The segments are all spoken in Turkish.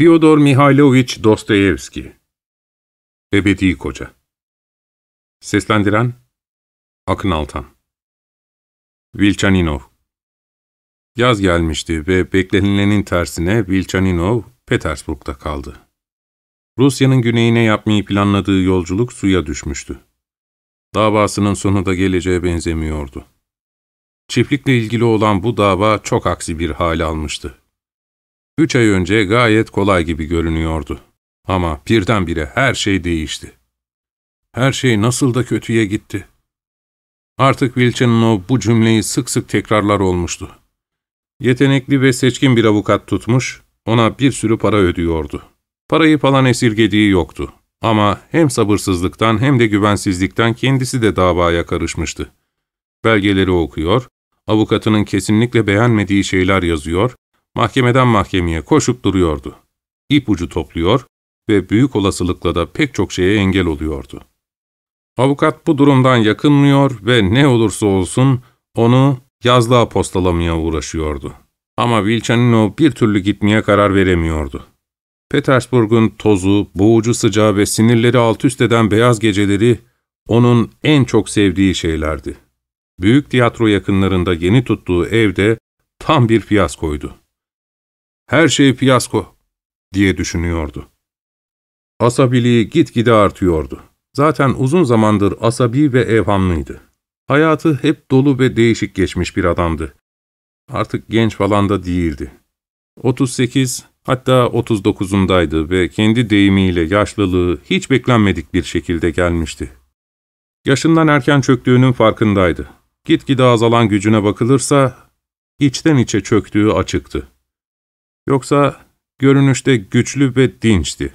Fyodor Mihailovich Dostoyevski Ebedi Koca Seslendiren Akın Altan Vilchaninov Yaz gelmişti ve beklenilenin tersine Vilchaninov Petersburg'da kaldı. Rusya'nın güneyine yapmayı planladığı yolculuk suya düşmüştü. Davasının sonu da geleceğe benzemiyordu. Çiftlikle ilgili olan bu dava çok aksi bir hal almıştı. Üç ay önce gayet kolay gibi görünüyordu. Ama birdenbire her şey değişti. Her şey nasıl da kötüye gitti. Artık Wilchen'in bu cümleyi sık sık tekrarlar olmuştu. Yetenekli ve seçkin bir avukat tutmuş, ona bir sürü para ödüyordu. Parayı falan esirgediği yoktu. Ama hem sabırsızlıktan hem de güvensizlikten kendisi de davaya karışmıştı. Belgeleri okuyor, avukatının kesinlikle beğenmediği şeyler yazıyor, mahkemeden mahkemeye koşup duruyordu. İpucu topluyor ve büyük olasılıkla da pek çok şeye engel oluyordu. Avukat bu durumdan yakınmıyor ve ne olursa olsun onu yazlığa postalamaya uğraşıyordu. Ama Vilchanino bir türlü gitmeye karar veremiyordu. Petersburg'un tozu, boğucu sıcağı ve sinirleri altüst eden beyaz geceleri onun en çok sevdiği şeylerdi. Büyük tiyatro yakınlarında yeni tuttuğu evde tam bir fiyaskoydu. Her şey fiyasko diye düşünüyordu. Asabiliği gitgide artıyordu. Zaten uzun zamandır asabi ve evhamlıydı. Hayatı hep dolu ve değişik geçmiş bir adamdı. Artık genç falan da değildi. 38, hatta 39'undaydı ve kendi deyimiyle yaşlılığı hiç beklenmedik bir şekilde gelmişti. Yaşından erken çöktüğünün farkındaydı. Gitgide azalan gücüne bakılırsa, içten içe çöktüğü açıktı. Yoksa görünüşte güçlü ve dinçti.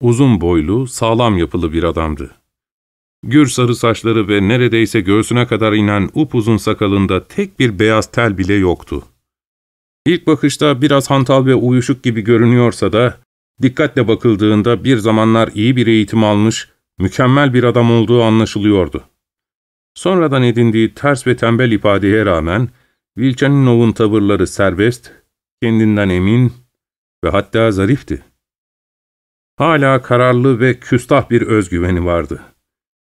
Uzun boylu, sağlam yapılı bir adamdı. Gür sarı saçları ve neredeyse göğsüne kadar inen upuzun sakalında tek bir beyaz tel bile yoktu. İlk bakışta biraz hantal ve uyuşuk gibi görünüyorsa da, dikkatle bakıldığında bir zamanlar iyi bir eğitim almış, mükemmel bir adam olduğu anlaşılıyordu. Sonradan edindiği ters ve tembel ifadeye rağmen, Vilchaninov'un tavırları serbest, kendinden emin ve hatta zarifti. Hala kararlı ve küstah bir özgüveni vardı.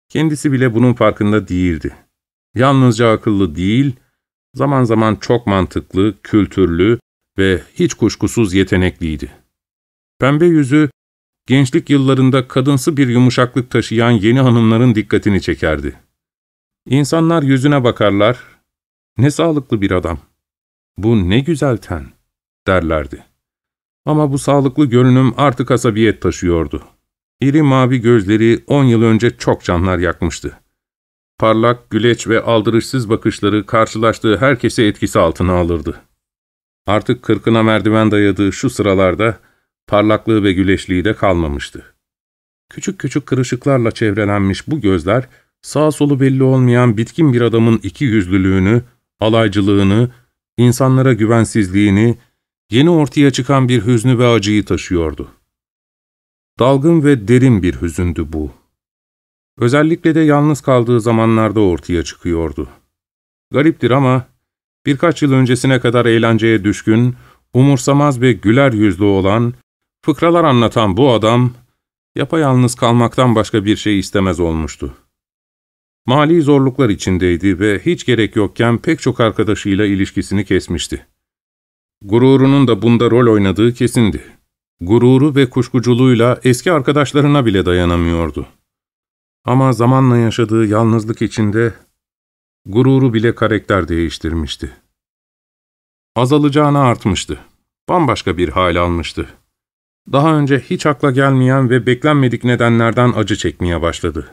Kendisi bile bunun farkında değildi. Yalnızca akıllı değil, zaman zaman çok mantıklı, kültürlü ve hiç kuşkusuz yetenekliydi. Pembe yüzü, gençlik yıllarında kadınsı bir yumuşaklık taşıyan yeni hanımların dikkatini çekerdi. İnsanlar yüzüne bakarlar, ne sağlıklı bir adam, bu ne güzel ten, derlerdi. Ama bu sağlıklı görünüm artık asabiyet taşıyordu. İri mavi gözleri on yıl önce çok canlar yakmıştı. Parlak, güleç ve aldırışsız bakışları karşılaştığı herkesi etkisi altına alırdı. Artık kırkına merdiven dayadığı şu sıralarda parlaklığı ve güleşliği de kalmamıştı. Küçük küçük kırışıklarla çevrelenmiş bu gözler, sağ solu belli olmayan bitkin bir adamın iki yüzlülüğünü, alaycılığını, insanlara güvensizliğini, yeni ortaya çıkan bir hüznü ve acıyı taşıyordu. Dalgın ve derin bir hüzündü bu. Özellikle de yalnız kaldığı zamanlarda ortaya çıkıyordu. Gariptir ama birkaç yıl öncesine kadar eğlenceye düşkün, umursamaz ve güler yüzlü olan, fıkralar anlatan bu adam, yapayalnız kalmaktan başka bir şey istemez olmuştu. Mali zorluklar içindeydi ve hiç gerek yokken pek çok arkadaşıyla ilişkisini kesmişti. Gururunun da bunda rol oynadığı kesindi. Gururu ve kuşkuculuğuyla eski arkadaşlarına bile dayanamıyordu. Ama zamanla yaşadığı yalnızlık içinde gururu bile karakter değiştirmişti. Azalacağına artmıştı. Bambaşka bir hal almıştı. Daha önce hiç akla gelmeyen ve beklenmedik nedenlerden acı çekmeye başladı.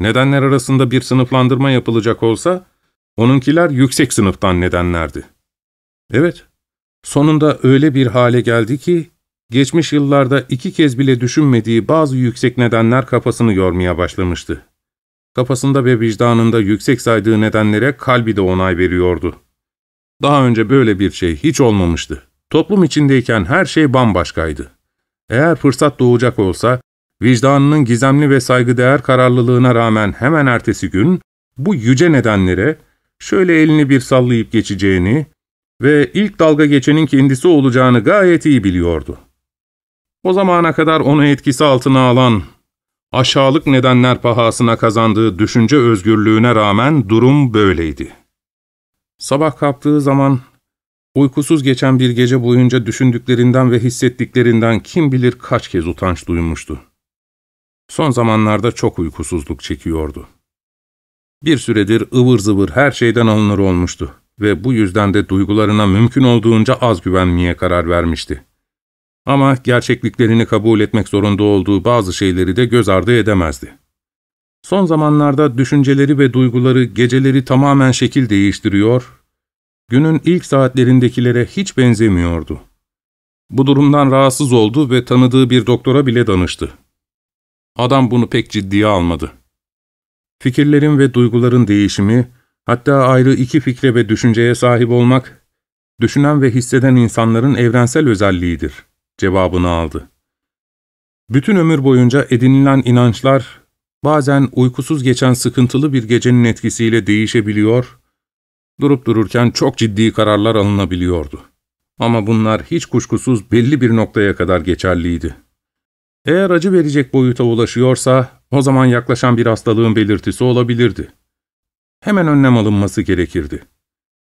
Nedenler arasında bir sınıflandırma yapılacak olsa, onunkiler yüksek sınıftan nedenlerdi. Evet, sonunda öyle bir hale geldi ki, Geçmiş yıllarda iki kez bile düşünmediği bazı yüksek nedenler kafasını yormaya başlamıştı. Kafasında ve vicdanında yüksek saydığı nedenlere kalbi de onay veriyordu. Daha önce böyle bir şey hiç olmamıştı. Toplum içindeyken her şey bambaşkaydı. Eğer fırsat doğacak olsa, vicdanının gizemli ve saygıdeğer kararlılığına rağmen hemen ertesi gün, bu yüce nedenlere şöyle elini bir sallayıp geçeceğini ve ilk dalga geçenin kendisi olacağını gayet iyi biliyordu. O zamana kadar onu etkisi altına alan, aşağılık nedenler pahasına kazandığı düşünce özgürlüğüne rağmen durum böyleydi. Sabah kalktığı zaman uykusuz geçen bir gece boyunca düşündüklerinden ve hissettiklerinden kim bilir kaç kez utanç duymuştu. Son zamanlarda çok uykusuzluk çekiyordu. Bir süredir ıvır zıvır her şeyden alınır olmuştu ve bu yüzden de duygularına mümkün olduğunca az güvenmeye karar vermişti. Ama gerçekliklerini kabul etmek zorunda olduğu bazı şeyleri de göz ardı edemezdi. Son zamanlarda düşünceleri ve duyguları geceleri tamamen şekil değiştiriyor, günün ilk saatlerindekilere hiç benzemiyordu. Bu durumdan rahatsız oldu ve tanıdığı bir doktora bile danıştı. Adam bunu pek ciddiye almadı. Fikirlerin ve duyguların değişimi, hatta ayrı iki fikre ve düşünceye sahip olmak, düşünen ve hisseden insanların evrensel özelliğidir cevabını aldı. Bütün ömür boyunca edinilen inançlar, bazen uykusuz geçen sıkıntılı bir gecenin etkisiyle değişebiliyor, durup dururken çok ciddi kararlar alınabiliyordu. Ama bunlar hiç kuşkusuz belli bir noktaya kadar geçerliydi. Eğer acı verecek boyuta ulaşıyorsa, o zaman yaklaşan bir hastalığın belirtisi olabilirdi. Hemen önlem alınması gerekirdi.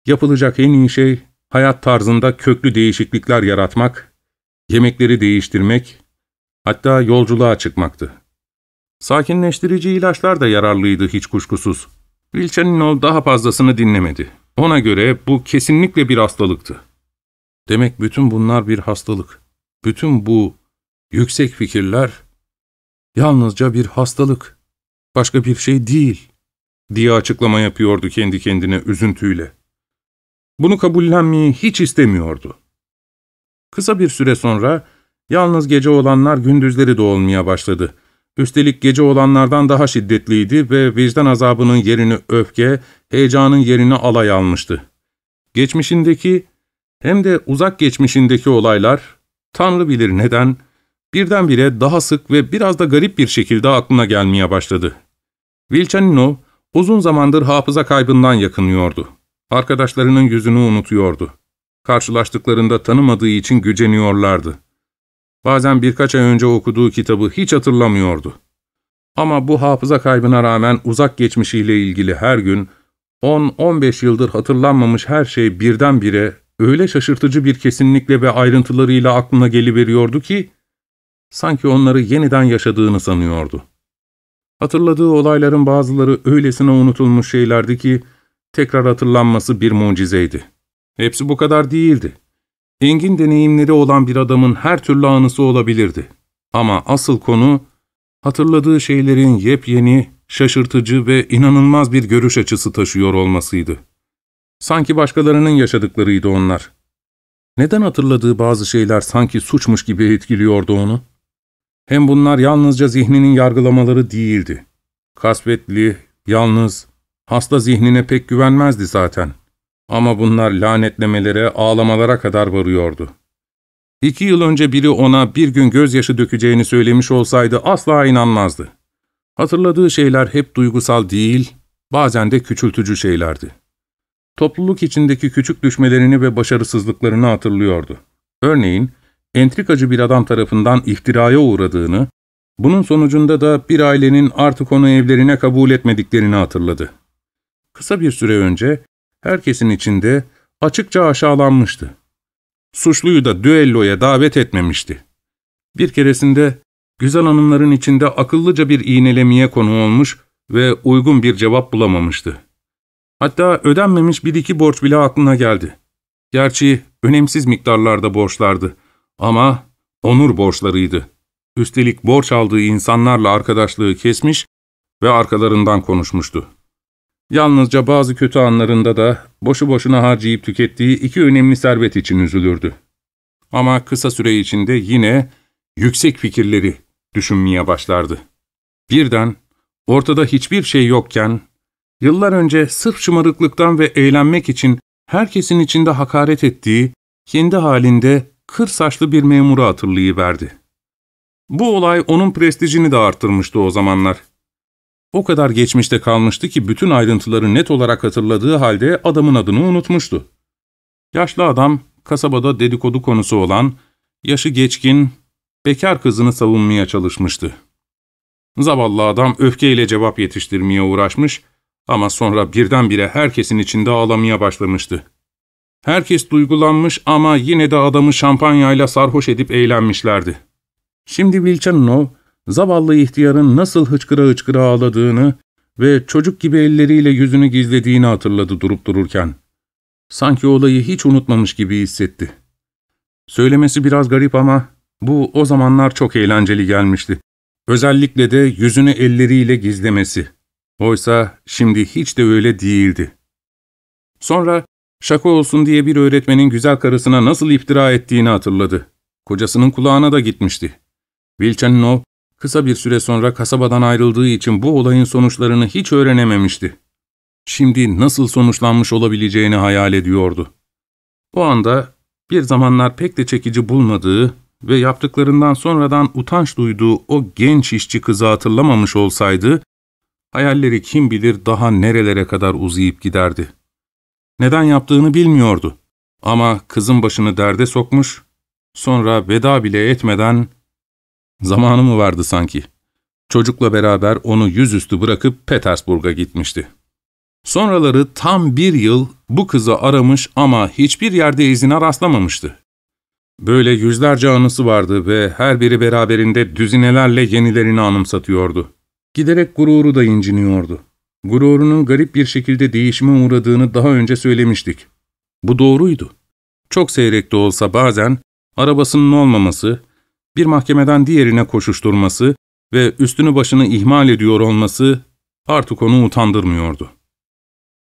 Yapılacak en iyi şey, hayat tarzında köklü değişiklikler yaratmak yemekleri değiştirmek, hatta yolculuğa çıkmaktı. Sakinleştirici ilaçlar da yararlıydı hiç kuşkusuz. Wilchaninol daha fazlasını dinlemedi. Ona göre bu kesinlikle bir hastalıktı. Demek bütün bunlar bir hastalık. Bütün bu yüksek fikirler yalnızca bir hastalık. Başka bir şey değil, diye açıklama yapıyordu kendi kendine üzüntüyle. Bunu kabullenmeyi hiç istemiyordu. Kısa bir süre sonra yalnız gece olanlar gündüzleri de olmaya başladı. Üstelik gece olanlardan daha şiddetliydi ve vicdan azabının yerini öfke, heyecanın yerini alay almıştı. Geçmişindeki hem de uzak geçmişindeki olaylar, Tanrı bilir neden, birdenbire daha sık ve biraz da garip bir şekilde aklına gelmeye başladı. Vilchaninov uzun zamandır hafıza kaybından yakınıyordu. Arkadaşlarının yüzünü unutuyordu. Karşılaştıklarında tanımadığı için güceniyorlardı. Bazen birkaç ay önce okuduğu kitabı hiç hatırlamıyordu. Ama bu hafıza kaybına rağmen uzak geçmişiyle ilgili her gün 10-15 yıldır hatırlanmamış her şey birdenbire öyle şaşırtıcı bir kesinlikle ve ayrıntılarıyla aklına geliveriyordu ki, sanki onları yeniden yaşadığını sanıyordu. Hatırladığı olayların bazıları öylesine unutulmuş şeylerdi ki, tekrar hatırlanması bir mucizeydi. Hepsi bu kadar değildi. Engin deneyimleri olan bir adamın her türlü anısı olabilirdi. Ama asıl konu, hatırladığı şeylerin yepyeni, şaşırtıcı ve inanılmaz bir görüş açısı taşıyor olmasıydı. Sanki başkalarının yaşadıklarıydı onlar. Neden hatırladığı bazı şeyler sanki suçmuş gibi etkiliyordu onu? Hem bunlar yalnızca zihninin yargılamaları değildi. Kasvetli, yalnız, hasta zihnine pek güvenmezdi zaten. Ama bunlar lanetlemelere, ağlamalara kadar varıyordu. İki yıl önce biri ona bir gün gözyaşı dökeceğini söylemiş olsaydı asla inanmazdı. Hatırladığı şeyler hep duygusal değil, bazen de küçültücü şeylerdi. Topluluk içindeki küçük düşmelerini ve başarısızlıklarını hatırlıyordu. Örneğin, entrikacı bir adam tarafından iftiraya uğradığını, bunun sonucunda da bir ailenin artık onu evlerine kabul etmediklerini hatırladı. Kısa bir süre önce herkesin içinde açıkça aşağılanmıştı. Suçluyu da düelloya davet etmemişti. Bir keresinde güzel hanımların içinde akıllıca bir iğnelemeye konu olmuş ve uygun bir cevap bulamamıştı. Hatta ödenmemiş bir iki borç bile aklına geldi. Gerçi önemsiz miktarlarda borçlardı ama onur borçlarıydı. Üstelik borç aldığı insanlarla arkadaşlığı kesmiş ve arkalarından konuşmuştu. Yalnızca bazı kötü anlarında da boşu boşuna harcayıp tükettiği iki önemli servet için üzülürdü. Ama kısa süre içinde yine yüksek fikirleri düşünmeye başlardı. Birden ortada hiçbir şey yokken, yıllar önce sırf şımarıklıktan ve eğlenmek için herkesin içinde hakaret ettiği, kendi halinde kır saçlı bir memuru hatırlayıverdi. Bu olay onun prestijini de arttırmıştı o zamanlar. O kadar geçmişte kalmıştı ki bütün ayrıntıları net olarak hatırladığı halde adamın adını unutmuştu. Yaşlı adam, kasabada dedikodu konusu olan, yaşı geçkin, bekar kızını savunmaya çalışmıştı. Zavallı adam öfkeyle cevap yetiştirmeye uğraşmış ama sonra birdenbire herkesin içinde ağlamaya başlamıştı. Herkes duygulanmış ama yine de adamı şampanyayla sarhoş edip eğlenmişlerdi. Şimdi Vilchanov, zavallı ihtiyarın nasıl hıçkıra hıçkıra ağladığını ve çocuk gibi elleriyle yüzünü gizlediğini hatırladı durup dururken. Sanki olayı hiç unutmamış gibi hissetti. Söylemesi biraz garip ama bu o zamanlar çok eğlenceli gelmişti. Özellikle de yüzünü elleriyle gizlemesi. Oysa şimdi hiç de öyle değildi. Sonra şaka olsun diye bir öğretmenin güzel karısına nasıl iftira ettiğini hatırladı. Kocasının kulağına da gitmişti. Vilchanov kısa bir süre sonra kasabadan ayrıldığı için bu olayın sonuçlarını hiç öğrenememişti. Şimdi nasıl sonuçlanmış olabileceğini hayal ediyordu. O anda bir zamanlar pek de çekici bulmadığı ve yaptıklarından sonradan utanç duyduğu o genç işçi kızı hatırlamamış olsaydı, hayalleri kim bilir daha nerelere kadar uzayıp giderdi. Neden yaptığını bilmiyordu. Ama kızın başını derde sokmuş, sonra veda bile etmeden, zamanı mı vardı sanki? Çocukla beraber onu yüzüstü bırakıp Petersburg'a gitmişti. Sonraları tam bir yıl bu kızı aramış ama hiçbir yerde izine rastlamamıştı. Böyle yüzlerce anısı vardı ve her biri beraberinde düzinelerle yenilerini anımsatıyordu. Giderek gururu da inciniyordu. Gururunun garip bir şekilde değişime uğradığını daha önce söylemiştik. Bu doğruydu. Çok seyrek de olsa bazen arabasının olmaması, bir mahkemeden diğerine koşuşturması ve üstünü başını ihmal ediyor olması artık onu utandırmıyordu.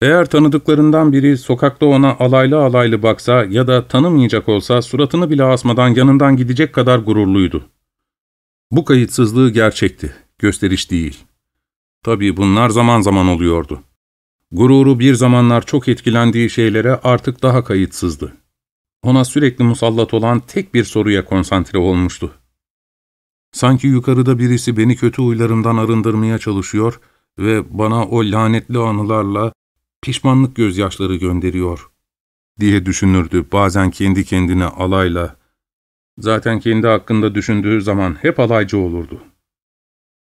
Eğer tanıdıklarından biri sokakta ona alaylı alaylı baksa ya da tanımayacak olsa suratını bile asmadan yanından gidecek kadar gururluydu. Bu kayıtsızlığı gerçekti, gösteriş değil. Tabii bunlar zaman zaman oluyordu. Gururu bir zamanlar çok etkilendiği şeylere artık daha kayıtsızdı. Ona sürekli musallat olan tek bir soruya konsantre olmuştu. Sanki yukarıda birisi beni kötü huylarımdan arındırmaya çalışıyor ve bana o lanetli anılarla pişmanlık gözyaşları gönderiyor diye düşünürdü bazen kendi kendine alayla. Zaten kendi hakkında düşündüğü zaman hep alaycı olurdu.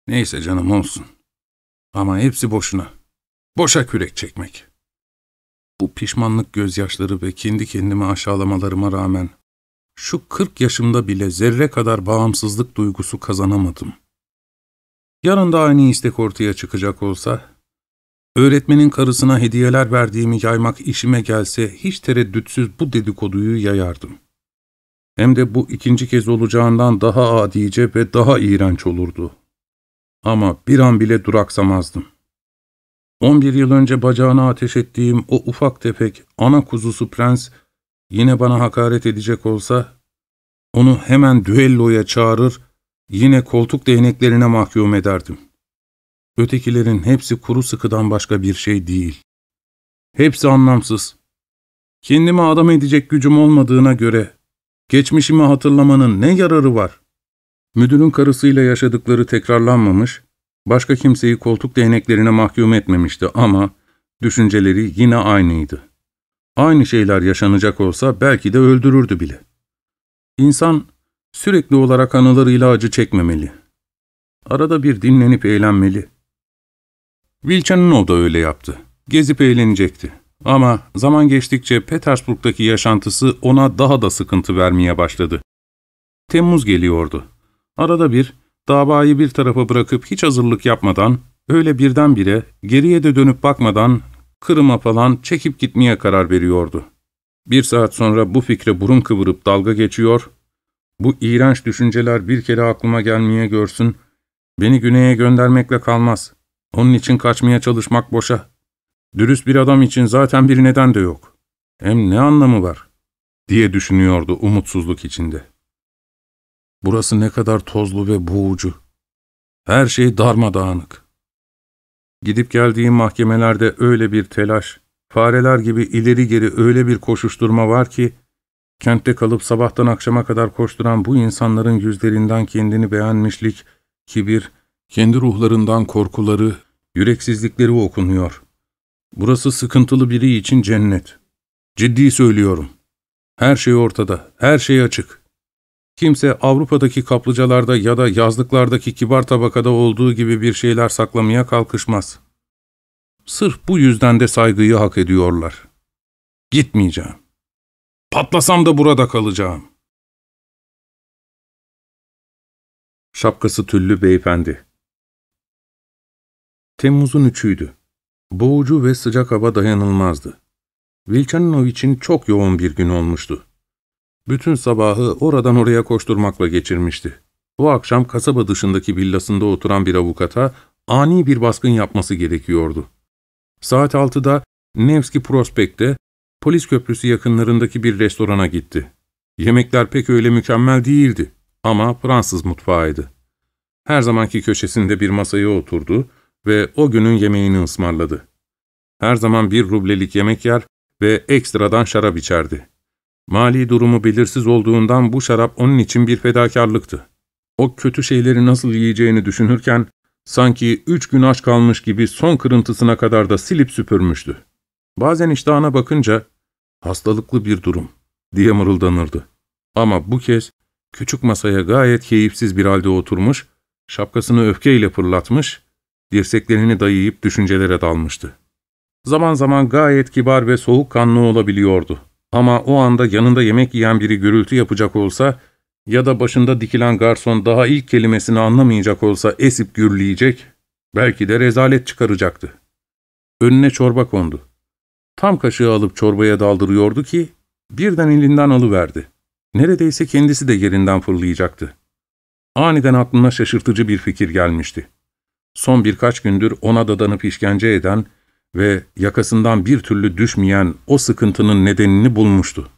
Neyse canım olsun. Ama hepsi boşuna. Boşa kürek çekmek. Bu pişmanlık gözyaşları ve kendi kendimi aşağılamalarıma rağmen şu kırk yaşımda bile zerre kadar bağımsızlık duygusu kazanamadım. Yarın da aynı istek ortaya çıkacak olsa, öğretmenin karısına hediyeler verdiğimi yaymak işime gelse hiç tereddütsüz bu dedikoduyu yayardım. Hem de bu ikinci kez olacağından daha adice ve daha iğrenç olurdu. Ama bir an bile duraksamazdım. On bir yıl önce bacağına ateş ettiğim o ufak tefek ana kuzusu prens yine bana hakaret edecek olsa, onu hemen düelloya çağırır, yine koltuk değneklerine mahkum ederdim. Ötekilerin hepsi kuru sıkıdan başka bir şey değil. Hepsi anlamsız. Kendimi adam edecek gücüm olmadığına göre, geçmişimi hatırlamanın ne yararı var? Müdürün karısıyla yaşadıkları tekrarlanmamış, başka kimseyi koltuk değneklerine mahkum etmemişti ama düşünceleri yine aynıydı. Aynı şeyler yaşanacak olsa belki de öldürürdü bile. İnsan sürekli olarak anılarıyla acı çekmemeli. Arada bir dinlenip eğlenmeli. Vilchanov da öyle yaptı. Gezip eğlenecekti. Ama zaman geçtikçe Petersburg'daki yaşantısı ona daha da sıkıntı vermeye başladı. Temmuz geliyordu. Arada bir, davayı bir tarafa bırakıp hiç hazırlık yapmadan, öyle birdenbire, geriye de dönüp bakmadan, Kırım'a falan çekip gitmeye karar veriyordu. Bir saat sonra bu fikre burun kıvırıp dalga geçiyor, bu iğrenç düşünceler bir kere aklıma gelmeye görsün, beni güneye göndermekle kalmaz. Onun için kaçmaya çalışmak boşa. Dürüst bir adam için zaten bir neden de yok. Hem ne anlamı var? diye düşünüyordu umutsuzluk içinde. Burası ne kadar tozlu ve boğucu. Her şey darmadağınık. Gidip geldiğim mahkemelerde öyle bir telaş, fareler gibi ileri geri öyle bir koşuşturma var ki, kentte kalıp sabahtan akşama kadar koşturan bu insanların yüzlerinden kendini beğenmişlik, kibir, kendi ruhlarından korkuları, yüreksizlikleri okunuyor. Burası sıkıntılı biri için cennet. Ciddi söylüyorum. Her şey ortada, her şey açık. Kimse Avrupa'daki kaplıcalarda ya da yazlıklardaki kibar tabakada olduğu gibi bir şeyler saklamaya kalkışmaz. Sırf bu yüzden de saygıyı hak ediyorlar. Gitmeyeceğim. Patlasam da burada kalacağım. Şapkası tüllü beyefendi. Temmuz'un üçüydü. Boğucu ve sıcak hava dayanılmazdı. Vilçaninov için çok yoğun bir gün olmuştu. Bütün sabahı oradan oraya koşturmakla geçirmişti. Bu akşam kasaba dışındaki villasında oturan bir avukata ani bir baskın yapması gerekiyordu. Saat altıda Nevski Prospek'te polis köprüsü yakınlarındaki bir restorana gitti. Yemekler pek öyle mükemmel değildi ama Fransız mutfağıydı. Her zamanki köşesinde bir masaya oturdu ve o günün yemeğini ısmarladı. Her zaman bir rublelik yemek yer ve ekstradan şarap içerdi. Mali durumu belirsiz olduğundan bu şarap onun için bir fedakarlıktı. O kötü şeyleri nasıl yiyeceğini düşünürken, sanki üç gün aç kalmış gibi son kırıntısına kadar da silip süpürmüştü. Bazen iştahına bakınca, hastalıklı bir durum diye mırıldanırdı. Ama bu kez küçük masaya gayet keyifsiz bir halde oturmuş, şapkasını öfkeyle fırlatmış, dirseklerini dayayıp düşüncelere dalmıştı. Zaman zaman gayet kibar ve soğukkanlı olabiliyordu. Ama o anda yanında yemek yiyen biri gürültü yapacak olsa ya da başında dikilen garson daha ilk kelimesini anlamayacak olsa esip gürleyecek, belki de rezalet çıkaracaktı. Önüne çorba kondu. Tam kaşığı alıp çorbaya daldırıyordu ki birden elinden alıverdi. Neredeyse kendisi de yerinden fırlayacaktı. Aniden aklına şaşırtıcı bir fikir gelmişti. Son birkaç gündür ona dadanıp işkence eden ve yakasından bir türlü düşmeyen o sıkıntının nedenini bulmuştu.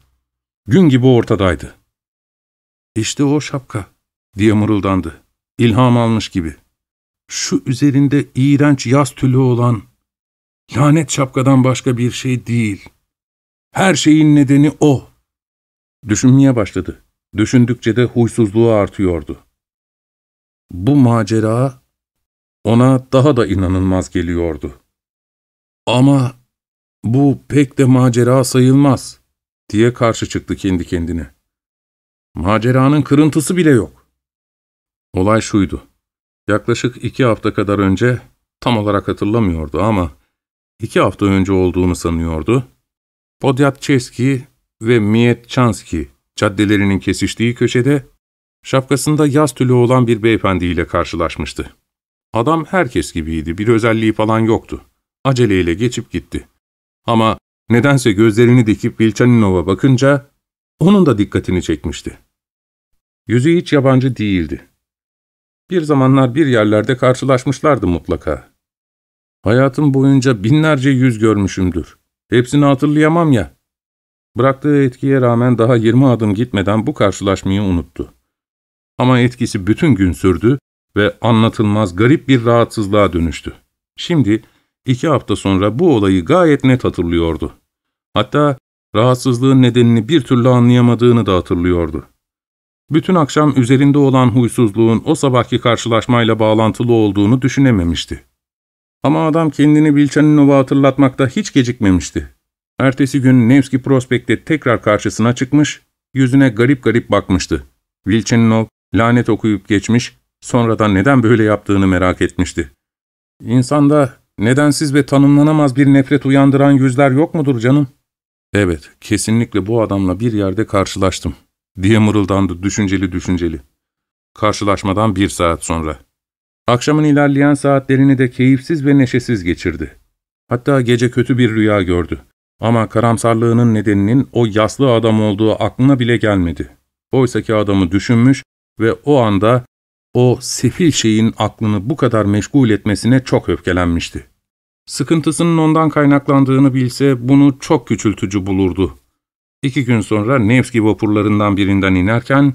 Gün gibi ortadaydı. İşte o şapka, diye mırıldandı. İlham almış gibi. Şu üzerinde iğrenç yaz tülü olan, lanet şapkadan başka bir şey değil. Her şeyin nedeni o. Düşünmeye başladı. Düşündükçe de huysuzluğu artıyordu. Bu macera ona daha da inanılmaz geliyordu. Ama bu pek de macera sayılmaz diye karşı çıktı kendi kendine. Maceranın kırıntısı bile yok. Olay şuydu. Yaklaşık iki hafta kadar önce, tam olarak hatırlamıyordu ama iki hafta önce olduğunu sanıyordu. Podyatçeski ve Mietçanski caddelerinin kesiştiği köşede şapkasında yaz tülü olan bir beyefendiyle karşılaşmıştı. Adam herkes gibiydi, bir özelliği falan yoktu. Aceleyle geçip gitti. Ama nedense gözlerini dikip Vilçaninov'a bakınca onun da dikkatini çekmişti. Yüzü hiç yabancı değildi. Bir zamanlar bir yerlerde karşılaşmışlardı mutlaka. Hayatım boyunca binlerce yüz görmüşümdür. Hepsini hatırlayamam ya. Bıraktığı etkiye rağmen daha yirmi adım gitmeden bu karşılaşmayı unuttu. Ama etkisi bütün gün sürdü ve anlatılmaz garip bir rahatsızlığa dönüştü. Şimdi iki hafta sonra bu olayı gayet net hatırlıyordu. Hatta rahatsızlığın nedenini bir türlü anlayamadığını da hatırlıyordu. Bütün akşam üzerinde olan huysuzluğun o sabahki karşılaşmayla bağlantılı olduğunu düşünememişti. Ama adam kendini Vilçaninov'a hatırlatmakta hiç gecikmemişti. Ertesi gün Nevski Prospek'te tekrar karşısına çıkmış, yüzüne garip garip bakmıştı. Vilçaninov lanet okuyup geçmiş, sonradan neden böyle yaptığını merak etmişti. İnsanda nedensiz ve tanımlanamaz bir nefret uyandıran yüzler yok mudur canım? Evet, kesinlikle bu adamla bir yerde karşılaştım, diye mırıldandı düşünceli düşünceli. Karşılaşmadan bir saat sonra. Akşamın ilerleyen saatlerini de keyifsiz ve neşesiz geçirdi. Hatta gece kötü bir rüya gördü. Ama karamsarlığının nedeninin o yaslı adam olduğu aklına bile gelmedi. Oysaki adamı düşünmüş ve o anda o sefil şeyin aklını bu kadar meşgul etmesine çok öfkelenmişti. Sıkıntısının ondan kaynaklandığını bilse bunu çok küçültücü bulurdu. İki gün sonra Nevski vapurlarından birinden inerken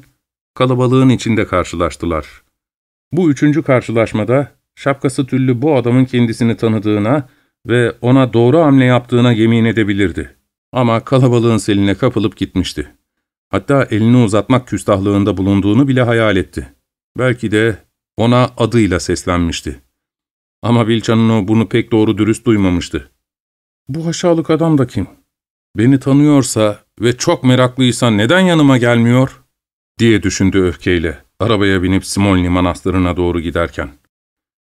kalabalığın içinde karşılaştılar. Bu üçüncü karşılaşmada şapkası tüllü bu adamın kendisini tanıdığına ve ona doğru hamle yaptığına yemin edebilirdi. Ama kalabalığın seline kapılıp gitmişti. Hatta elini uzatmak küstahlığında bulunduğunu bile hayal etti. Belki de ona adıyla seslenmişti. Ama Vilcanino bunu pek doğru dürüst duymamıştı. Bu aşağılık adam da kim? Beni tanıyorsa ve çok meraklıysa neden yanıma gelmiyor? diye düşündü öfkeyle, arabaya binip Smolny Manastırı'na doğru giderken.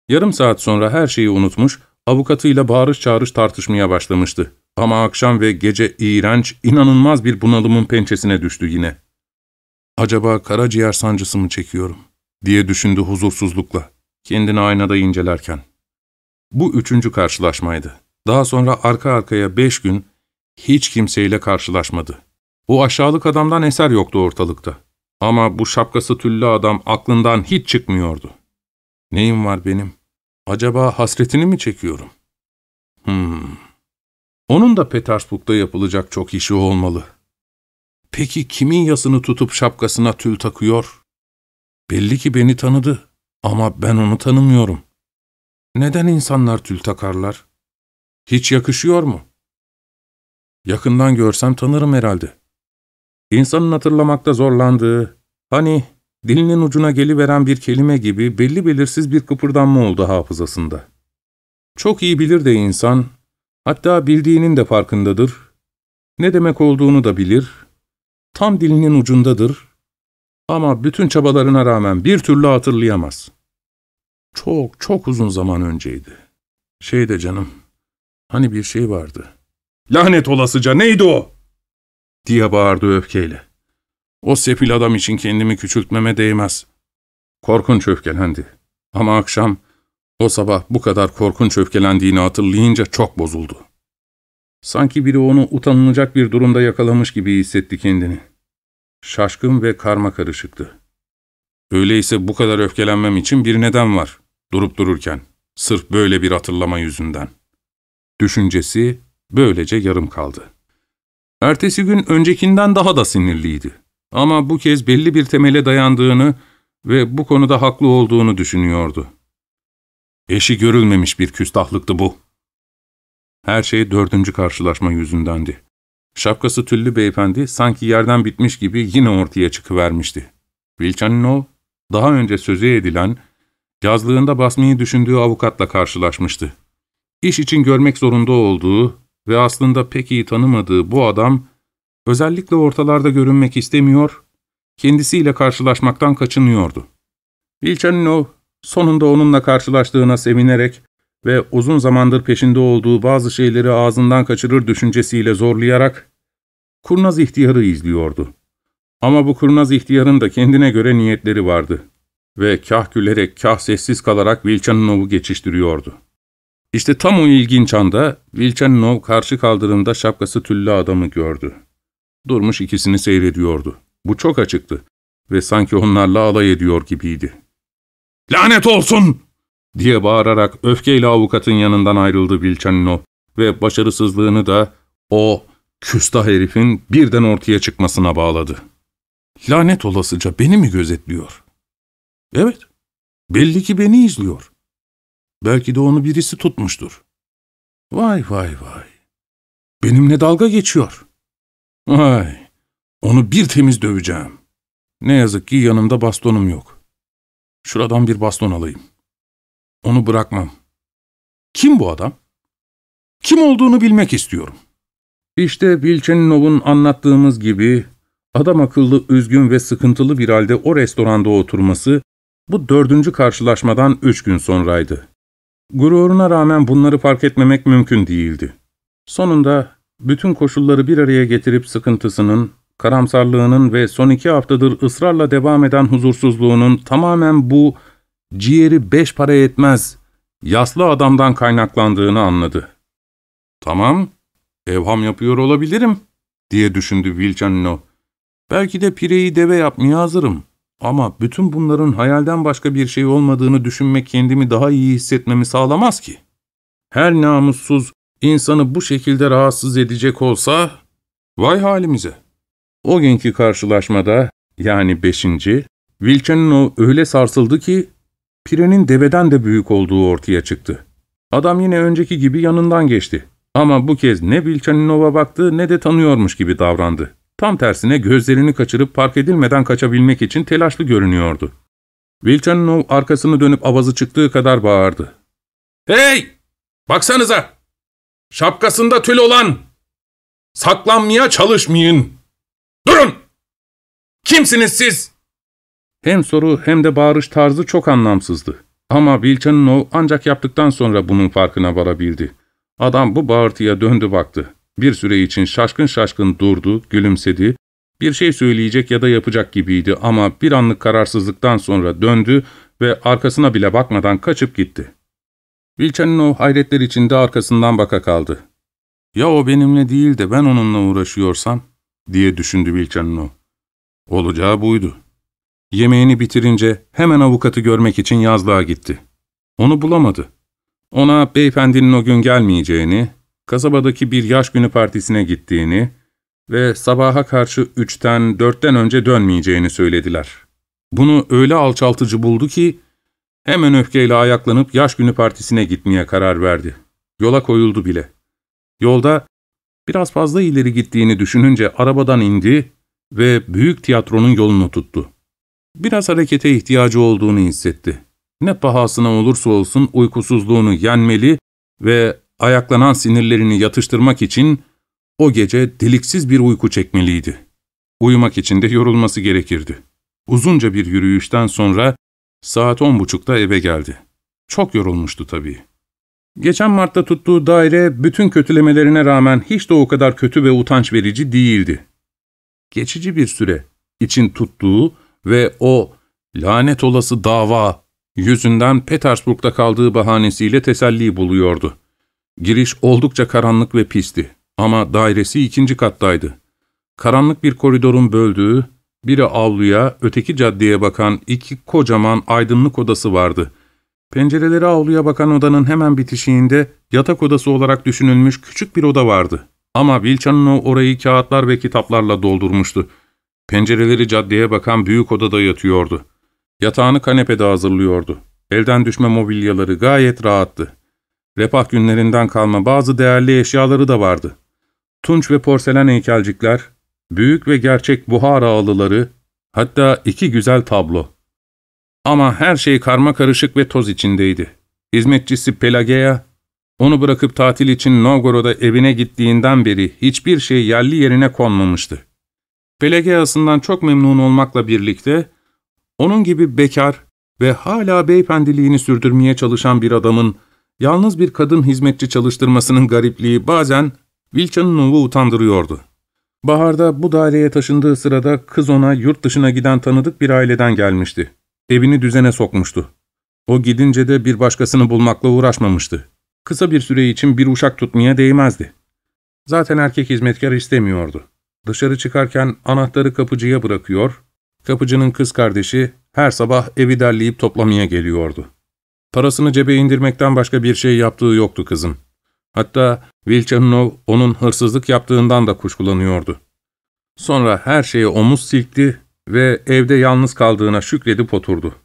Yarım saat sonra her şeyi unutmuş, avukatıyla bağırış çağırış tartışmaya başlamıştı. Ama akşam ve gece iğrenç, inanılmaz bir bunalımın pençesine düştü yine. Acaba karaciğer sancısı mı çekiyorum? Diye düşündü huzursuzlukla, kendini aynada incelerken. Bu üçüncü karşılaşmaydı. Daha sonra arka arkaya beş gün hiç kimseyle karşılaşmadı. O aşağılık adamdan eser yoktu ortalıkta. Ama bu şapkası tüllü adam aklından hiç çıkmıyordu. Neyim var benim? Acaba hasretini mi çekiyorum? Hmm. Onun da Petersburg'da yapılacak çok işi olmalı. Peki kimin yasını tutup şapkasına tül takıyor? Belli ki beni tanıdı ama ben onu tanımıyorum. Neden insanlar tül takarlar? Hiç yakışıyor mu? Yakından görsem tanırım herhalde. İnsanın hatırlamakta zorlandığı, hani dilinin ucuna geliveren bir kelime gibi belli belirsiz bir kıpırdanma oldu hafızasında. Çok iyi bilir de insan, hatta bildiğinin de farkındadır, ne demek olduğunu da bilir, tam dilinin ucundadır ama bütün çabalarına rağmen bir türlü hatırlayamaz. Çok, çok uzun zaman önceydi. Şeyde canım, hani bir şey vardı. Lanet olasıca neydi o? diye bağırdı öfkeyle. O sefil adam için kendimi küçültmeme değmez. Korkunç öfkelendi. Ama akşam, o sabah bu kadar korkunç öfkelendiğini hatırlayınca çok bozuldu. Sanki biri onu utanılacak bir durumda yakalamış gibi hissetti kendini. Şaşkın ve karma karışıktı. Öyleyse bu kadar öfkelenmem için bir neden var, durup dururken, sırf böyle bir hatırlama yüzünden. Düşüncesi böylece yarım kaldı. Ertesi gün öncekinden daha da sinirliydi. Ama bu kez belli bir temele dayandığını ve bu konuda haklı olduğunu düşünüyordu. Eşi görülmemiş bir küstahlıktı bu. Her şey dördüncü karşılaşma yüzündendi. Şapkası tüllü beyefendi sanki yerden bitmiş gibi yine ortaya çıkıvermişti. Vilchaninov, daha önce sözü edilen, yazlığında basmayı düşündüğü avukatla karşılaşmıştı. İş için görmek zorunda olduğu ve aslında pek iyi tanımadığı bu adam, özellikle ortalarda görünmek istemiyor, kendisiyle karşılaşmaktan kaçınıyordu. Vilchaninov, sonunda onunla karşılaştığına sevinerek ve uzun zamandır peşinde olduğu bazı şeyleri ağzından kaçırır düşüncesiyle zorlayarak, kurnaz ihtiyarı izliyordu. Ama bu kurnaz ihtiyarın da kendine göre niyetleri vardı ve kah gülerek kah sessiz kalarak Vilchaninov'u geçiştiriyordu. İşte tam o ilginç anda Vilchanov karşı kaldırımda şapkası tüllü adamı gördü. Durmuş ikisini seyrediyordu. Bu çok açıktı ve sanki onlarla alay ediyor gibiydi. ''Lanet olsun!'' Diye bağırarak öfkeyle avukatın yanından ayrıldı Vilchanov ve başarısızlığını da o küstah herifin birden ortaya çıkmasına bağladı. Lanet olasıca beni mi gözetliyor? Evet, belli ki beni izliyor. Belki de onu birisi tutmuştur. Vay vay vay. Benimle dalga geçiyor. Vay, onu bir temiz döveceğim. Ne yazık ki yanımda bastonum yok. Şuradan bir baston alayım. Onu bırakmam. Kim bu adam? Kim olduğunu bilmek istiyorum. İşte Vilcheninov'un anlattığımız gibi adam akıllı, üzgün ve sıkıntılı bir halde o restoranda oturması bu dördüncü karşılaşmadan üç gün sonraydı. Gururuna rağmen bunları fark etmemek mümkün değildi. Sonunda bütün koşulları bir araya getirip sıkıntısının, karamsarlığının ve son iki haftadır ısrarla devam eden huzursuzluğunun tamamen bu ciğeri beş para etmez, yaslı adamdan kaynaklandığını anladı. ''Tamam, evham yapıyor olabilirim.'' diye düşündü Vilcanino. ''Belki de pireyi deve yapmaya hazırım. Ama bütün bunların hayalden başka bir şey olmadığını düşünmek kendimi daha iyi hissetmemi sağlamaz ki. Her namussuz insanı bu şekilde rahatsız edecek olsa, vay halimize. O günkü karşılaşmada, yani beşinci, Vilchanino öyle sarsıldı ki, pirenin deveden de büyük olduğu ortaya çıktı. Adam yine önceki gibi yanından geçti. Ama bu kez ne Vilchaninov'a baktı ne de tanıyormuş gibi davrandı. Tam tersine gözlerini kaçırıp park edilmeden kaçabilmek için telaşlı görünüyordu. Vilchanov arkasını dönüp avazı çıktığı kadar bağırdı. ''Hey! Baksanıza! Şapkasında tül olan! Saklanmaya çalışmayın! Durun! Kimsiniz siz? Hem soru hem de bağırış tarzı çok anlamsızdı. Ama Vilchanov ancak yaptıktan sonra bunun farkına varabildi. Adam bu bağırtıya döndü baktı. Bir süre için şaşkın şaşkın durdu, gülümsedi. Bir şey söyleyecek ya da yapacak gibiydi ama bir anlık kararsızlıktan sonra döndü ve arkasına bile bakmadan kaçıp gitti. Vilchanov hayretler içinde arkasından baka kaldı. ''Ya o benimle değil de ben onunla uğraşıyorsam?'' diye düşündü Vilchanov. Olacağı buydu. Yemeğini bitirince hemen avukatı görmek için yazlığa gitti. Onu bulamadı. Ona beyefendinin o gün gelmeyeceğini, kasabadaki bir yaş günü partisine gittiğini ve sabaha karşı üçten, dörtten önce dönmeyeceğini söylediler. Bunu öyle alçaltıcı buldu ki, hemen öfkeyle ayaklanıp yaş günü partisine gitmeye karar verdi. Yola koyuldu bile. Yolda biraz fazla ileri gittiğini düşününce arabadan indi ve büyük tiyatronun yolunu tuttu. Biraz harekete ihtiyacı olduğunu hissetti. Ne pahasına olursa olsun uykusuzluğunu yenmeli ve ayaklanan sinirlerini yatıştırmak için o gece deliksiz bir uyku çekmeliydi. Uyumak için de yorulması gerekirdi. Uzunca bir yürüyüşten sonra saat on buçukta eve geldi. Çok yorulmuştu tabii. Geçen Mart'ta tuttuğu daire bütün kötülemelerine rağmen hiç de o kadar kötü ve utanç verici değildi. Geçici bir süre için tuttuğu ve o lanet olası dava yüzünden Petersburg'da kaldığı bahanesiyle teselli buluyordu. Giriş oldukça karanlık ve pisti ama dairesi ikinci kattaydı. Karanlık bir koridorun böldüğü, biri avluya, öteki caddeye bakan iki kocaman aydınlık odası vardı. Pencereleri avluya bakan odanın hemen bitişiğinde yatak odası olarak düşünülmüş küçük bir oda vardı. Ama Vilchanov orayı kağıtlar ve kitaplarla doldurmuştu. Pencereleri caddeye bakan büyük odada yatıyordu. Yatağını kanepede hazırlıyordu. Elden düşme mobilyaları gayet rahattı. Refah günlerinden kalma bazı değerli eşyaları da vardı. Tunç ve porselen heykelcikler, büyük ve gerçek buhar ağlıları, hatta iki güzel tablo. Ama her şey karma karışık ve toz içindeydi. Hizmetçisi Pelageya, onu bırakıp tatil için Novgorod'a evine gittiğinden beri hiçbir şey yerli yerine konmamıştı. Pelageas'ından çok memnun olmakla birlikte, onun gibi bekar ve hala beyefendiliğini sürdürmeye çalışan bir adamın yalnız bir kadın hizmetçi çalıştırmasının garipliği bazen Vilchanov'u utandırıyordu. Baharda bu daireye taşındığı sırada kız ona yurt dışına giden tanıdık bir aileden gelmişti. Evini düzene sokmuştu. O gidince de bir başkasını bulmakla uğraşmamıştı. Kısa bir süre için bir uşak tutmaya değmezdi. Zaten erkek hizmetkar istemiyordu. Dışarı çıkarken anahtarı kapıcıya bırakıyor, kapıcının kız kardeşi her sabah evi derleyip toplamaya geliyordu. Parasını cebe indirmekten başka bir şey yaptığı yoktu kızın. Hatta Vilchanov onun hırsızlık yaptığından da kuşkulanıyordu. Sonra her şeye omuz silkti ve evde yalnız kaldığına şükredip oturdu.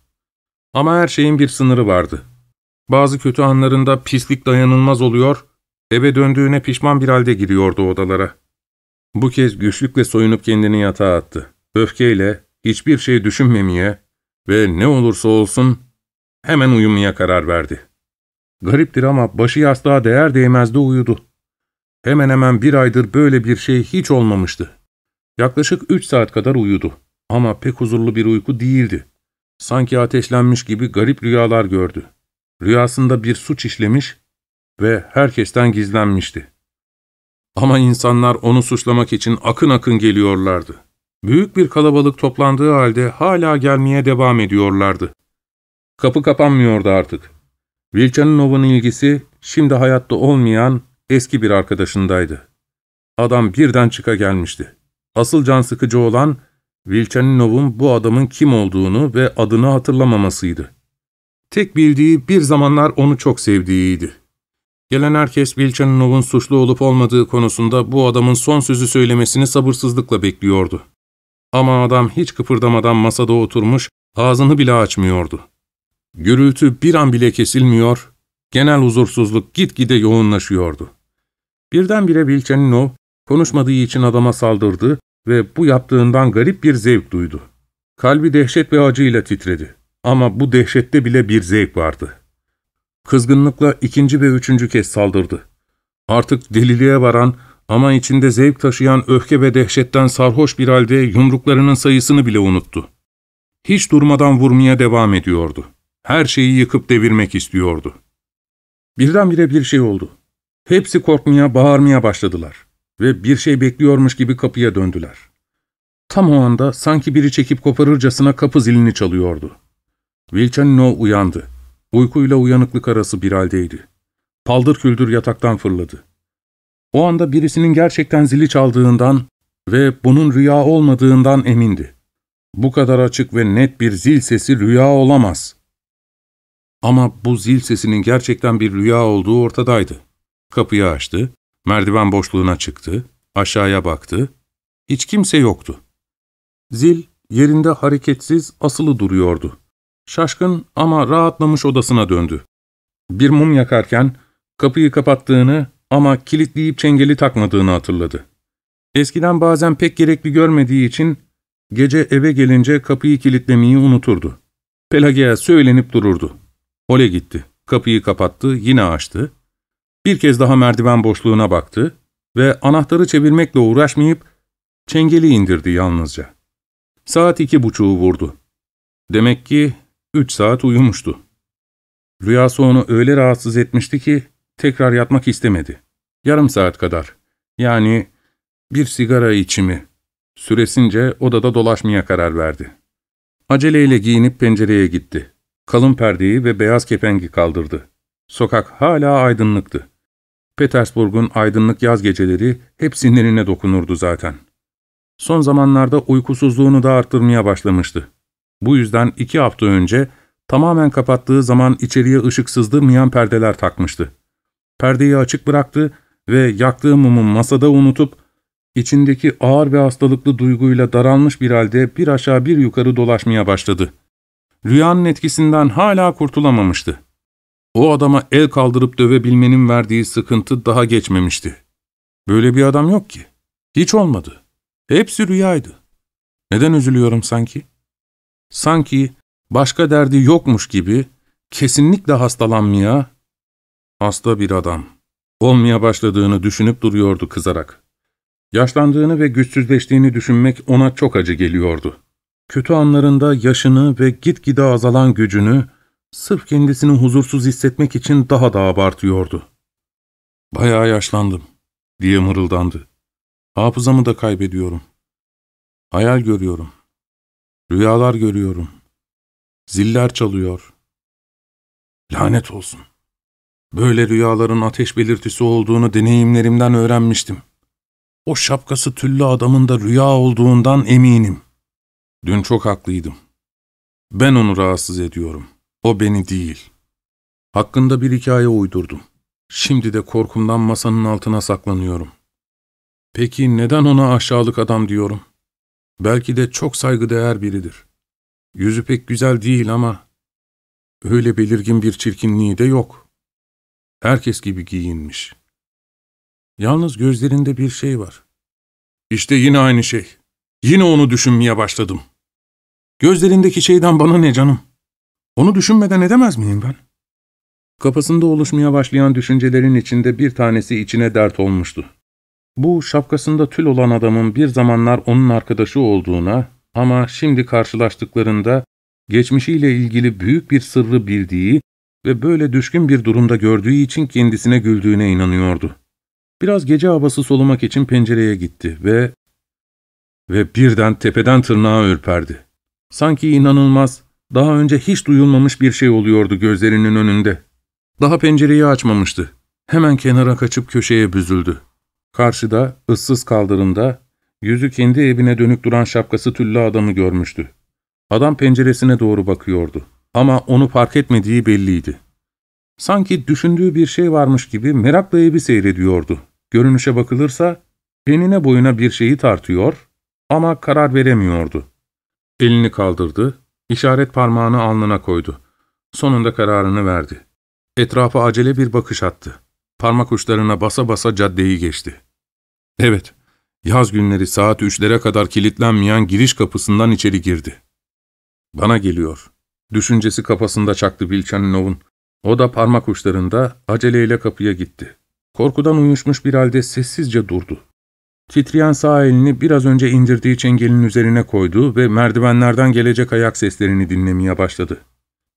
Ama her şeyin bir sınırı vardı. Bazı kötü anlarında pislik dayanılmaz oluyor, eve döndüğüne pişman bir halde giriyordu odalara. Bu kez güçlükle soyunup kendini yatağa attı. Öfkeyle, hiçbir şey düşünmemeye ve ne olursa olsun hemen uyumaya karar verdi. Gariptir ama başı yastığa değer değmez de uyudu. Hemen hemen bir aydır böyle bir şey hiç olmamıştı. Yaklaşık üç saat kadar uyudu. Ama pek huzurlu bir uyku değildi. Sanki ateşlenmiş gibi garip rüyalar gördü. Rüyasında bir suç işlemiş ve herkesten gizlenmişti. Ama insanlar onu suçlamak için akın akın geliyorlardı. Büyük bir kalabalık toplandığı halde hala gelmeye devam ediyorlardı. Kapı kapanmıyordu artık. Vilchanov'un ilgisi şimdi hayatta olmayan eski bir arkadaşındaydı. Adam birden çıka gelmişti. Asıl can sıkıcı olan Vilchanov'un bu adamın kim olduğunu ve adını hatırlamamasıydı. Tek bildiği bir zamanlar onu çok sevdiğiydi. Gelen herkes Vilchanov'un suçlu olup olmadığı konusunda bu adamın son sözü söylemesini sabırsızlıkla bekliyordu. Ama adam hiç kıpırdamadan masada oturmuş, ağzını bile açmıyordu. Gürültü bir an bile kesilmiyor, genel huzursuzluk gitgide yoğunlaşıyordu. Birdenbire Vilchanov, konuşmadığı için adama saldırdı ve bu yaptığından garip bir zevk duydu. Kalbi dehşet ve acıyla titredi. Ama bu dehşette bile bir zevk vardı. Kızgınlıkla ikinci ve üçüncü kez saldırdı. Artık deliliğe varan ama içinde zevk taşıyan öfke ve dehşetten sarhoş bir halde yumruklarının sayısını bile unuttu. hiç durmadan vurmaya devam ediyordu. Her şeyi yıkıp devirmek istiyordu. Birdenbire bir şey oldu. Hepsi korkmaya, bağırmaya başladılar ve bir şey bekliyormuş gibi kapıya döndüler. Tam o anda sanki biri çekip koparırcasına kapı zilini çalıyordu. Vilchanino uyandı. Uykuyla uyanıklık arası bir haldeydi. Paldır küldür yataktan fırladı. O anda birisinin gerçekten zili çaldığından ve bunun rüya olmadığından emindi. Bu kadar açık ve net bir zil sesi rüya olamaz. Ama bu zil sesinin gerçekten bir rüya olduğu ortadaydı. Kapıyı açtı, merdiven boşluğuna çıktı, aşağıya baktı. Hiç kimse yoktu. Zil yerinde hareketsiz asılı duruyordu. Şaşkın ama rahatlamış odasına döndü. Bir mum yakarken kapıyı kapattığını ama kilitleyip çengeli takmadığını hatırladı. Eskiden bazen pek gerekli görmediği için gece eve gelince kapıyı kilitlemeyi unuturdu. Pelagia söylenip dururdu. Ole gitti. Kapıyı kapattı, yine açtı. Bir kez daha merdiven boşluğuna baktı ve anahtarı çevirmekle uğraşmayıp çengeli indirdi yalnızca. Saat iki buçuğu vurdu. Demek ki üç saat uyumuştu. Rüyası onu öyle rahatsız etmişti ki tekrar yatmak istemedi. Yarım saat kadar. Yani bir sigara içimi. Süresince odada dolaşmaya karar verdi. Aceleyle giyinip pencereye gitti. Kalın perdeyi ve beyaz kepengi kaldırdı. Sokak hala aydınlıktı. Petersburg'un aydınlık yaz geceleri hep sinirine dokunurdu zaten. Son zamanlarda uykusuzluğunu da arttırmaya başlamıştı. Bu yüzden iki hafta önce tamamen kapattığı zaman içeriye ışık sızdırmayan perdeler takmıştı. Perdeyi açık bıraktı ve yaktığı mumu masada unutup, içindeki ağır ve hastalıklı duyguyla daralmış bir halde bir aşağı bir yukarı dolaşmaya başladı. Rüyanın etkisinden hala kurtulamamıştı. O adama el kaldırıp dövebilmenin verdiği sıkıntı daha geçmemişti. Böyle bir adam yok ki. Hiç olmadı. Hepsi rüyaydı. Neden üzülüyorum sanki? Sanki başka derdi yokmuş gibi kesinlikle hastalanmaya, hasta bir adam, olmaya başladığını düşünüp duruyordu kızarak. Yaşlandığını ve güçsüzleştiğini düşünmek ona çok acı geliyordu. Kötü anlarında yaşını ve gitgide azalan gücünü, sırf kendisini huzursuz hissetmek için daha da abartıyordu. ''Bayağı yaşlandım.'' diye mırıldandı. ''Hafızamı da kaybediyorum. Hayal görüyorum. Rüyalar görüyorum. Ziller çalıyor. Lanet olsun. Böyle rüyaların ateş belirtisi olduğunu deneyimlerimden öğrenmiştim. O şapkası tüllü adamın da rüya olduğundan eminim. Dün çok haklıydım. Ben onu rahatsız ediyorum. O beni değil. Hakkında bir hikaye uydurdum. Şimdi de korkumdan masanın altına saklanıyorum. Peki neden ona aşağılık adam diyorum? Belki de çok saygıdeğer biridir. Yüzü pek güzel değil ama öyle belirgin bir çirkinliği de yok. Herkes gibi giyinmiş. Yalnız gözlerinde bir şey var. İşte yine aynı şey. Yine onu düşünmeye başladım. Gözlerindeki şeyden bana ne canım? Onu düşünmeden edemez miyim ben? Kafasında oluşmaya başlayan düşüncelerin içinde bir tanesi içine dert olmuştu. Bu şapkasında tül olan adamın bir zamanlar onun arkadaşı olduğuna ama şimdi karşılaştıklarında geçmişiyle ilgili büyük bir sırrı bildiği ve böyle düşkün bir durumda gördüğü için kendisine güldüğüne inanıyordu. Biraz gece havası solumak için pencereye gitti ve... Ve birden tepeden tırnağa ürperdi. Sanki inanılmaz, daha önce hiç duyulmamış bir şey oluyordu gözlerinin önünde. Daha pencereyi açmamıştı. Hemen kenara kaçıp köşeye büzüldü. Karşıda, ıssız kaldırımda, yüzü kendi evine dönük duran şapkası tüllü adamı görmüştü. Adam penceresine doğru bakıyordu. Ama onu fark etmediği belliydi. Sanki düşündüğü bir şey varmış gibi merakla evi seyrediyordu. Görünüşe bakılırsa enine boyuna bir şeyi tartıyor ama karar veremiyordu. Elini kaldırdı, işaret parmağını alnına koydu. Sonunda kararını verdi. Etrafa acele bir bakış attı. Parmak uçlarına basa basa caddeyi geçti. Evet, yaz günleri saat üçlere kadar kilitlenmeyen giriş kapısından içeri girdi. Bana geliyor. Düşüncesi kafasında çaktı Vilçaninov'un. O da parmak uçlarında aceleyle kapıya gitti. Korkudan uyuşmuş bir halde sessizce durdu. Titreyen sağ elini biraz önce indirdiği çengelin üzerine koydu ve merdivenlerden gelecek ayak seslerini dinlemeye başladı.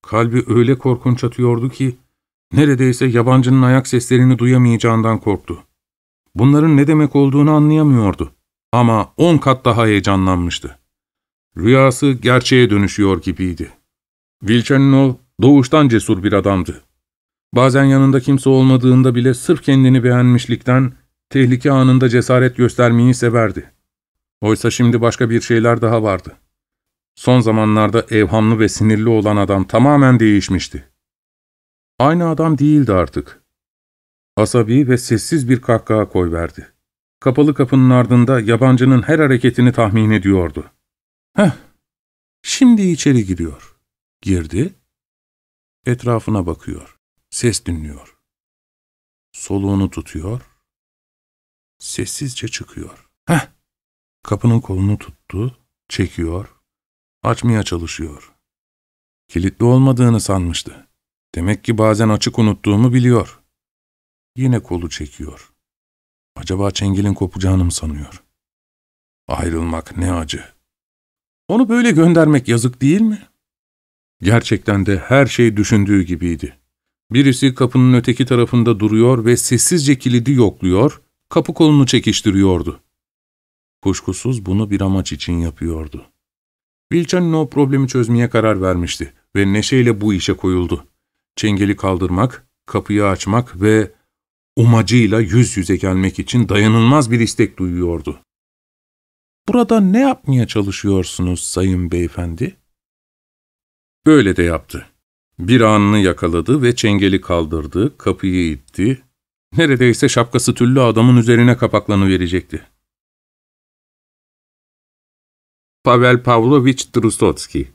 Kalbi öyle korkunç atıyordu ki, neredeyse yabancının ayak seslerini duyamayacağından korktu. Bunların ne demek olduğunu anlayamıyordu. Ama on kat daha heyecanlanmıştı. Rüyası gerçeğe dönüşüyor gibiydi. Vilchanov doğuştan cesur bir adamdı. Bazen yanında kimse olmadığında bile sırf kendini beğenmişlikten tehlike anında cesaret göstermeyi severdi. Oysa şimdi başka bir şeyler daha vardı. Son zamanlarda evhamlı ve sinirli olan adam tamamen değişmişti. Aynı adam değildi artık. Asabi ve sessiz bir kahkaha koyverdi. Kapalı kapının ardında yabancının her hareketini tahmin ediyordu. Heh, şimdi içeri giriyor. Girdi, etrafına bakıyor, ses dinliyor. Soluğunu tutuyor, sessizce çıkıyor. Heh, kapının kolunu tuttu, çekiyor, açmaya çalışıyor. Kilitli olmadığını sanmıştı. Demek ki bazen açık unuttuğumu biliyor. Yine kolu çekiyor. Acaba çengelin kopacağını mı sanıyor? Ayrılmak ne acı. Onu böyle göndermek yazık değil mi? Gerçekten de her şey düşündüğü gibiydi. Birisi kapının öteki tarafında duruyor ve sessizce kilidi yokluyor, kapı kolunu çekiştiriyordu. Kuşkusuz bunu bir amaç için yapıyordu. Vilcan'ın o problemi çözmeye karar vermişti ve neşeyle bu işe koyuldu. Çengeli kaldırmak, kapıyı açmak ve umacıyla yüz yüze gelmek için dayanılmaz bir istek duyuyordu. ''Burada ne yapmaya çalışıyorsunuz sayın beyefendi?'' Böyle de yaptı. Bir anını yakaladı ve çengeli kaldırdı, kapıyı itti. Neredeyse şapkası tüllü adamın üzerine kapaklanıverecekti. Pavel Pavlovich Trustotski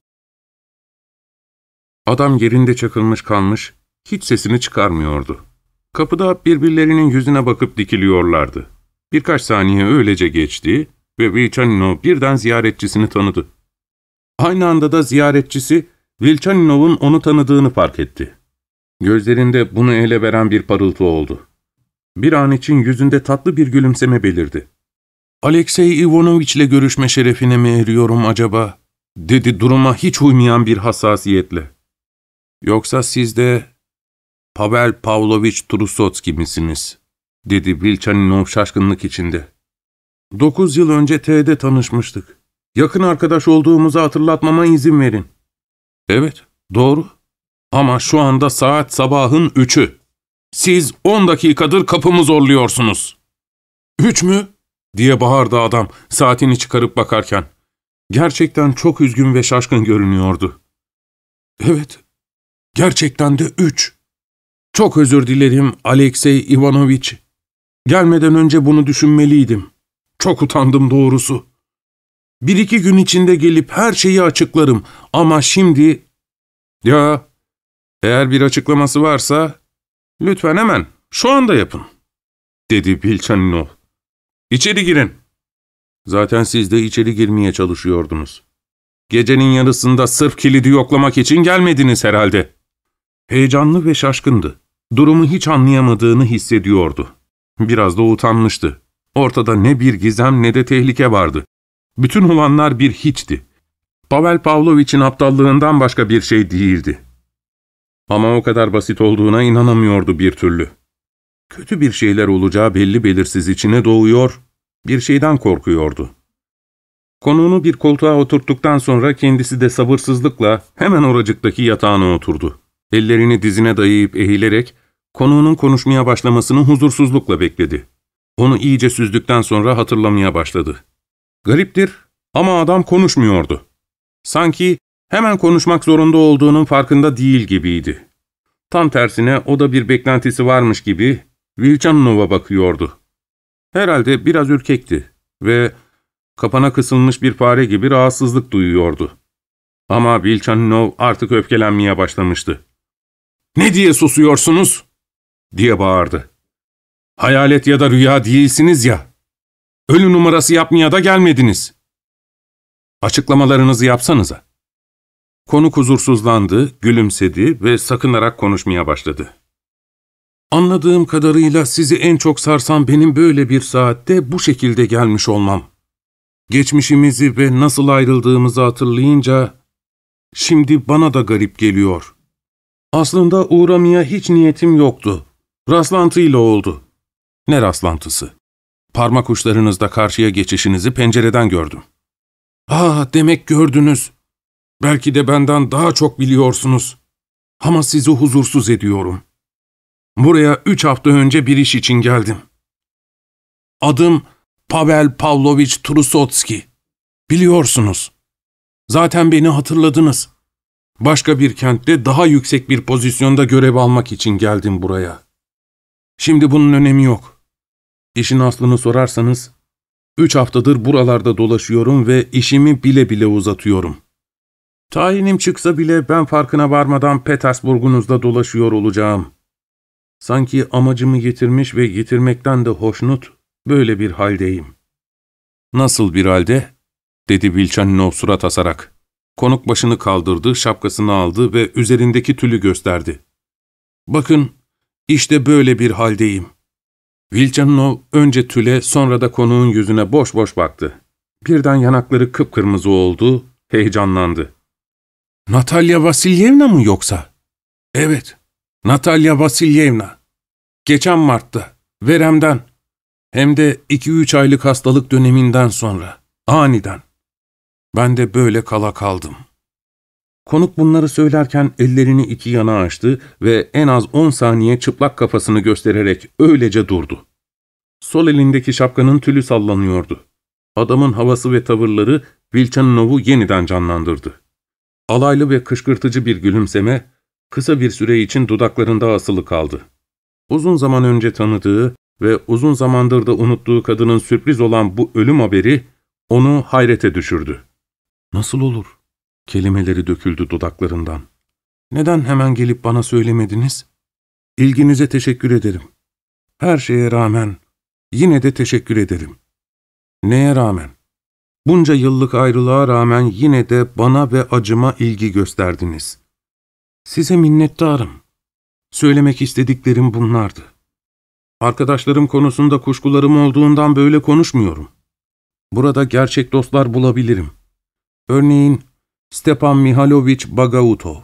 Adam yerinde çakılmış kalmış, hiç sesini çıkarmıyordu. Kapıda birbirlerinin yüzüne bakıp dikiliyorlardı. Birkaç saniye öylece geçti ve Vilchanino birden ziyaretçisini tanıdı. Aynı anda da ziyaretçisi Vilchaninov'un onu tanıdığını fark etti. Gözlerinde bunu ele veren bir parıltı oldu. Bir an için yüzünde tatlı bir gülümseme belirdi. ''Alexey Ivanovich ile görüşme şerefine mi eriyorum acaba?'' dedi duruma hiç uymayan bir hassasiyetle. ''Yoksa siz de Pavel Pavlovich Trusotski misiniz?'' dedi Vilchaninov şaşkınlık içinde. ''Dokuz yıl önce T'de tanışmıştık. Yakın arkadaş olduğumuzu hatırlatmama izin verin.'' ''Evet, doğru. Ama şu anda saat sabahın üçü. Siz on dakikadır kapımı zorluyorsunuz.'' ''Üç mü?'' diye bağırdı adam saatini çıkarıp bakarken. Gerçekten çok üzgün ve şaşkın görünüyordu. ''Evet, gerçekten de üç.'' ''Çok özür dilerim Alexey Ivanovich. Gelmeden önce bunu düşünmeliydim. Çok utandım doğrusu. Bir iki gün içinde gelip her şeyi açıklarım ama şimdi... Ya, eğer bir açıklaması varsa lütfen hemen şu anda yapın.'' dedi Bilçaninov. ''İçeri girin.'' Zaten siz de içeri girmeye çalışıyordunuz. Gecenin yarısında sırf kilidi yoklamak için gelmediniz herhalde. Heyecanlı ve şaşkındı. Durumu hiç anlayamadığını hissediyordu. Biraz da utanmıştı. Ortada ne bir gizem ne de tehlike vardı. Bütün olanlar bir hiçti. Pavel Pavlovich'in aptallığından başka bir şey değildi. Ama o kadar basit olduğuna inanamıyordu bir türlü. Kötü bir şeyler olacağı belli belirsiz içine doğuyor, bir şeyden korkuyordu. Konuğunu bir koltuğa oturttuktan sonra kendisi de sabırsızlıkla hemen oracıktaki yatağına oturdu. Ellerini dizine dayayıp eğilerek konuğunun konuşmaya başlamasını huzursuzlukla bekledi. Onu iyice süzdükten sonra hatırlamaya başladı. Gariptir ama adam konuşmuyordu. Sanki hemen konuşmak zorunda olduğunun farkında değil gibiydi. Tam tersine o da bir beklentisi varmış gibi Vilchanov'a bakıyordu. Herhalde biraz ürkekti ve kapana kısılmış bir fare gibi rahatsızlık duyuyordu. Ama Vilchanov artık öfkelenmeye başlamıştı. ''Ne diye susuyorsunuz?'' diye bağırdı. ''Hayalet ya da rüya değilsiniz ya. Ölü numarası yapmaya da gelmediniz. Açıklamalarınızı yapsanıza.'' Konuk huzursuzlandı, gülümsedi ve sakınarak konuşmaya başladı. Anladığım kadarıyla sizi en çok sarsan benim böyle bir saatte bu şekilde gelmiş olmam. Geçmişimizi ve nasıl ayrıldığımızı hatırlayınca şimdi bana da garip geliyor. Aslında uğramaya hiç niyetim yoktu. Rastlantıyla oldu. Ne rastlantısı? Parmak uçlarınızda karşıya geçişinizi pencereden gördüm. Ah demek gördünüz. Belki de benden daha çok biliyorsunuz. Ama sizi huzursuz ediyorum. Buraya üç hafta önce bir iş için geldim. Adım Pavel Pavlovich Trusotski. Biliyorsunuz. Zaten beni hatırladınız. Başka bir kentte daha yüksek bir pozisyonda görev almak için geldim buraya. Şimdi bunun önemi yok. İşin aslını sorarsanız, üç haftadır buralarda dolaşıyorum ve işimi bile bile uzatıyorum. Tayinim çıksa bile ben farkına varmadan Petersburg'unuzda dolaşıyor olacağım. Sanki amacımı yitirmiş ve yitirmekten de hoşnut, böyle bir haldeyim. Nasıl bir halde? dedi Vilçaninov surat asarak. Konuk başını kaldırdı, şapkasını aldı ve üzerindeki tülü gösterdi. Bakın, işte böyle bir haldeyim. Vilçaninov önce tüle, sonra da konuğun yüzüne boş boş baktı. Birden yanakları kıpkırmızı oldu, heyecanlandı. Natalya Vasilyevna mı yoksa? Evet, Natalya Vasilyevna. Geçen Mart'ta, veremden. Hem de iki üç aylık hastalık döneminden sonra, aniden. Ben de böyle kala kaldım. Konuk bunları söylerken ellerini iki yana açtı ve en az on saniye çıplak kafasını göstererek öylece durdu. Sol elindeki şapkanın tülü sallanıyordu. Adamın havası ve tavırları Vilçanov'u yeniden canlandırdı. Alaylı ve kışkırtıcı bir gülümseme, kısa bir süre için dudaklarında asılı kaldı. Uzun zaman önce tanıdığı ve uzun zamandır da unuttuğu kadının sürpriz olan bu ölüm haberi onu hayrete düşürdü. ''Nasıl olur?'' kelimeleri döküldü dudaklarından. ''Neden hemen gelip bana söylemediniz? İlginize teşekkür ederim. Her şeye rağmen yine de teşekkür ederim. Neye rağmen? Bunca yıllık ayrılığa rağmen yine de bana ve acıma ilgi gösterdiniz. Size minnettarım. Söylemek istediklerim bunlardı. Arkadaşlarım konusunda kuşkularım olduğundan böyle konuşmuyorum. Burada gerçek dostlar bulabilirim. Örneğin Stepan Mihailovich Bagautov.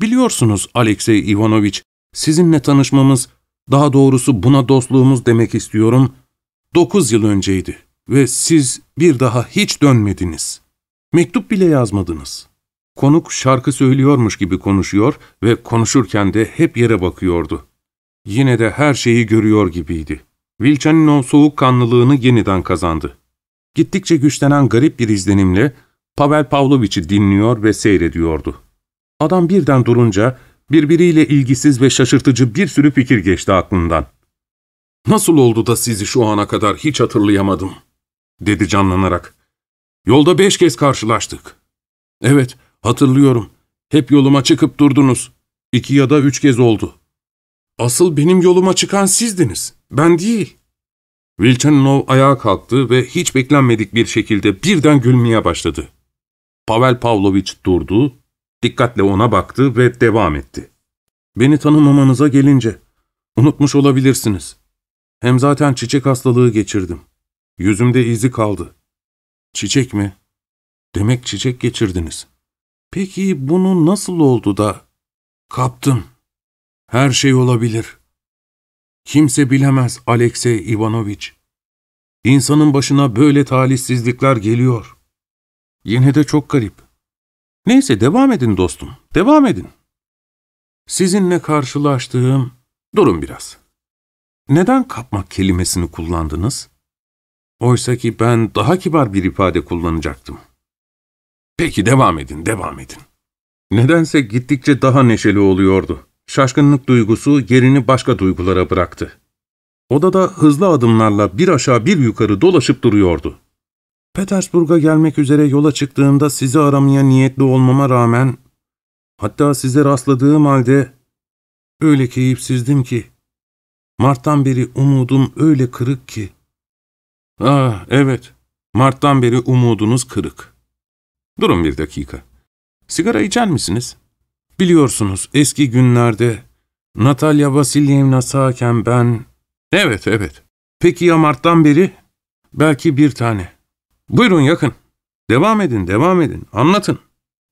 Biliyorsunuz Alexey Ivanovich, sizinle tanışmamız, daha doğrusu buna dostluğumuz demek istiyorum, dokuz yıl önceydi ve siz bir daha hiç dönmediniz. Mektup bile yazmadınız. Konuk şarkı söylüyormuş gibi konuşuyor ve konuşurken de hep yere bakıyordu. Yine de her şeyi görüyor gibiydi. Vilçaninov soğukkanlılığını yeniden kazandı. Gittikçe güçlenen garip bir izlenimle Pavel Pavlovich'i dinliyor ve seyrediyordu. Adam birden durunca birbiriyle ilgisiz ve şaşırtıcı bir sürü fikir geçti aklından. ''Nasıl oldu da sizi şu ana kadar hiç hatırlayamadım?'' dedi canlanarak. ''Yolda beş kez karşılaştık.'' ''Evet, hatırlıyorum. Hep yoluma çıkıp durdunuz. İki ya da üç kez oldu.'' ''Asıl benim yoluma çıkan sizdiniz, ben değil.'' Vilchanov ayağa kalktı ve hiç beklenmedik bir şekilde birden gülmeye başladı. Pavel Pavlovich durdu, dikkatle ona baktı ve devam etti. ''Beni tanımamanıza gelince, unutmuş olabilirsiniz. Hem zaten çiçek hastalığı geçirdim. Yüzümde izi kaldı. Çiçek mi? Demek çiçek geçirdiniz. Peki bunu nasıl oldu da? Kaptım. Her şey olabilir. Kimse bilemez Alexey Ivanovich. İnsanın başına böyle talihsizlikler geliyor. Yine de çok garip. Neyse devam edin dostum, devam edin. Sizinle karşılaştığım... Durun biraz. Neden kapmak kelimesini kullandınız? Oysa ki ben daha kibar bir ifade kullanacaktım. Peki devam edin, devam edin. Nedense gittikçe daha neşeli oluyordu. Şaşkınlık duygusu yerini başka duygulara bıraktı. Odada hızlı adımlarla bir aşağı bir yukarı dolaşıp duruyordu. Petersburg'a gelmek üzere yola çıktığımda sizi aramaya niyetli olmama rağmen, hatta size rastladığım halde öyle keyifsizdim ki, Mart'tan beri umudum öyle kırık ki. Ah evet, Mart'tan beri umudunuz kırık. Durun bir dakika. Sigara içer misiniz? Biliyorsunuz eski günlerde Natalya Vasilyevna sağken ben... Evet, evet. Peki ya Mart'tan beri? Belki bir tane. Buyurun yakın. Devam edin, devam edin. Anlatın.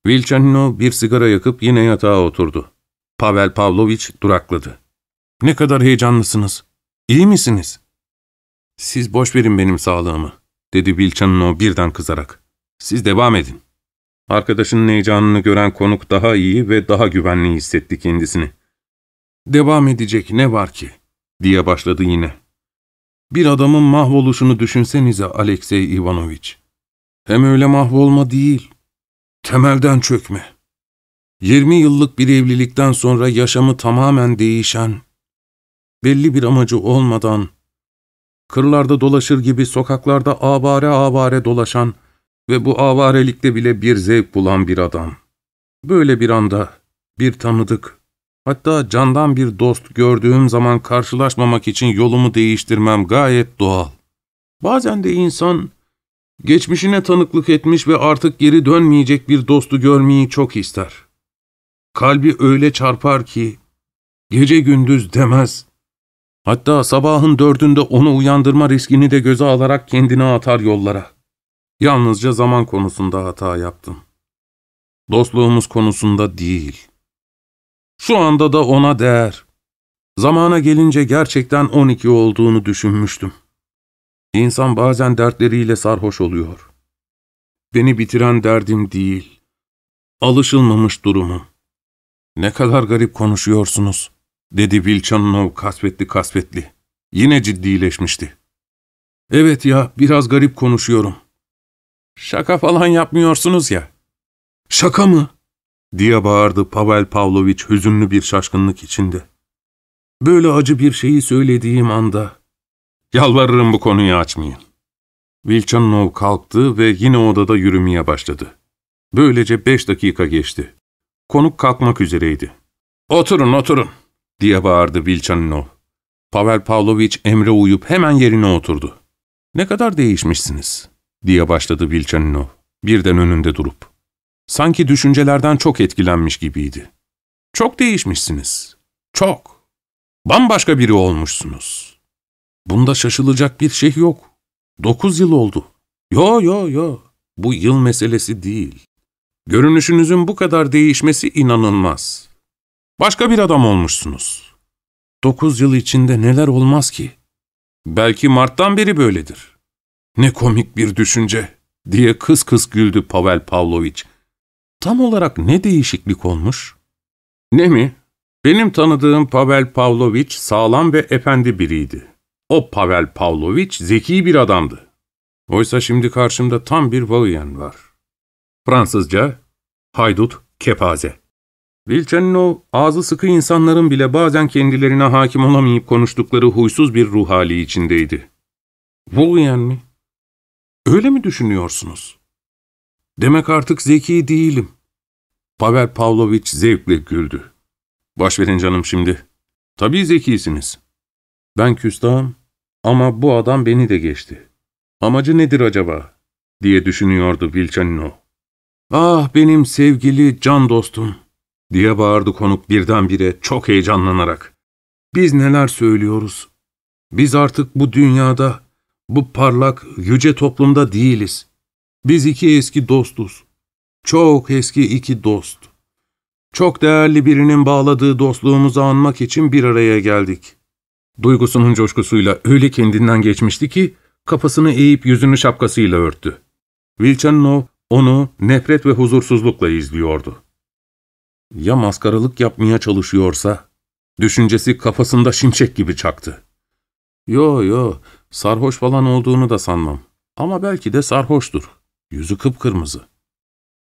Vilchanino bir sigara yakıp yine yatağa oturdu. Pavel Pavlovich durakladı. Ne kadar heyecanlısınız. İyi misiniz? Siz boş verin benim sağlığımı, dedi Vilchanino birden kızarak. Siz devam edin. Arkadaşının heyecanını gören konuk daha iyi ve daha güvenli hissetti kendisini. Devam edecek ne var ki? diye başladı yine. Bir adamın mahvoluşunu düşünsenize Alexey Ivanoviç. Hem öyle mahvolma değil, temelden çökme. 20 yıllık bir evlilikten sonra yaşamı tamamen değişen, belli bir amacı olmadan, kırlarda dolaşır gibi sokaklarda avare avare dolaşan ve bu avarelikte bile bir zevk bulan bir adam. Böyle bir anda bir tanıdık, hatta candan bir dost gördüğüm zaman karşılaşmamak için yolumu değiştirmem gayet doğal. Bazen de insan geçmişine tanıklık etmiş ve artık geri dönmeyecek bir dostu görmeyi çok ister. Kalbi öyle çarpar ki gece gündüz demez. Hatta sabahın dördünde onu uyandırma riskini de göze alarak kendini atar yollara. Yalnızca zaman konusunda hata yaptım. Dostluğumuz konusunda değil. Şu anda da ona değer. Zamana gelince gerçekten 12 olduğunu düşünmüştüm. İnsan bazen dertleriyle sarhoş oluyor. Beni bitiren derdim değil, alışılmamış durumum. Ne kadar garip konuşuyorsunuz, dedi Vilchanov kasvetli kasvetli. Yine ciddileşmişti. Evet ya, biraz garip konuşuyorum. Şaka falan yapmıyorsunuz ya. Şaka mı? Diye bağırdı Pavel Pavlovich hüzünlü bir şaşkınlık içinde. Böyle acı bir şeyi söylediğim anda, yalvarırım bu konuyu açmayın. Vilchanov kalktı ve yine odada yürümeye başladı. Böylece beş dakika geçti. Konuk kalkmak üzereydi. ''Oturun, oturun!'' diye bağırdı Vilchanov. Pavel Pavlovich emre uyup hemen yerine oturdu. ''Ne kadar değişmişsiniz?'' diye başladı Vilchanov, birden önünde durup. Sanki düşüncelerden çok etkilenmiş gibiydi. ''Çok değişmişsiniz. Çok. Bambaşka biri olmuşsunuz. Bunda şaşılacak bir şey yok. Dokuz yıl oldu. Yo yo yo, bu yıl meselesi değil. Görünüşünüzün bu kadar değişmesi inanılmaz. Başka bir adam olmuşsunuz. Dokuz yıl içinde neler olmaz ki? Belki Mart'tan beri böyledir. Ne komik bir düşünce, diye kıs kıs güldü Pavel Pavlovich. Tam olarak ne değişiklik olmuş? Ne mi? Benim tanıdığım Pavel Pavlovich sağlam ve efendi biriydi. O Pavel Pavlovich zeki bir adamdı. Oysa şimdi karşımda tam bir Vauyen var. Fransızca, haydut, kepaze. Vilchanov, ağzı sıkı insanların bile bazen kendilerine hakim olamayıp konuştukları huysuz bir ruh hali içindeydi. Vauyen mi? Öyle mi düşünüyorsunuz? Demek artık zeki değilim. Pavel Pavlovich zevkle güldü. Baş verin canım şimdi. Tabii zekisiniz. Ben küstahım ama bu adam beni de geçti. Amacı nedir acaba? diye düşünüyordu Vilchanino. Ah benim sevgili can dostum diye bağırdı konuk birdenbire çok heyecanlanarak. Biz neler söylüyoruz? Biz artık bu dünyada, bu parlak, yüce toplumda değiliz. Biz iki eski dostuz. Çok eski iki dost. Çok değerli birinin bağladığı dostluğumuzu anmak için bir araya geldik. Duygusunun coşkusuyla öyle kendinden geçmişti ki, kafasını eğip yüzünü şapkasıyla örttü. Vilchanov onu nefret ve huzursuzlukla izliyordu. Ya maskaralık yapmaya çalışıyorsa? Düşüncesi kafasında şimşek gibi çaktı. Yo yo, sarhoş falan olduğunu da sanmam. Ama belki de sarhoştur. Yüzü kıpkırmızı.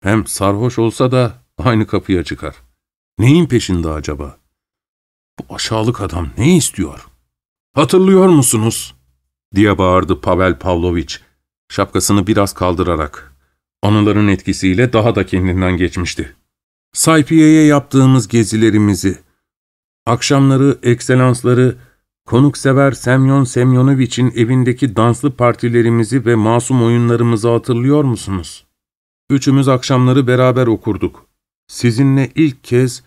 Hem sarhoş olsa da aynı kapıya çıkar. Neyin peşinde acaba? Bu aşağılık adam ne istiyor? Hatırlıyor musunuz? diye bağırdı Pavel Pavlovich, şapkasını biraz kaldırarak. Anıların etkisiyle daha da kendinden geçmişti. Saypiye'ye yaptığımız gezilerimizi, akşamları, ekselansları, konuksever Semyon Semyonoviç'in evindeki danslı partilerimizi ve masum oyunlarımızı hatırlıyor musunuz? Üçümüz akşamları beraber okurduk. Sizinle ilk kez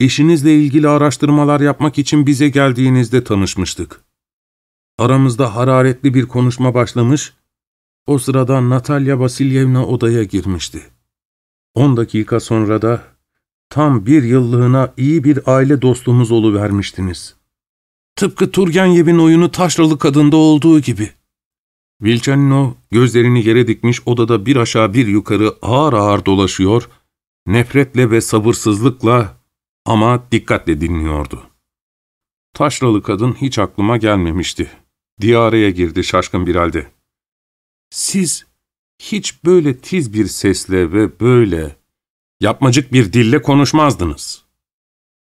eşinizle ilgili araştırmalar yapmak için bize geldiğinizde tanışmıştık. Aramızda hararetli bir konuşma başlamış, o sırada Natalya Vasilyevna odaya girmişti. On dakika sonra da tam bir yıllığına iyi bir aile dostluğumuz vermiştiniz. Tıpkı Turgenev'in oyunu taşralı kadında olduğu gibi. Vilchanino gözlerini yere dikmiş odada bir aşağı bir yukarı ağır ağır dolaşıyor, nefretle ve sabırsızlıkla ama dikkatle dinliyordu. Taşralı kadın hiç aklıma gelmemişti diye araya girdi şaşkın bir halde. Siz hiç böyle tiz bir sesle ve böyle yapmacık bir dille konuşmazdınız.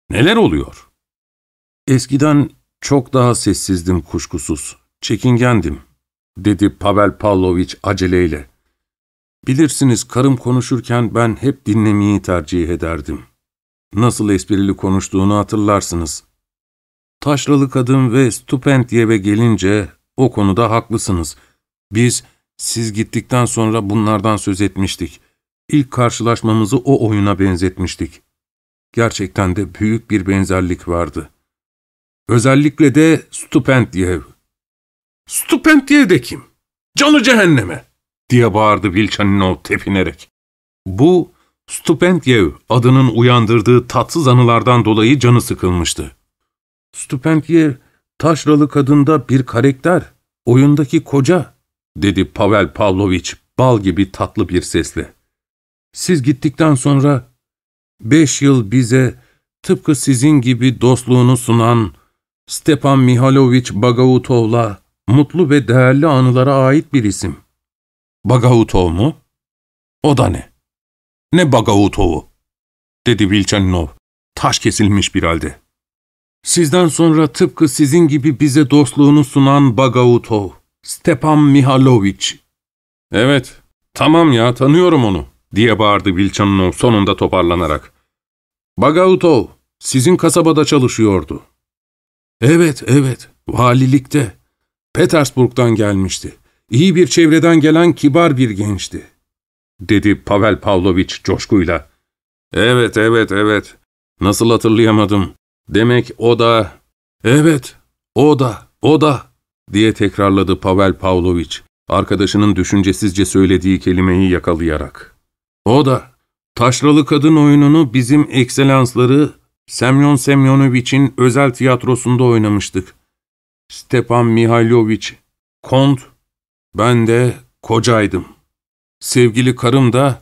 Neler oluyor? Eskiden çok daha sessizdim kuşkusuz, çekingendim, dedi Pavel Pavlovich aceleyle. Bilirsiniz karım konuşurken ben hep dinlemeyi tercih ederdim. Nasıl esprili konuştuğunu hatırlarsınız. Taşralı kadın ve Stupendiyev'e gelince o konuda haklısınız. Biz siz gittikten sonra bunlardan söz etmiştik. İlk karşılaşmamızı o oyuna benzetmiştik. Gerçekten de büyük bir benzerlik vardı. Özellikle de Stupendiyev. Stupendiyev de kim? Canı cehenneme! diye bağırdı Vilçaninov tepinerek. Bu, Stupendyev adının uyandırdığı tatsız anılardan dolayı canı sıkılmıştı. Stupendyev, taşralı kadında bir karakter, oyundaki koca, dedi Pavel Pavlovich bal gibi tatlı bir sesle. Siz gittikten sonra beş yıl bize tıpkı sizin gibi dostluğunu sunan Stepan Mihailovich Bagautov'la mutlu ve değerli anılara ait bir isim. Bagautov mu? O da ne? Ne Bagautov'u? dedi Vilchanov, taş kesilmiş bir halde. Sizden sonra tıpkı sizin gibi bize dostluğunu sunan Bagautov, Stepan Mihailovich. Evet, tamam ya tanıyorum onu, diye bağırdı Vilchanov sonunda toparlanarak. Bagautov, sizin kasabada çalışıyordu. Evet, evet, valilikte. Petersburg'dan gelmişti. İyi bir çevreden gelen kibar bir gençti. Dedi Pavel Pavlovich coşkuyla. Evet, evet, evet. Nasıl hatırlayamadım. Demek o da... Evet, o da, o da, diye tekrarladı Pavel Pavlovich, arkadaşının düşüncesizce söylediği kelimeyi yakalayarak. O da, taşralı kadın oyununu bizim ekselansları Semyon Semyonovich'in özel tiyatrosunda oynamıştık. Stepan Mihailovich, kont, ben de kocaydım. Sevgili karım da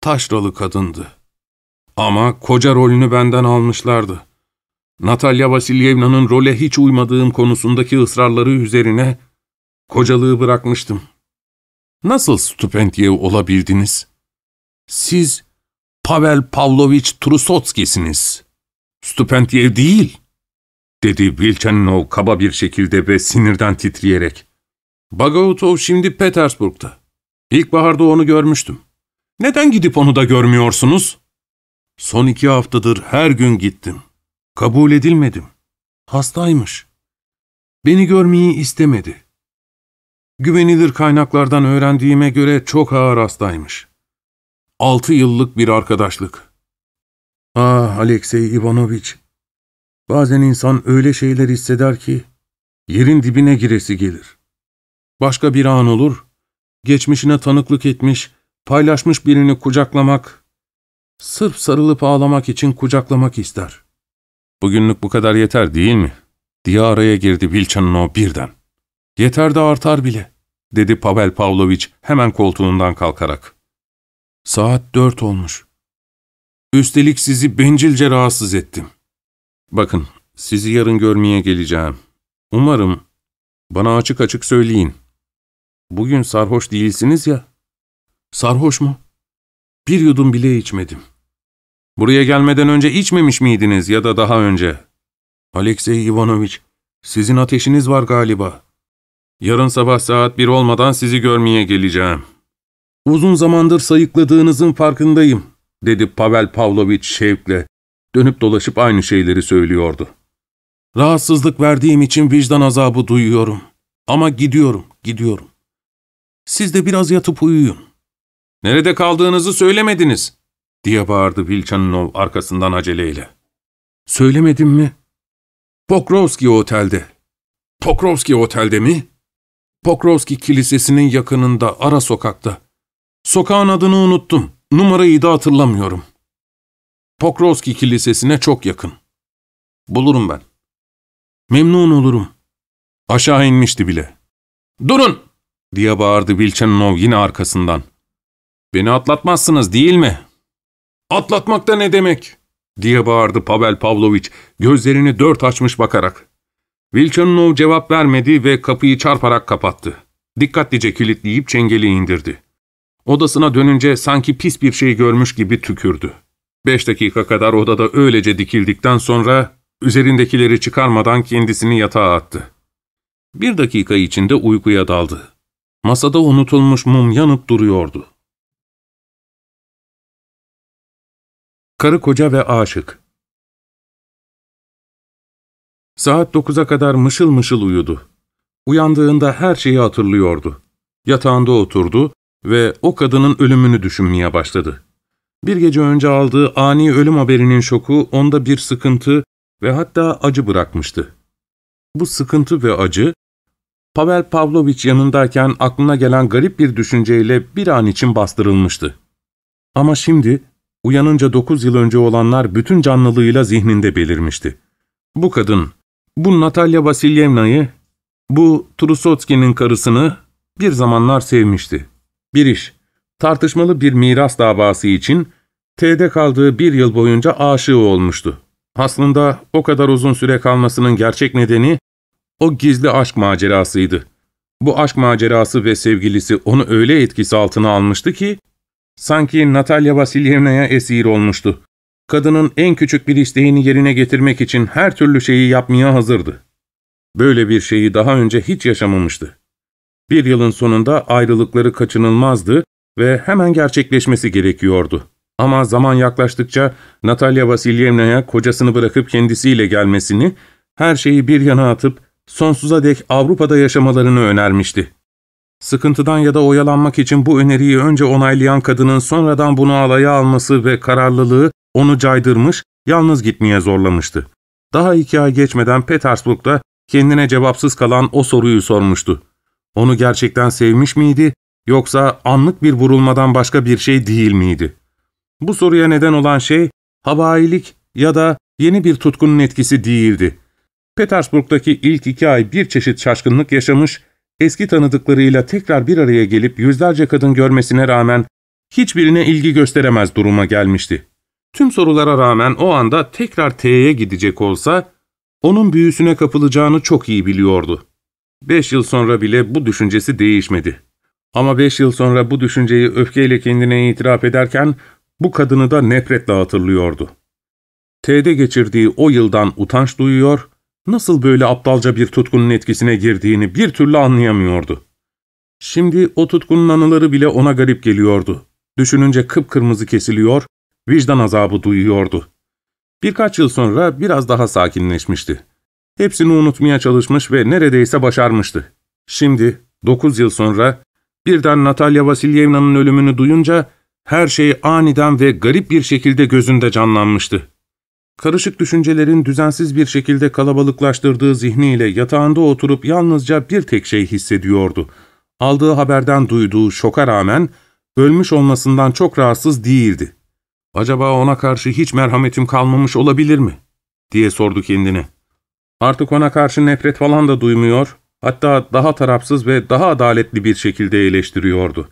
taşralı kadındı. Ama koca rolünü benden almışlardı. Natalya Vasilyevna'nın role hiç uymadığım konusundaki ısrarları üzerine kocalığı bırakmıştım. Nasıl Stupendyev olabildiniz? Siz Pavel Pavlovich Trusotski'siniz. Stupendyev değil, dedi Vilchanov kaba bir şekilde ve sinirden titreyerek. Bagautov şimdi Petersburg'da. İlkbaharda onu görmüştüm. Neden gidip onu da görmüyorsunuz? Son iki haftadır her gün gittim. Kabul edilmedim. Hastaymış. Beni görmeyi istemedi. Güvenilir kaynaklardan öğrendiğime göre çok ağır hastaymış. Altı yıllık bir arkadaşlık. Ah Alexey Ivanovich, bazen insan öyle şeyler hisseder ki yerin dibine giresi gelir. Başka bir an olur, geçmişine tanıklık etmiş, paylaşmış birini kucaklamak, sırf sarılıp ağlamak için kucaklamak ister. Bugünlük bu kadar yeter değil mi? diye araya girdi Vilchanov birden. Yeter de artar bile, dedi Pavel Pavlovich hemen koltuğundan kalkarak. Saat dört olmuş. Üstelik sizi bencilce rahatsız ettim. Bakın, sizi yarın görmeye geleceğim. Umarım bana açık açık söyleyin. Bugün sarhoş değilsiniz ya. Sarhoş mu? Bir yudum bile içmedim. Buraya gelmeden önce içmemiş miydiniz ya da daha önce? Alexey Ivanovich, sizin ateşiniz var galiba. Yarın sabah saat bir olmadan sizi görmeye geleceğim. Uzun zamandır sayıkladığınızın farkındayım, dedi Pavel Pavlovich şevkle. Dönüp dolaşıp aynı şeyleri söylüyordu. Rahatsızlık verdiğim için vicdan azabı duyuyorum. Ama gidiyorum, gidiyorum. Siz de biraz yatıp uyuyun. Nerede kaldığınızı söylemediniz. diye bağırdı Vilchanov arkasından aceleyle. Söylemedim mi? Pokrovski Otel'de. Pokrovski Otel'de mi? Pokrovski Kilisesi'nin yakınında, ara sokakta. Sokağın adını unuttum. Numarayı da hatırlamıyorum. Pokrovski Kilisesi'ne çok yakın. Bulurum ben. Memnun olurum. Aşağı inmişti bile. ''Durun!'' diye bağırdı Vilchanov yine arkasından. ''Beni atlatmazsınız değil mi?'' ''Atlatmak da ne demek?'' diye bağırdı Pavel Pavlovich gözlerini dört açmış bakarak. Vilchanov cevap vermedi ve kapıyı çarparak kapattı. Dikkatlice kilitleyip çengeli indirdi. Odasına dönünce sanki pis bir şey görmüş gibi tükürdü. Beş dakika kadar odada öylece dikildikten sonra üzerindekileri çıkarmadan kendisini yatağa attı. Bir dakika içinde uykuya daldı. Masada unutulmuş mum yanıp duruyordu. Karı koca ve aşık Saat dokuza kadar mışıl mışıl uyudu. Uyandığında her şeyi hatırlıyordu. Yatağında oturdu ve o kadının ölümünü düşünmeye başladı. Bir gece önce aldığı ani ölüm haberinin şoku onda bir sıkıntı ve hatta acı bırakmıştı. Bu sıkıntı ve acı, Pavel Pavlovich yanındayken aklına gelen garip bir düşünceyle bir an için bastırılmıştı. Ama şimdi, uyanınca dokuz yıl önce olanlar bütün canlılığıyla zihninde belirmişti. Bu kadın, bu Natalya Vasilyevna'yı, bu Trusotski'nin karısını bir zamanlar sevmişti. Bir iş, tartışmalı bir miras davası için T'de kaldığı bir yıl boyunca aşığı olmuştu. Aslında o kadar uzun süre kalmasının gerçek nedeni o gizli aşk macerasıydı. Bu aşk macerası ve sevgilisi onu öyle etkisi altına almıştı ki, sanki Natalya Vasilyevna'ya esir olmuştu. Kadının en küçük bir isteğini yerine getirmek için her türlü şeyi yapmaya hazırdı. Böyle bir şeyi daha önce hiç yaşamamıştı. Bir yılın sonunda ayrılıkları kaçınılmazdı ve hemen gerçekleşmesi gerekiyordu. Ama zaman yaklaştıkça Natalya Vasilyevna'ya kocasını bırakıp kendisiyle gelmesini, her şeyi bir yana atıp sonsuza dek Avrupa'da yaşamalarını önermişti. Sıkıntıdan ya da oyalanmak için bu öneriyi önce onaylayan kadının sonradan bunu alaya alması ve kararlılığı onu caydırmış, yalnız gitmeye zorlamıştı. Daha iki ay geçmeden Petersburg'da kendine cevapsız kalan o soruyu sormuştu. Onu gerçekten sevmiş miydi, yoksa anlık bir vurulmadan başka bir şey değil miydi? Bu soruya neden olan şey, havailik ya da yeni bir tutkunun etkisi değildi. Petersburg'daki ilk iki ay bir çeşit şaşkınlık yaşamış, eski tanıdıklarıyla tekrar bir araya gelip yüzlerce kadın görmesine rağmen hiçbirine ilgi gösteremez duruma gelmişti. Tüm sorulara rağmen o anda tekrar T'ye gidecek olsa, onun büyüsüne kapılacağını çok iyi biliyordu. Beş yıl sonra bile bu düşüncesi değişmedi. Ama beş yıl sonra bu düşünceyi öfkeyle kendine itiraf ederken, bu kadını da nefretle hatırlıyordu. T'de geçirdiği o yıldan utanç duyuyor, nasıl böyle aptalca bir tutkunun etkisine girdiğini bir türlü anlayamıyordu. Şimdi o tutkunun anıları bile ona garip geliyordu. Düşününce kıpkırmızı kesiliyor, vicdan azabı duyuyordu. Birkaç yıl sonra biraz daha sakinleşmişti. Hepsini unutmaya çalışmış ve neredeyse başarmıştı. Şimdi, dokuz yıl sonra, birden Natalya Vasilyevna'nın ölümünü duyunca, her şey aniden ve garip bir şekilde gözünde canlanmıştı. Karışık düşüncelerin düzensiz bir şekilde kalabalıklaştırdığı zihniyle yatağında oturup yalnızca bir tek şey hissediyordu. Aldığı haberden duyduğu şoka rağmen ölmüş olmasından çok rahatsız değildi. Acaba ona karşı hiç merhametim kalmamış olabilir mi? diye sordu kendine. Artık ona karşı nefret falan da duymuyor, hatta daha tarafsız ve daha adaletli bir şekilde eleştiriyordu.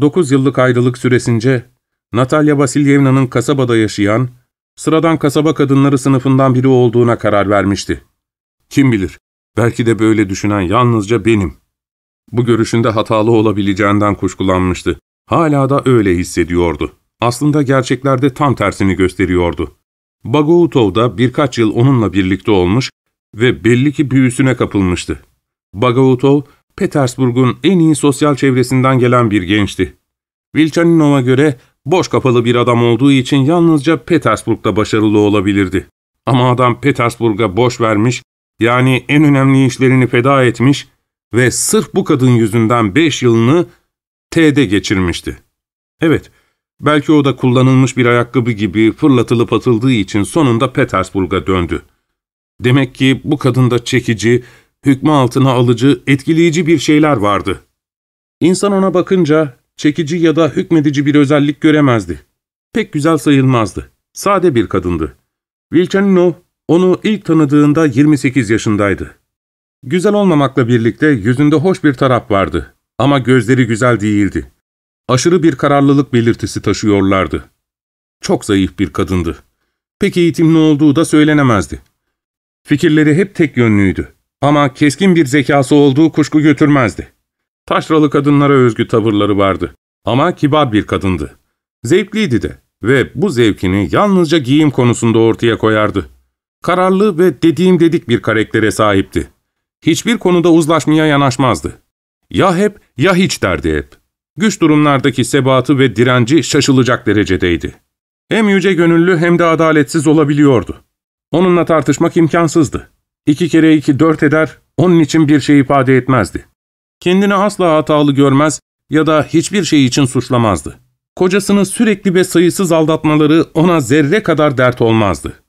Dokuz yıllık ayrılık süresince Natalya Vasilyevna'nın kasabada yaşayan, sıradan kasaba kadınları sınıfından biri olduğuna karar vermişti. Kim bilir, belki de böyle düşünen yalnızca benim. Bu görüşünde hatalı olabileceğinden kuşkulanmıştı. Hala da öyle hissediyordu. Aslında gerçeklerde tam tersini gösteriyordu. Bagoutov da birkaç yıl onunla birlikte olmuş ve belli ki büyüsüne kapılmıştı. Bagoutov, Petersburg'un en iyi sosyal çevresinden gelen bir gençti. Vilchaninov'a göre boş kapalı bir adam olduğu için yalnızca Petersburg'da başarılı olabilirdi. Ama adam Petersburg'a boş vermiş, yani en önemli işlerini feda etmiş ve sırf bu kadın yüzünden beş yılını T'de geçirmişti. Evet, Belki o da kullanılmış bir ayakkabı gibi fırlatılıp atıldığı için sonunda Petersburg'a döndü. Demek ki bu kadında çekici, hükmü altına alıcı, etkileyici bir şeyler vardı. İnsan ona bakınca çekici ya da hükmedici bir özellik göremezdi. Pek güzel sayılmazdı. Sade bir kadındı. Vilchaninov onu ilk tanıdığında 28 yaşındaydı. Güzel olmamakla birlikte yüzünde hoş bir taraf vardı. Ama gözleri güzel değildi. Aşırı bir kararlılık belirtisi taşıyorlardı. Çok zayıf bir kadındı. Pek eğitimli olduğu da söylenemezdi. Fikirleri hep tek yönlüydü. Ama keskin bir zekası olduğu kuşku götürmezdi. Taşralı kadınlara özgü tavırları vardı. Ama kibar bir kadındı. Zevkliydi de ve bu zevkini yalnızca giyim konusunda ortaya koyardı. Kararlı ve dediğim dedik bir karaktere sahipti. Hiçbir konuda uzlaşmaya yanaşmazdı. Ya hep ya hiç derdi hep. Güç durumlardaki sebatı ve direnci şaşılacak derecedeydi. Hem yüce gönüllü hem de adaletsiz olabiliyordu. Onunla tartışmak imkansızdı. İki kere iki dört eder, onun için bir şey ifade etmezdi. Kendini asla hatalı görmez ya da hiçbir şey için suçlamazdı. Kocasını sürekli ve sayısız aldatmaları ona zerre kadar dert olmazdı.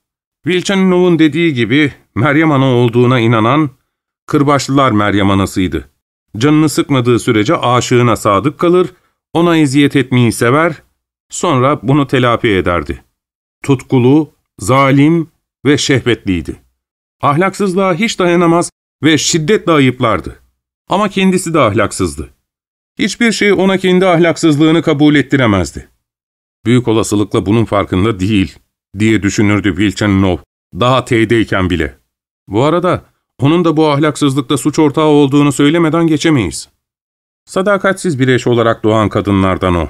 Vilchaninov'un dediği gibi Meryem Ana olduğuna inanan, kırbaçlılar Meryem Anasıydı. Canını sıkmadığı sürece aşığına sadık kalır, ona eziyet etmeyi sever, sonra bunu telafi ederdi. Tutkulu, zalim ve şehvetliydi. Ahlaksızlığa hiç dayanamaz ve şiddetle ayıplardı. Ama kendisi de ahlaksızdı. Hiçbir şey ona kendi ahlaksızlığını kabul ettiremezdi. Büyük olasılıkla bunun farkında değil, diye düşünürdü Vilchanov, daha T'deyken bile. Bu arada onun da bu ahlaksızlıkta suç ortağı olduğunu söylemeden geçemeyiz. Sadakatsiz bir eş olarak doğan kadınlardan o.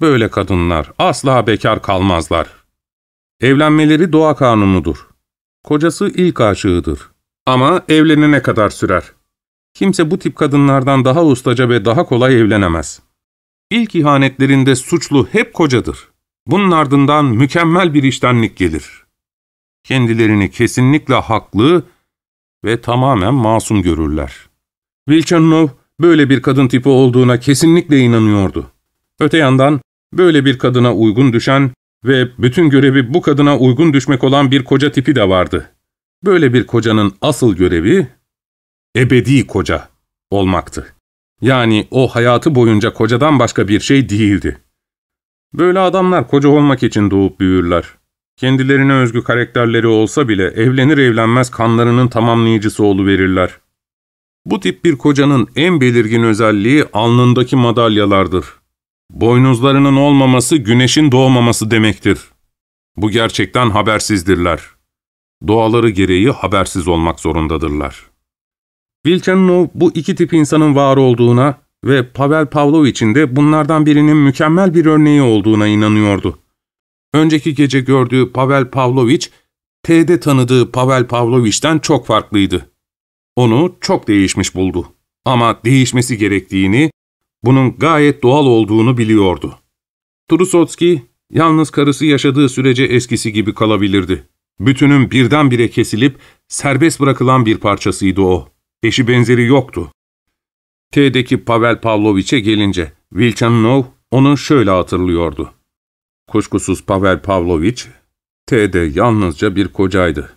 Böyle kadınlar asla bekar kalmazlar. Evlenmeleri doğa kanunudur. Kocası ilk aşığıdır. Ama evlenene kadar sürer. Kimse bu tip kadınlardan daha ustaca ve daha kolay evlenemez. İlk ihanetlerinde suçlu hep kocadır. Bunun ardından mükemmel bir iştenlik gelir. Kendilerini kesinlikle haklı ve tamamen masum görürler. Vilchanov böyle bir kadın tipi olduğuna kesinlikle inanıyordu. Öte yandan böyle bir kadına uygun düşen ve bütün görevi bu kadına uygun düşmek olan bir koca tipi de vardı. Böyle bir kocanın asıl görevi ebedi koca olmaktı. Yani o hayatı boyunca kocadan başka bir şey değildi. Böyle adamlar koca olmak için doğup büyürler. Kendilerine özgü karakterleri olsa bile evlenir evlenmez kanlarının tamamlayıcısı verirler. Bu tip bir kocanın en belirgin özelliği alnındaki madalyalardır. Boynuzlarının olmaması güneşin doğmaması demektir. Bu gerçekten habersizdirler. Doğaları gereği habersiz olmak zorundadırlar. Vilchanov bu iki tip insanın var olduğuna ve Pavel Pavlovich'in de bunlardan birinin mükemmel bir örneği olduğuna inanıyordu. Önceki gece gördüğü Pavel Pavlovich, T'de tanıdığı Pavel Pavlovich'ten çok farklıydı. Onu çok değişmiş buldu. Ama değişmesi gerektiğini, bunun gayet doğal olduğunu biliyordu. Trusotski, yalnız karısı yaşadığı sürece eskisi gibi kalabilirdi. Bütünün birdenbire kesilip serbest bırakılan bir parçasıydı o. Eşi benzeri yoktu. T'deki Pavel Pavlovich'e gelince, Vilchanov onu şöyle hatırlıyordu. Kuşkusuz Pavel Pavlovich, T'de yalnızca bir kocaydı.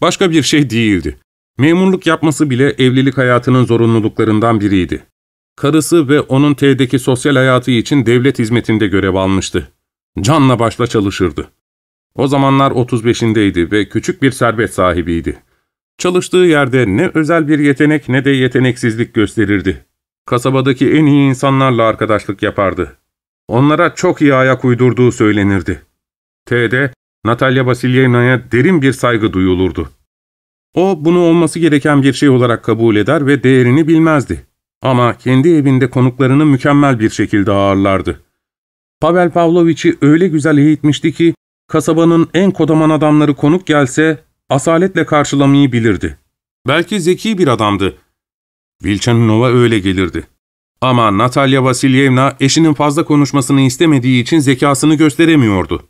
Başka bir şey değildi. Memurluk yapması bile evlilik hayatının zorunluluklarından biriydi. Karısı ve onun T'deki sosyal hayatı için devlet hizmetinde görev almıştı. Canla başla çalışırdı. O zamanlar 35'indeydi ve küçük bir servet sahibiydi. Çalıştığı yerde ne özel bir yetenek ne de yeteneksizlik gösterirdi. Kasabadaki en iyi insanlarla arkadaşlık yapardı. Onlara çok iyi ayak uydurduğu söylenirdi. T'de Natalya Vasilyevna'ya derin bir saygı duyulurdu. O bunu olması gereken bir şey olarak kabul eder ve değerini bilmezdi. Ama kendi evinde konuklarını mükemmel bir şekilde ağırlardı. Pavel Pavlovich'i öyle güzel eğitmişti ki, kasabanın en kodaman adamları konuk gelse asaletle karşılamayı bilirdi. Belki zeki bir adamdı. Vilchaninova öyle gelirdi. Ama Natalya Vasilyevna eşinin fazla konuşmasını istemediği için zekasını gösteremiyordu.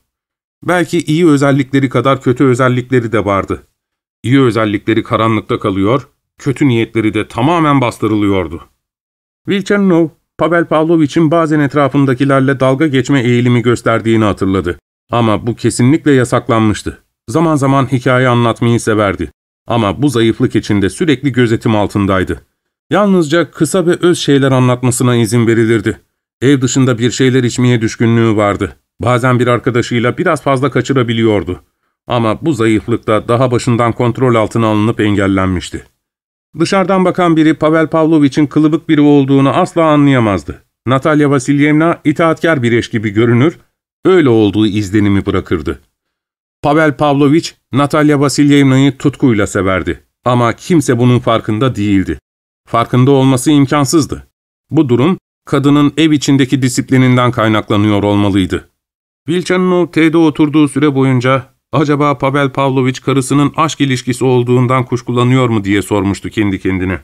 Belki iyi özellikleri kadar kötü özellikleri de vardı. İyi özellikleri karanlıkta kalıyor, kötü niyetleri de tamamen bastırılıyordu. Vilchanov, Pavel Pavlovich'in bazen etrafındakilerle dalga geçme eğilimi gösterdiğini hatırladı. Ama bu kesinlikle yasaklanmıştı. Zaman zaman hikaye anlatmayı severdi. Ama bu zayıflık içinde sürekli gözetim altındaydı. Yalnızca kısa ve öz şeyler anlatmasına izin verilirdi. Ev dışında bir şeyler içmeye düşkünlüğü vardı. Bazen bir arkadaşıyla biraz fazla kaçırabiliyordu. Ama bu zayıflıkta daha başından kontrol altına alınıp engellenmişti. Dışarıdan bakan biri Pavel Pavlovich'in kılıbık biri olduğunu asla anlayamazdı. Natalya Vasilyevna itaatkar bir eş gibi görünür, öyle olduğu izlenimi bırakırdı. Pavel Pavlovich, Natalya Vasilyevna'yı tutkuyla severdi. Ama kimse bunun farkında değildi. Farkında olması imkansızdı. Bu durum, kadının ev içindeki disiplininden kaynaklanıyor olmalıydı. Vilchanov T'de oturduğu süre boyunca acaba Pavel Pavlovich karısının aşk ilişkisi olduğundan kuşkulanıyor mu diye sormuştu kendi kendine.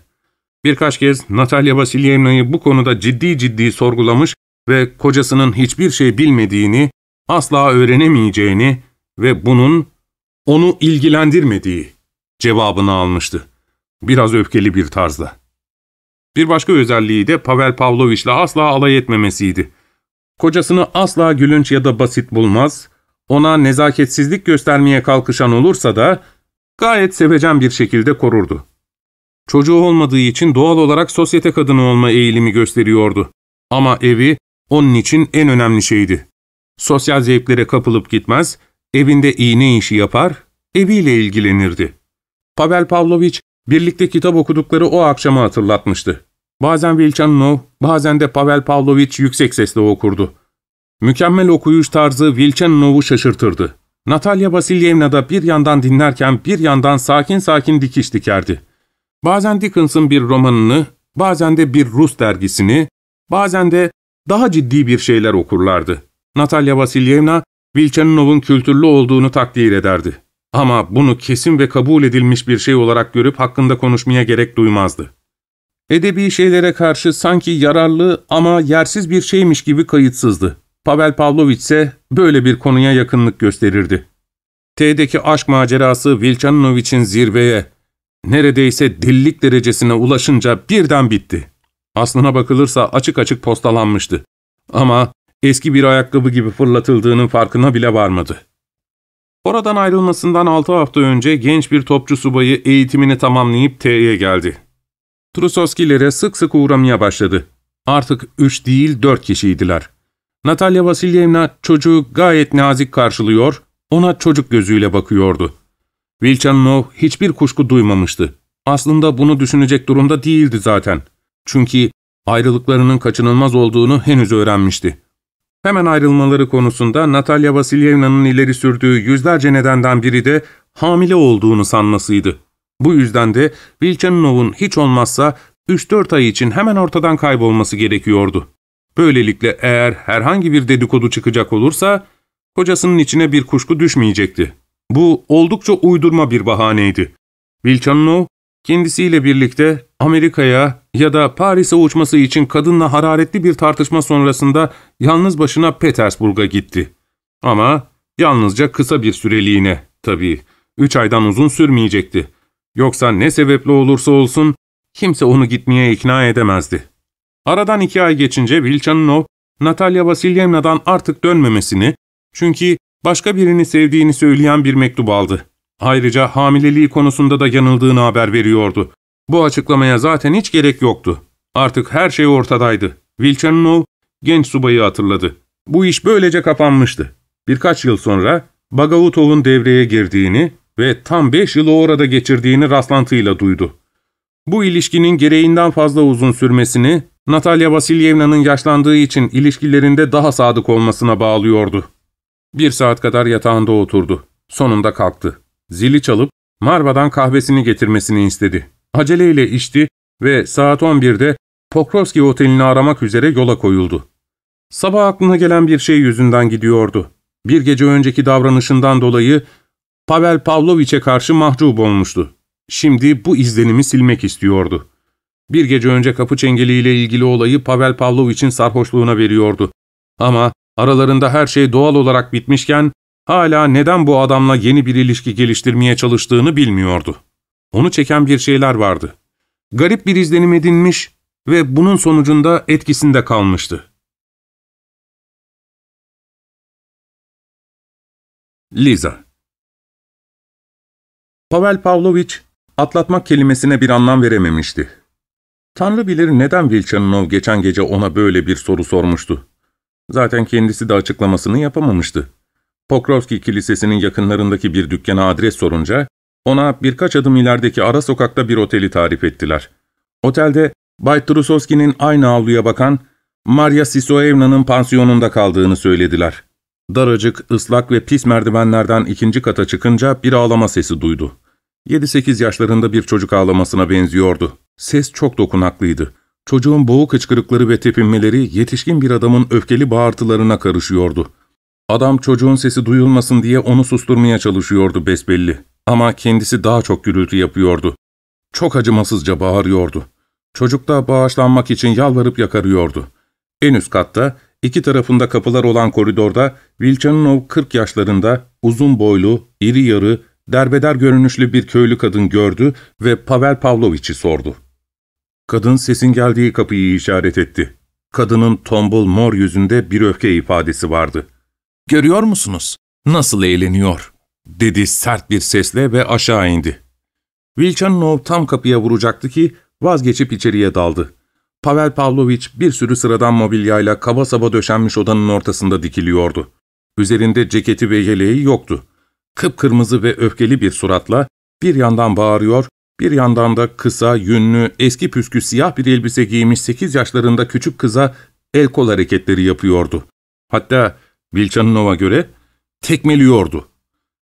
Birkaç kez Natalya Vasilyevna'yı bu konuda ciddi ciddi sorgulamış ve kocasının hiçbir şey bilmediğini, asla öğrenemeyeceğini ve bunun onu ilgilendirmediği cevabını almıştı. Biraz öfkeli bir tarzda. Bir başka özelliği de Pavel Pavlovich'le asla alay etmemesiydi. Kocasını asla gülünç ya da basit bulmaz, ona nezaketsizlik göstermeye kalkışan olursa da gayet sevecen bir şekilde korurdu. Çocuğu olmadığı için doğal olarak sosyete kadını olma eğilimi gösteriyordu. Ama evi onun için en önemli şeydi. Sosyal zevklere kapılıp gitmez, evinde iğne işi yapar, eviyle ilgilenirdi. Pavel Pavlovich birlikte kitap okudukları o akşamı hatırlatmıştı. Bazen Vilchanov, bazen de Pavel Pavlovich yüksek sesle okurdu. Mükemmel okuyuş tarzı Vilchanov'u şaşırtırdı. Natalya Vasilyevna da bir yandan dinlerken bir yandan sakin sakin dikiş dikerdi. Bazen Dickens'ın bir romanını, bazen de bir Rus dergisini, bazen de daha ciddi bir şeyler okurlardı. Natalya Vasilyevna, Vilchanov'un kültürlü olduğunu takdir ederdi. Ama bunu kesin ve kabul edilmiş bir şey olarak görüp hakkında konuşmaya gerek duymazdı. Edebi şeylere karşı sanki yararlı ama yersiz bir şeymiş gibi kayıtsızdı. Pavel Pavlovich ise böyle bir konuya yakınlık gösterirdi. T'deki aşk macerası Vilchanovich'in zirveye, neredeyse delilik derecesine ulaşınca birden bitti. Aslına bakılırsa açık açık postalanmıştı. Ama eski bir ayakkabı gibi fırlatıldığının farkına bile varmadı. Oradan ayrılmasından altı hafta önce genç bir topçu subayı eğitimini tamamlayıp T'ye geldi. Trusovskilere sık sık uğramaya başladı. Artık üç değil dört kişiydiler. Natalya Vasilyevna çocuğu gayet nazik karşılıyor, ona çocuk gözüyle bakıyordu. Vilchanov hiçbir kuşku duymamıştı. Aslında bunu düşünecek durumda değildi zaten. Çünkü ayrılıklarının kaçınılmaz olduğunu henüz öğrenmişti. Hemen ayrılmaları konusunda Natalya Vasilyevna'nın ileri sürdüğü yüzlerce nedenden biri de hamile olduğunu sanmasıydı. Bu yüzden de Vilchanov'un hiç olmazsa 3-4 ay için hemen ortadan kaybolması gerekiyordu. Böylelikle eğer herhangi bir dedikodu çıkacak olursa, kocasının içine bir kuşku düşmeyecekti. Bu oldukça uydurma bir bahaneydi. Vilchanov, kendisiyle birlikte Amerika'ya ya da Paris'e uçması için kadınla hararetli bir tartışma sonrasında yalnız başına Petersburg'a gitti. Ama yalnızca kısa bir süreliğine, tabii. Üç aydan uzun sürmeyecekti. Yoksa ne sebeple olursa olsun kimse onu gitmeye ikna edemezdi. Aradan iki ay geçince Vilchanov, Natalya Vasilyevna'dan artık dönmemesini, çünkü başka birini sevdiğini söyleyen bir mektup aldı. Ayrıca hamileliği konusunda da yanıldığını haber veriyordu. Bu açıklamaya zaten hiç gerek yoktu. Artık her şey ortadaydı. Vilchanov genç subayı hatırladı. Bu iş böylece kapanmıştı. Birkaç yıl sonra Bagavutov'un devreye girdiğini ve tam beş yılı orada geçirdiğini rastlantıyla duydu. Bu ilişkinin gereğinden fazla uzun sürmesini Natalya Vasilyevna'nın yaşlandığı için ilişkilerinde daha sadık olmasına bağlıyordu. Bir saat kadar yatağında oturdu. Sonunda kalktı. Zili çalıp Marva'dan kahvesini getirmesini istedi. Aceleyle içti ve saat 11'de Pokrovski Oteli'ni aramak üzere yola koyuldu. Sabah aklına gelen bir şey yüzünden gidiyordu. Bir gece önceki davranışından dolayı Pavel Pavloviç'e karşı mahcup olmuştu. Şimdi bu izlenimi silmek istiyordu. Bir gece önce kapı çengeliyle ilgili olayı Pavel Pavlovich'in sarhoşluğuna veriyordu. Ama aralarında her şey doğal olarak bitmişken hala neden bu adamla yeni bir ilişki geliştirmeye çalıştığını bilmiyordu. Onu çeken bir şeyler vardı. Garip bir izlenim edinmiş, ve bunun sonucunda etkisinde kalmıştı. Liza Pavel Pavlovich, atlatmak kelimesine bir anlam verememişti. Tanrı bilir neden Vilchanov geçen gece ona böyle bir soru sormuştu. Zaten kendisi de açıklamasını yapamamıştı. Pokrovski Kilisesi'nin yakınlarındaki bir dükkana adres sorunca, ona birkaç adım ilerideki ara sokakta bir oteli tarif ettiler. Otelde, Bay Trusovski'nin aynı avluya bakan Maria Sisoevna'nın pansiyonunda kaldığını söylediler. Daracık, ıslak ve pis merdivenlerden ikinci kata çıkınca bir ağlama sesi duydu. 7-8 yaşlarında bir çocuk ağlamasına benziyordu. Ses çok dokunaklıydı. Çocuğun boğuk hıçkırıkları ve tepinmeleri yetişkin bir adamın öfkeli bağırtılarına karışıyordu. Adam çocuğun sesi duyulmasın diye onu susturmaya çalışıyordu besbelli. Ama kendisi daha çok gürültü yapıyordu. Çok acımasızca bağırıyordu. Çocuk da bağışlanmak için yalvarıp yakarıyordu. En üst katta, iki tarafında kapılar olan koridorda, Vilchanov 40 yaşlarında, uzun boylu, iri yarı, derbeder görünüşlü bir köylü kadın gördü ve Pavel Pavlovich'i sordu. Kadın sesin geldiği kapıyı işaret etti. Kadının tombul mor yüzünde bir öfke ifadesi vardı. ''Görüyor musunuz? Nasıl eğleniyor?'' dedi sert bir sesle ve aşağı indi. Vilchanov tam kapıya vuracaktı ki vazgeçip içeriye daldı. Pavel Pavlovich bir sürü sıradan mobilyayla kaba saba döşenmiş odanın ortasında dikiliyordu. Üzerinde ceketi ve yeleği yoktu. Kıpkırmızı ve öfkeli bir suratla bir yandan bağırıyor, bir yandan da kısa, yünlü, eski püskü siyah bir elbise giymiş sekiz yaşlarında küçük kıza el kol hareketleri yapıyordu. Hatta Vilchanov'a göre tekmeliyordu.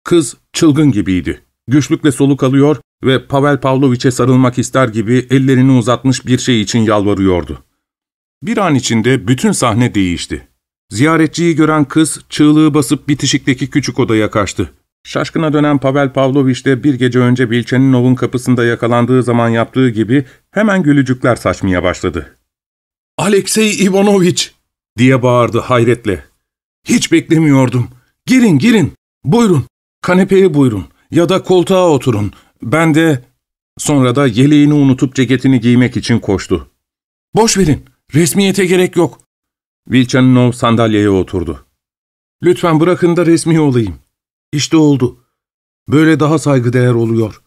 Kız çılgın gibiydi. Güçlükle soluk alıyor ve Pavel Pavloviç'e sarılmak ister gibi ellerini uzatmış bir şey için yalvarıyordu. Bir an içinde bütün sahne değişti. Ziyaretçiyi gören kız çığlığı basıp bitişikteki küçük odaya kaçtı. Şaşkına dönen Pavel Pavlovich de bir gece önce Bilçeninov'un kapısında yakalandığı zaman yaptığı gibi hemen gülücükler saçmaya başladı. ''Alexey Ivanovich!'' diye bağırdı hayretle. ''Hiç beklemiyordum. Girin, girin. Buyurun. Kanepeye buyurun. Ya da koltuğa oturun. Ben de...'' Sonra da yeleğini unutup ceketini giymek için koştu. ''Boş verin. Resmiyete gerek yok.'' Vilchanov sandalyeye oturdu. ''Lütfen bırakın da resmi olayım. İşte oldu. Böyle daha saygıdeğer oluyor.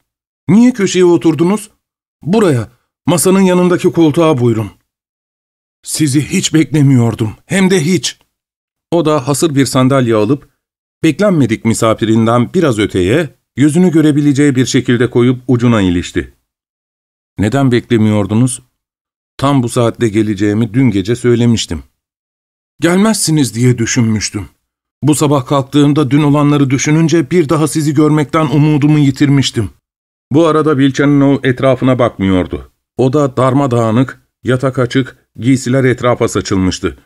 Niye köşeye oturdunuz? Buraya, masanın yanındaki koltuğa buyurun. Sizi hiç beklemiyordum, hem de hiç. O da hasır bir sandalye alıp, beklenmedik misafirinden biraz öteye, yüzünü görebileceği bir şekilde koyup ucuna ilişti. Neden beklemiyordunuz? Tam bu saatte geleceğimi dün gece söylemiştim. Gelmezsiniz diye düşünmüştüm. Bu sabah kalktığımda dün olanları düşününce bir daha sizi görmekten umudumu yitirmiştim. Bu arada Vilchanov etrafına bakmıyordu. Oda darmadağınık, yatak açık, giysiler etrafa saçılmıştı.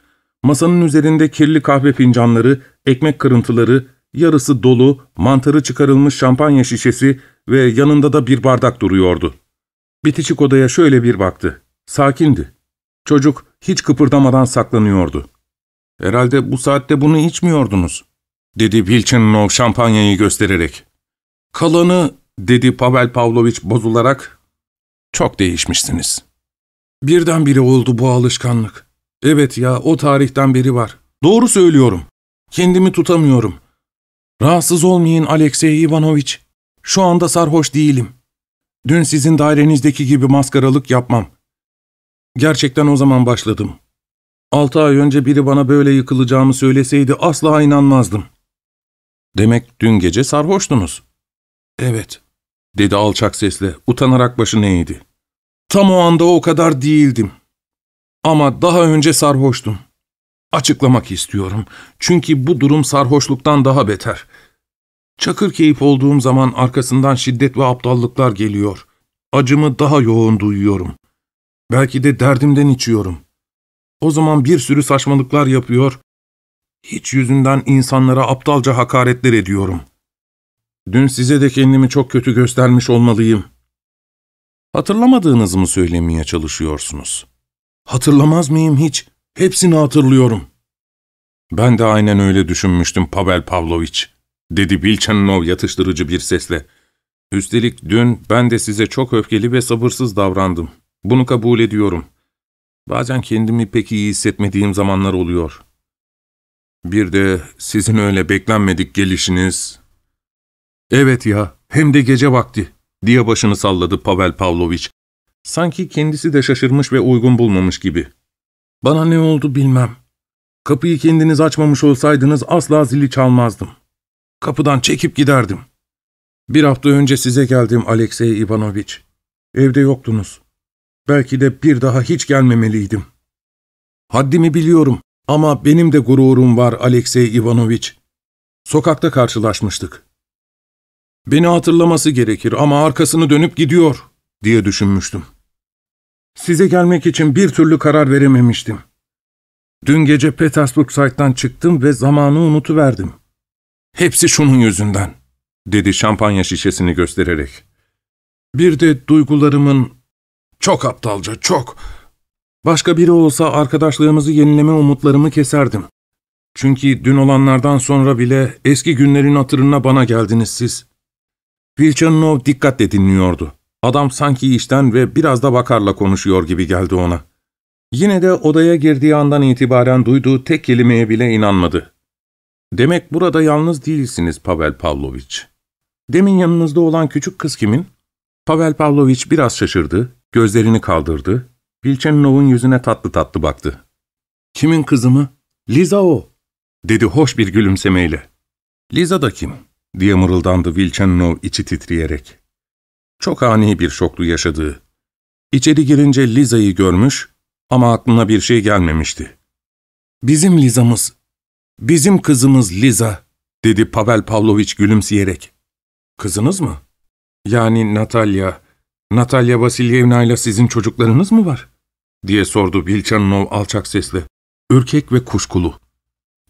Masanın üzerinde kirli kahve fincanları, ekmek kırıntıları, yarısı dolu, mantarı çıkarılmış şampanya şişesi ve yanında da bir bardak duruyordu. Bitişik odaya şöyle bir baktı. Sakindi. Çocuk hiç kıpırdamadan saklanıyordu. ''Herhalde bu saatte bunu içmiyordunuz.'' dedi Vilchanov şampanyayı göstererek. ''Kalanı'' dedi Pavel Pavlovich bozularak. ''Çok değişmişsiniz.'' Birdenbire oldu bu alışkanlık. Evet ya, o tarihten beri var. Doğru söylüyorum. Kendimi tutamıyorum. Rahatsız olmayın Alexey Ivanovich. Şu anda sarhoş değilim. Dün sizin dairenizdeki gibi maskaralık yapmam. Gerçekten o zaman başladım. Altı ay önce biri bana böyle yıkılacağımı söyleseydi asla inanmazdım. Demek dün gece sarhoştunuz. Evet, dedi alçak sesle, utanarak başını eğdi. Tam o anda o kadar değildim. Ama daha önce sarhoştum. Açıklamak istiyorum. Çünkü bu durum sarhoşluktan daha beter. Çakır keyif olduğum zaman arkasından şiddet ve aptallıklar geliyor. Acımı daha yoğun duyuyorum. Belki de derdimden içiyorum. O zaman bir sürü saçmalıklar yapıyor, hiç yüzünden insanlara aptalca hakaretler ediyorum. Dün size de kendimi çok kötü göstermiş olmalıyım. Hatırlamadığınızı mı söylemeye çalışıyorsunuz? Hatırlamaz mıyım hiç? Hepsini hatırlıyorum. Ben de aynen öyle düşünmüştüm Pavel Pavlovich, dedi Bilchanov yatıştırıcı bir sesle. Üstelik dün ben de size çok öfkeli ve sabırsız davrandım. Bunu kabul ediyorum. Bazen kendimi pek iyi hissetmediğim zamanlar oluyor. Bir de sizin öyle beklenmedik gelişiniz. Evet ya, hem de gece vakti, diye başını salladı Pavel Pavlovich. Sanki kendisi de şaşırmış ve uygun bulmamış gibi. Bana ne oldu bilmem. Kapıyı kendiniz açmamış olsaydınız asla zili çalmazdım. Kapıdan çekip giderdim. Bir hafta önce size geldim Alexey Ivanovich. Evde yoktunuz. Belki de bir daha hiç gelmemeliydim. Haddimi biliyorum ama benim de gururum var Alexey Ivanovich. Sokakta karşılaşmıştık. Beni hatırlaması gerekir ama arkasını dönüp gidiyor diye düşünmüştüm. Size gelmek için bir türlü karar verememiştim. Dün gece Petersburg Sight'tan çıktım ve zamanı unutuverdim. Hepsi şunun yüzünden, dedi şampanya şişesini göstererek. Bir de duygularımın... Çok aptalca, çok. Başka biri olsa arkadaşlığımızı yenileme umutlarımı keserdim. Çünkü dün olanlardan sonra bile eski günlerin hatırına bana geldiniz siz. Vilchanov dikkatle dinliyordu. Adam sanki işten ve biraz da vakarla konuşuyor gibi geldi ona. Yine de odaya girdiği andan itibaren duyduğu tek kelimeye bile inanmadı. Demek burada yalnız değilsiniz Pavel Pavlovich. Demin yanınızda olan küçük kız kimin? Pavel Pavlovich biraz şaşırdı, gözlerini kaldırdı. Vilchanov'un yüzüne tatlı tatlı baktı. Kimin kızı mı? Liza o, dedi hoş bir gülümsemeyle. Liza da kim? diye mırıldandı Vilchanov içi titreyerek. Çok ani bir şoklu yaşadığı. İçeri girince Liza'yı görmüş ama aklına bir şey gelmemişti. ''Bizim Liza'mız, bizim kızımız Liza.'' dedi Pavel Pavlovich gülümseyerek. ''Kızınız mı? Yani Natalya, Natalya Vasilyevna ile sizin çocuklarınız mı var?'' diye sordu Vilchanov alçak sesle. Ürkek ve kuşkulu.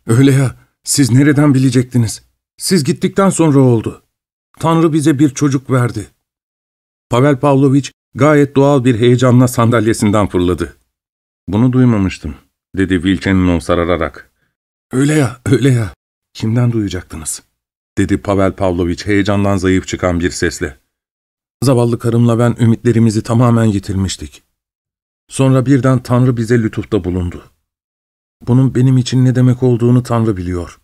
''Öyle ya, siz nereden bilecektiniz? Siz gittikten sonra oldu. Tanrı bize bir çocuk verdi.'' Pavel Pavlovich gayet doğal bir heyecanla sandalyesinden fırladı. ''Bunu duymamıştım.'' dedi Vilchanov sarararak. ''Öyle ya, öyle ya. Kimden duyacaktınız?'' dedi Pavel Pavlovich heyecandan zayıf çıkan bir sesle. ''Zavallı karımla ben ümitlerimizi tamamen yitirmiştik. Sonra birden Tanrı bize lütufta bulundu. Bunun benim için ne demek olduğunu Tanrı biliyor.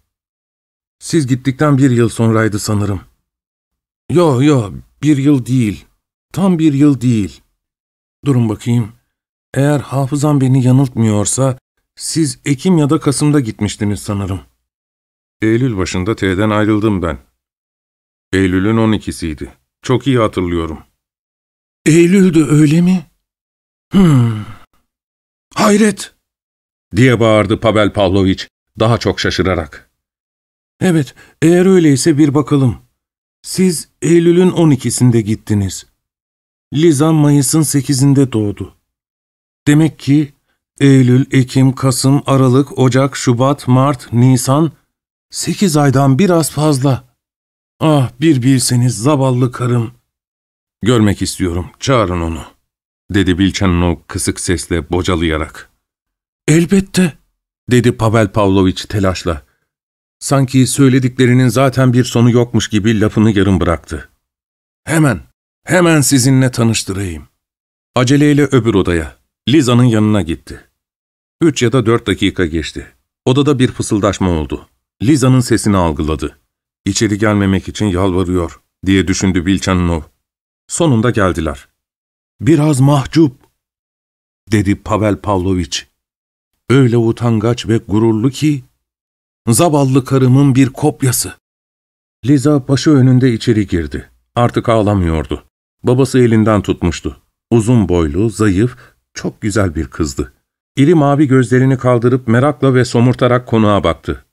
Siz gittikten bir yıl sonraydı sanırım. Yo yo, bir yıl değil. Tam bir yıl değil. Durun bakayım. Eğer hafızam beni yanıltmıyorsa, siz Ekim ya da Kasım'da gitmiştiniz sanırım. Eylül başında T'den ayrıldım ben. Eylül'ün 12'siydi. Çok iyi hatırlıyorum. Eylül'dü öyle mi? Hmm. Hayret! diye bağırdı Pavel Pavlovich daha çok şaşırarak. Evet, eğer öyleyse bir bakalım. Siz Eylül'ün 12'sinde gittiniz. Liza Mayıs'ın 8'inde doğdu. Demek ki Eylül, Ekim, Kasım, Aralık, Ocak, Şubat, Mart, Nisan, sekiz aydan biraz fazla. Ah bir bilseniz zavallı karım. Görmek istiyorum, çağırın onu, dedi Bilçanov kısık sesle bocalayarak. Elbette, dedi Pavel Pavlovich telaşla. Sanki söylediklerinin zaten bir sonu yokmuş gibi lafını yarım bıraktı. Hemen, hemen sizinle tanıştırayım. Aceleyle öbür odaya, Liza'nın yanına gitti. Üç ya da dört dakika geçti. Odada bir fısıldaşma oldu. Liza'nın sesini algıladı. İçeri gelmemek için yalvarıyor, diye düşündü Vilchanov. Sonunda geldiler. Biraz mahcup, dedi Pavel Pavlovich. Öyle utangaç ve gururlu ki, zavallı karımın bir kopyası. Liza başı önünde içeri girdi. Artık ağlamıyordu. Babası elinden tutmuştu. Uzun boylu, zayıf, çok güzel bir kızdı. İri mavi gözlerini kaldırıp merakla ve somurtarak konuğa baktı.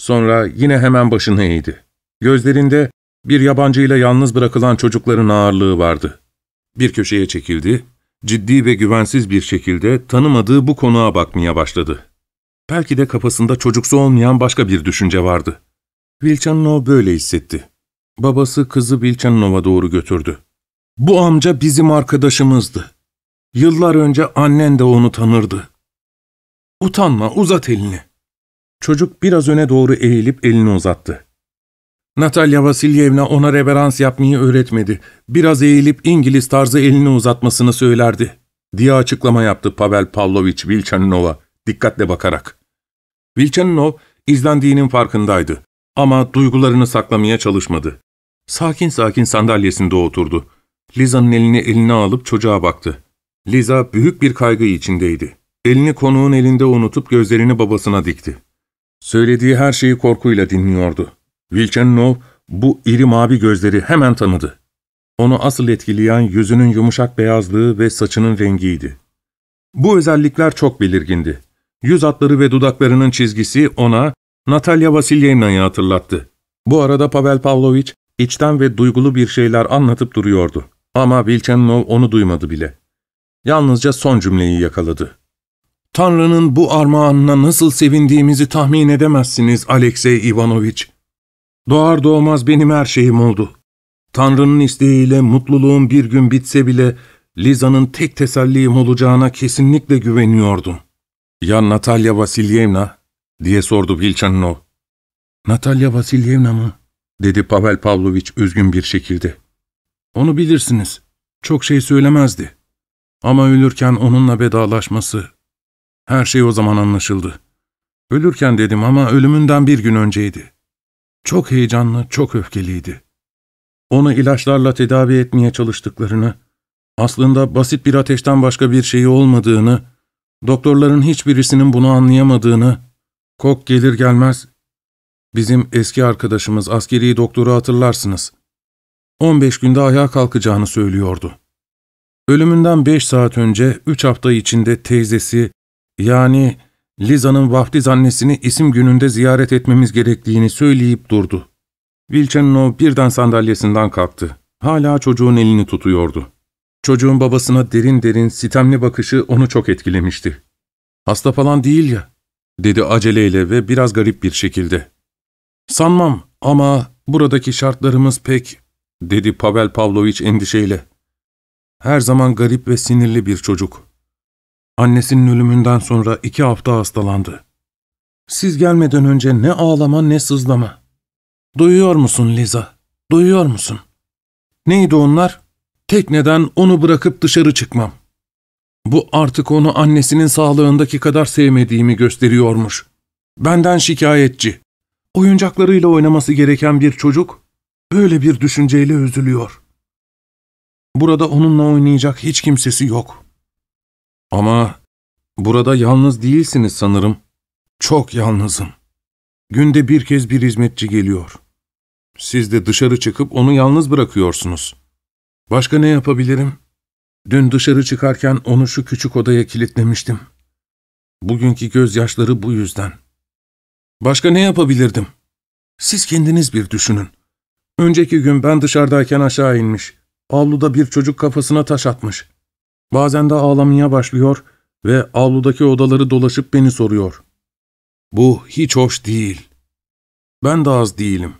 Sonra yine hemen başını eğdi. Gözlerinde bir yabancıyla yalnız bırakılan çocukların ağırlığı vardı. Bir köşeye çekildi, ciddi ve güvensiz bir şekilde tanımadığı bu konuğa bakmaya başladı. Belki de kafasında çocuksu olmayan başka bir düşünce vardı. Vilchanov böyle hissetti. Babası kızı Vilchanov'a doğru götürdü. Bu amca bizim arkadaşımızdı. Yıllar önce annen de onu tanırdı. Utanma, uzat elini. Çocuk biraz öne doğru eğilip elini uzattı. Natalya Vasilyevna ona reverans yapmayı öğretmedi. Biraz eğilip İngiliz tarzı elini uzatmasını söylerdi. diye açıklama yaptı Pavel Pavlovich Vilchaninova dikkatle bakarak. Vilchaninov izlendiğinin farkındaydı ama duygularını saklamaya çalışmadı. Sakin sakin sandalyesinde oturdu. Liza'nın elini eline alıp çocuğa baktı. Liza büyük bir kaygı içindeydi. Elini konuğun elinde unutup gözlerini babasına dikti. Söylediği her şeyi korkuyla dinliyordu. Vilchanov bu iri mavi gözleri hemen tanıdı. Onu asıl etkileyen yüzünün yumuşak beyazlığı ve saçının rengiydi. Bu özellikler çok belirgindi. Yüz hatları ve dudaklarının çizgisi ona Natalya Vasilyevna'yı hatırlattı. Bu arada Pavel Pavlovich içten ve duygulu bir şeyler anlatıp duruyordu. Ama Vilchanov onu duymadı bile. Yalnızca son cümleyi yakaladı. Tanrı'nın bu armağanına nasıl sevindiğimizi tahmin edemezsiniz Alexey Ivanovich. Doğar doğmaz benim her şeyim oldu. Tanrı'nın isteğiyle mutluluğum bir gün bitse bile Liza'nın tek tesellim olacağına kesinlikle güveniyordum. Ya Natalya Vasilyevna? diye sordu Vilchanov. Natalya Vasilyevna mı? dedi Pavel Pavlovich üzgün bir şekilde. Onu bilirsiniz. Çok şey söylemezdi. Ama ölürken onunla vedalaşması... Her şey o zaman anlaşıldı. Ölürken dedim ama ölümünden bir gün önceydi. Çok heyecanlı, çok öfkeliydi. Onu ilaçlarla tedavi etmeye çalıştıklarını, aslında basit bir ateşten başka bir şeyi olmadığını, doktorların hiçbirisinin bunu anlayamadığını, kok gelir gelmez, bizim eski arkadaşımız askeri doktoru hatırlarsınız. 15 günde ayağa kalkacağını söylüyordu. Ölümünden 5 saat önce 3 hafta içinde teyzesi, yani Liza'nın vaftiz annesini isim gününde ziyaret etmemiz gerektiğini söyleyip durdu. Vilchanov birden sandalyesinden kalktı. Hala çocuğun elini tutuyordu. Çocuğun babasına derin derin, sitemli bakışı onu çok etkilemişti. ''Hasta falan değil ya.'' dedi aceleyle ve biraz garip bir şekilde. ''Sanmam ama buradaki şartlarımız pek...'' dedi Pavel Pavlovich endişeyle. ''Her zaman garip ve sinirli bir çocuk. Annesinin ölümünden sonra iki hafta hastalandı. Siz gelmeden önce ne ağlama ne sızlama. Duyuyor musun Liza? Duyuyor musun? Neydi onlar? Tekneden onu bırakıp dışarı çıkmam. Bu artık onu annesinin sağlığındaki kadar sevmediğimi gösteriyormuş. Benden şikayetçi. Oyuncaklarıyla oynaması gereken bir çocuk, böyle bir düşünceyle üzülüyor. Burada onunla oynayacak hiç kimsesi yok. Ama burada yalnız değilsiniz sanırım. Çok yalnızım. Günde bir kez bir hizmetçi geliyor. Siz de dışarı çıkıp onu yalnız bırakıyorsunuz. Başka ne yapabilirim? Dün dışarı çıkarken onu şu küçük odaya kilitlemiştim. Bugünkü gözyaşları bu yüzden. Başka ne yapabilirdim? Siz kendiniz bir düşünün. Önceki gün ben dışarıdayken aşağı inmiş. Avluda bir çocuk kafasına taş atmış. Bazen de ağlamaya başlıyor ve avludaki odaları dolaşıp beni soruyor. Bu hiç hoş değil. Ben de az değilim.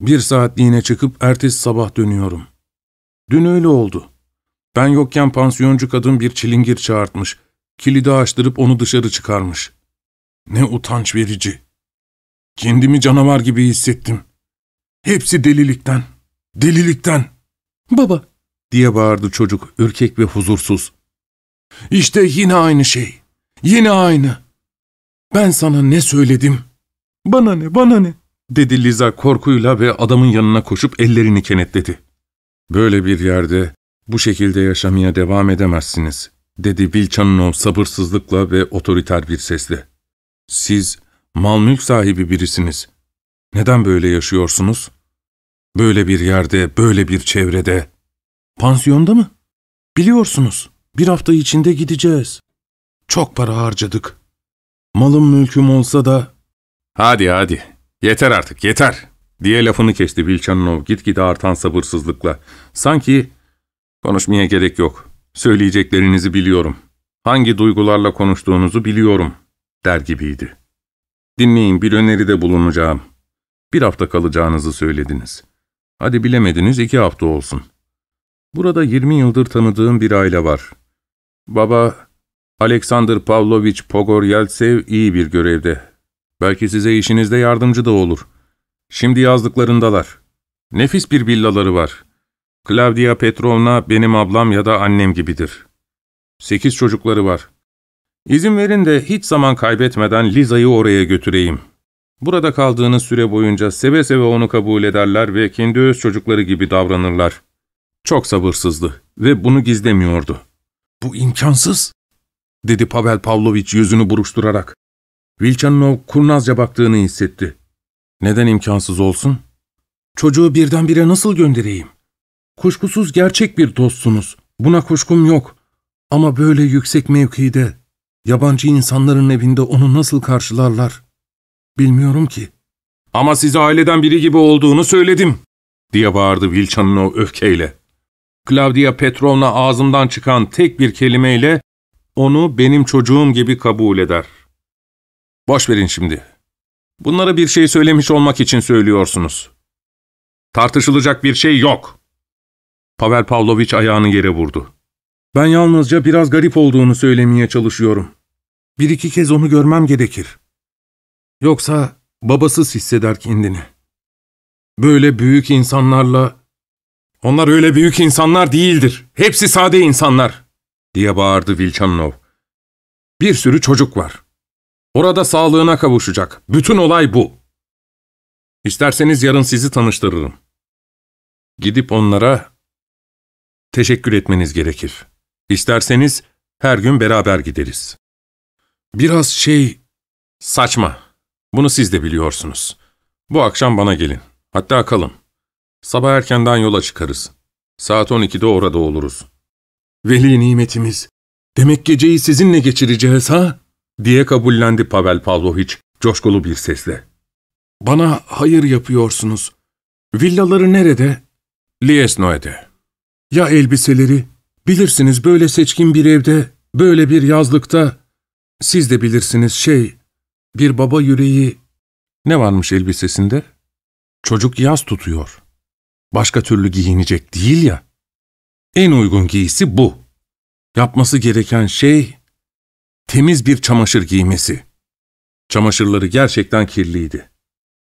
Bir saatliğine çıkıp ertesi sabah dönüyorum. Dün öyle oldu. Ben yokken pansiyoncu kadın bir çilingir çağırtmış. Kilidi açtırıp onu dışarı çıkarmış. Ne utanç verici. Kendimi canavar gibi hissettim. Hepsi delilikten. Delilikten. Baba, diye bağırdı çocuk, ürkek ve huzursuz. İşte yine aynı şey. Yine aynı. Ben sana ne söyledim? Bana ne, bana ne? dedi Liza korkuyla ve adamın yanına koşup ellerini kenetledi. Böyle bir yerde bu şekilde yaşamaya devam edemezsiniz, dedi Vilchanov sabırsızlıkla ve otoriter bir sesle. Siz mal mülk sahibi birisiniz. Neden böyle yaşıyorsunuz? Böyle bir yerde, böyle bir çevrede. Pansiyonda mı? Biliyorsunuz, bir hafta içinde gideceğiz. Çok para harcadık. Malım mülküm olsa da... Hadi hadi, yeter artık yeter, diye lafını kesti Vilchanov gitgide artan sabırsızlıkla. Sanki, konuşmaya gerek yok, söyleyeceklerinizi biliyorum. Hangi duygularla konuştuğunuzu biliyorum, der gibiydi. Dinleyin, bir öneride bulunacağım. Bir hafta kalacağınızı söylediniz. Hadi bilemediniz iki hafta olsun. Burada 20 yıldır tanıdığım bir aile var. Baba, Alexander Pavlovich Pogoryeltsev iyi bir görevde. Belki size işinizde yardımcı da olur. Şimdi yazdıklarındalar. Nefis bir villaları var. Claudia Petrovna benim ablam ya da annem gibidir. Sekiz çocukları var. İzin verin de hiç zaman kaybetmeden Liza'yı oraya götüreyim. Burada kaldığınız süre boyunca seve seve onu kabul ederler ve kendi öz çocukları gibi davranırlar. Çok sabırsızdı ve bunu gizlemiyordu. ''Bu imkansız.'' dedi Pavel Pavlovich yüzünü buruşturarak. Vilchanov kurnazca baktığını hissetti. ''Neden imkansız olsun? Çocuğu birdenbire nasıl göndereyim? Kuşkusuz gerçek bir dostsunuz. Buna kuşkum yok. Ama böyle yüksek mevkide, yabancı insanların evinde onu nasıl karşılarlar? Bilmiyorum ki. Ama size aileden biri gibi olduğunu söyledim, diye bağırdı Vilchanov öfkeyle. Claudia Petrovna ağzımdan çıkan tek bir kelimeyle onu benim çocuğum gibi kabul eder. Boş verin şimdi. Bunlara bir şey söylemiş olmak için söylüyorsunuz. Tartışılacak bir şey yok. Pavel Pavlovich ayağını yere vurdu. Ben yalnızca biraz garip olduğunu söylemeye çalışıyorum. Bir iki kez onu görmem gerekir. Yoksa babasız hisseder kendini. Böyle büyük insanlarla... Onlar öyle büyük insanlar değildir. Hepsi sade insanlar, diye bağırdı Vilchanov. Bir sürü çocuk var. Orada sağlığına kavuşacak. Bütün olay bu. İsterseniz yarın sizi tanıştırırım. Gidip onlara teşekkür etmeniz gerekir. İsterseniz her gün beraber gideriz. Biraz şey... Saçma. Bunu siz de biliyorsunuz. Bu akşam bana gelin. Hatta kalın. Sabah erkenden yola çıkarız. Saat 12'de orada oluruz. Veli nimetimiz. Demek geceyi sizinle geçireceğiz ha? diye kabullendi Pavel Pavlovich coşkulu bir sesle. Bana hayır yapıyorsunuz. Villaları nerede? Liesnoe'de. Ya elbiseleri? Bilirsiniz böyle seçkin bir evde, böyle bir yazlıkta, siz de bilirsiniz şey, bir baba yüreği... Ne varmış elbisesinde? Çocuk yaz tutuyor. Başka türlü giyinecek değil ya. En uygun giysi bu. Yapması gereken şey, temiz bir çamaşır giymesi. Çamaşırları gerçekten kirliydi.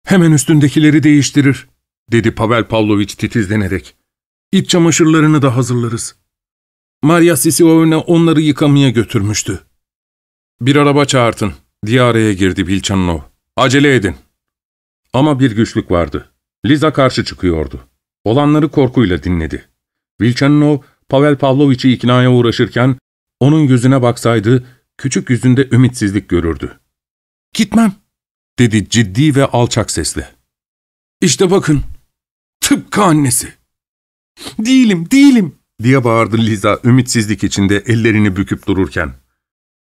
Hemen üstündekileri değiştirir, dedi Pavel Pavlovich titizlenerek. İç çamaşırlarını da hazırlarız. Maria Sisiovna onları yıkamaya götürmüştü. Bir araba çağırtın, diye girdi Vilchanov. Acele edin. Ama bir güçlük vardı. Liza karşı çıkıyordu. Olanları korkuyla dinledi. Vilchanov, Pavel Pavlovich'i iknaya uğraşırken, onun yüzüne baksaydı, küçük yüzünde ümitsizlik görürdü. ''Gitmem.'' dedi ciddi ve alçak sesle. ''İşte bakın, tıpkı annesi.'' ''Değilim, değilim.'' diye bağırdı Liza ümitsizlik içinde ellerini büküp dururken.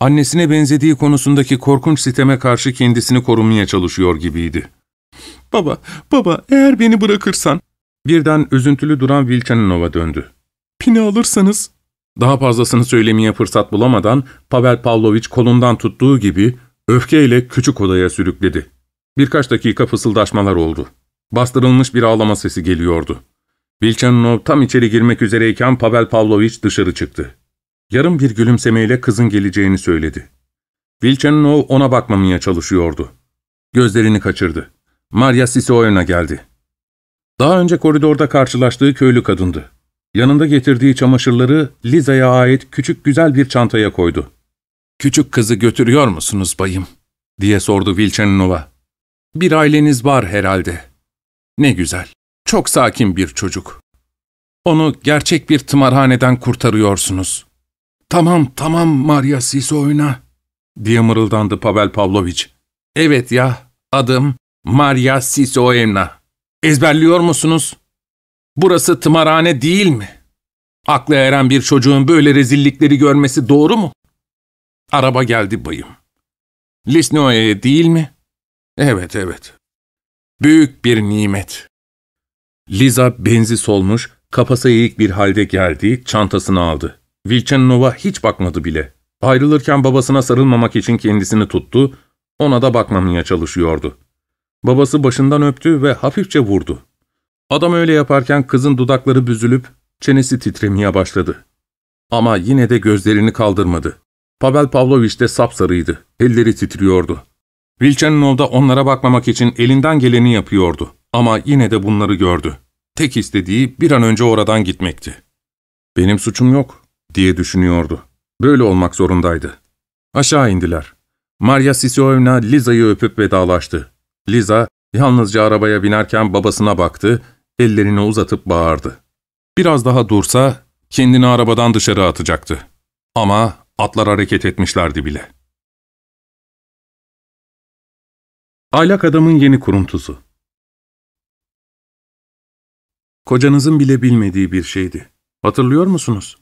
Annesine benzediği konusundaki korkunç siteme karşı kendisini korumaya çalışıyor gibiydi. ''Baba, baba eğer beni bırakırsan...'' Birden üzüntülü duran Vilchaninova döndü. ''Pini alırsanız...'' Daha fazlasını söylemeye fırsat bulamadan Pavel Pavlovich kolundan tuttuğu gibi öfkeyle küçük odaya sürükledi. Birkaç dakika fısıldaşmalar oldu. Bastırılmış bir ağlama sesi geliyordu. Vilchanov tam içeri girmek üzereyken Pavel Pavlovich dışarı çıktı. Yarım bir gülümsemeyle kızın geleceğini söyledi. Vilchanov ona bakmamaya çalışıyordu. Gözlerini kaçırdı. Maria Sisoyna geldi. Daha önce koridorda karşılaştığı köylü kadındı. Yanında getirdiği çamaşırları Liza'ya ait küçük güzel bir çantaya koydu. ''Küçük kızı götürüyor musunuz bayım?'' diye sordu Vilchaninova. ''Bir aileniz var herhalde. Ne güzel, çok sakin bir çocuk. Onu gerçek bir tımarhaneden kurtarıyorsunuz.'' ''Tamam, tamam Maria Sisoyna'' diye mırıldandı Pavel Pavlovich. ''Evet ya, adım Maria Sisoyna. Ezberliyor musunuz? Burası tımarhane değil mi? Aklı eren bir çocuğun böyle rezillikleri görmesi doğru mu? Araba geldi bayım. Lisnoye değil mi? Evet, evet. Büyük bir nimet. Liza benzi solmuş, kafası eğik bir halde geldi, çantasını aldı. Vilchanova hiç bakmadı bile. Ayrılırken babasına sarılmamak için kendisini tuttu, ona da bakmamaya çalışıyordu. Babası başından öptü ve hafifçe vurdu. Adam öyle yaparken kızın dudakları büzülüp çenesi titremeye başladı. Ama yine de gözlerini kaldırmadı. Pavel Pavlovich de sapsarıydı, elleri titriyordu. Vilchanov da onlara bakmamak için elinden geleni yapıyordu. Ama yine de bunları gördü. Tek istediği bir an önce oradan gitmekti. ''Benim suçum yok.'' diye düşünüyordu. Böyle olmak zorundaydı. Aşağı indiler. Maria Sisiovna Liza'yı öpüp vedalaştı. Liza yalnızca arabaya binerken babasına baktı, ellerini uzatıp bağırdı. Biraz daha dursa kendini arabadan dışarı atacaktı. Ama atlar hareket etmişlerdi bile. Aylak adamın yeni kuruntusu Kocanızın bile bilmediği bir şeydi. Hatırlıyor musunuz?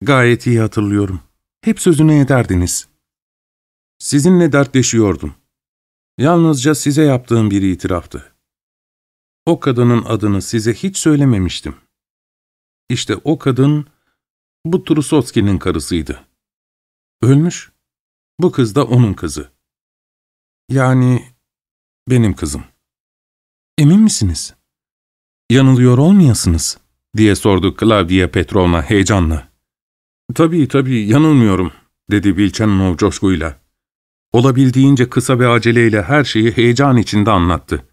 Gayet iyi hatırlıyorum. Hep sözüne ederdiniz. Sizinle dertleşiyordum. Yalnızca size yaptığım bir itiraftı. O kadının adını size hiç söylememiştim. İşte o kadın, bu Trusotski'nin karısıydı. Ölmüş. Bu kız da onun kızı. Yani benim kızım. Emin misiniz? Yanılıyor olmayasınız, diye sordu Claudia Petrovna heyecanla. Tabii tabii yanılmıyorum, dedi Vilchanov coşkuyla. Olabildiğince kısa ve aceleyle her şeyi heyecan içinde anlattı.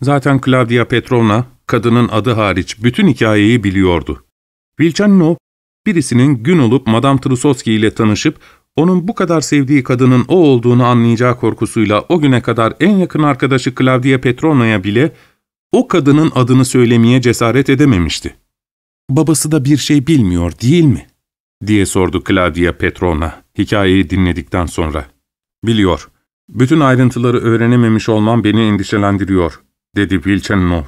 Zaten Claudia Petrovna, kadının adı hariç bütün hikayeyi biliyordu. Vilchanov, birisinin gün olup Madame Trusotski ile tanışıp, onun bu kadar sevdiği kadının o olduğunu anlayacağı korkusuyla o güne kadar en yakın arkadaşı Claudia Petrovna'ya bile o kadının adını söylemeye cesaret edememişti. ''Babası da bir şey bilmiyor değil mi?'' diye sordu Claudia Petrovna hikayeyi dinledikten sonra. ''Biliyor. Bütün ayrıntıları öğrenememiş olmam beni endişelendiriyor.'' dedi Vilchanov.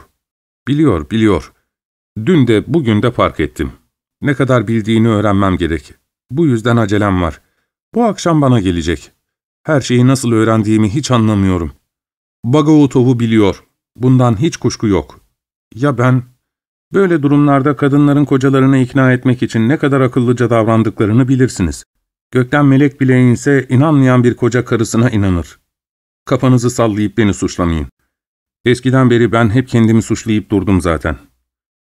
''Biliyor, biliyor. Dün de bugün de fark ettim. Ne kadar bildiğini öğrenmem gerek. Bu yüzden acelem var. Bu akşam bana gelecek. Her şeyi nasıl öğrendiğimi hiç anlamıyorum. Bagautov'u biliyor. Bundan hiç kuşku yok. Ya ben? Böyle durumlarda kadınların kocalarını ikna etmek için ne kadar akıllıca davrandıklarını bilirsiniz. Gökten melek bile inse inanmayan bir koca karısına inanır. Kafanızı sallayıp beni suçlamayın. Eskiden beri ben hep kendimi suçlayıp durdum zaten.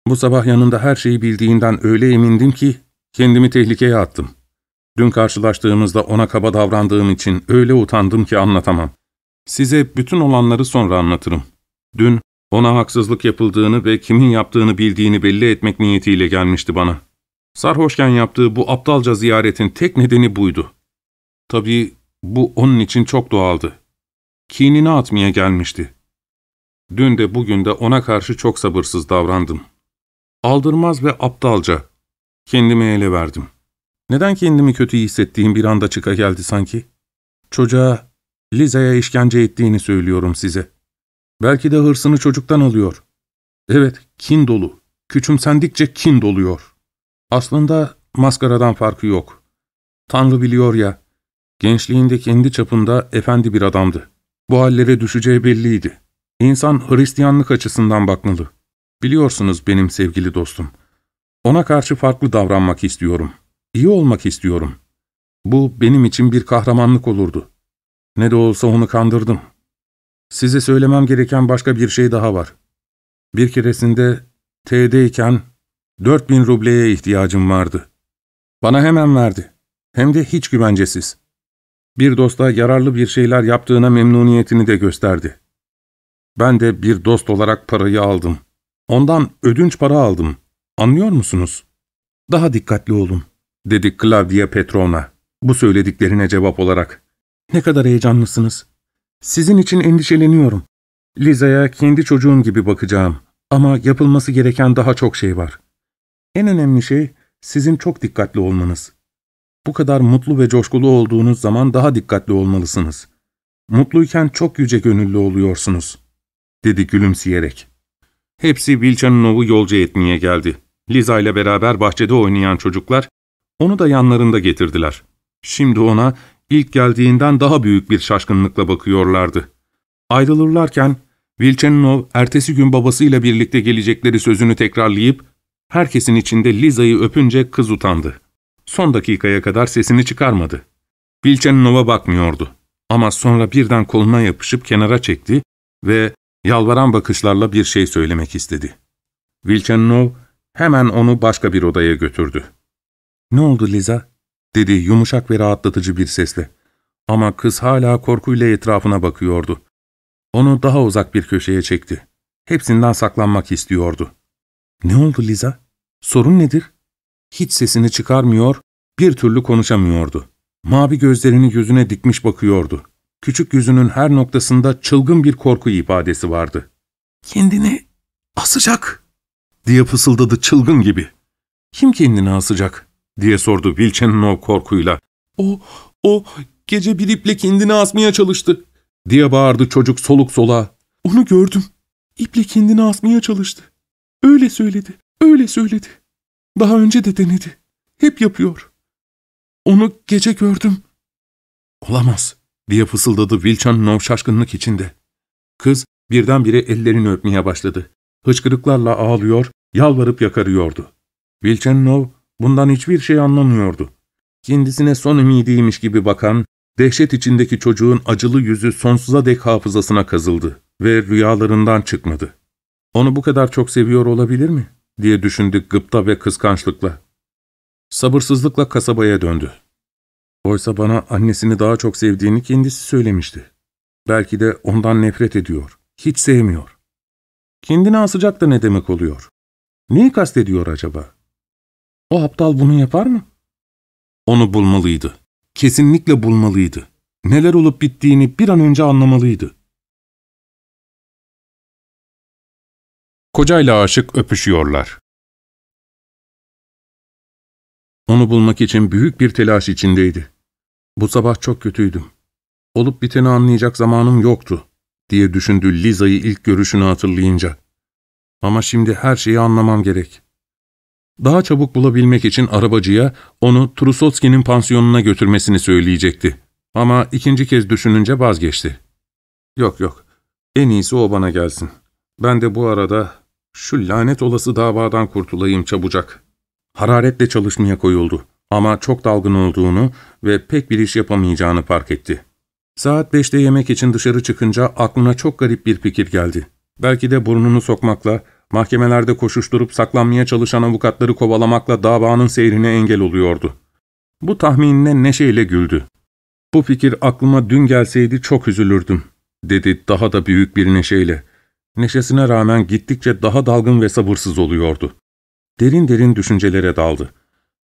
Bu sabah yanında her şeyi bildiğinden öyle emindim ki kendimi tehlikeye attım. Dün karşılaştığımızda ona kaba davrandığım için öyle utandım ki anlatamam. Size bütün olanları sonra anlatırım. Dün ona haksızlık yapıldığını ve kimin yaptığını bildiğini belli etmek niyetiyle gelmişti bana. Sarhoşken yaptığı bu aptalca ziyaretin tek nedeni buydu. Tabii bu onun için çok doğaldı. Kinini atmaya gelmişti. Dün de bugün de ona karşı çok sabırsız davrandım. Aldırmaz ve aptalca. Kendimi ele verdim. Neden kendimi kötü hissettiğim bir anda çıka geldi sanki? Çocuğa, Liza'ya işkence ettiğini söylüyorum size. Belki de hırsını çocuktan alıyor. Evet, kin dolu. Küçümsendikçe kin doluyor. Aslında maskaradan farkı yok. Tanrı biliyor ya, gençliğinde kendi çapında efendi bir adamdı. Bu hallere düşeceği belliydi. İnsan Hristiyanlık açısından bakmalı. Biliyorsunuz benim sevgili dostum. Ona karşı farklı davranmak istiyorum. İyi olmak istiyorum. Bu benim için bir kahramanlık olurdu. Ne de olsa onu kandırdım. Size söylemem gereken başka bir şey daha var. Bir keresinde T'deyken 4000 rubleye ihtiyacım vardı. Bana hemen verdi. Hem de hiç güvencesiz. Bir dosta yararlı bir şeyler yaptığına memnuniyetini de gösterdi. Ben de bir dost olarak parayı aldım. Ondan ödünç para aldım. Anlıyor musunuz? Daha dikkatli olun, dedi Claudia Petrovna. Bu söylediklerine cevap olarak. Ne kadar heyecanlısınız. Sizin için endişeleniyorum. Liza'ya kendi çocuğum gibi bakacağım. Ama yapılması gereken daha çok şey var. En önemli şey sizin çok dikkatli olmanız. Bu kadar mutlu ve coşkulu olduğunuz zaman daha dikkatli olmalısınız. Mutluyken çok yüce gönüllü oluyorsunuz, dedi gülümseyerek. Hepsi Vilchanov'u yolcu etmeye geldi. Liza ile beraber bahçede oynayan çocuklar, onu da yanlarında getirdiler. Şimdi ona ilk geldiğinden daha büyük bir şaşkınlıkla bakıyorlardı. Ayrılırlarken, Vilchanov ertesi gün babasıyla birlikte gelecekleri sözünü tekrarlayıp, herkesin içinde Liza'yı öpünce kız utandı. Son dakikaya kadar sesini çıkarmadı. Vilchanov'a bakmıyordu. Ama sonra birden koluna yapışıp kenara çekti ve yalvaran bakışlarla bir şey söylemek istedi. Vilchanov hemen onu başka bir odaya götürdü. ''Ne oldu Liza?'' dedi yumuşak ve rahatlatıcı bir sesle. Ama kız hala korkuyla etrafına bakıyordu. Onu daha uzak bir köşeye çekti. Hepsinden saklanmak istiyordu. ''Ne oldu Liza? Sorun nedir?'' Hiç sesini çıkarmıyor, Bir türlü konuşamıyordu. Mavi gözlerini yüzüne dikmiş bakıyordu. Küçük yüzünün her noktasında çılgın bir korku ifadesi vardı. ''Kendini asacak!'' diye fısıldadı çılgın gibi. ''Kim kendini asacak?'' diye sordu Wilchenov korkuyla. ''O, o gece bir iple kendini asmaya çalıştı.'' diye bağırdı çocuk soluk soluğa. ''Onu gördüm. İple kendini asmaya çalıştı. Öyle söyledi, öyle söyledi. Daha önce de denedi. Hep yapıyor. Onu gece gördüm.'' ''Olamaz.'' diye fısıldadı Vilchanov şaşkınlık içinde. Kız birdenbire ellerini öpmeye başladı. Hıçkırıklarla ağlıyor, yalvarıp yakarıyordu. Vilchanov bundan hiçbir şey anlamıyordu. Kendisine son ümidiymiş gibi bakan, dehşet içindeki çocuğun acılı yüzü sonsuza dek hafızasına kazıldı ve rüyalarından çıkmadı. Onu bu kadar çok seviyor olabilir mi? diye düşündü gıpta ve kıskançlıkla. Sabırsızlıkla kasabaya döndü. Oysa bana annesini daha çok sevdiğini kendisi söylemişti. Belki de ondan nefret ediyor, hiç sevmiyor. Kendini asacak da ne demek oluyor? Neyi kastediyor acaba? O aptal bunu yapar mı? Onu bulmalıydı. Kesinlikle bulmalıydı. Neler olup bittiğini bir an önce anlamalıydı. Kocayla aşık öpüşüyorlar. Onu bulmak için büyük bir telaş içindeydi. Bu sabah çok kötüydüm. Olup biteni anlayacak zamanım yoktu, diye düşündü Liza'yı ilk görüşünü hatırlayınca. Ama şimdi her şeyi anlamam gerek. Daha çabuk bulabilmek için arabacıya onu Trusotski'nin pansiyonuna götürmesini söyleyecekti. Ama ikinci kez düşününce vazgeçti. Yok yok, en iyisi o bana gelsin. Ben de bu arada şu lanet olası davadan kurtulayım çabucak. Hararetle çalışmaya koyuldu ama çok dalgın olduğunu ve pek bir iş yapamayacağını fark etti. Saat beşte yemek için dışarı çıkınca aklına çok garip bir fikir geldi. Belki de burnunu sokmakla, mahkemelerde koşuşturup saklanmaya çalışan avukatları kovalamakla davanın seyrine engel oluyordu. Bu tahminine neşeyle güldü. ''Bu fikir aklıma dün gelseydi çok üzülürdüm.'' dedi daha da büyük bir neşeyle. Neşesine rağmen gittikçe daha dalgın ve sabırsız oluyordu. Derin derin düşüncelere daldı.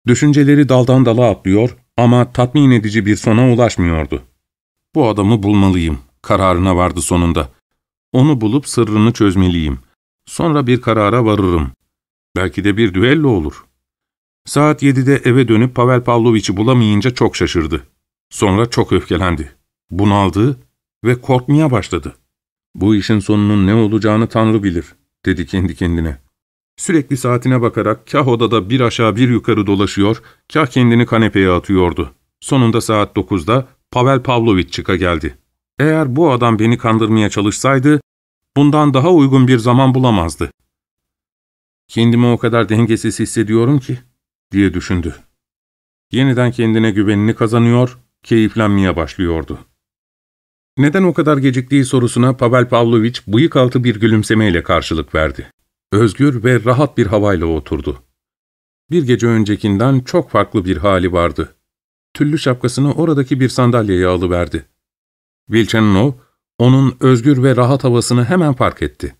Düşünceleri daldan dala atlıyor ama tatmin edici bir sona ulaşmıyordu. Bu adamı bulmalıyım, kararına vardı sonunda. Onu bulup sırrını çözmeliyim. Sonra bir karara varırım. Belki de bir düello olur. Saat yedide eve dönüp Pavel Pavloviç'i bulamayınca çok şaşırdı. Sonra çok öfkelendi. Bunaldı ve korkmaya başladı. Bu işin sonunun ne olacağını Tanrı bilir, dedi kendi kendine. Sürekli saatine bakarak kah odada bir aşağı bir yukarı dolaşıyor, kah kendini kanepeye atıyordu. Sonunda saat dokuzda Pavel Pavlovich çıka geldi. Eğer bu adam beni kandırmaya çalışsaydı, bundan daha uygun bir zaman bulamazdı. Kendimi o kadar dengesiz hissediyorum ki, diye düşündü. Yeniden kendine güvenini kazanıyor, keyiflenmeye başlıyordu. Neden o kadar geciktiği sorusuna Pavel Pavlovich bıyık altı bir gülümsemeyle karşılık verdi. Özgür ve rahat bir havayla oturdu. Bir gece öncekinden çok farklı bir hali vardı. Tüllü şapkasını oradaki bir sandalyeye alıverdi. Vilchanov, onun özgür ve rahat havasını hemen fark etti.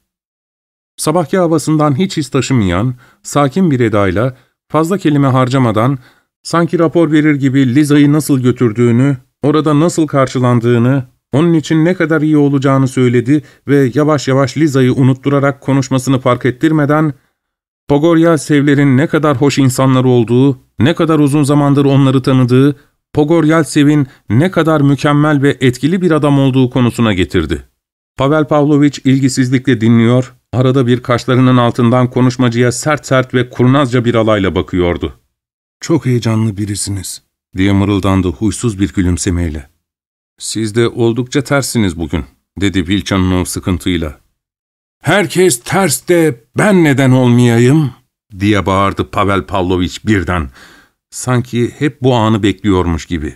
Sabahki havasından hiç his taşımayan, sakin bir edayla, fazla kelime harcamadan, sanki rapor verir gibi Liza'yı nasıl götürdüğünü, orada nasıl karşılandığını, onun için ne kadar iyi olacağını söyledi ve yavaş yavaş Liza'yı unutturarak konuşmasını fark ettirmeden, Pogoryal Sevler'in ne kadar hoş insanlar olduğu, ne kadar uzun zamandır onları tanıdığı, Pogoryal Sev'in ne kadar mükemmel ve etkili bir adam olduğu konusuna getirdi. Pavel Pavlovich ilgisizlikle dinliyor, arada bir kaşlarının altından konuşmacıya sert sert ve kurnazca bir alayla bakıyordu. ''Çok heyecanlı birisiniz.'' diye mırıldandı huysuz bir gülümsemeyle. ''Siz de oldukça tersiniz bugün.'' dedi Vilchanov sıkıntıyla. ''Herkes ters de ben neden olmayayım?'' diye bağırdı Pavel Pavlovich birden. Sanki hep bu anı bekliyormuş gibi.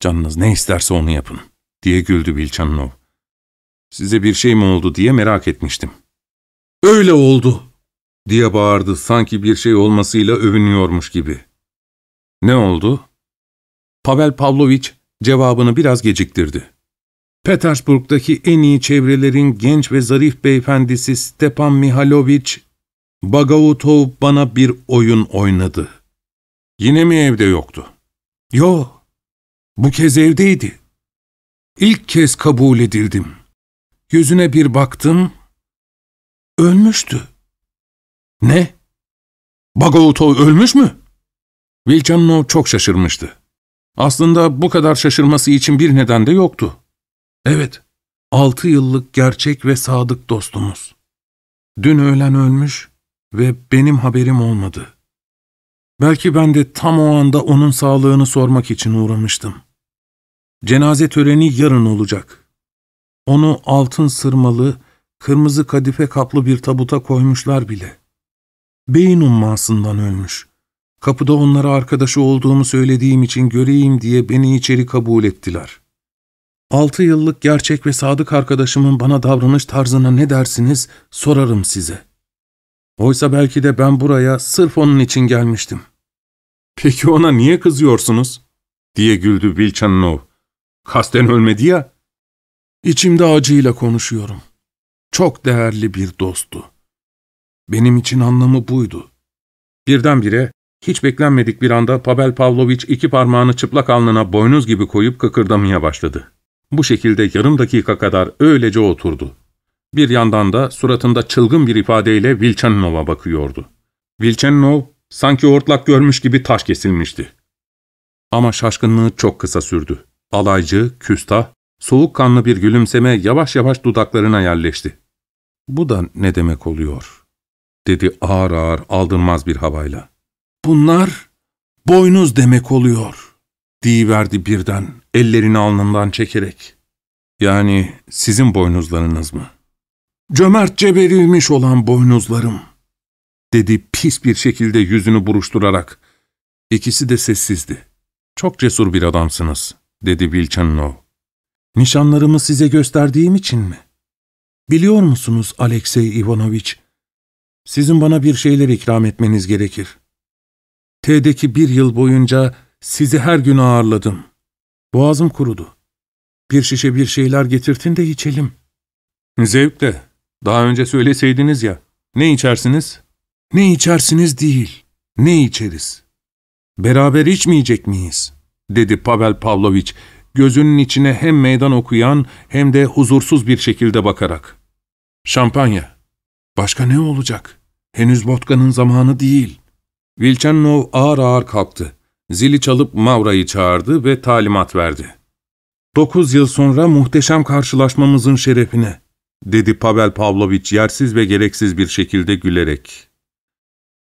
''Canınız ne isterse onu yapın.'' diye güldü Vilchanov. ''Size bir şey mi oldu diye merak etmiştim.'' ''Öyle oldu.'' diye bağırdı sanki bir şey olmasıyla övünüyormuş gibi. ''Ne oldu?'' Pavel Pavlovich cevabını biraz geciktirdi. Petersburg'daki en iyi çevrelerin genç ve zarif beyefendisi Stepan Mihalovich, Bagautov bana bir oyun oynadı. Yine mi evde yoktu? Yo, bu kez evdeydi. İlk kez kabul edildim. Yüzüne bir baktım, ölmüştü. Ne? Bagoutov ölmüş mü? Vilchanov çok şaşırmıştı. Aslında bu kadar şaşırması için bir neden de yoktu. Evet, altı yıllık gerçek ve sadık dostumuz. Dün öğlen ölmüş ve benim haberim olmadı. Belki ben de tam o anda onun sağlığını sormak için uğramıştım. Cenaze töreni yarın olacak. Onu altın sırmalı, kırmızı kadife kaplı bir tabuta koymuşlar bile. Beyin ummasından ölmüş. Kapıda onlara arkadaşı olduğumu söylediğim için göreyim diye beni içeri kabul ettiler. Altı yıllık gerçek ve sadık arkadaşımın bana davranış tarzına ne dersiniz sorarım size. Oysa belki de ben buraya sırf onun için gelmiştim. Peki ona niye kızıyorsunuz? diye güldü Vilchanov. Kasten ölmedi ya. İçimde acıyla konuşuyorum. Çok değerli bir dostu. Benim için anlamı buydu. Birdenbire, hiç beklenmedik bir anda Pavel Pavlovich iki parmağını çıplak alnına boynuz gibi koyup kıkırdamaya başladı. Bu şekilde yarım dakika kadar öylece oturdu. Bir yandan da suratında çılgın bir ifadeyle Vilchanov'a bakıyordu. Vilchanov sanki ortlak görmüş gibi taş kesilmişti. Ama şaşkınlığı çok kısa sürdü. Alaycı, küstah, soğukkanlı bir gülümseme yavaş yavaş dudaklarına yerleşti. ''Bu da ne demek oluyor?'' dedi ağır ağır aldırmaz bir havayla. ''Bunlar boynuz demek oluyor.'' diyiverdi birden ellerini alnından çekerek. ''Yani sizin boynuzlarınız mı?'' ''Cömertçe verilmiş olan boynuzlarım.'' dedi pis bir şekilde yüzünü buruşturarak. İkisi de sessizdi. ''Çok cesur bir adamsınız.'' dedi Vilchanov. ''Nişanlarımı size gösterdiğim için mi? Biliyor musunuz Alexey Ivanoviç, sizin bana bir şeyler ikram etmeniz gerekir. T'deki bir yıl boyunca sizi her gün ağırladım. Boğazım kurudu. Bir şişe bir şeyler getirtin de içelim. Zevkle. Daha önce söyleseydiniz ya. Ne içersiniz? Ne içersiniz değil. Ne içeriz? Beraber içmeyecek miyiz? dedi Pavel Pavlovich, gözünün içine hem meydan okuyan hem de huzursuz bir şekilde bakarak. Şampanya. Başka ne olacak? Henüz vodkanın zamanı değil. Vilchanov ağır ağır kalktı. Zili çalıp Mavra'yı çağırdı ve talimat verdi. Dokuz yıl sonra muhteşem karşılaşmamızın şerefine, dedi Pavel Pavlovich yersiz ve gereksiz bir şekilde gülerek.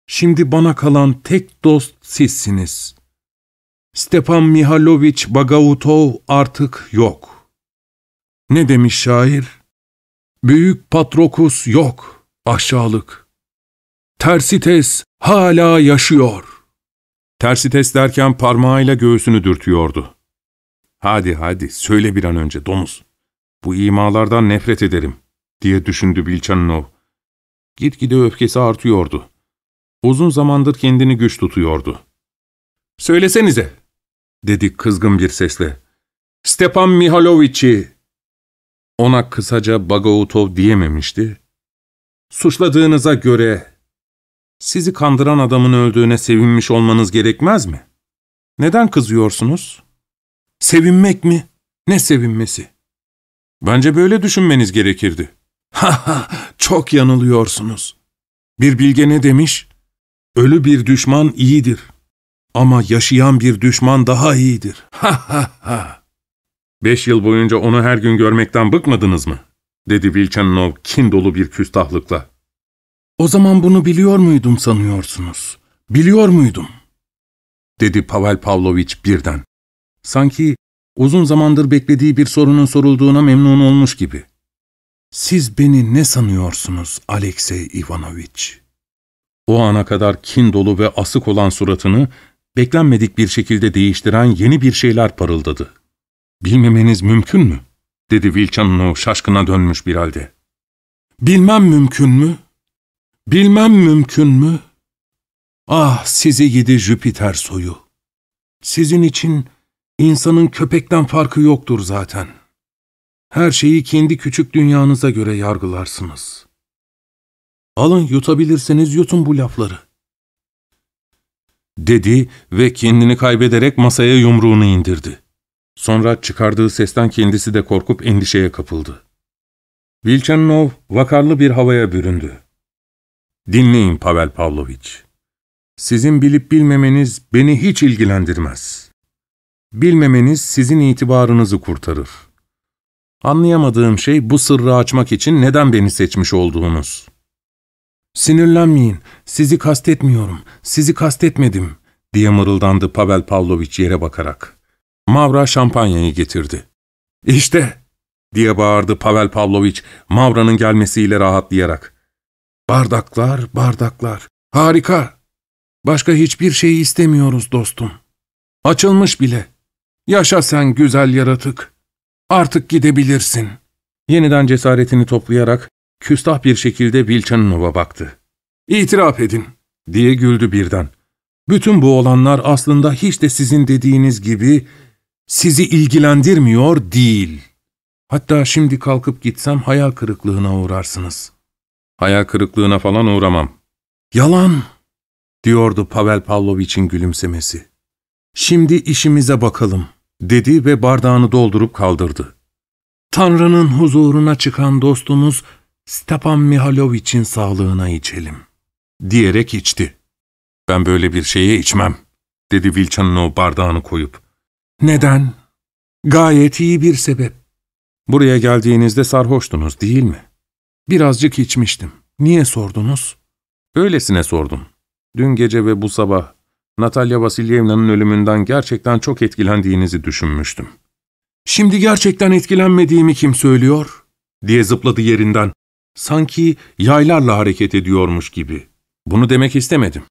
Şimdi bana kalan tek dost sizsiniz. Stepan Mihailovich Bagautov artık yok. Ne demiş şair? Büyük Patrokus yok, aşağılık. Tersites hala yaşıyor. Tersites derken parmağıyla göğsünü dürtüyordu. Hadi hadi söyle bir an önce domuz. Bu imalardan nefret ederim diye düşündü Bilçanov. Gitgide öfkesi artıyordu. Uzun zamandır kendini güç tutuyordu. Söylesenize dedi kızgın bir sesle. Stepan Mihaloviç'i ona kısaca Bagautov diyememişti. Suçladığınıza göre sizi kandıran adamın öldüğüne sevinmiş olmanız gerekmez mi? Neden kızıyorsunuz? Sevinmek mi? Ne sevinmesi? Bence böyle düşünmeniz gerekirdi. Ha ha, çok yanılıyorsunuz. Bir bilge ne demiş? Ölü bir düşman iyidir. Ama yaşayan bir düşman daha iyidir. Ha ha ha. Beş yıl boyunca onu her gün görmekten bıkmadınız mı? dedi Vilchanov kin dolu bir küstahlıkla. O zaman bunu biliyor muydum sanıyorsunuz? Biliyor muydum? dedi Pavel Pavlovich birden. Sanki uzun zamandır beklediği bir sorunun sorulduğuna memnun olmuş gibi. Siz beni ne sanıyorsunuz Alexey Ivanoviç? O ana kadar kin dolu ve asık olan suratını beklenmedik bir şekilde değiştiren yeni bir şeyler parıldadı. ''Bilmemeniz mümkün mü?'' dedi Vilchanov şaşkına dönmüş bir halde. ''Bilmem mümkün mü? Bilmem mümkün mü? Ah sizi yedi Jüpiter soyu! Sizin için insanın köpekten farkı yoktur zaten. Her şeyi kendi küçük dünyanıza göre yargılarsınız. Alın yutabilirseniz yutun bu lafları. dedi ve kendini kaybederek masaya yumruğunu indirdi. Sonra çıkardığı sesten kendisi de korkup endişeye kapıldı. Vilchanov vakarlı bir havaya büründü. Dinleyin Pavel Pavlovich. Sizin bilip bilmemeniz beni hiç ilgilendirmez. Bilmemeniz sizin itibarınızı kurtarır. Anlayamadığım şey bu sırrı açmak için neden beni seçmiş olduğunuz. Sinirlenmeyin, sizi kastetmiyorum, sizi kastetmedim, diye mırıldandı Pavel Pavlovich yere bakarak. Mavra şampanyayı getirdi. İşte, diye bağırdı Pavel Pavlovich Mavra'nın gelmesiyle rahatlayarak. Bardaklar, bardaklar. Harika. Başka hiçbir şey istemiyoruz dostum. Açılmış bile. Yaşa sen güzel yaratık. Artık gidebilirsin. Yeniden cesaretini toplayarak küstah bir şekilde Vilchanov'a baktı. İtiraf edin, diye güldü birden. Bütün bu olanlar aslında hiç de sizin dediğiniz gibi sizi ilgilendirmiyor değil. Hatta şimdi kalkıp gitsem hayal kırıklığına uğrarsınız. Hayal kırıklığına falan uğramam. Yalan, diyordu Pavel Pavlovich'in gülümsemesi. Şimdi işimize bakalım, dedi ve bardağını doldurup kaldırdı. Tanrı'nın huzuruna çıkan dostumuz Stepan Mihalovich'in sağlığına içelim, diyerek içti. Ben böyle bir şeye içmem, dedi Vilchanov bardağını koyup. Neden? Gayet iyi bir sebep. Buraya geldiğinizde sarhoştunuz değil mi? Birazcık içmiştim. Niye sordunuz? Öylesine sordum. Dün gece ve bu sabah Natalya Vasilyevna'nın ölümünden gerçekten çok etkilendiğinizi düşünmüştüm. Şimdi gerçekten etkilenmediğimi kim söylüyor? diye zıpladı yerinden. Sanki yaylarla hareket ediyormuş gibi. Bunu demek istemedim.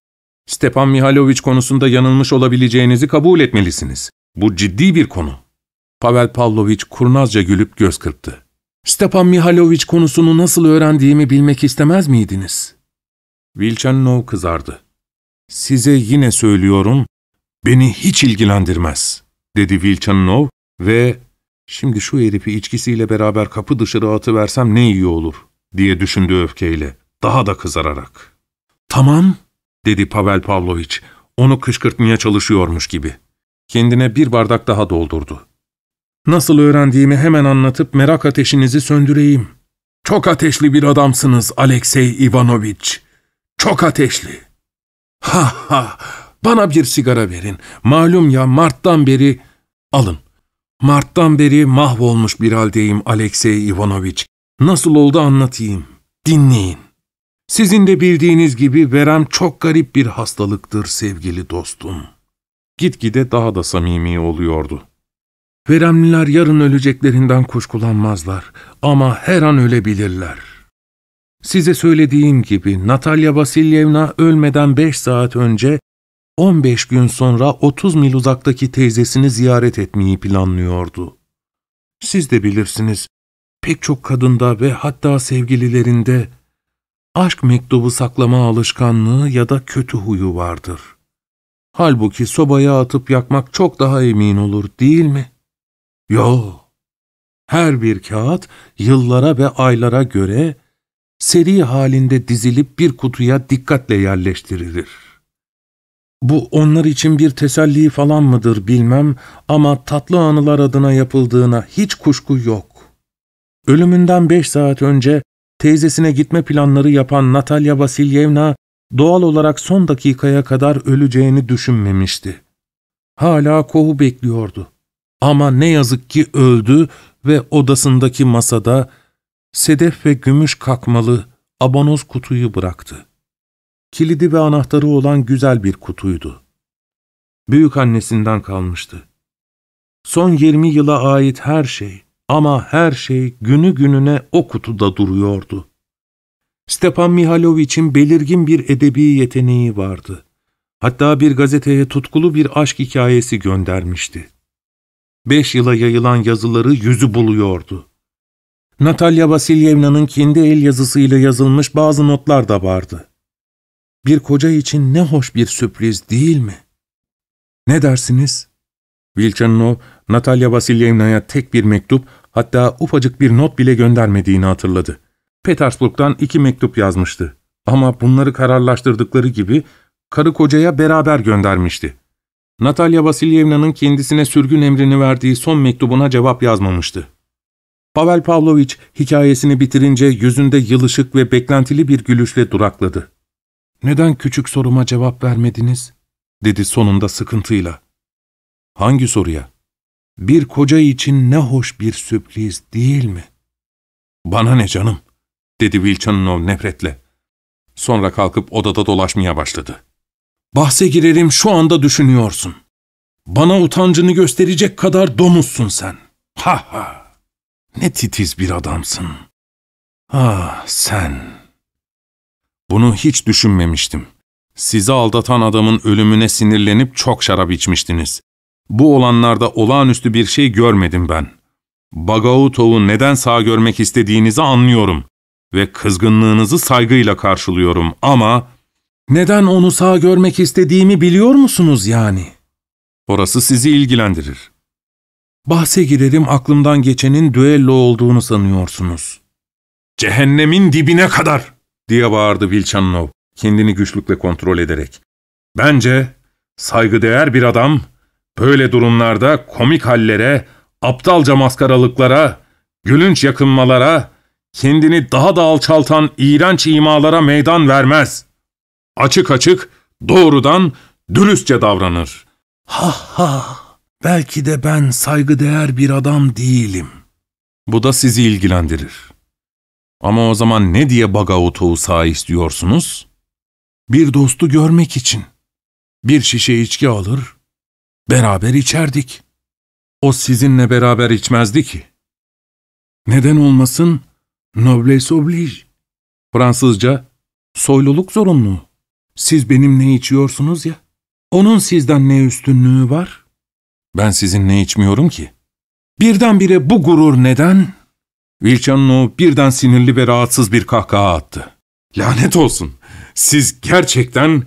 Stepan Mihailoviç konusunda yanılmış olabileceğinizi kabul etmelisiniz. Bu ciddi bir konu. Pavel Pavlovich kurnazca gülüp göz kırptı. Stepan Mihailoviç konusunu nasıl öğrendiğimi bilmek istemez miydiniz? Vilchanov kızardı. Size yine söylüyorum, beni hiç ilgilendirmez, dedi Vilchanov ve şimdi şu herifi içkisiyle beraber kapı dışarı atıversem ne iyi olur, diye düşündü öfkeyle, daha da kızararak. Tamam, dedi Pavel Pavlovich, onu kışkırtmaya çalışıyormuş gibi. Kendine bir bardak daha doldurdu. Nasıl öğrendiğimi hemen anlatıp merak ateşinizi söndüreyim. Çok ateşli bir adamsınız Alexey Ivanovich. Çok ateşli. Ha ha, bana bir sigara verin. Malum ya Mart'tan beri... Alın. Mart'tan beri mahvolmuş bir haldeyim Alexey Ivanovich. Nasıl oldu anlatayım. Dinleyin. Sizin de bildiğiniz gibi verem çok garip bir hastalıktır sevgili dostum. Gitgide daha da samimi oluyordu. Veremliler yarın öleceklerinden kuşkulanmazlar ama her an ölebilirler. Size söylediğim gibi Natalya Vasilyevna ölmeden beş saat önce 15 gün sonra 30 mil uzaktaki teyzesini ziyaret etmeyi planlıyordu. Siz de bilirsiniz, pek çok kadında ve hatta sevgililerinde aşk mektubu saklama alışkanlığı ya da kötü huyu vardır. Halbuki sobaya atıp yakmak çok daha emin olur değil mi? Yo. Her bir kağıt yıllara ve aylara göre seri halinde dizilip bir kutuya dikkatle yerleştirilir. Bu onlar için bir teselli falan mıdır bilmem ama tatlı anılar adına yapıldığına hiç kuşku yok. Ölümünden beş saat önce teyzesine gitme planları yapan Natalya Vasilyevna doğal olarak son dakikaya kadar öleceğini düşünmemişti. Hala kohu bekliyordu. Ama ne yazık ki öldü ve odasındaki masada sedef ve gümüş kakmalı abonoz kutuyu bıraktı. Kilidi ve anahtarı olan güzel bir kutuydu. Büyük annesinden kalmıştı. Son yirmi yıla ait her şey ama her şey günü gününe o kutuda duruyordu. Stepan Mihalovich'in belirgin bir edebi yeteneği vardı. Hatta bir gazeteye tutkulu bir aşk hikayesi göndermişti. Beş yıla yayılan yazıları yüzü buluyordu. Natalya Vasilyevna'nın kendi el yazısıyla yazılmış bazı notlar da vardı. Bir koca için ne hoş bir sürpriz değil mi? Ne dersiniz? Vilchanov, Natalya Vasilyevna'ya tek bir mektup, hatta ufacık bir not bile göndermediğini hatırladı. Petersburg'dan iki mektup yazmıştı. Ama bunları kararlaştırdıkları gibi karı kocaya beraber göndermişti. Natalya Vasilyevna'nın kendisine sürgün emrini verdiği son mektubuna cevap yazmamıştı. Pavel Pavlovich hikayesini bitirince yüzünde yılışık ve beklentili bir gülüşle durakladı. ''Neden küçük soruma cevap vermediniz?'' dedi sonunda sıkıntıyla. ''Hangi soruya?'' ''Bir koca için ne hoş bir sürpriz değil mi?'' ''Bana ne canım?'' dedi Vilchanov nefretle. Sonra kalkıp odada dolaşmaya başladı. ''Bahse girerim şu anda düşünüyorsun. Bana utancını gösterecek kadar domuzsun sen. Ha ha! Ne titiz bir adamsın. Ah sen! Bunu hiç düşünmemiştim. Sizi aldatan adamın ölümüne sinirlenip çok şarap içmiştiniz. Bu olanlarda olağanüstü bir şey görmedim ben. Bagautov'u neden sağ görmek istediğinizi anlıyorum ve kızgınlığınızı saygıyla karşılıyorum ama... Neden onu sağ görmek istediğimi biliyor musunuz yani? Orası sizi ilgilendirir. Bahse girerim aklımdan geçenin düello olduğunu sanıyorsunuz. Cehennemin dibine kadar diye bağırdı Vilchanov kendini güçlükle kontrol ederek. Bence saygıdeğer bir adam böyle durumlarda komik hallere, aptalca maskaralıklara, gülünç yakınmalara, kendini daha da alçaltan iğrenç imalara meydan vermez. Açık açık, doğrudan, dürüstçe davranır. Ha ha, belki de ben saygıdeğer bir adam değilim. Bu da sizi ilgilendirir. Ama o zaman ne diye Bagautov'u sağ istiyorsunuz? Bir dostu görmek için. Bir şişe içki alır, beraber içerdik. O sizinle beraber içmezdi ki. Neden olmasın? Noblesse oblige. Fransızca, soyluluk zorunlu. Siz benimle içiyorsunuz ya. Onun sizden ne üstünlüğü var? Ben sizinle içmiyorum ki. Birdenbire bu gurur neden? Vilcanov birden sinirli ve rahatsız bir kahkaha attı. Lanet olsun. Siz gerçekten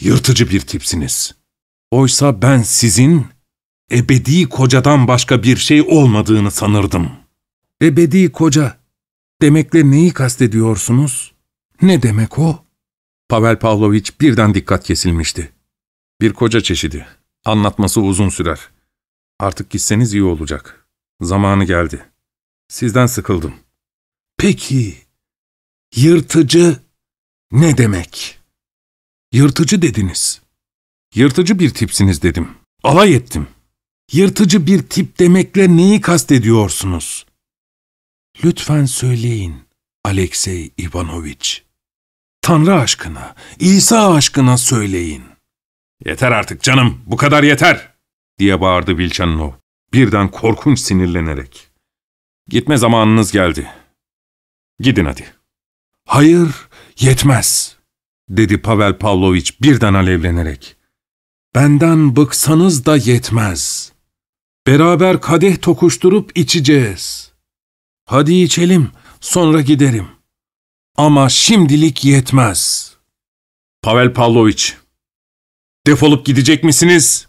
yırtıcı bir tipsiniz. Oysa ben sizin ebedi kocadan başka bir şey olmadığını sanırdım. Ebedi koca demekle neyi kastediyorsunuz? Ne demek o? Pavel Pavlovich birden dikkat kesilmişti. Bir koca çeşidi. Anlatması uzun sürer. Artık gitseniz iyi olacak. Zamanı geldi. Sizden sıkıldım. Peki, yırtıcı ne demek? Yırtıcı dediniz. Yırtıcı bir tipsiniz dedim. Alay ettim. Yırtıcı bir tip demekle neyi kastediyorsunuz? Lütfen söyleyin, Alexey Ivanovich. Tanrı aşkına, İsa aşkına söyleyin. Yeter artık canım, bu kadar yeter, diye bağırdı Vilchanov, birden korkunç sinirlenerek. Gitme zamanınız geldi. Gidin hadi. Hayır, yetmez, dedi Pavel Pavlovich birden alevlenerek. Benden bıksanız da yetmez. Beraber kadeh tokuşturup içeceğiz. Hadi içelim, sonra giderim. Ama şimdilik yetmez. Pavel Pavlovich, defolup gidecek misiniz?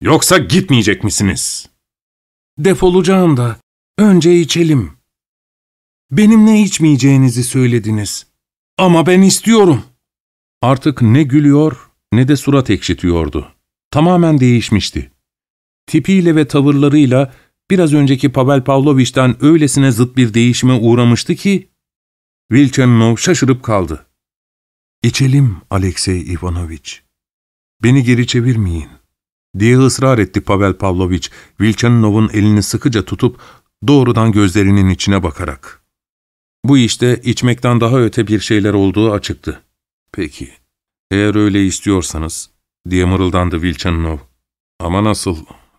Yoksa gitmeyecek misiniz? Defolacağım da önce içelim. Benimle içmeyeceğinizi söylediniz. Ama ben istiyorum. Artık ne gülüyor ne de surat ekşitiyordu. Tamamen değişmişti. Tipiyle ve tavırlarıyla biraz önceki Pavel Pavlovich'ten öylesine zıt bir değişime uğramıştı ki, Vilchanov şaşırıp kaldı. ''İçelim Alexey Ivanovich. Beni geri çevirmeyin.'' diye ısrar etti Pavel Pavlovich, Vilchanov'un elini sıkıca tutup doğrudan gözlerinin içine bakarak. Bu işte içmekten daha öte bir şeyler olduğu açıktı. ''Peki, eğer öyle istiyorsanız'' diye mırıldandı Vilchanov. ''Ama nasıl,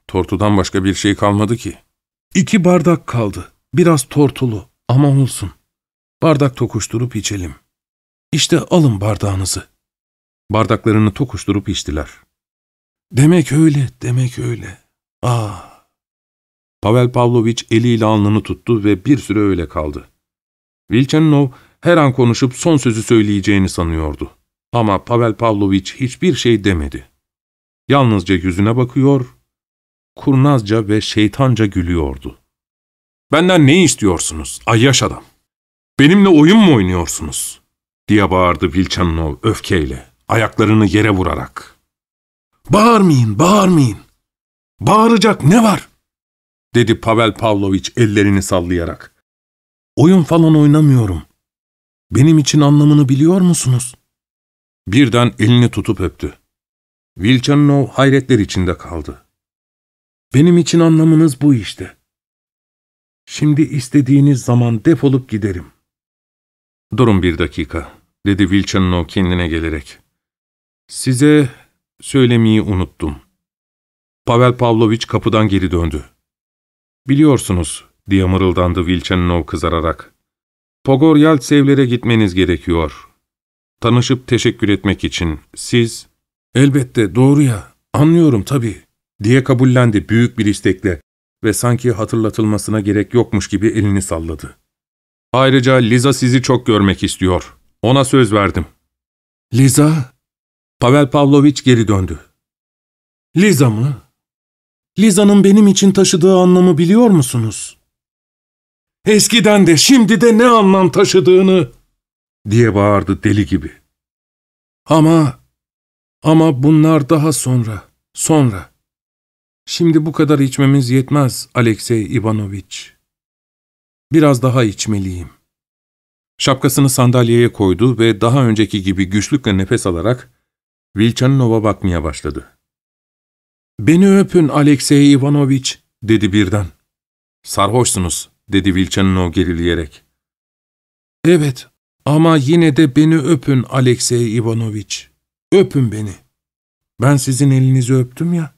tortudan başka bir şey kalmadı ki.'' ''İki bardak kaldı, biraz tortulu ama olsun. Bardak tokuşturup içelim. İşte alın bardağınızı.'' Bardaklarını tokuşturup içtiler. ''Demek öyle, demek öyle. Ah!'' Pavel Pavlovich eliyle alnını tuttu ve bir süre öyle kaldı. Vilchanov her an konuşup son sözü söyleyeceğini sanıyordu. Ama Pavel Pavlovich hiçbir şey demedi. Yalnızca yüzüne bakıyor, kurnazca ve şeytanca gülüyordu. ''Benden ne istiyorsunuz, ayyaş adam? Benimle oyun mu oynuyorsunuz?'' diye bağırdı Vilchanov öfkeyle. ayaklarını yere vurarak. ''Bağırmayın, bağırmayın. Bağıracak ne var?'' dedi Pavel Pavlovich ellerini sallayarak. ''Oyun falan oynamıyorum. Benim için anlamını biliyor musunuz?'' Birden elini tutup öptü. Vilchanov hayretler içinde kaldı. ''Benim için anlamınız bu işte. Şimdi istediğiniz zaman defolup giderim.'' ''Durun bir dakika.'' dedi Vilchanov kendine gelerek. ''Size söylemeyi unuttum.'' Pavel Pavlovich kapıdan geri döndü. ''Biliyorsunuz.'' diye mırıldandı Vilchanov kızararak. ''Pogoryaltsevlere gitmeniz gerekiyor. Tanışıp teşekkür etmek için. Siz...'' ''Elbette, doğru ya. Anlıyorum tabii.'' diye kabullendi büyük bir istekle ve sanki hatırlatılmasına gerek yokmuş gibi elini salladı. ''Ayrıca Liza sizi çok görmek istiyor. Ona söz verdim.'' ''Liza?'' Pavel Pavlovich geri döndü. ''Liza mı? Liza'nın benim için taşıdığı anlamı biliyor musunuz?'' ''Eskiden de şimdi de ne anlam taşıdığını!'' diye bağırdı deli gibi. ''Ama, ama bunlar daha sonra, sonra. Şimdi bu kadar içmemiz yetmez Alexey Ivanovich. Biraz daha içmeliyim.'' Şapkasını sandalyeye koydu ve daha önceki gibi güçlükle nefes alarak Vilchanov'a bakmaya başladı. ''Beni öpün Alexey Ivanovich.'' dedi birden. ''Sarhoşsunuz.'' dedi Vilchanov gerileyerek. ''Evet ama yine de beni öpün Alexey Ivanovich. Öpün beni. Ben sizin elinizi öptüm ya.''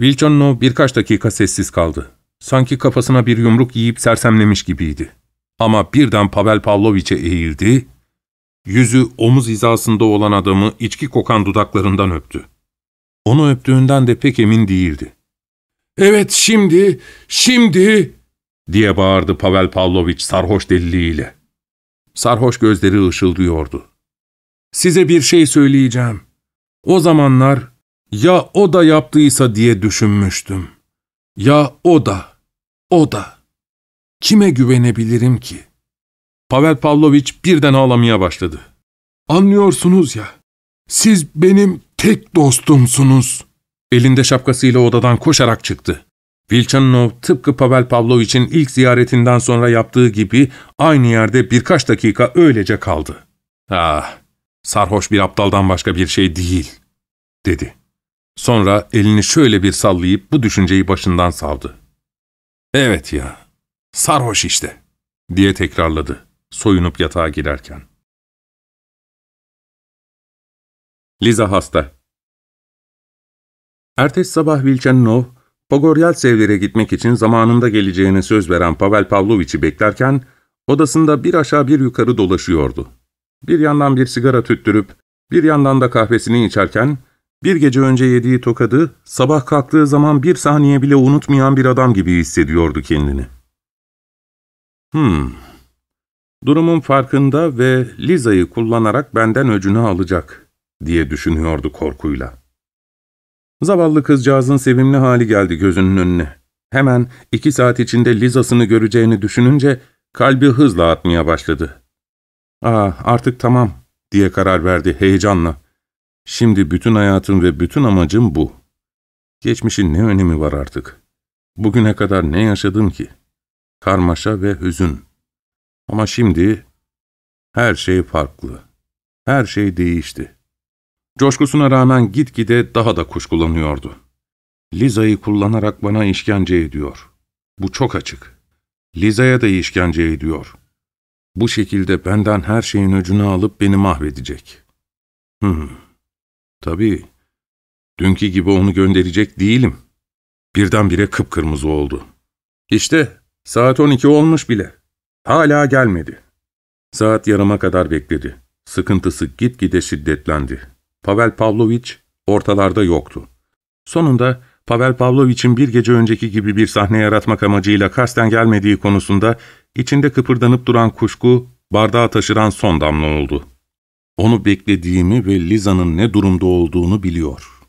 Vilchanov birkaç dakika sessiz kaldı. Sanki kafasına bir yumruk yiyip sersemlemiş gibiydi. Ama birden Pavel Pavloviç'e eğildi, yüzü omuz hizasında olan adamı içki kokan dudaklarından öptü. Onu öptüğünden de pek emin değildi. ''Evet şimdi, şimdi!'' diye bağırdı Pavel Pavlovich sarhoş deliliğiyle. Sarhoş gözleri ışıldıyordu. ''Size bir şey söyleyeceğim. O zamanlar ya o da yaptıysa diye düşünmüştüm. Ya o da, o da. Kime güvenebilirim ki?'' Pavel Pavlovich birden ağlamaya başladı. ''Anlıyorsunuz ya, siz benim tek dostumsunuz.'' Elinde şapkasıyla odadan koşarak çıktı. Vilchanov tıpkı Pavel Pavlovich'in ilk ziyaretinden sonra yaptığı gibi aynı yerde birkaç dakika öylece kaldı. ''Ah, sarhoş bir aptaldan başka bir şey değil.'' dedi. Sonra elini şöyle bir sallayıp bu düşünceyi başından savdı. ''Evet ya, sarhoş işte.'' diye tekrarladı soyunup yatağa girerken. Liza hasta. Ertesi sabah Vilchanov, Pogoryaltsevlere gitmek için zamanında geleceğine söz veren Pavel Pavlovich'i beklerken, odasında bir aşağı bir yukarı dolaşıyordu. Bir yandan bir sigara tüttürüp, bir yandan da kahvesini içerken, bir gece önce yediği tokadı, sabah kalktığı zaman bir saniye bile unutmayan bir adam gibi hissediyordu kendini. Hmm, durumun farkında ve Liza'yı kullanarak benden öcünü alacak, diye düşünüyordu korkuyla. Zavallı kızcağızın sevimli hali geldi gözünün önüne. Hemen iki saat içinde Liza'sını göreceğini düşününce kalbi hızla atmaya başladı. ''Aa artık tamam.'' diye karar verdi heyecanla. ''Şimdi bütün hayatım ve bütün amacım bu. Geçmişin ne önemi var artık? Bugüne kadar ne yaşadım ki? Karmaşa ve hüzün. Ama şimdi her şey farklı. Her şey değişti. Coşkusuna rağmen gitgide daha da kuşkulanıyordu. Liza'yı kullanarak bana işkence ediyor. Bu çok açık. Liza'ya da işkence ediyor. Bu şekilde benden her şeyin öcünü alıp beni mahvedecek. Hmm. Tabii. Dünkü gibi onu gönderecek değilim. Birdenbire kıpkırmızı oldu. İşte saat 12 olmuş bile. Hala gelmedi. Saat yarıma kadar bekledi. Sıkıntısı gitgide şiddetlendi. Pavel Pavlovich ortalarda yoktu. Sonunda Pavel Pavlovich'in bir gece önceki gibi bir sahne yaratmak amacıyla kasten gelmediği konusunda içinde kıpırdanıp duran kuşku bardağa taşıran son damla oldu. Onu beklediğimi ve Liza'nın ne durumda olduğunu biliyor.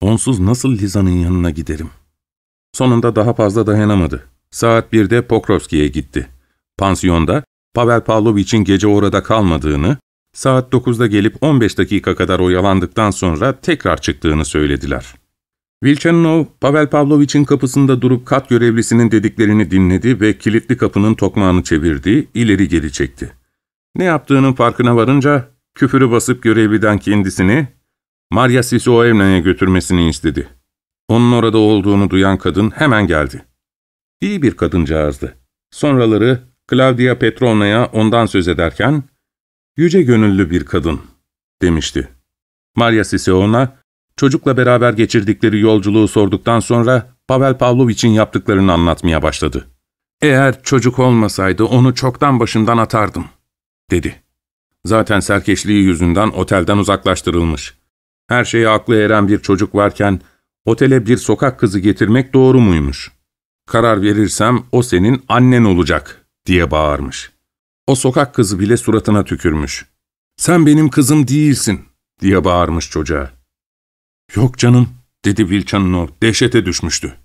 Onsuz nasıl Liza'nın yanına giderim? Sonunda daha fazla dayanamadı. Saat birde Pokrovski'ye gitti. Pansiyonda Pavel Pavlovich'in gece orada kalmadığını, Saat 9'da gelip 15 dakika kadar oyalandıktan sonra tekrar çıktığını söylediler. Vilchanov, Pavel Pavlovich'in kapısında durup kat görevlisinin dediklerini dinledi ve kilitli kapının tokmağını çevirdi, ileri geri çekti. Ne yaptığının farkına varınca küfürü basıp görevliden kendisini Maria Sisoevna'ya götürmesini istedi. Onun orada olduğunu duyan kadın hemen geldi. İyi bir kadıncağızdı. Sonraları Claudia Petrovna'ya ondan söz ederken, ''Yüce gönüllü bir kadın.'' demişti. Maria Sisoevna, çocukla beraber geçirdikleri yolculuğu sorduktan sonra Pavel Pavlovich'in yaptıklarını anlatmaya başladı. ''Eğer çocuk olmasaydı onu çoktan başından atardım.'' Dedi. Zaten serkeşliği yüzünden otelden uzaklaştırılmış. Her şeye aklı eren bir çocuk varken otele bir sokak kızı getirmek doğru muymuş? Karar verirsem o senin annen olacak diye bağırmış. O sokak kızı bile suratına tükürmüş. Sen benim kızım değilsin diye bağırmış çocuğa. Yok canım dedi Vilchanov dehşete düşmüştü.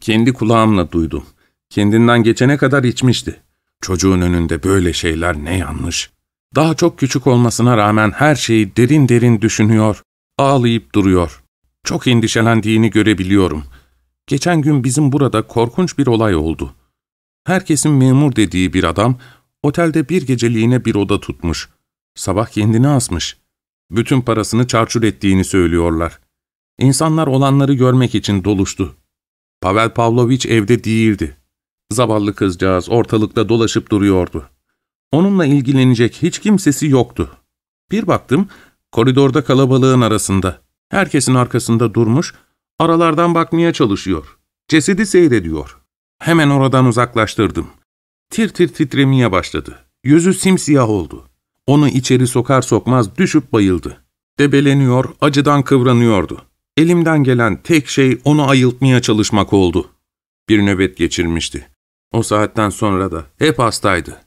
Kendi kulağımla duydum. Kendinden geçene kadar içmişti. Çocuğun önünde böyle şeyler ne yanlış. Daha çok küçük olmasına rağmen her şeyi derin derin düşünüyor, ağlayıp duruyor. Çok endişelendiğini görebiliyorum. Geçen gün bizim burada korkunç bir olay oldu. Herkesin memur dediği bir adam, otelde bir geceliğine bir oda tutmuş. Sabah kendini asmış. Bütün parasını çarçur ettiğini söylüyorlar. İnsanlar olanları görmek için doluştu. Pavel Pavlovich evde değildi. Zavallı kızcağız ortalıkta dolaşıp duruyordu. Onunla ilgilenecek hiç kimsesi yoktu. Bir baktım, koridorda kalabalığın arasında. Herkesin arkasında durmuş, aralardan bakmaya çalışıyor. Cesedi seyrediyor. Hemen oradan uzaklaştırdım. Tir tir titremeye başladı. Yüzü simsiyah oldu. Onu içeri sokar sokmaz düşüp bayıldı. Debeleniyor, acıdan kıvranıyordu. Elimden gelen tek şey onu ayıltmaya çalışmak oldu. Bir nöbet geçirmişti. O saatten sonra da hep hastaydı.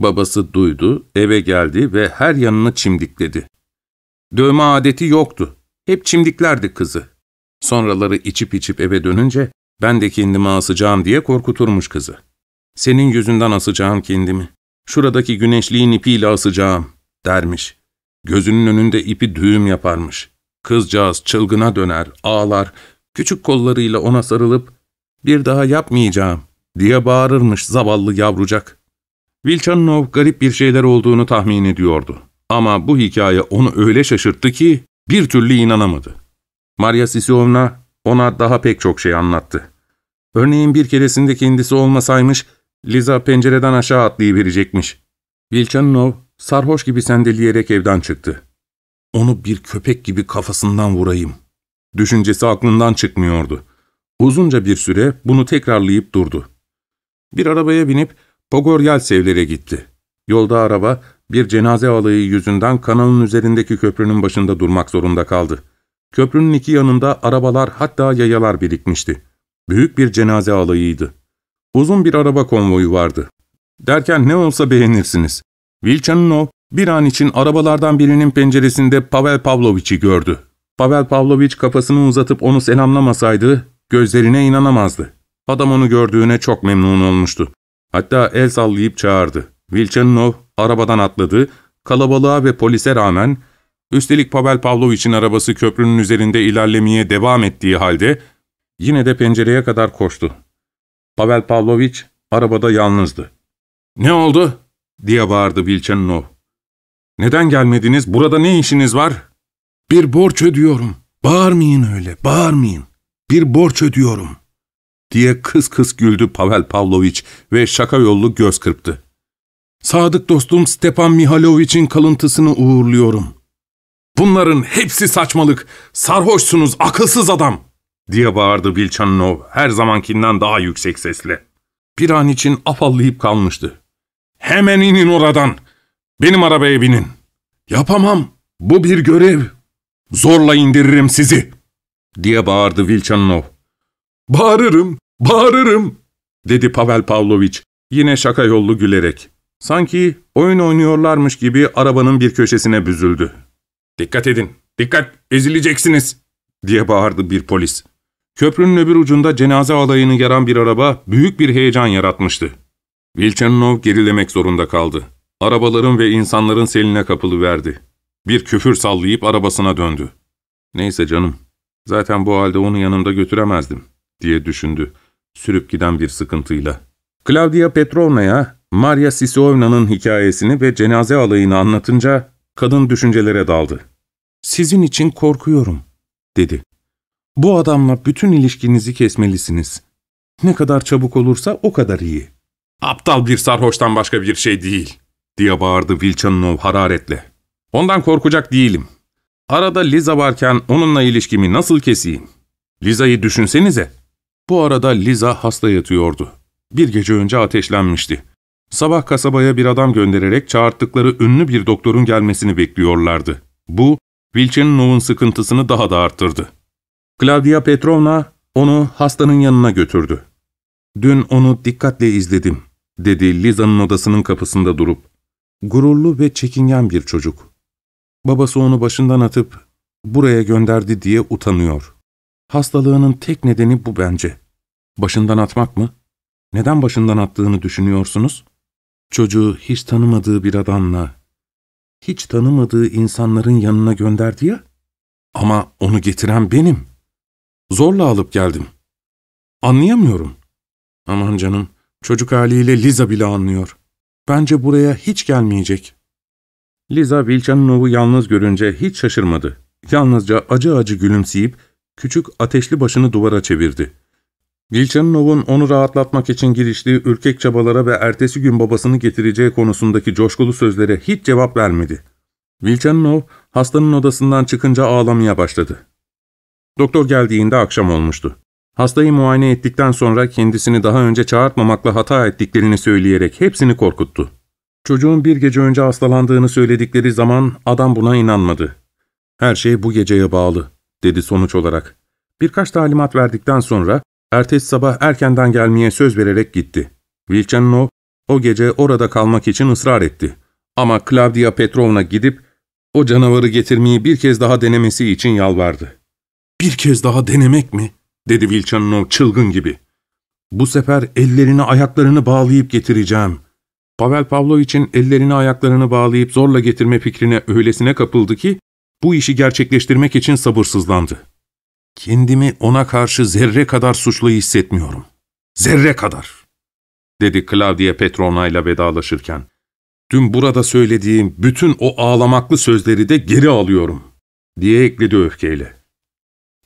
Babası duydu, eve geldi ve her yanını çimdikledi. Dövme adeti yoktu. Hep çimdiklerdi kızı. Sonraları içip içip eve dönünce ben de kendimi asacağım diye korkuturmuş kızı. Senin yüzünden asacağım kendimi. Şuradaki güneşliğin ipiyle asacağım dermiş. Gözünün önünde ipi düğüm yaparmış. Kızcağız çılgına döner, ağlar, küçük kollarıyla ona sarılıp ''Bir daha yapmayacağım'' diye bağırırmış zavallı yavrucak. Vilchanov garip bir şeyler olduğunu tahmin ediyordu. Ama bu hikaye onu öyle şaşırttı ki bir türlü inanamadı. Maria Sisiovna ona daha pek çok şey anlattı. Örneğin bir keresinde kendisi olmasaymış, Liza pencereden aşağı atlayıverecekmiş. Vilchanov sarhoş gibi sendeleyerek evden çıktı. Onu bir köpek gibi kafasından vurayım. Düşüncesi aklından çıkmıyordu. Uzunca bir süre bunu tekrarlayıp durdu. Bir arabaya binip Pogoryal sevlere gitti. Yolda araba bir cenaze alayı yüzünden kanalın üzerindeki köprünün başında durmak zorunda kaldı. Köprünün iki yanında arabalar hatta yayalar birikmişti. Büyük bir cenaze alayıydı. Uzun bir araba konvoyu vardı. Derken ne olsa beğenirsiniz. Vilchanov bir an için arabalardan birinin penceresinde Pavel Pavlovich'i gördü. Pavel Pavlovich kafasını uzatıp onu selamlamasaydı gözlerine inanamazdı. Adam onu gördüğüne çok memnun olmuştu. Hatta el sallayıp çağırdı. Vilchanov arabadan atladı, kalabalığa ve polise rağmen, üstelik Pavel Pavlovich'in arabası köprünün üzerinde ilerlemeye devam ettiği halde, yine de pencereye kadar koştu. Pavel Pavlovich arabada yalnızdı. ''Ne oldu?'' diye bağırdı Vilchanov. ''Neden gelmediniz? Burada ne işiniz var?'' ''Bir borç ödüyorum. Bağırmayın öyle, bağırmayın. Bir borç ödüyorum.'' Diye kıs kıs güldü Pavel Pavlovich ve şaka yollu göz kırptı. Sadık dostum Stepan Mihalovich'in kalıntısını uğurluyorum. Bunların hepsi saçmalık, sarhoşsunuz, akılsız adam, diye bağırdı Vilchanov her zamankinden daha yüksek sesle. Bir an için afallayıp kalmıştı. Hemen inin oradan, benim arabaya binin. Yapamam, bu bir görev. Zorla indiririm sizi, diye bağırdı Vilchanov. Bağırırım, bağırırım, dedi Pavel Pavlovich yine şaka yollu gülerek. Sanki oyun oynuyorlarmış gibi arabanın bir köşesine büzüldü. ''Dikkat edin, dikkat, ezileceksiniz!'' diye bağırdı bir polis. Köprünün öbür ucunda cenaze alayını yaran bir araba büyük bir heyecan yaratmıştı. Vilchanov gerilemek zorunda kaldı. Arabaların ve insanların seline kapılı verdi. Bir küfür sallayıp arabasına döndü. Neyse canım, zaten bu halde onu yanımda götüremezdim, diye düşündü, sürüp giden bir sıkıntıyla. Claudia Petrovna'ya Maria Sisovna'nın hikayesini ve cenaze alayını anlatınca kadın düşüncelere daldı. ''Sizin için korkuyorum.'' dedi. ''Bu adamla bütün ilişkinizi kesmelisiniz. Ne kadar çabuk olursa o kadar iyi.'' ''Aptal bir sarhoştan başka bir şey değil.'' diye bağırdı Vilchanov hararetle. ''Ondan korkacak değilim. Arada Liza varken onunla ilişkimi nasıl keseyim? Liza'yı düşünsenize.'' Bu arada Liza hasta yatıyordu. Bir gece önce ateşlenmişti. Sabah kasabaya bir adam göndererek çağırttıkları ünlü bir doktorun gelmesini bekliyorlardı. Bu, Vilchenov'un sıkıntısını daha da arttırdı. Claudia Petrovna onu hastanın yanına götürdü. ''Dün onu dikkatle izledim.'' dedi Liza'nın odasının kapısında durup. Gururlu ve çekingen bir çocuk. Babası onu başından atıp buraya gönderdi diye utanıyor. Hastalığının tek nedeni bu bence. Başından atmak mı? Neden başından attığını düşünüyorsunuz? Çocuğu hiç tanımadığı bir adamla, hiç tanımadığı insanların yanına gönderdi ya. Ama onu getiren benim. Zorla alıp geldim. Anlayamıyorum. Aman canım, çocuk haliyle Liza bile anlıyor. Bence buraya hiç gelmeyecek. Liza Vilchanov'u yalnız görünce hiç şaşırmadı. Yalnızca acı acı gülümseyip küçük ateşli başını duvara çevirdi. Vilchanov'un onu rahatlatmak için giriştiği ürkek çabalara ve ertesi gün babasını getireceği konusundaki coşkulu sözlere hiç cevap vermedi. Vilchanov hastanın odasından çıkınca ağlamaya başladı. Doktor geldiğinde akşam olmuştu. Hastayı muayene ettikten sonra kendisini daha önce çağırtmamakla hata ettiklerini söyleyerek hepsini korkuttu. Çocuğun bir gece önce hastalandığını söyledikleri zaman adam buna inanmadı. Her şey bu geceye bağlı, dedi sonuç olarak. Birkaç talimat verdikten sonra ertesi sabah erkenden gelmeye söz vererek gitti. Vilchanov o gece orada kalmak için ısrar etti. Ama Claudia Petrovna gidip o canavarı getirmeyi bir kez daha denemesi için yalvardı. ''Bir kez daha denemek mi?'' dedi Vilchanov çılgın gibi. ''Bu sefer ellerini ayaklarını bağlayıp getireceğim.'' Pavel Pavlovich'in ellerini ayaklarını bağlayıp zorla getirme fikrine öylesine kapıldı ki, bu işi gerçekleştirmek için sabırsızlandı. ''Kendimi ona karşı zerre kadar suçlu hissetmiyorum. Zerre kadar.'' dedi Claudia Petrovna ile vedalaşırken. ''Dün burada söylediğim bütün o ağlamaklı sözleri de geri alıyorum.'' diye ekledi öfkeyle.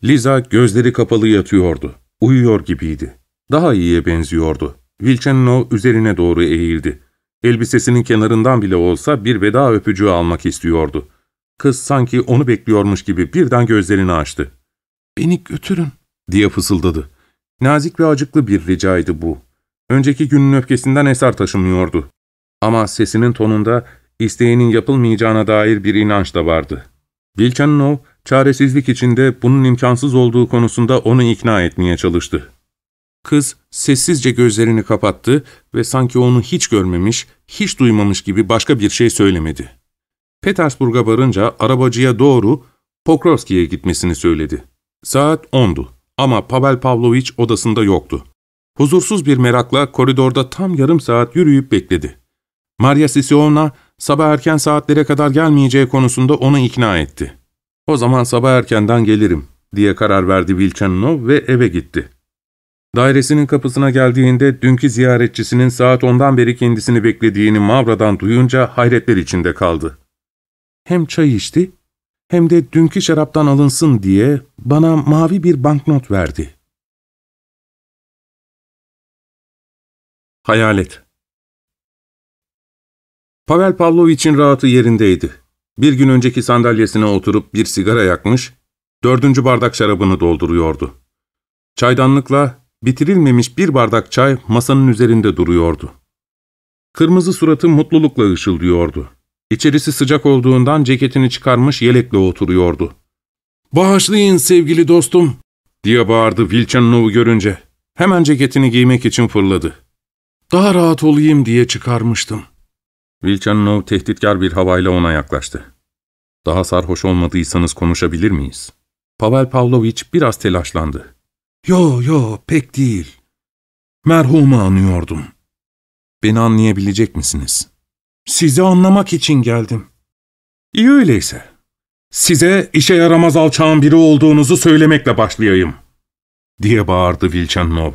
Liza gözleri kapalı yatıyordu. Uyuyor gibiydi. Daha iyiye benziyordu. Vilchanov üzerine doğru eğildi. Elbisesinin kenarından bile olsa bir veda öpücüğü almak istiyordu. Kız sanki onu bekliyormuş gibi birden gözlerini açtı. ''Beni götürün.'' diye fısıldadı. Nazik ve acıklı bir ricaydı bu. Önceki günün öfkesinden eser taşımıyordu. Ama sesinin tonunda isteğinin yapılmayacağına dair bir inanç da vardı. Vilchanov, çaresizlik içinde bunun imkansız olduğu konusunda onu ikna etmeye çalıştı. Kız sessizce gözlerini kapattı ve sanki onu hiç görmemiş, hiç duymamış gibi başka bir şey söylemedi. Petersburg'a varınca arabacıya doğru Pokrovski'ye gitmesini söyledi. Saat ondu ama Pavel Pavlovich odasında yoktu. Huzursuz bir merakla koridorda tam yarım saat yürüyüp bekledi. Maria Sisiovna sabah erken saatlere kadar gelmeyeceği konusunda onu ikna etti. O zaman sabah erkenden gelirim diye karar verdi Vilchanov ve eve gitti. Dairesinin kapısına geldiğinde dünkü ziyaretçisinin saat ondan beri kendisini beklediğini Mavra'dan duyunca hayretler içinde kaldı. Hem çay içti hem de dünkü şaraptan alınsın diye bana mavi bir banknot verdi. Hayalet Pavel Pavlovich'in rahatı yerindeydi. Bir gün önceki sandalyesine oturup bir sigara yakmış, dördüncü bardak şarabını dolduruyordu. Çaydanlıkla bitirilmemiş bir bardak çay masanın üzerinde duruyordu. Kırmızı suratı mutlulukla ışıldıyordu. İçerisi sıcak olduğundan ceketini çıkarmış yelekle oturuyordu. ''Bağışlayın sevgili dostum!'' diye bağırdı Vilchanov'u görünce. Hemen ceketini giymek için fırladı. ''Daha rahat olayım diye çıkarmıştım.'' Vilchanov tehditkar bir havayla ona yaklaştı. ''Daha sarhoş olmadıysanız konuşabilir miyiz?'' Pavel Pavlovich biraz telaşlandı. ''Yo yo pek değil. Merhumu anıyordum.'' ''Beni anlayabilecek misiniz?'' Sizi anlamak için geldim. İyi öyleyse. Size işe yaramaz alçağın biri olduğunuzu söylemekle başlayayım. Diye bağırdı Vilchanov.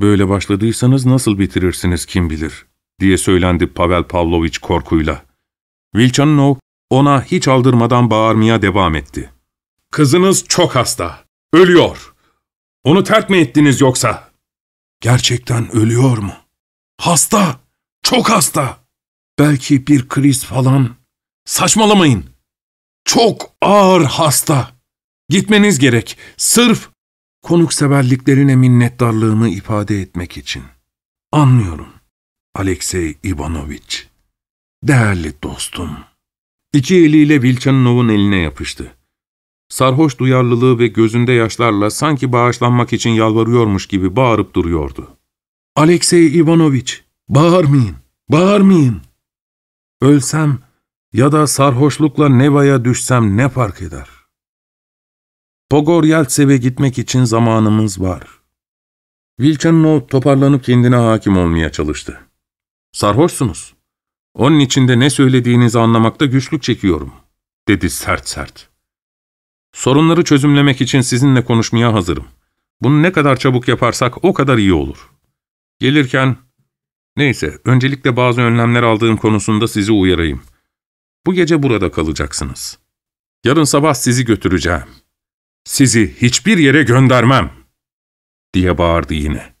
Böyle başladıysanız nasıl bitirirsiniz kim bilir, diye söylendi Pavel Pavlovich korkuyla. Vilchanov ona hiç aldırmadan bağırmaya devam etti. Kızınız çok hasta, ölüyor. Onu terk mi ettiniz yoksa? Gerçekten ölüyor mu? Hasta, çok hasta. Belki bir kriz falan. Saçmalamayın. Çok ağır hasta. Gitmeniz gerek. Sırf konukseverliklerine minnettarlığımı ifade etmek için. Anlıyorum. Alexey Ivanovich. Değerli dostum. İki eliyle Vilchanov'un eline yapıştı. Sarhoş duyarlılığı ve gözünde yaşlarla sanki bağışlanmak için yalvarıyormuş gibi bağırıp duruyordu. Alexey Ivanovich, bağırmayın, bağırmayın. Ölsem ya da sarhoşlukla Neva'ya düşsem ne fark eder? Pogoryaltsev'e gitmek için zamanımız var. Vilchanov toparlanıp kendine hakim olmaya çalıştı. Sarhoşsunuz. Onun içinde ne söylediğinizi anlamakta güçlük çekiyorum, dedi sert sert. Sorunları çözümlemek için sizinle konuşmaya hazırım. Bunu ne kadar çabuk yaparsak o kadar iyi olur. Gelirken, neyse öncelikle bazı önlemler aldığım konusunda sizi uyarayım. Bu gece burada kalacaksınız. Yarın sabah sizi götüreceğim. Sizi hiçbir yere göndermem, diye bağırdı yine.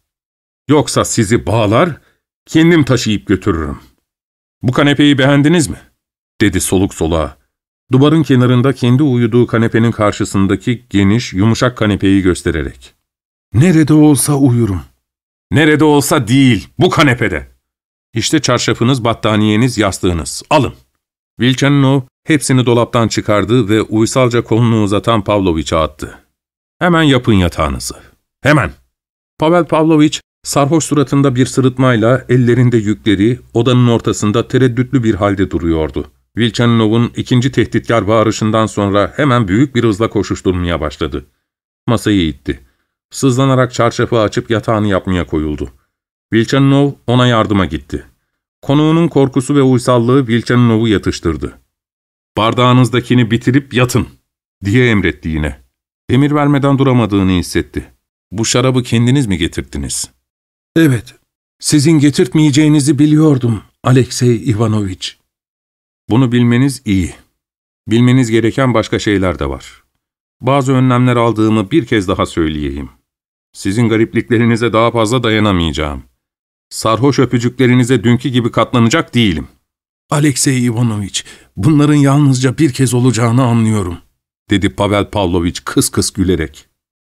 Yoksa sizi bağlar, kendim taşıyıp götürürüm. Bu kanepeyi beğendiniz mi? dedi soluk soluğa. Duvarın kenarında kendi uyuduğu kanepenin karşısındaki geniş, yumuşak kanepeyi göstererek. Nerede olsa uyurum. Nerede olsa değil, bu kanepede. İşte çarşafınız, battaniyeniz, yastığınız. Alın. Vilchanov hepsini dolaptan çıkardı ve uysalca kolunu uzatan Pavloviç'e attı. Hemen yapın yatağınızı. Hemen. Pavel Pavlovich sarhoş suratında bir sırıtmayla ellerinde yükleri odanın ortasında tereddütlü bir halde duruyordu. Vilchanov'un ikinci tehditkar bağırışından sonra hemen büyük bir hızla koşuşturmaya başladı. Masayı itti. Sızlanarak çarşafı açıp yatağını yapmaya koyuldu. Vilchanov ona yardıma gitti. Konuğunun korkusu ve uysallığı Vilchanov'u yatıştırdı. ''Bardağınızdakini bitirip yatın.'' diye emretti yine. Emir vermeden duramadığını hissetti. ''Bu şarabı kendiniz mi getirdiniz?'' ''Evet, sizin getirtmeyeceğinizi biliyordum, Alexey Ivanovich.'' Bunu bilmeniz iyi. Bilmeniz gereken başka şeyler de var. Bazı önlemler aldığımı bir kez daha söyleyeyim. Sizin garipliklerinize daha fazla dayanamayacağım. Sarhoş öpücüklerinize dünkü gibi katlanacak değilim. Alexey Ivanovich, bunların yalnızca bir kez olacağını anlıyorum, dedi Pavel Pavlovich kıs kıs gülerek.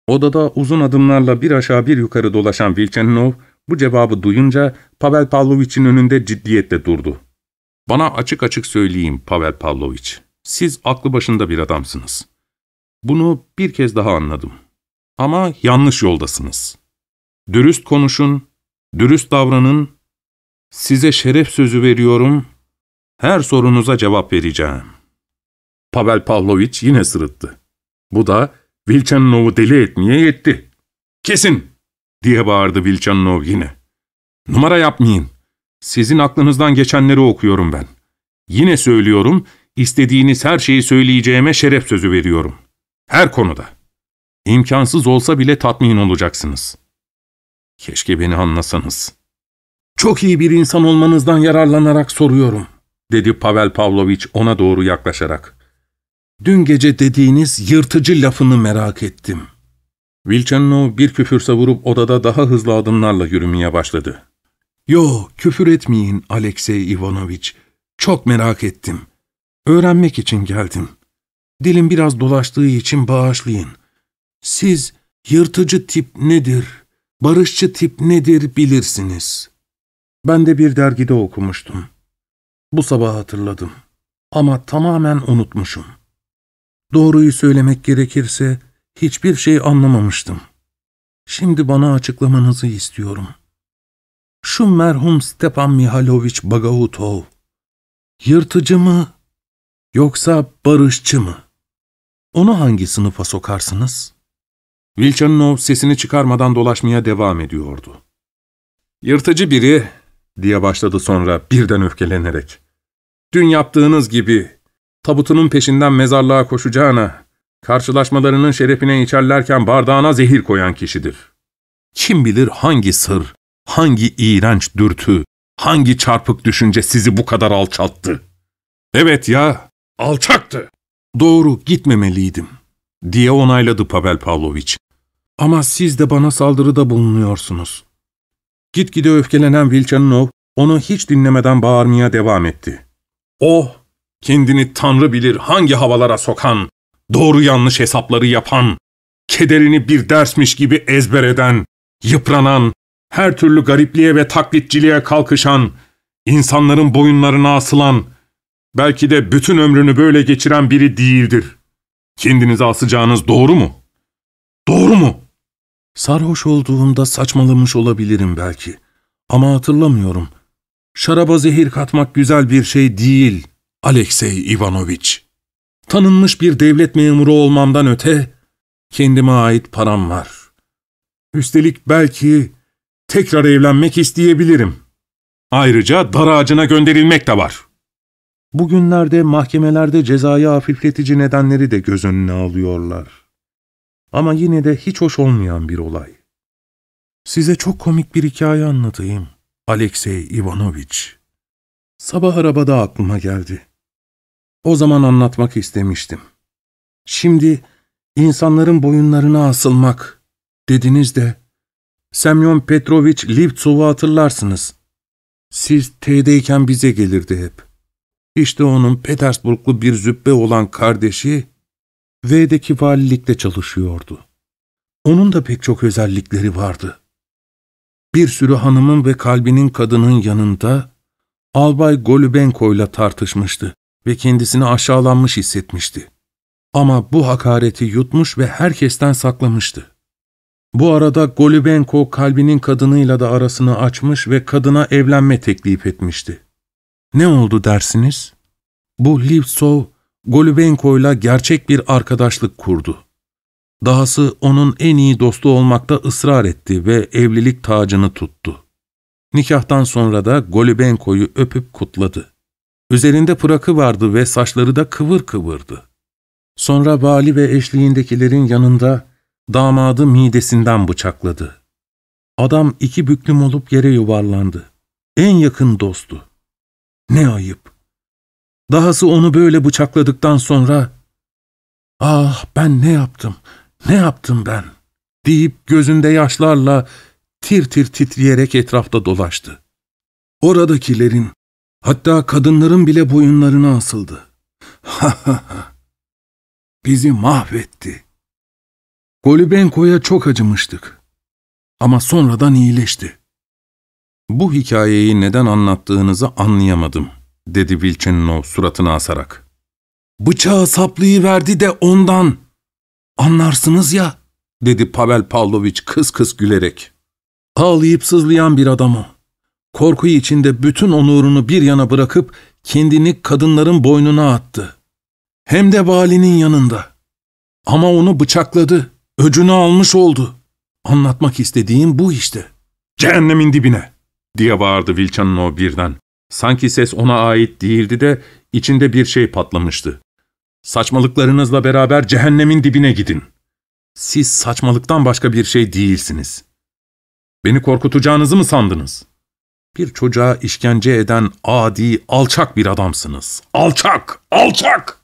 Odada uzun adımlarla bir aşağı bir yukarı dolaşan Vilchanov, bu cevabı duyunca Pavel Pavlovich'in önünde ciddiyetle durdu. Bana açık açık söyleyeyim Pavel Pavlovich, siz aklı başında bir adamsınız. Bunu bir kez daha anladım. Ama yanlış yoldasınız. Dürüst konuşun, dürüst davranın, size şeref sözü veriyorum, her sorunuza cevap vereceğim. Pavel Pavlovich yine sırıttı. Bu da Vilchanov'u deli etmeye yetti. Kesin! diye bağırdı Vilchanov yine. Numara yapmayın. Sizin aklınızdan geçenleri okuyorum ben. Yine söylüyorum, istediğiniz her şeyi söyleyeceğime şeref sözü veriyorum. Her konuda. İmkansız olsa bile tatmin olacaksınız. Keşke beni anlasanız. Çok iyi bir insan olmanızdan yararlanarak soruyorum, dedi Pavel Pavlovich ona doğru yaklaşarak. Dün gece dediğiniz yırtıcı lafını merak ettim. Vilchanov bir küfür savurup odada daha hızlı adımlarla yürümeye başladı. Yo, küfür etmeyin Alexey Ivanovich. Çok merak ettim. Öğrenmek için geldim. Dilim biraz dolaştığı için bağışlayın. Siz yırtıcı tip nedir, barışçı tip nedir bilirsiniz. Ben de bir dergide okumuştum. Bu sabah hatırladım. Ama tamamen unutmuşum. Doğruyu söylemek gerekirse hiçbir şey anlamamıştım. Şimdi bana açıklamanızı istiyorum. Şu merhum Stepan Mihailovich Bagautov, yırtıcı mı yoksa barışçı mı? Onu hangi sınıfa sokarsınız? Vilchanov sesini çıkarmadan dolaşmaya devam ediyordu. Yırtıcı biri, diye başladı sonra birden öfkelenerek. Dün yaptığınız gibi tabutunun peşinden mezarlığa koşacağına, karşılaşmalarının şerefine içerlerken bardağına zehir koyan kişidir. Kim bilir hangi sır, hangi iğrenç dürtü, hangi çarpık düşünce sizi bu kadar alçalttı? Evet ya, alçaktı. Doğru, gitmemeliydim, diye onayladı Pavel Pavlovich. Ama siz de bana saldırıda bulunuyorsunuz. Gitgide öfkelenen Vilchanov, onu hiç dinlemeden bağırmaya devam etti. O, kendini Tanrı bilir hangi havalara sokan, doğru yanlış hesapları yapan, kederini bir dersmiş gibi ezber eden, yıpranan, her türlü garipliğe ve taklitçiliğe kalkışan, insanların boyunlarına asılan, belki de bütün ömrünü böyle geçiren biri değildir. Kendinize asacağınız doğru mu? Doğru mu? Sarhoş olduğumda saçmalamış olabilirim belki. Ama hatırlamıyorum. Şaraba zehir katmak güzel bir şey değil, Alexey Ivanoviç. Tanınmış bir devlet memuru olmamdan öte, kendime ait param var. Üstelik belki tekrar evlenmek isteyebilirim. Ayrıca dar ağacına gönderilmek de var. Bugünlerde mahkemelerde cezayı hafifletici nedenleri de göz önüne alıyorlar. Ama yine de hiç hoş olmayan bir olay. Size çok komik bir hikaye anlatayım, Alexey Ivanoviç. Sabah arabada aklıma geldi. O zaman anlatmak istemiştim. Şimdi insanların boyunlarına asılmak dediniz de, Semyon Petrovich Livtsov'u hatırlarsınız. Siz T'deyken bize gelirdi hep. İşte onun Petersburglu bir züppe olan kardeşi V'deki valilikte çalışıyordu. Onun da pek çok özellikleri vardı. Bir sürü hanımın ve kalbinin kadının yanında Albay Golubenko ile tartışmıştı ve kendisini aşağılanmış hissetmişti. Ama bu hakareti yutmuş ve herkesten saklamıştı. Bu arada Golubenko kalbinin kadınıyla da arasını açmış ve kadına evlenme teklif etmişti. Ne oldu dersiniz? Bu Livsov, Golubenko'yla gerçek bir arkadaşlık kurdu. Dahası onun en iyi dostu olmakta ısrar etti ve evlilik tacını tuttu. Nikahtan sonra da Golubenko'yu öpüp kutladı. Üzerinde pırakı vardı ve saçları da kıvır kıvırdı. Sonra vali ve eşliğindekilerin yanında damadı midesinden bıçakladı. Adam iki büklüm olup yere yuvarlandı. En yakın dostu. Ne ayıp. Dahası onu böyle bıçakladıktan sonra ''Ah ben ne yaptım, ne yaptım ben?'' deyip gözünde yaşlarla tir tir titreyerek etrafta dolaştı. Oradakilerin, hatta kadınların bile boyunlarına asıldı. Ha ha ha! Bizi mahvetti. Golubenko'ya çok acımıştık. Ama sonradan iyileşti. Bu hikayeyi neden anlattığınızı anlayamadım, dedi Vilchenino suratını asarak. Bıçağı saplayıverdi de ondan. Anlarsınız ya, dedi Pavel Pavlovich kıs kıs gülerek. Ağlayıp sızlayan bir adam o. Korku içinde bütün onurunu bir yana bırakıp kendini kadınların boynuna attı. Hem de valinin yanında. Ama onu bıçakladı, öcünü almış oldu. Anlatmak istediğim bu işte. Cehennemin dibine, diye bağırdı Vilchanino birden. Sanki ses ona ait değildi de içinde bir şey patlamıştı. Saçmalıklarınızla beraber cehennemin dibine gidin. Siz saçmalıktan başka bir şey değilsiniz. Beni korkutacağınızı mı sandınız? Bir çocuğa işkence eden adi, alçak bir adamsınız. Alçak! Alçak!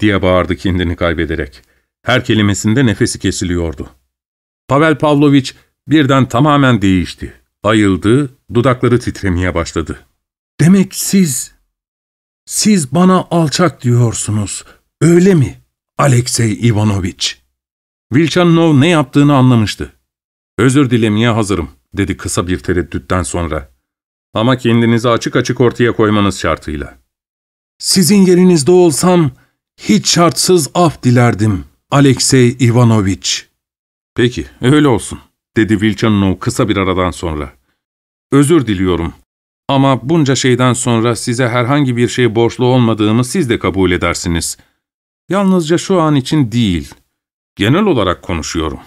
diye bağırdı kendini kaybederek. Her kelimesinde nefesi kesiliyordu. Pavel Pavlovich birden tamamen değişti. Ayıldı, dudakları titremeye başladı. Demek siz, siz bana alçak diyorsunuz, öyle mi, Alexey Ivanovich? Vilchanov ne yaptığını anlamıştı. Özür dilemeye hazırım, dedi kısa bir tereddütten sonra. Ama kendinizi açık açık ortaya koymanız şartıyla. Sizin yerinizde olsam hiç şartsız af dilerdim, Alexey Ivanovich. Peki, öyle olsun, dedi Vilchanov kısa bir aradan sonra. Özür diliyorum. Ama bunca şeyden sonra size herhangi bir şey borçlu olmadığımı siz de kabul edersiniz. Yalnızca şu an için değil, genel olarak konuşuyorum.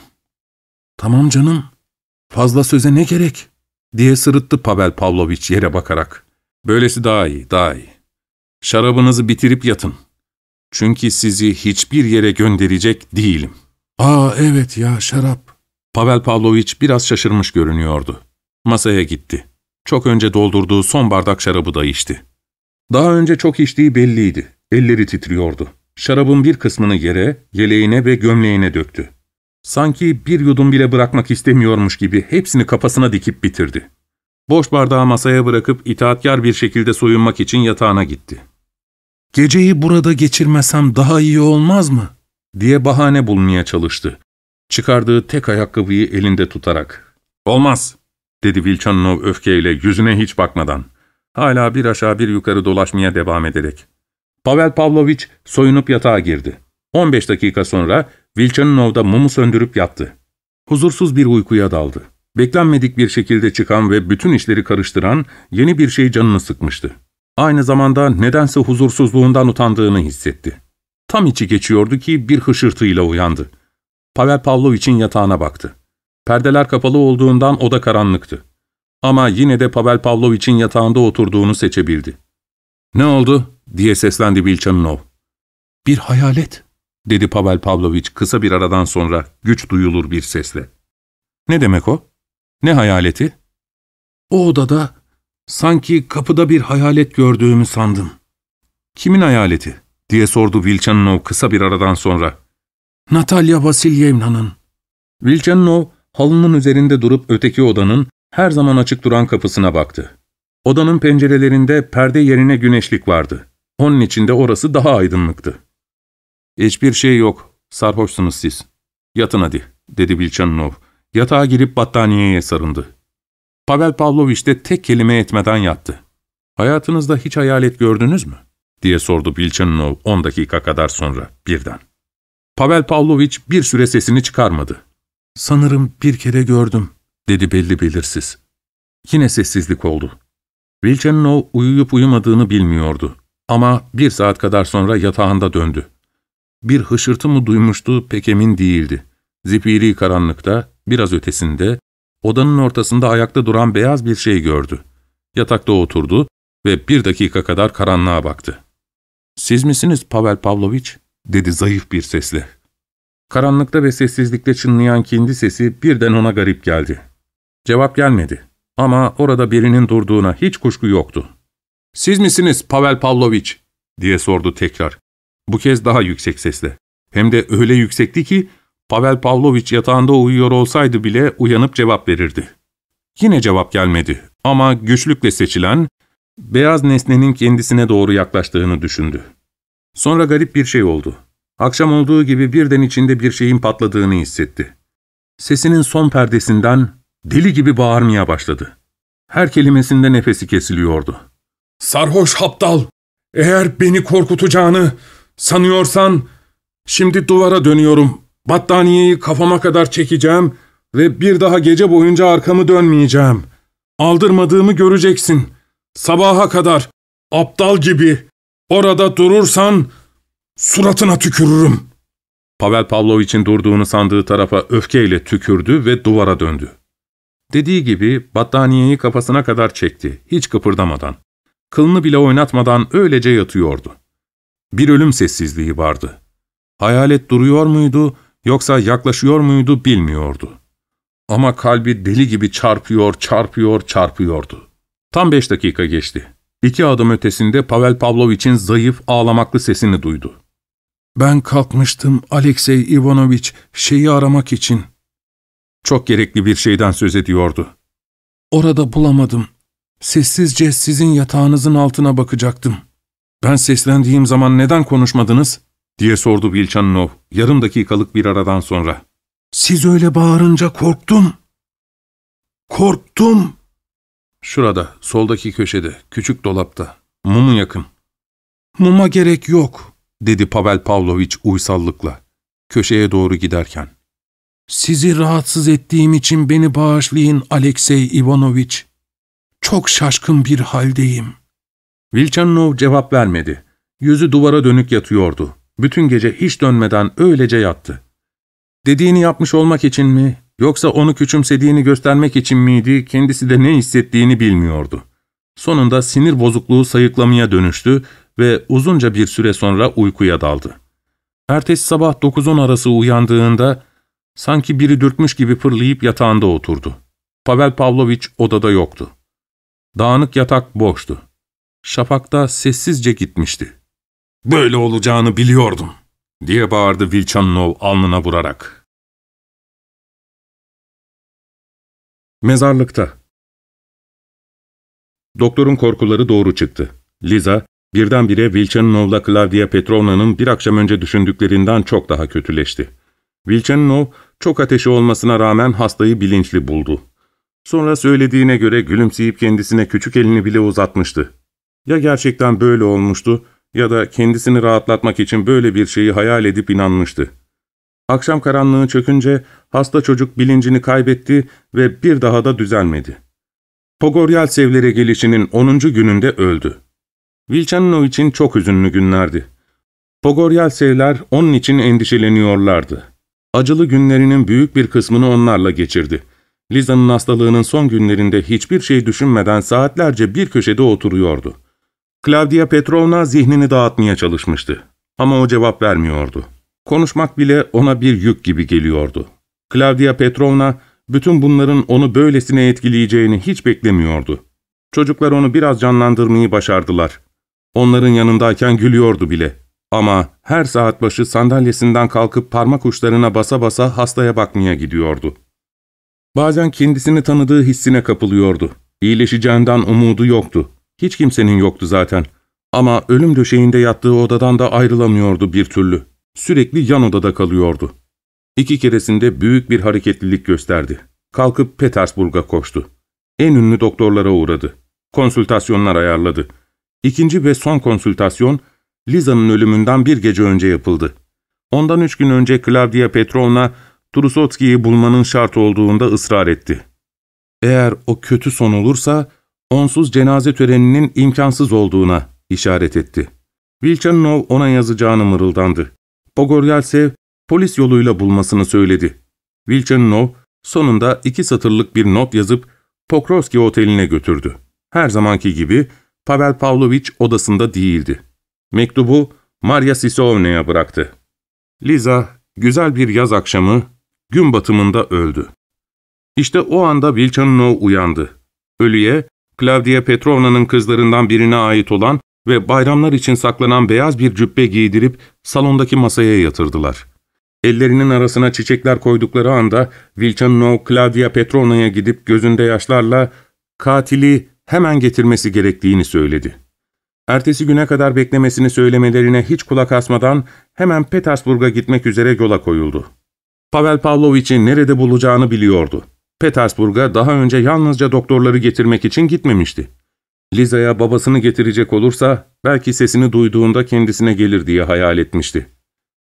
Tamam canım, fazla söze ne gerek? diye sırıttı Pavel Pavlovich yere bakarak. Böylesi daha iyi, daha iyi. Şarabınızı bitirip yatın. Çünkü sizi hiçbir yere gönderecek değilim. Aa evet ya şarap. Pavel Pavlovich biraz şaşırmış görünüyordu. Masaya gitti. Çok önce doldurduğu son bardak şarabı da içti. Daha önce çok içtiği belliydi. Elleri titriyordu. Şarabın bir kısmını yere, yeleğine ve gömleğine döktü. Sanki bir yudum bile bırakmak istemiyormuş gibi hepsini kafasına dikip bitirdi. Boş bardağı masaya bırakıp itaatkar bir şekilde soyunmak için yatağına gitti. Geceyi burada geçirmesem daha iyi olmaz mı? diye bahane bulmaya çalıştı. Çıkardığı tek ayakkabıyı elinde tutarak. ''Olmaz!'' Dedi Vilchanov öfkeyle yüzüne hiç bakmadan. Hala bir aşağı bir yukarı dolaşmaya devam ederek. Pavel Pavlovich soyunup yatağa girdi. 15 dakika sonra Vilchanov da mumu söndürüp yattı. Huzursuz bir uykuya daldı. Beklenmedik bir şekilde çıkan ve bütün işleri karıştıran yeni bir şey canını sıkmıştı. Aynı zamanda nedense huzursuzluğundan utandığını hissetti. Tam içi geçiyordu ki bir hışırtıyla uyandı. Pavel Pavlovich'in yatağına baktı. Perdeler kapalı olduğundan oda karanlıktı. Ama yine de Pavel Pavlovich'in yatağında oturduğunu seçebildi. ''Ne oldu?'' diye seslendi Bilçanınov. ''Bir hayalet.'' dedi Pavel Pavlovich kısa bir aradan sonra güç duyulur bir sesle. ''Ne demek o? Ne hayaleti?'' ''O odada sanki kapıda bir hayalet gördüğümü sandım.'' ''Kimin hayaleti?'' diye sordu Vilchanov kısa bir aradan sonra. ''Natalya Vasilyevna'nın.'' Vilchanov halının üzerinde durup öteki odanın her zaman açık duran kapısına baktı. Odanın pencerelerinde perde yerine güneşlik vardı. Onun içinde orası daha aydınlıktı. ''Hiçbir şey yok, sarhoşsunuz siz. Yatın hadi.'' dedi Vilchanov. Yatağa girip battaniyeye sarındı. Pavel Pavlovich de tek kelime etmeden yattı. ''Hayatınızda hiç hayalet gördünüz mü?'' diye sordu Vilchanov on dakika kadar sonra birden. Pavel Pavlovich bir süre sesini çıkarmadı. ''Sanırım bir kere gördüm.'' dedi belli belirsiz. Yine sessizlik oldu. Vilchanov uyuyup uyumadığını bilmiyordu. Ama bir saat kadar sonra yatağında döndü. Bir hışırtı mı duymuştu pek emin değildi. Zifiri karanlıkta, biraz ötesinde, odanın ortasında ayakta duran beyaz bir şey gördü. Yatakta oturdu ve bir dakika kadar karanlığa baktı. ''Siz misiniz Pavel Pavlovich?'' dedi zayıf bir sesle. Karanlıkta ve sessizlikte çınlayan kendi sesi birden ona garip geldi. Cevap gelmedi ama orada birinin durduğuna hiç kuşku yoktu. ''Siz misiniz Pavel Pavlovich?'' diye sordu tekrar. Bu kez daha yüksek sesle. Hem de öyle yüksekti ki Pavel Pavlovich yatağında uyuyor olsaydı bile uyanıp cevap verirdi. Yine cevap gelmedi ama güçlükle seçilen, beyaz nesnenin kendisine doğru yaklaştığını düşündü. Sonra garip bir şey oldu. Akşam olduğu gibi birden içinde bir şeyin patladığını hissetti. Sesinin son perdesinden deli gibi bağırmaya başladı. Her kelimesinde nefesi kesiliyordu. ''Sarhoş haptal! Eğer beni korkutacağını sanıyorsan, şimdi duvara dönüyorum. Battaniyeyi kafama kadar çekeceğim ve bir daha gece boyunca arkamı dönmeyeceğim. Aldırmadığımı göreceksin. Sabaha kadar, aptal gibi, orada durursan suratına tükürürüm.'' Pavel Pavlovich'in durduğunu sandığı tarafa öfkeyle tükürdü ve duvara döndü. Dediği gibi battaniyeyi kafasına kadar çekti, hiç kıpırdamadan. Kılını bile oynatmadan öylece yatıyordu. Bir ölüm sessizliği vardı. Hayalet duruyor muydu, yoksa yaklaşıyor muydu bilmiyordu. Ama kalbi deli gibi çarpıyor, çarpıyor, çarpıyordu. Tam beş dakika geçti. İki adım ötesinde Pavel Pavlovich'in zayıf, ağlamaklı sesini duydu. ''Ben kalkmıştım Alexey Ivanovich şeyi aramak için.'' Çok gerekli bir şeyden söz ediyordu. ''Orada bulamadım. Sessizce sizin yatağınızın altına bakacaktım. Ben seslendiğim zaman neden konuşmadınız?'' diye sordu Vilchanov yarım dakikalık bir aradan sonra. ''Siz öyle bağırınca korktum. Korktum.'' ''Şurada, soldaki köşede, küçük dolapta. Mumu yakın.'' ''Muma gerek yok.'' dedi Pavel Pavlovich uysallıkla, köşeye doğru giderken. ''Sizi rahatsız ettiğim için beni bağışlayın Alexey Ivanovich. Çok şaşkın bir haldeyim.'' Vilchanov cevap vermedi. Yüzü duvara dönük yatıyordu. Bütün gece hiç dönmeden öylece yattı. Dediğini yapmış olmak için mi, yoksa onu küçümsediğini göstermek için miydi, kendisi de ne hissettiğini bilmiyordu. Sonunda sinir bozukluğu sayıklamaya dönüştü ve uzunca bir süre sonra uykuya daldı. Ertesi sabah 9-10 arası uyandığında sanki biri dürtmüş gibi fırlayıp yatağında oturdu. Pavel Pavlovich odada yoktu. Dağınık yatak boştu. Şafakta sessizce gitmişti. ''Böyle olacağını biliyordum.'' diye bağırdı Vilchanov alnına vurarak. Mezarlıkta Doktorun korkuları doğru çıktı. Liza, birdenbire Vilchanov'la Claudia Petrovna'nın bir akşam önce düşündüklerinden çok daha kötüleşti. Vilchanov, çok ateşi olmasına rağmen hastayı bilinçli buldu. Sonra söylediğine göre gülümseyip kendisine küçük elini bile uzatmıştı. Ya gerçekten böyle olmuştu ya da kendisini rahatlatmak için böyle bir şeyi hayal edip inanmıştı. Akşam karanlığı çökünce hasta çocuk bilincini kaybetti ve bir daha da düzelmedi. Pogoryal sevlere gelişinin 10. gününde öldü. Vilchanino için çok hüzünlü günlerdi. Pogoryal sevler onun için endişeleniyorlardı. Acılı günlerinin büyük bir kısmını onlarla geçirdi. Liza'nın hastalığının son günlerinde hiçbir şey düşünmeden saatlerce bir köşede oturuyordu. Claudia Petrovna zihnini dağıtmaya çalışmıştı. Ama o cevap vermiyordu. Konuşmak bile ona bir yük gibi geliyordu. Claudia Petrovna, bütün bunların onu böylesine etkileyeceğini hiç beklemiyordu. Çocuklar onu biraz canlandırmayı başardılar. Onların yanındayken gülüyordu bile. Ama her saat başı sandalyesinden kalkıp parmak uçlarına basa basa hastaya bakmaya gidiyordu. Bazen kendisini tanıdığı hissine kapılıyordu. İyileşeceğinden umudu yoktu. Hiç kimsenin yoktu zaten. Ama ölüm döşeğinde yattığı odadan da ayrılamıyordu bir türlü. Sürekli yan odada kalıyordu. İki keresinde büyük bir hareketlilik gösterdi. Kalkıp Petersburg'a koştu. En ünlü doktorlara uğradı. Konsültasyonlar ayarladı. İkinci ve son konsültasyon, Liza'nın ölümünden bir gece önce yapıldı. Ondan üç gün önce Claudia Petrovna, Trusotski'yi bulmanın şart olduğunda ısrar etti. Eğer o kötü son olursa, onsuz cenaze töreninin imkansız olduğuna işaret etti. Vilchanov ona yazacağını mırıldandı. Pogoryalsev, polis yoluyla bulmasını söyledi. Vilchanov, sonunda iki satırlık bir not yazıp Pokrovski oteline götürdü. Her zamanki gibi Pavel Pavlovich odasında değildi. Mektubu Maria Sisovna'ya bıraktı. Liza, güzel bir yaz akşamı, gün batımında öldü. İşte o anda Vilchanov uyandı. Ölüye, Claudia Petrovna'nın kızlarından birine ait olan ve bayramlar için saklanan beyaz bir cübbe giydirip salondaki masaya yatırdılar. Ellerinin arasına çiçekler koydukları anda Vilchanov Claudia Petrovna'ya gidip gözünde yaşlarla katili hemen getirmesi gerektiğini söyledi. Ertesi güne kadar beklemesini söylemelerine hiç kulak asmadan hemen Petersburg'a gitmek üzere yola koyuldu. Pavel Pavlovich'i nerede bulacağını biliyordu. Petersburg'a daha önce yalnızca doktorları getirmek için gitmemişti. Liza'ya babasını getirecek olursa belki sesini duyduğunda kendisine gelir diye hayal etmişti.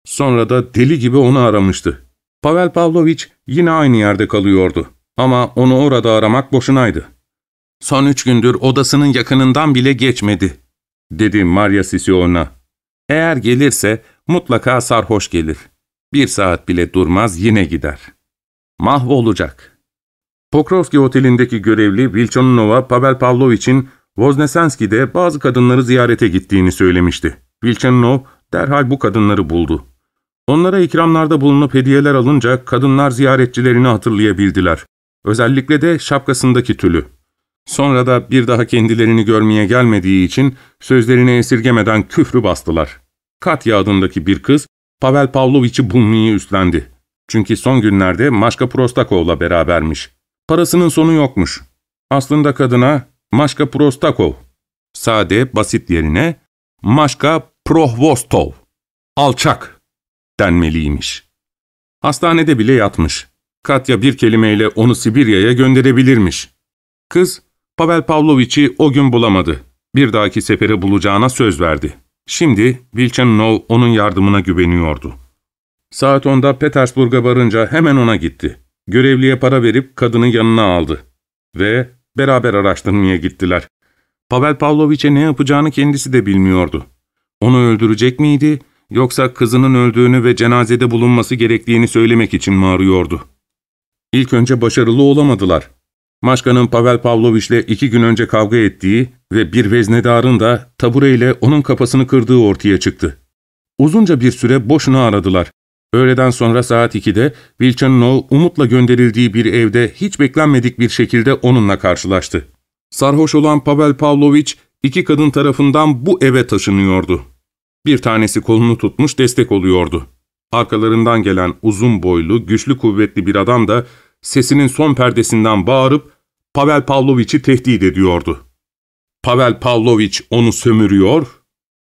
Sonra da deli gibi onu aramıştı. Pavel Pavlovich yine aynı yerde kalıyordu. Ama onu orada aramak boşunaydı. Son üç gündür odasının yakınından bile geçmedi, dedi Maria Sisiona. Eğer gelirse mutlaka sarhoş gelir. Bir saat bile durmaz yine gider. Mahvolacak. Pokrovski otelindeki görevli Vilchonova Pavel Pavlovich'in Voznesenski'de bazı kadınları ziyarete gittiğini söylemişti. Vilchanov derhal bu kadınları buldu. Onlara ikramlarda bulunup hediyeler alınca kadınlar ziyaretçilerini hatırlayabildiler. Özellikle de şapkasındaki tülü. Sonra da bir daha kendilerini görmeye gelmediği için sözlerini esirgemeden küfrü bastılar. Katya adındaki bir kız Pavel Pavlovich'i bulmayı üstlendi. Çünkü son günlerde Maşka Prostakov'la berabermiş. Parasının sonu yokmuş. Aslında kadına Maşka Prostakov, sade basit yerine Maşka Prohvostov, alçak denmeliymiş. Hastanede bile yatmış. Katya bir kelimeyle onu Sibirya'ya gönderebilirmiş. Kız, Pavel Pavlovich'i o gün bulamadı. Bir dahaki sefere bulacağına söz verdi. Şimdi Vilchanov onun yardımına güveniyordu. Saat 10'da Petersburg'a varınca hemen ona gitti. Görevliye para verip kadını yanına aldı. Ve beraber araştırmaya gittiler. Pavel Pavlovich'e ne yapacağını kendisi de bilmiyordu. Onu öldürecek miydi, yoksa kızının öldüğünü ve cenazede bulunması gerektiğini söylemek için mi arıyordu? İlk önce başarılı olamadılar. Maşka'nın Pavel Pavlovich'le iki gün önce kavga ettiği ve bir veznedarın da tabureyle onun kafasını kırdığı ortaya çıktı. Uzunca bir süre boşuna aradılar. Öğleden sonra saat 2'de Vilchanov umutla gönderildiği bir evde hiç beklenmedik bir şekilde onunla karşılaştı. Sarhoş olan Pavel Pavlovich iki kadın tarafından bu eve taşınıyordu. Bir tanesi kolunu tutmuş destek oluyordu. Arkalarından gelen uzun boylu, güçlü kuvvetli bir adam da sesinin son perdesinden bağırıp Pavel Pavlovich'i tehdit ediyordu. Pavel Pavlovich onu sömürüyor,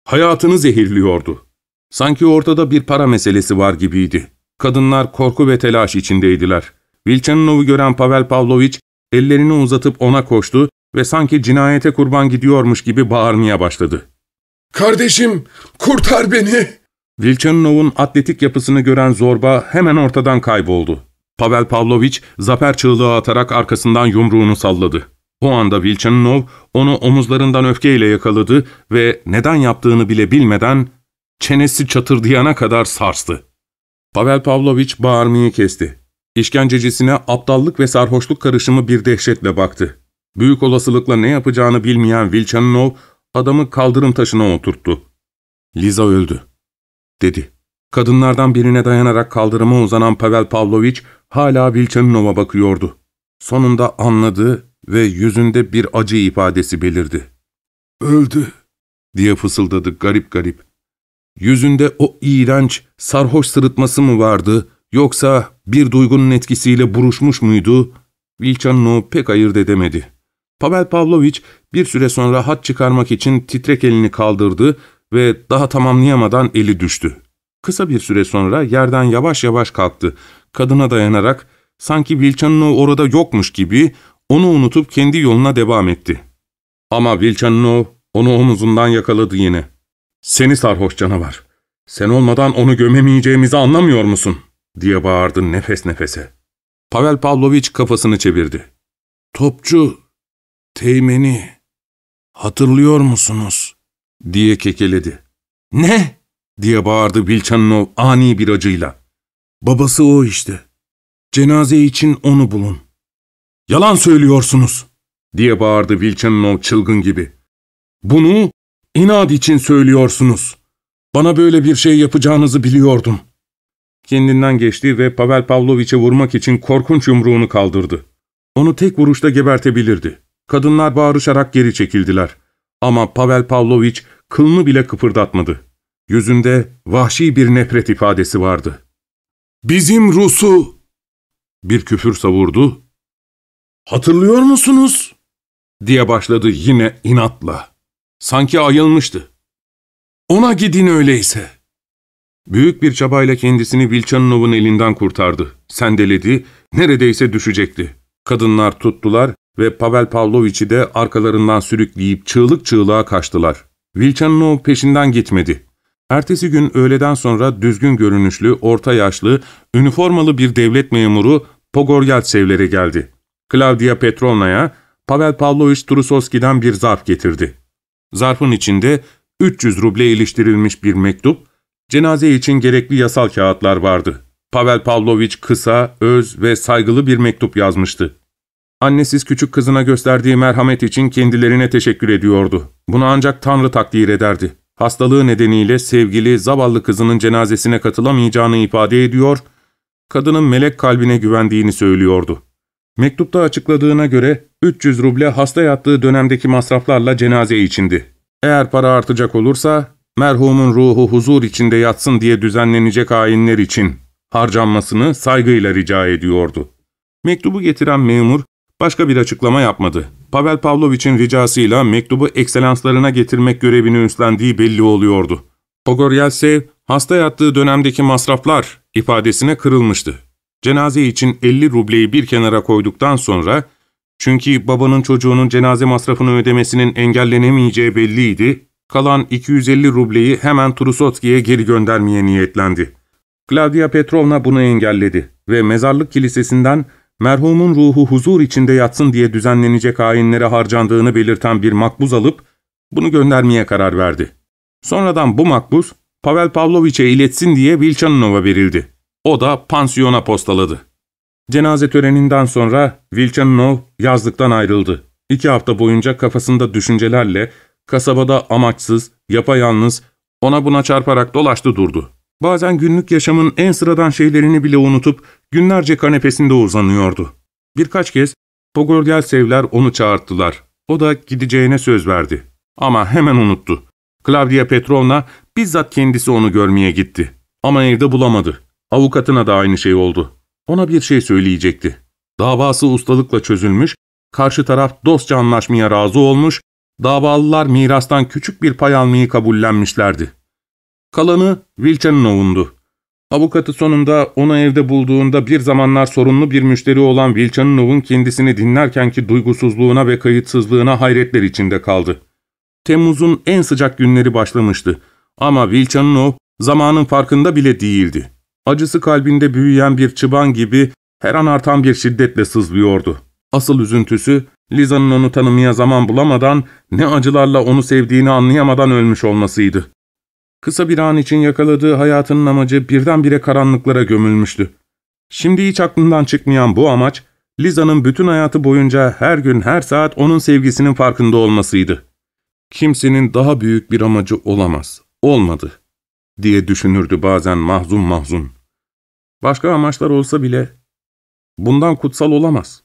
hayatını zehirliyordu. Sanki ortada bir para meselesi var gibiydi. Kadınlar korku ve telaş içindeydiler. Vilchanov'u gören Pavel Pavlovich ellerini uzatıp ona koştu ve sanki cinayete kurban gidiyormuş gibi bağırmaya başladı. ''Kardeşim, kurtar beni!'' Vilchanov'un atletik yapısını gören zorba hemen ortadan kayboldu. Pavel Pavlovich zafer çığlığı atarak arkasından yumruğunu salladı. O anda Vilchanov onu omuzlarından öfkeyle yakaladı ve neden yaptığını bile bilmeden çenesi çatırdayana kadar sarstı. Pavel Pavlovich bağırmayı kesti. İşkencecisine aptallık ve sarhoşluk karışımı bir dehşetle baktı. Büyük olasılıkla ne yapacağını bilmeyen Vilchanov adamı kaldırım taşına oturttu. Liza öldü, dedi. Kadınlardan birine dayanarak kaldırıma uzanan Pavel Pavlovich hala Vilchanov'a bakıyordu. Sonunda anladı ve yüzünde bir acı ifadesi belirdi. ''Öldü.'' diye fısıldadı garip garip. Yüzünde o iğrenç, sarhoş sırıtması mı vardı, yoksa bir duygunun etkisiyle buruşmuş muydu? Vilchanov pek ayırt edemedi. Pavel Pavlovich bir süre sonra hat çıkarmak için titrek elini kaldırdı ve daha tamamlayamadan eli düştü. Kısa bir süre sonra yerden yavaş yavaş kalktı. Kadına dayanarak sanki Vilchanov orada yokmuş gibi onu unutup kendi yoluna devam etti. Ama Vilchanov onu omuzundan yakaladı yine. ''Seni sarhoş canavar, sen olmadan onu gömemeyeceğimizi anlamıyor musun?'' diye bağırdı nefes nefese. Pavel Pavlovich kafasını çevirdi. ''Topçu, teğmeni, hatırlıyor musunuz?'' diye kekeledi. ''Ne?'' diye bağırdı Vilchanov ani bir acıyla. ''Babası o işte. Cenaze için onu bulun.'' ''Yalan söylüyorsunuz!'' diye bağırdı Vilchanov çılgın gibi. ''Bunu inat için söylüyorsunuz. Bana böyle bir şey yapacağınızı biliyordum.'' Kendinden geçti ve Pavel Pavloviç'e vurmak için korkunç yumruğunu kaldırdı. Onu tek vuruşta gebertebilirdi. Kadınlar bağırışarak geri çekildiler. Ama Pavel Pavlovich kılını bile kıpırdatmadı. Yüzünde vahşi bir nefret ifadesi vardı. ''Bizim Rus'u!'' Bir küfür savurdu. ''Hatırlıyor musunuz?'' diye başladı yine inatla. Sanki ayılmıştı. ''Ona gidin öyleyse.'' Büyük bir çabayla kendisini Vilchanov'un elinden kurtardı. Sendeledi, neredeyse düşecekti. Kadınlar tuttular ve Pavel Pavloviç'i de arkalarından sürükleyip çığlık çığlığa kaçtılar. Vilchanov peşinden gitmedi. Ertesi gün öğleden sonra düzgün görünüşlü, orta yaşlı, üniformalı bir devlet memuru Pogoryaltsevlere geldi. Claudia Petrovna'ya Pavel Pavlovich Trusovski'den bir zarf getirdi. Zarfın içinde 300 ruble iliştirilmiş bir mektup, cenaze için gerekli yasal kağıtlar vardı. Pavel Pavlovich kısa, öz ve saygılı bir mektup yazmıştı. Annesiz küçük kızına gösterdiği merhamet için kendilerine teşekkür ediyordu. Bunu ancak Tanrı takdir ederdi. Hastalığı nedeniyle sevgili, zavallı kızının cenazesine katılamayacağını ifade ediyor, kadının melek kalbine güvendiğini söylüyordu. Mektupta açıkladığına göre 300 ruble hasta yattığı dönemdeki masraflarla cenaze içindi. Eğer para artacak olursa, merhumun ruhu huzur içinde yatsın diye düzenlenecek ayinler için harcanmasını saygıyla rica ediyordu. Mektubu getiren memur, Başka bir açıklama yapmadı. Pavel Pavlovich'in ricasıyla mektubu ekselanslarına getirmek görevini üstlendiği belli oluyordu. Pogoryelsev, hasta yattığı dönemdeki masraflar ifadesine kırılmıştı. Cenaze için 50 rubleyi bir kenara koyduktan sonra, çünkü babanın çocuğunun cenaze masrafını ödemesinin engellenemeyeceği belliydi, kalan 250 rubleyi hemen Trusotski'ye geri göndermeye niyetlendi. Claudia Petrovna bunu engelledi ve mezarlık kilisesinden merhumun ruhu huzur içinde yatsın diye düzenlenecek ayinlere harcandığını belirten bir makbuz alıp bunu göndermeye karar verdi. Sonradan bu makbuz Pavel Pavloviç'e iletsin diye Vilchanov'a verildi. O da pansiyona postaladı. Cenaze töreninden sonra Vilchanov yazlıktan ayrıldı. İki hafta boyunca kafasında düşüncelerle, kasabada amaçsız, yapayalnız, ona buna çarparak dolaştı durdu. Bazen günlük yaşamın en sıradan şeylerini bile unutup günlerce kanepesinde uzanıyordu. Birkaç kez Pogorgel sevler onu çağırttılar. O da gideceğine söz verdi. Ama hemen unuttu. Claudia Petrovna bizzat kendisi onu görmeye gitti. Ama evde bulamadı. Avukatına da aynı şey oldu. Ona bir şey söyleyecekti. Davası ustalıkla çözülmüş, karşı taraf dostça anlaşmaya razı olmuş, davalılar mirastan küçük bir pay almayı kabullenmişlerdi. Kalanı Vilchanov'undu. Avukatı sonunda onu evde bulduğunda bir zamanlar sorunlu bir müşteri olan Vilchanov'un kendisini dinlerkenki duygusuzluğuna ve kayıtsızlığına hayretler içinde kaldı. Temmuz'un en sıcak günleri başlamıştı ama Vilchanov zamanın farkında bile değildi. Acısı kalbinde büyüyen bir çıban gibi her an artan bir şiddetle sızlıyordu. Asıl üzüntüsü Liza'nın onu tanımaya zaman bulamadan ne acılarla onu sevdiğini anlayamadan ölmüş olmasıydı. Kısa bir an için yakaladığı hayatının amacı birdenbire karanlıklara gömülmüştü. Şimdi hiç aklından çıkmayan bu amaç, Liza'nın bütün hayatı boyunca her gün her saat onun sevgisinin farkında olmasıydı. Kimsenin daha büyük bir amacı olamaz, olmadı diye düşünürdü bazen mahzun mahzun. Başka amaçlar olsa bile bundan kutsal olamaz.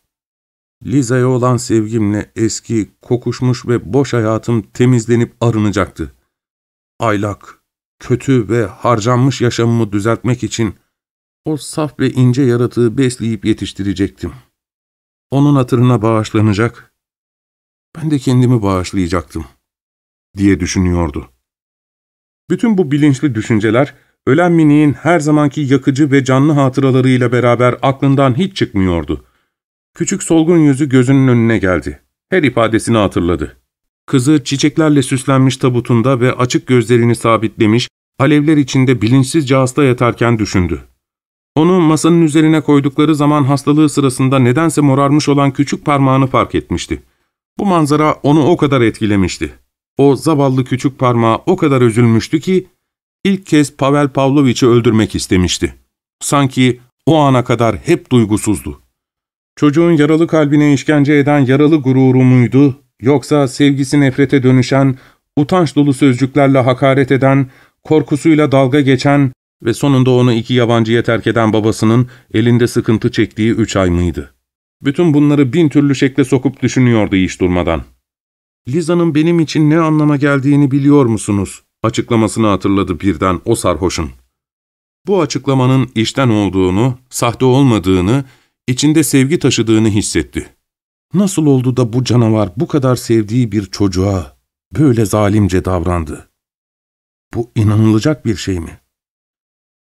Liza'ya olan sevgimle eski, kokuşmuş ve boş hayatım temizlenip arınacaktı. Aylak, kötü ve harcanmış yaşamımı düzeltmek için o saf ve ince yaratığı besleyip yetiştirecektim. Onun hatırına bağışlanacak, ben de kendimi bağışlayacaktım, diye düşünüyordu. Bütün bu bilinçli düşünceler, ölen miniğin her zamanki yakıcı ve canlı hatıralarıyla beraber aklından hiç çıkmıyordu. Küçük solgun yüzü gözünün önüne geldi. Her ifadesini hatırladı. Kızı çiçeklerle süslenmiş tabutunda ve açık gözlerini sabitlemiş, alevler içinde bilinçsizce hasta yatarken düşündü. Onu masanın üzerine koydukları zaman hastalığı sırasında nedense morarmış olan küçük parmağını fark etmişti. Bu manzara onu o kadar etkilemişti. O zavallı küçük parmağı o kadar üzülmüştü ki, ilk kez Pavel Pavlovich'i öldürmek istemişti. Sanki o ana kadar hep duygusuzdu. Çocuğun yaralı kalbine işkence eden yaralı gururu muydu, yoksa sevgisi nefrete dönüşen, utanç dolu sözcüklerle hakaret eden, korkusuyla dalga geçen ve sonunda onu iki yabancıya terk eden babasının elinde sıkıntı çektiği üç ay mıydı? Bütün bunları bin türlü şekle sokup düşünüyordu iş durmadan. Liza'nın benim için ne anlama geldiğini biliyor musunuz? Açıklamasını hatırladı birden o sarhoşun. Bu açıklamanın işten olduğunu, sahte olmadığını, içinde sevgi taşıdığını hissetti. Nasıl oldu da bu canavar bu kadar sevdiği bir çocuğa böyle zalimce davrandı? Bu inanılacak bir şey mi?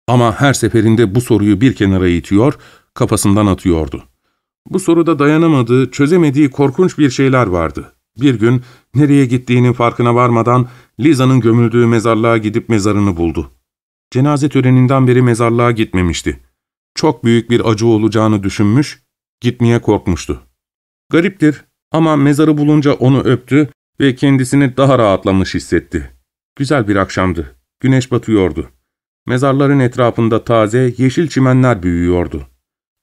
Ama her seferinde bu soruyu bir kenara itiyor, kafasından atıyordu. Bu soruda dayanamadığı, çözemediği korkunç bir şeyler vardı. Bir gün nereye gittiğinin farkına varmadan Liza'nın gömüldüğü mezarlığa gidip mezarını buldu. Cenaze töreninden beri mezarlığa gitmemişti. Çok büyük bir acı olacağını düşünmüş, gitmeye korkmuştu. Gariptir ama mezarı bulunca onu öptü ve kendisini daha rahatlamış hissetti. Güzel bir akşamdı. Güneş batıyordu. Mezarların etrafında taze, yeşil çimenler büyüyordu.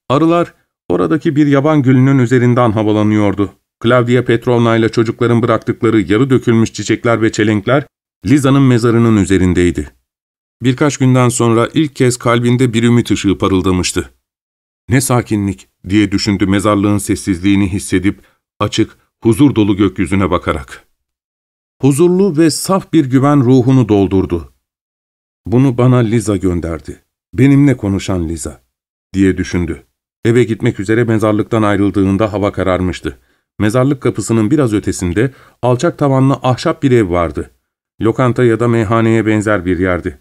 Arılar oradaki bir yaban gülünün üzerinden havalanıyordu. Claudia Petrovna ile çocukların bıraktıkları yarı dökülmüş çiçekler ve çelenkler Liza'nın mezarının üzerindeydi. Birkaç günden sonra ilk kez kalbinde bir ümit ışığı parıldamıştı. Ne sakinlik diye düşündü mezarlığın sessizliğini hissedip açık, huzur dolu gökyüzüne bakarak. Huzurlu ve saf bir güven ruhunu doldurdu. Bunu bana Liza gönderdi. Benimle konuşan Liza, diye düşündü. Eve gitmek üzere mezarlıktan ayrıldığında hava kararmıştı. Mezarlık kapısının biraz ötesinde alçak tavanlı ahşap bir ev vardı. Lokanta ya da meyhaneye benzer bir yerdi.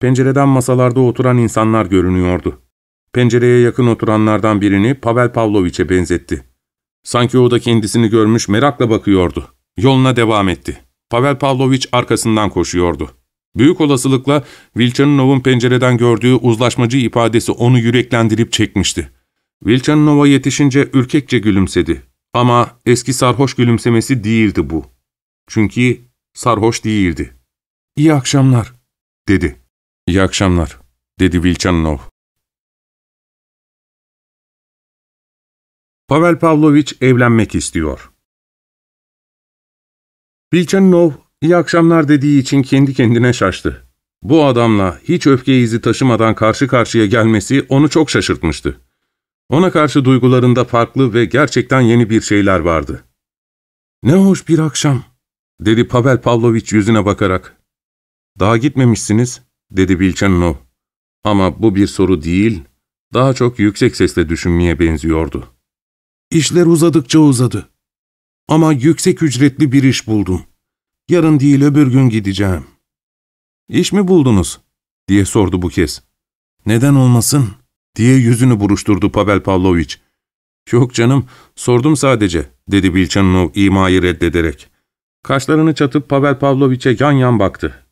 Pencereden masalarda oturan insanlar görünüyordu. Pencereye yakın oturanlardan birini Pavel Pavloviç'e benzetti. Sanki o da kendisini görmüş merakla bakıyordu. Yoluna devam etti. Pavel Pavloviç arkasından koşuyordu. Büyük olasılıkla Vilchanov'un pencereden gördüğü uzlaşmacı ifadesi onu yüreklendirip çekmişti. Vilchanov'a yetişince ürkekçe gülümsedi. Ama eski sarhoş gülümsemesi değildi bu. Çünkü sarhoş değildi. ''İyi akşamlar.'' dedi. ''İyi akşamlar.'' dedi Vilchanov. Pavel Pavlovich evlenmek istiyor. Vilchanov iyi akşamlar dediği için kendi kendine şaştı. Bu adamla hiç öfke izi taşımadan karşı karşıya gelmesi onu çok şaşırtmıştı. Ona karşı duygularında farklı ve gerçekten yeni bir şeyler vardı. ''Ne hoş bir akşam.'' dedi Pavel Pavlovich yüzüne bakarak. ''Daha gitmemişsiniz.'' dedi Vilchanov. Ama bu bir soru değil, daha çok yüksek sesle düşünmeye benziyordu. ''İşler uzadıkça uzadı. Ama yüksek ücretli bir iş buldum. Yarın değil öbür gün gideceğim.'' ''İş mi buldunuz?'' diye sordu bu kez. ''Neden olmasın?'' Diye yüzünü buruşturdu Pavel Pavlovich. ''Yok canım, sordum sadece.'' dedi Bilçanov imayı reddederek. Kaşlarını çatıp Pavel Pavloviç'e yan yan baktı.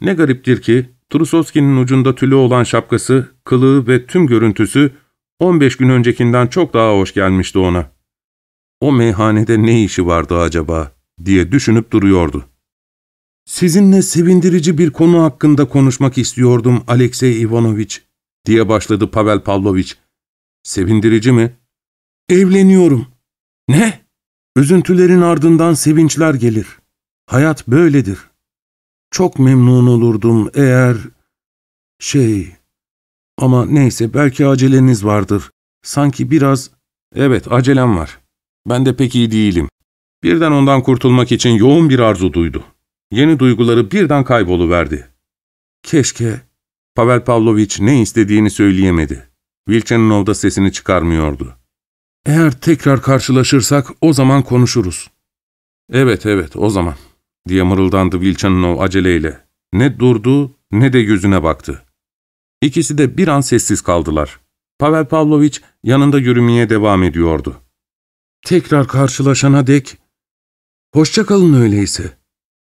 Ne gariptir ki, Trusovski'nin ucunda tülü olan şapkası, kılığı ve tüm görüntüsü 15 gün öncekinden çok daha hoş gelmişti ona. O meyhanede ne işi vardı acaba diye düşünüp duruyordu. ''Sizinle sevindirici bir konu hakkında konuşmak istiyordum Alexey Ivanoviç.'' Diye başladı Pavel Pavlovich. ''Sevindirici mi?'' ''Evleniyorum.'' ''Ne?'' Üzüntülerin ardından sevinçler gelir. Hayat böyledir. Çok memnun olurdum eğer... Şey... Ama neyse belki aceleniz vardır. Sanki biraz... Evet acelem var. Ben de pek iyi değilim. Birden ondan kurtulmak için yoğun bir arzu duydu. Yeni duyguları birden kayboluverdi. Keşke... Pavel Pavlovich ne istediğini söyleyemedi. Vilchanov da sesini çıkarmıyordu. Eğer tekrar karşılaşırsak o zaman konuşuruz. Evet evet o zaman diye mırıldandı Vilchanov aceleyle. Ne durdu ne de yüzüne baktı. İkisi de bir an sessiz kaldılar. Pavel Pavlovich yanında yürümeye devam ediyordu. Tekrar karşılaşana dek, hoşça kalın öyleyse,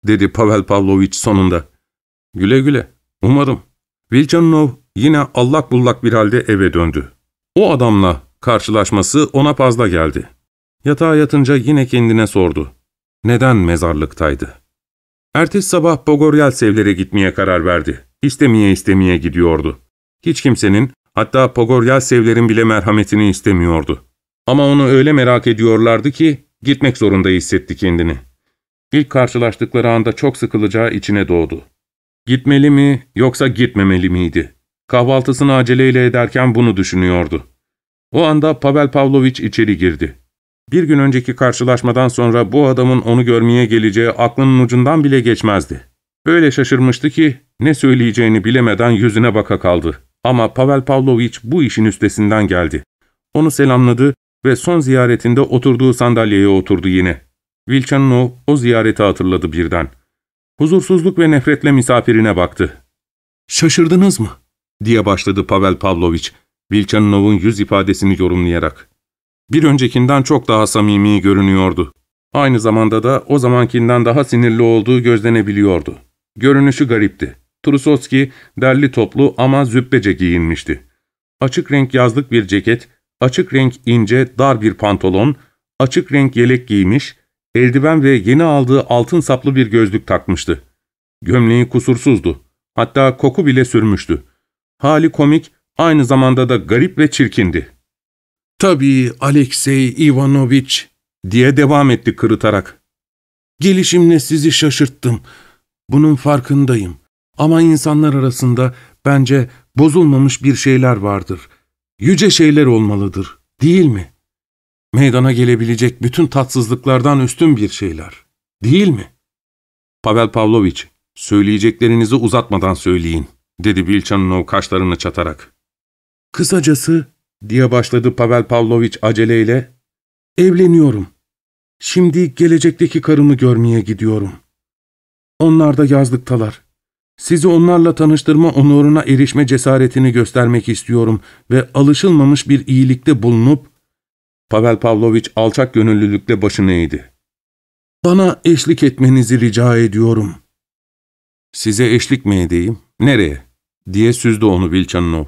dedi Pavel Pavlovich sonunda. Güle güle, umarım. Vilchanov yine allak bullak bir halde eve döndü. O adamla karşılaşması ona fazla geldi. Yatağa yatınca yine kendine sordu. Neden mezarlıktaydı? Ertesi sabah Pogoryalsevlere gitmeye karar verdi. İstemeye istemeye gidiyordu. Hiç kimsenin, hatta Pogoryalsevlerin bile merhametini istemiyordu. Ama onu öyle merak ediyorlardı ki, gitmek zorunda hissetti kendini. İlk karşılaştıkları anda çok sıkılacağı içine doğdu. Gitmeli mi, yoksa gitmemeli miydi? Kahvaltısını aceleyle ederken bunu düşünüyordu. O anda Pavel Pavlovich içeri girdi. Bir gün önceki karşılaşmadan sonra bu adamın onu görmeye geleceği aklının ucundan bile geçmezdi. Öyle şaşırmıştı ki ne söyleyeceğini bilemeden yüzüne baka kaldı. Ama Pavel Pavlovich bu işin üstesinden geldi. Onu selamladı ve son ziyaretinde oturduğu sandalyeye oturdu yine. Vilchanov o ziyareti hatırladı birden. Huzursuzluk ve nefretle misafirine baktı. ''Şaşırdınız mı?'' diye başladı Pavel Pavlovich, Vilchanov'un yüz ifadesini yorumlayarak. Bir öncekinden çok daha samimi görünüyordu. Aynı zamanda da o zamankinden daha sinirli olduğu gözlenebiliyordu. Görünüşü garipti. Trusovski derli toplu ama züppece giyinmişti. Açık renk yazlık bir ceket, açık renk ince dar bir pantolon, açık renk yelek giymiş, eldiven ve yeni aldığı altın saplı bir gözlük takmıştı. Gömleği kusursuzdu. Hatta koku bile sürmüştü. Hali komik, aynı zamanda da garip ve çirkindi. ''Tabii Alexey Ivanoviç'' diye devam etti kırıtarak. ''Gelişimle sizi şaşırttım. Bunun farkındayım. Ama insanlar arasında bence bozulmamış bir şeyler vardır. Yüce şeyler olmalıdır, değil mi? Meydana gelebilecek bütün tatsızlıklardan üstün bir şeyler, değil mi? Pavel Pavlovich, söyleyeceklerinizi uzatmadan söyleyin, dedi Vilchanov kaşlarını çatarak. Kısacası, diye başladı Pavel Pavlovich aceleyle, evleniyorum. Şimdi gelecekteki karımı görmeye gidiyorum. Onlar da yazlıktalar. Sizi onlarla tanıştırma onuruna erişme cesaretini göstermek istiyorum ve alışılmamış bir iyilikte bulunup, Pavel Pavlovich alçak gönüllülükle başını eğdi. Bana eşlik etmenizi rica ediyorum. Size eşlik mi edeyim? Nereye? diye süzdü onu Vilchanov.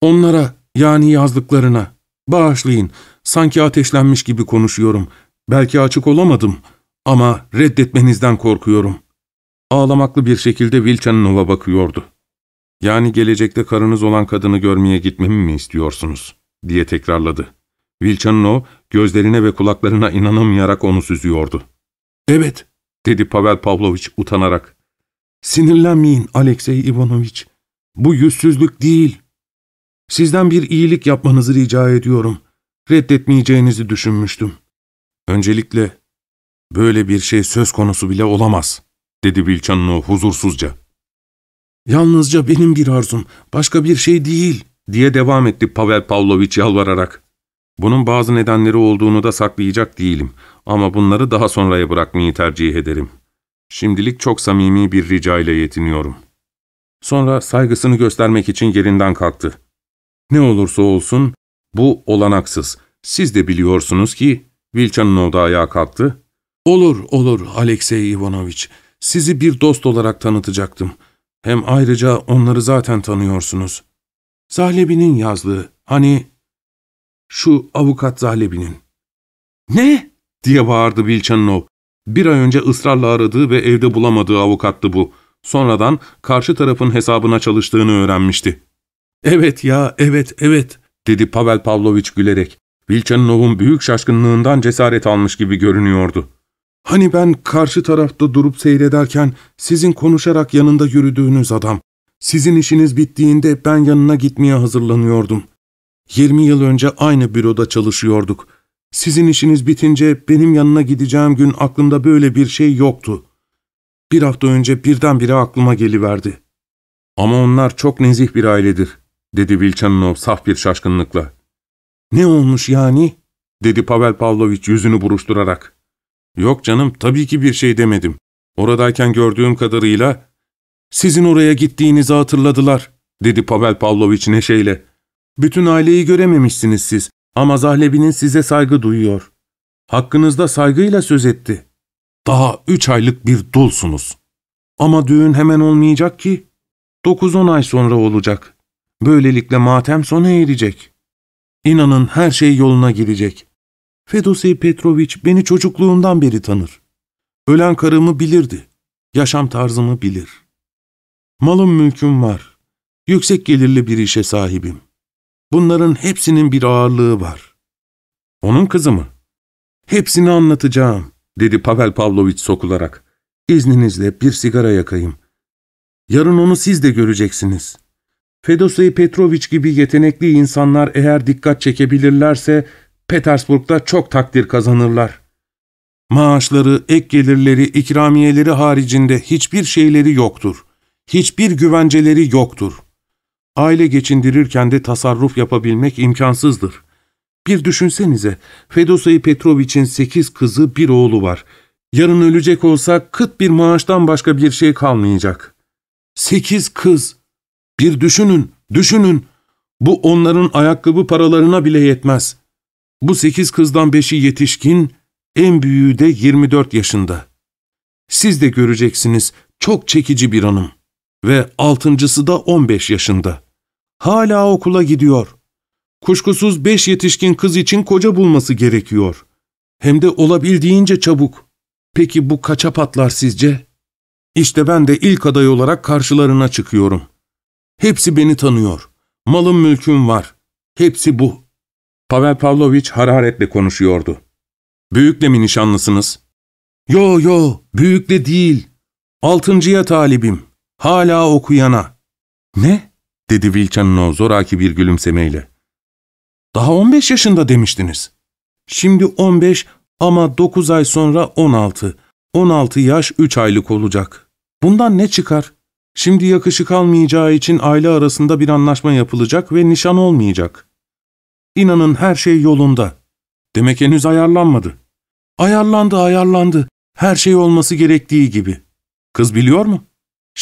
Onlara, yani yazdıklarına. Bağışlayın, sanki ateşlenmiş gibi konuşuyorum. Belki açık olamadım ama reddetmenizden korkuyorum. Ağlamaklı bir şekilde Vilchanov'a bakıyordu. Yani gelecekte karınız olan kadını görmeye gitmemi mi istiyorsunuz? diye tekrarladı. Vilchanov gözlerine ve kulaklarına inanamayarak onu süzüyordu. Evet, dedi Pavel Pavlovich utanarak. Sinirlenmeyin Alexey Ivanovich. Bu yüzsüzlük değil. Sizden bir iyilik yapmanızı rica ediyorum. Reddetmeyeceğinizi düşünmüştüm. Öncelikle böyle bir şey söz konusu bile olamaz, dedi Vilçanino huzursuzca. Yalnızca benim bir arzum, başka bir şey değil, diye devam etti Pavel Pavlovich yalvararak. Bunun bazı nedenleri olduğunu da saklayacak değilim ama bunları daha sonraya bırakmayı tercih ederim. Şimdilik çok samimi bir rica ile yetiniyorum. Sonra saygısını göstermek için yerinden kalktı. Ne olursa olsun bu olanaksız. Siz de biliyorsunuz ki Vilçan'ın da ayağa kalktı. Olur, olur Alexey Ivanovich. Sizi bir dost olarak tanıtacaktım. Hem ayrıca onları zaten tanıyorsunuz. Zahlebi'nin yazdığı, hani şu avukat Zahlebi'nin. ''Ne?'' diye bağırdı Vilçanov. Bir ay önce ısrarla aradığı ve evde bulamadığı avukattı bu. Sonradan karşı tarafın hesabına çalıştığını öğrenmişti. ''Evet ya, evet, evet.'' dedi Pavel Pavlovich gülerek. Vilçanov'un büyük şaşkınlığından cesaret almış gibi görünüyordu. ''Hani ben karşı tarafta durup seyrederken sizin konuşarak yanında yürüdüğünüz adam, sizin işiniz bittiğinde ben yanına gitmeye hazırlanıyordum. 20 yıl önce aynı büroda çalışıyorduk. Sizin işiniz bitince benim yanına gideceğim gün aklımda böyle bir şey yoktu. Bir hafta önce birdenbire aklıma geliverdi. Ama onlar çok nezih bir ailedir, dedi Vilçanov saf bir şaşkınlıkla. Ne olmuş yani? dedi Pavel Pavlovich yüzünü buruşturarak. Yok canım, tabii ki bir şey demedim. Oradayken gördüğüm kadarıyla... Sizin oraya gittiğinizi hatırladılar, dedi Pavel Pavlovich neşeyle. Bütün aileyi görememişsiniz siz ama Zahlebi'nin size saygı duyuyor. Hakkınızda saygıyla söz etti. Daha üç aylık bir dulsunuz. Ama düğün hemen olmayacak ki. Dokuz on ay sonra olacak. Böylelikle matem sona erecek. İnanın her şey yoluna girecek. Fedosey Petrovic beni çocukluğundan beri tanır. Ölen karımı bilirdi. Yaşam tarzımı bilir. Malım mülküm var. Yüksek gelirli bir işe sahibim. Bunların hepsinin bir ağırlığı var. Onun kızı mı? Hepsini anlatacağım, dedi Pavel Pavlovich sokularak. İzninizle bir sigara yakayım. Yarın onu siz de göreceksiniz. Fedosey Petrovich gibi yetenekli insanlar eğer dikkat çekebilirlerse Petersburg'da çok takdir kazanırlar. Maaşları, ek gelirleri, ikramiyeleri haricinde hiçbir şeyleri yoktur. Hiçbir güvenceleri yoktur. Aile geçindirirken de tasarruf yapabilmek imkansızdır. Bir düşünsenize, Fedosay Petrovich'in sekiz kızı bir oğlu var. Yarın ölecek olsa kıt bir maaştan başka bir şey kalmayacak. Sekiz kız. Bir düşünün, düşünün. Bu onların ayakkabı paralarına bile yetmez. Bu sekiz kızdan beşi yetişkin, en büyüğü de 24 yaşında. Siz de göreceksiniz çok çekici bir hanım. Ve altıncısı da 15 yaşında. Hala okula gidiyor. Kuşkusuz beş yetişkin kız için koca bulması gerekiyor. Hem de olabildiğince çabuk. Peki bu kaça patlar sizce? İşte ben de ilk aday olarak karşılarına çıkıyorum. Hepsi beni tanıyor. Malım mülküm var. Hepsi bu. Pavel Pavlovich hararetle konuşuyordu. Büyükle mi nişanlısınız? Yo yo, büyükle değil. Altıncıya talibim. Hala okuyana. Ne? dedi Vilçan'ın zoraki bir gülümsemeyle. Daha 15 yaşında demiştiniz. Şimdi 15 ama 9 ay sonra 16. 16 yaş 3 aylık olacak. Bundan ne çıkar? Şimdi yakışık almayacağı için aile arasında bir anlaşma yapılacak ve nişan olmayacak. İnanın her şey yolunda. Demek henüz ayarlanmadı. Ayarlandı, ayarlandı. Her şey olması gerektiği gibi. Kız biliyor mu?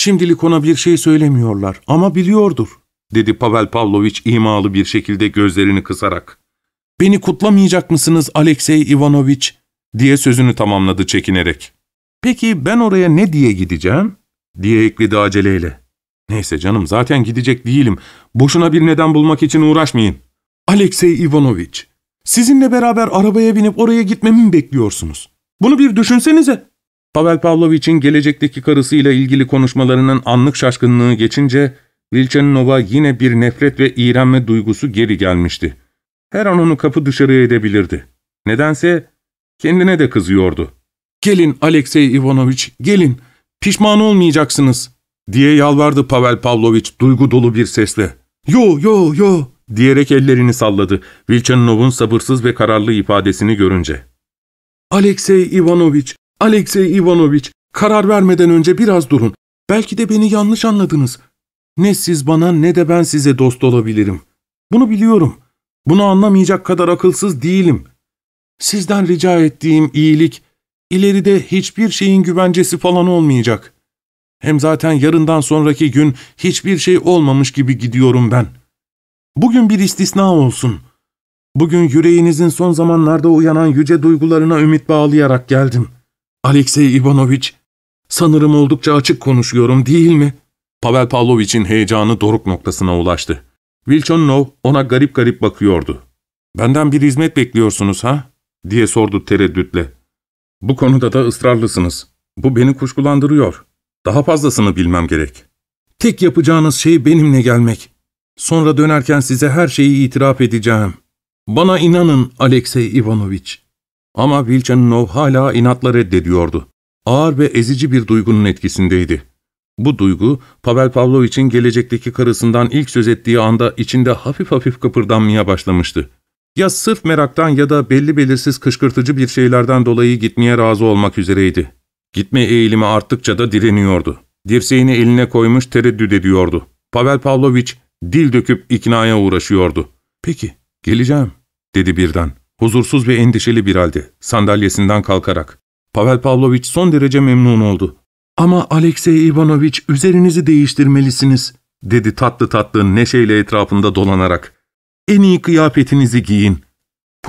Şimdilik ona bir şey söylemiyorlar ama biliyordur, dedi Pavel Pavlovich imalı bir şekilde gözlerini kısarak. Beni kutlamayacak mısınız Alexey Ivanovich? diye sözünü tamamladı çekinerek. Peki ben oraya ne diye gideceğim? diye ekledi aceleyle. Neyse canım zaten gidecek değilim. Boşuna bir neden bulmak için uğraşmayın. Alexey Ivanovich, sizinle beraber arabaya binip oraya gitmemi mi bekliyorsunuz? Bunu bir düşünsenize. Pavel Pavlovich'in gelecekteki karısıyla ilgili konuşmalarının anlık şaşkınlığı geçince, Vilchaninova yine bir nefret ve iğrenme duygusu geri gelmişti. Her an onu kapı dışarı edebilirdi. Nedense kendine de kızıyordu. Gelin Alexey Ivanoviç, gelin. Pişman olmayacaksınız, diye yalvardı Pavel Pavlovich duygu dolu bir sesle. Yo, yo, yo, diyerek ellerini salladı, Vilchanov'un sabırsız ve kararlı ifadesini görünce. Alexey Ivanoviç, Alexey Ivanoviç, karar vermeden önce biraz durun. Belki de beni yanlış anladınız. Ne siz bana ne de ben size dost olabilirim. Bunu biliyorum. Bunu anlamayacak kadar akılsız değilim. Sizden rica ettiğim iyilik, ileride hiçbir şeyin güvencesi falan olmayacak. Hem zaten yarından sonraki gün hiçbir şey olmamış gibi gidiyorum ben. Bugün bir istisna olsun. Bugün yüreğinizin son zamanlarda uyanan yüce duygularına ümit bağlayarak geldim. Alexey Ivanoviç, sanırım oldukça açık konuşuyorum değil mi? Pavel Pavlovich'in heyecanı doruk noktasına ulaştı. Vilchonov ona garip garip bakıyordu. ''Benden bir hizmet bekliyorsunuz ha?'' diye sordu tereddütle. ''Bu konuda da ısrarlısınız. Bu beni kuşkulandırıyor. Daha fazlasını bilmem gerek.'' ''Tek yapacağınız şey benimle gelmek. Sonra dönerken size her şeyi itiraf edeceğim. Bana inanın Alexey Ivanoviç.'' Ama Vilchanov hala inatla reddediyordu. Ağır ve ezici bir duygunun etkisindeydi. Bu duygu, Pavel Pavlovich'in gelecekteki karısından ilk söz ettiği anda içinde hafif hafif kıpırdanmaya başlamıştı. Ya sırf meraktan ya da belli belirsiz kışkırtıcı bir şeylerden dolayı gitmeye razı olmak üzereydi. Gitme eğilimi arttıkça da direniyordu. Dirseğini eline koymuş tereddüt ediyordu. Pavel Pavlovich dil döküp iknaya uğraşıyordu. ''Peki, geleceğim.'' dedi birden. Huzursuz ve endişeli bir halde, sandalyesinden kalkarak. Pavel Pavlovich son derece memnun oldu. ''Ama Alexey Ivanoviç üzerinizi değiştirmelisiniz.'' dedi tatlı tatlı neşeyle etrafında dolanarak. ''En iyi kıyafetinizi giyin.''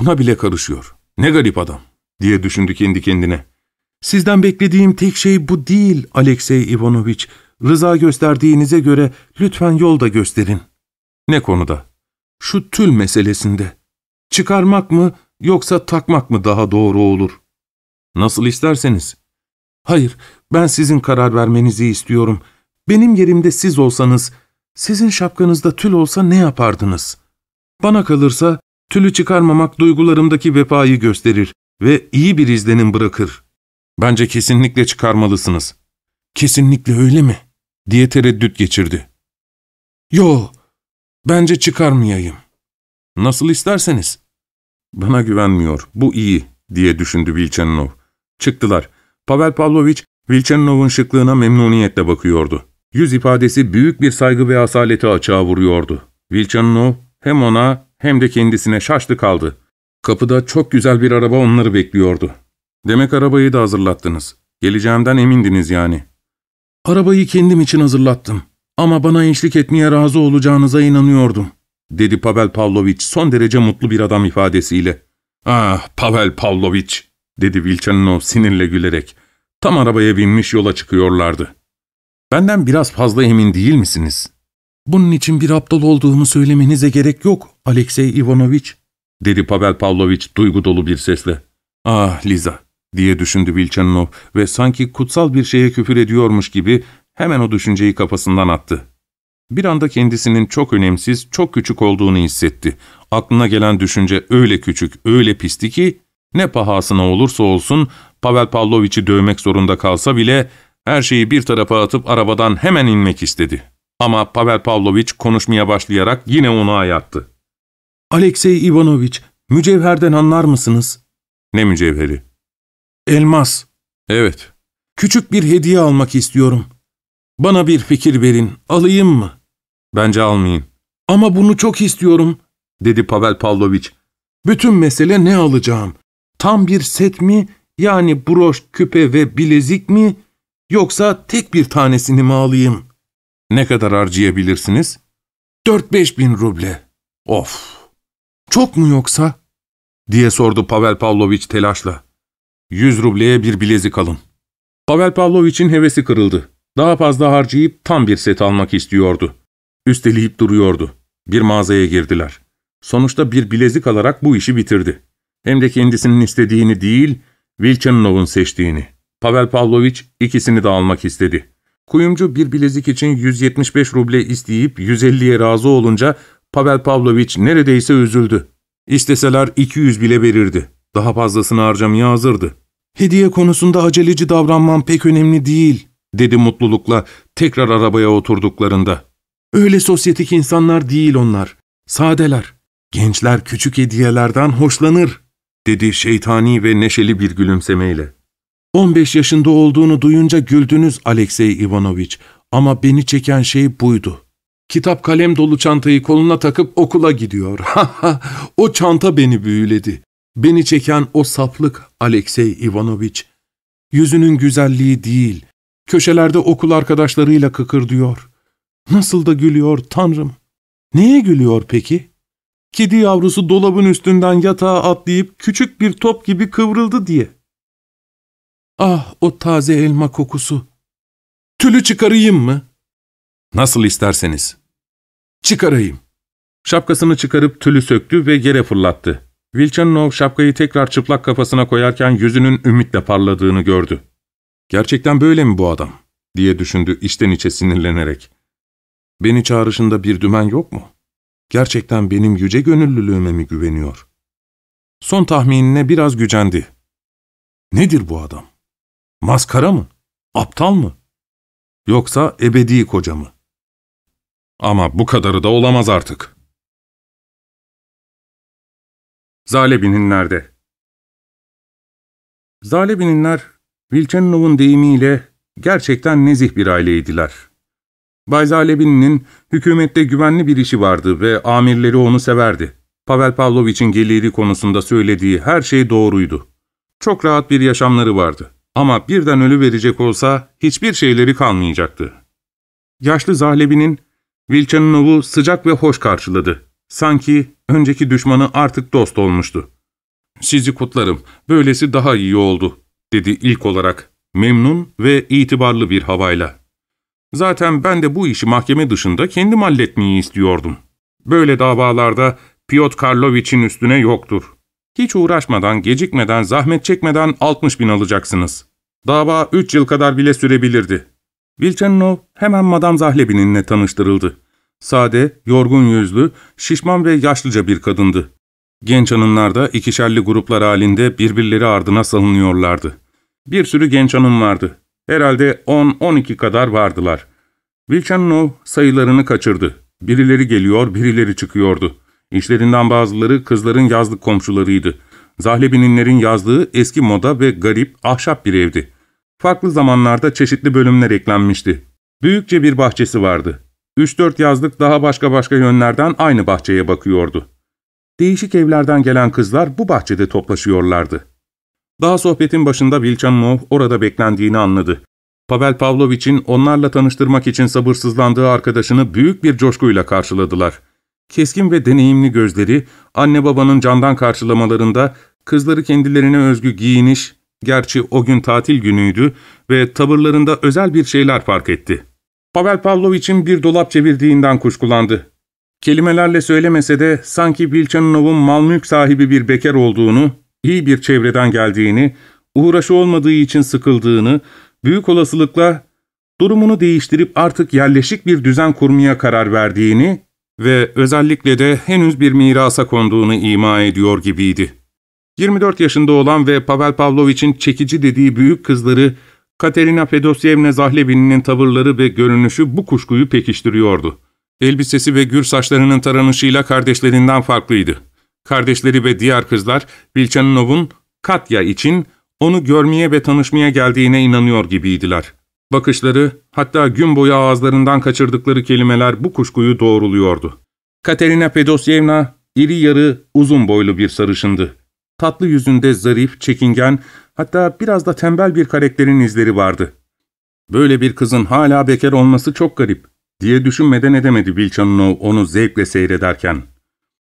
Buna bile karışıyor. Ne garip adam, diye düşündü kendi kendine. ''Sizden beklediğim tek şey bu değil Alexey Ivanoviç. Rıza gösterdiğinize göre lütfen yol da gösterin.'' ''Ne konuda?'' ''Şu tül meselesinde. Çıkarmak mı yoksa takmak mı daha doğru olur?'' ''Nasıl isterseniz.'' ''Hayır, ben sizin karar vermenizi istiyorum. Benim yerimde siz olsanız, sizin şapkanızda tül olsa ne yapardınız? Bana kalırsa tülü çıkarmamak duygularımdaki vefayı gösterir ve iyi bir izlenim bırakır. Bence kesinlikle çıkarmalısınız. Kesinlikle öyle mi? diye tereddüt geçirdi. Yo, bence çıkarmayayım. Nasıl isterseniz. Bana güvenmiyor, bu iyi, diye düşündü Vilchanov. Çıktılar. Pavel Pavlovich, Vilchanov'un şıklığına memnuniyetle bakıyordu. Yüz ifadesi büyük bir saygı ve asaleti açığa vuruyordu. Vilchanov hem ona hem de kendisine şaştı kaldı. Kapıda çok güzel bir araba onları bekliyordu. Demek arabayı da hazırlattınız. Geleceğimden emindiniz yani. Arabayı kendim için hazırlattım. Ama bana eşlik etmeye razı olacağınıza inanıyordum, dedi Pavel Pavlovich son derece mutlu bir adam ifadesiyle. Ah Pavel Pavlovich, dedi Vilchanov sinirle gülerek. Tam arabaya binmiş yola çıkıyorlardı. Benden biraz fazla emin değil misiniz? Bunun için bir aptal olduğumu söylemenize gerek yok, Alexey Ivanoviç, dedi Pavel Pavlovich duygu dolu bir sesle. Ah Liza, diye düşündü Vilchanov ve sanki kutsal bir şeye küfür ediyormuş gibi hemen o düşünceyi kafasından attı. Bir anda kendisinin çok önemsiz, çok küçük olduğunu hissetti. Aklına gelen düşünce öyle küçük, öyle pisti ki, ne pahasına olursa olsun Pavel Pavlovich'i dövmek zorunda kalsa bile her şeyi bir tarafa atıp arabadan hemen inmek istedi. Ama Pavel Pavlovich konuşmaya başlayarak yine onu ayattı. ''Alexey Ivanoviç, mücevherden anlar mısınız?'' ''Ne mücevheri?'' ''Elmas.'' ''Evet.'' ''Küçük bir hediye almak istiyorum. Bana bir fikir verin, alayım mı?'' ''Bence almayın.'' ''Ama bunu çok istiyorum.'' dedi Pavel Pavlovich. ''Bütün mesele ne alacağım? Tam bir set mi, yani broş, küpe ve bilezik mi, yoksa tek bir tanesini mi alayım?'' ''Ne kadar harcayabilirsiniz?'' Dört beş bin ruble. ''Of! Çok mu yoksa?'' diye sordu Pavel Pavlovich telaşla. ''Yüz rubleye bir bilezik alın.'' Pavel Pavlovich'in hevesi kırıldı. Daha fazla harcayıp tam bir set almak istiyordu. Üsteleyip duruyordu. Bir mağazaya girdiler. Sonuçta bir bilezik alarak bu işi bitirdi. Hem de kendisinin istediğini değil, Vilchanov'un seçtiğini. Pavel Pavlovich ikisini de almak istedi. Kuyumcu bir bilezik için 175 ruble isteyip 150'ye razı olunca Pavel Pavlovich neredeyse üzüldü. İsteseler 200 bile verirdi. Daha fazlasını harcamaya hazırdı. Hediye konusunda aceleci davranmam pek önemli değil, dedi mutlulukla tekrar arabaya oturduklarında. Öyle sosyetik insanlar değil onlar, sadeler. Gençler küçük hediyelerden hoşlanır, dedi şeytani ve neşeli bir gülümsemeyle. 15 yaşında olduğunu duyunca güldünüz Alexey Ivanoviç ama beni çeken şey buydu. Kitap kalem dolu çantayı koluna takıp okula gidiyor. Ha ha, o çanta beni büyüledi. Beni çeken o saflık Alexey Ivanoviç. Yüzünün güzelliği değil, köşelerde okul arkadaşlarıyla kıkırdıyor. Nasıl da gülüyor tanrım. Neye gülüyor peki? Kedi yavrusu dolabın üstünden yatağa atlayıp küçük bir top gibi kıvrıldı diye. Ah o taze elma kokusu. Tülü çıkarayım mı? Nasıl isterseniz. Çıkarayım. Şapkasını çıkarıp tülü söktü ve yere fırlattı. Vilchanov şapkayı tekrar çıplak kafasına koyarken yüzünün ümitle parladığını gördü. Gerçekten böyle mi bu adam? diye düşündü içten içe sinirlenerek. Beni çağrışında bir dümen yok mu? Gerçekten benim yüce gönüllülüğüme mi güveniyor? Son tahminine biraz gücendi. Nedir bu adam? Maskara mı? Aptal mı? Yoksa ebedi koca mı? Ama bu kadarı da olamaz artık. Zalebininler'de Zalebininler, Vilchanov'un deyimiyle gerçekten nezih bir aileydiler. Bay Zalebin'in hükümette güvenli bir işi vardı ve amirleri onu severdi. Pavel Pavlovich'in geliri konusunda söylediği her şey doğruydu. Çok rahat bir yaşamları vardı. Ama birden ölü verecek olsa hiçbir şeyleri kalmayacaktı. Yaşlı Zahlebi'nin Vilchanov'u sıcak ve hoş karşıladı. Sanki önceki düşmanı artık dost olmuştu. ''Sizi kutlarım, böylesi daha iyi oldu.'' dedi ilk olarak, memnun ve itibarlı bir havayla. ''Zaten ben de bu işi mahkeme dışında kendim halletmeyi istiyordum. Böyle davalarda Piotr Karlovich'in üstüne yoktur. Hiç uğraşmadan, gecikmeden, zahmet çekmeden 60 bin alacaksınız. Dava 3 yıl kadar bile sürebilirdi. Vilchanov hemen Madame Zahlebinin'le tanıştırıldı. Sade, yorgun yüzlü, şişman ve yaşlıca bir kadındı. Genç hanımlar da ikişerli gruplar halinde birbirleri ardına salınıyorlardı. Bir sürü genç hanım vardı. Herhalde 10-12 kadar vardılar. Vilchanov sayılarını kaçırdı. Birileri geliyor, birileri çıkıyordu. İşlerinden bazıları kızların yazlık komşularıydı. Zahlebininlerin yazdığı eski moda ve garip, ahşap bir evdi. Farklı zamanlarda çeşitli bölümler eklenmişti. Büyükçe bir bahçesi vardı. 3-4 yazlık daha başka başka yönlerden aynı bahçeye bakıyordu. Değişik evlerden gelen kızlar bu bahçede toplaşıyorlardı. Daha sohbetin başında Vilchanov orada beklendiğini anladı. Pavel Pavlovich'in onlarla tanıştırmak için sabırsızlandığı arkadaşını büyük bir coşkuyla karşıladılar. Keskin ve deneyimli gözleri, anne babanın candan karşılamalarında kızları kendilerine özgü giyiniş, gerçi o gün tatil günüydü ve tavırlarında özel bir şeyler fark etti. Pavel Pavlovich'in bir dolap çevirdiğinden kuşkulandı. Kelimelerle söylemese de sanki Vilchanov'un mal mülk sahibi bir bekar olduğunu, iyi bir çevreden geldiğini, uğraşı olmadığı için sıkıldığını, büyük olasılıkla durumunu değiştirip artık yerleşik bir düzen kurmaya karar verdiğini ve özellikle de henüz bir mirasa konduğunu ima ediyor gibiydi. 24 yaşında olan ve Pavel Pavlovich'in çekici dediği büyük kızları Katerina Fedosyevna Zahlebin'in tavırları ve görünüşü bu kuşkuyu pekiştiriyordu. Elbisesi ve gür saçlarının taranışıyla kardeşlerinden farklıydı. Kardeşleri ve diğer kızlar Vilchanov'un Katya için onu görmeye ve tanışmaya geldiğine inanıyor gibiydiler. Bakışları, hatta gün boyu ağızlarından kaçırdıkları kelimeler bu kuşkuyu doğruluyordu. Katerina Fedosyevna, iri yarı, uzun boylu bir sarışındı. Tatlı yüzünde zarif, çekingen, hatta biraz da tembel bir karakterin izleri vardı. Böyle bir kızın hala bekar olması çok garip, diye düşünmeden edemedi Vilchanov onu zevkle seyrederken.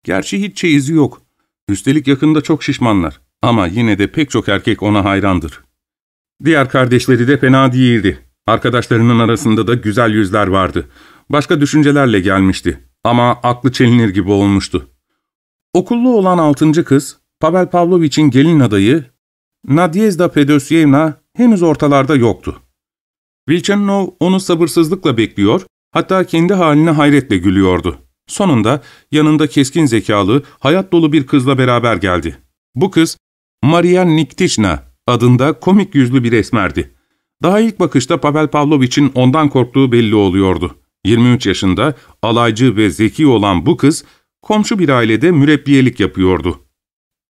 Gerçi hiç çeyizi yok. Üstelik yakında çok şişmanlar. Ama yine de pek çok erkek ona hayrandır. Diğer kardeşleri de fena değildi. Arkadaşlarının arasında da güzel yüzler vardı. Başka düşüncelerle gelmişti. Ama aklı çelinir gibi olmuştu. Okullu olan altıncı kız, Pavel Pavlovich'in gelin adayı, Nadiezda Fedosyevna henüz ortalarda yoktu. Vilchanov onu sabırsızlıkla bekliyor, hatta kendi haline hayretle gülüyordu. Sonunda yanında keskin zekalı, hayat dolu bir kızla beraber geldi. Bu kız, Maria Niktishna Adında komik yüzlü bir esmerdi. Daha ilk bakışta Pavel Pavlovich'in ondan korktuğu belli oluyordu. 23 yaşında, alaycı ve zeki olan bu kız, komşu bir ailede mürebbiyelik yapıyordu.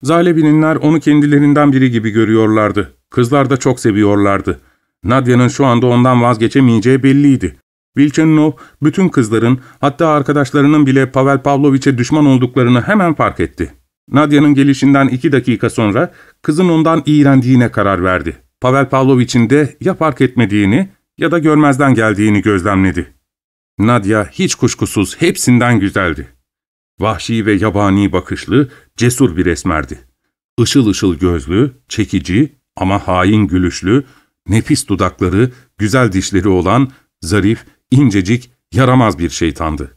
Zalebininler onu kendilerinden biri gibi görüyorlardı. Kızlar da çok seviyorlardı. Nadia'nın şu anda ondan vazgeçemeyeceği belliydi. Vilchanov bütün kızların hatta arkadaşlarının bile Pavel Pavlovich'e düşman olduklarını hemen fark etti. Nadia'nın gelişinden iki dakika sonra kızın ondan iğrendiğine karar verdi. Pavel Pavlovich'in de ya fark etmediğini ya da görmezden geldiğini gözlemledi. Nadia hiç kuşkusuz hepsinden güzeldi. Vahşi ve yabani bakışlı, cesur bir esmerdi. Işıl ışıl gözlü, çekici ama hain gülüşlü, nefis dudakları, güzel dişleri olan, zarif, incecik, yaramaz bir şeytandı.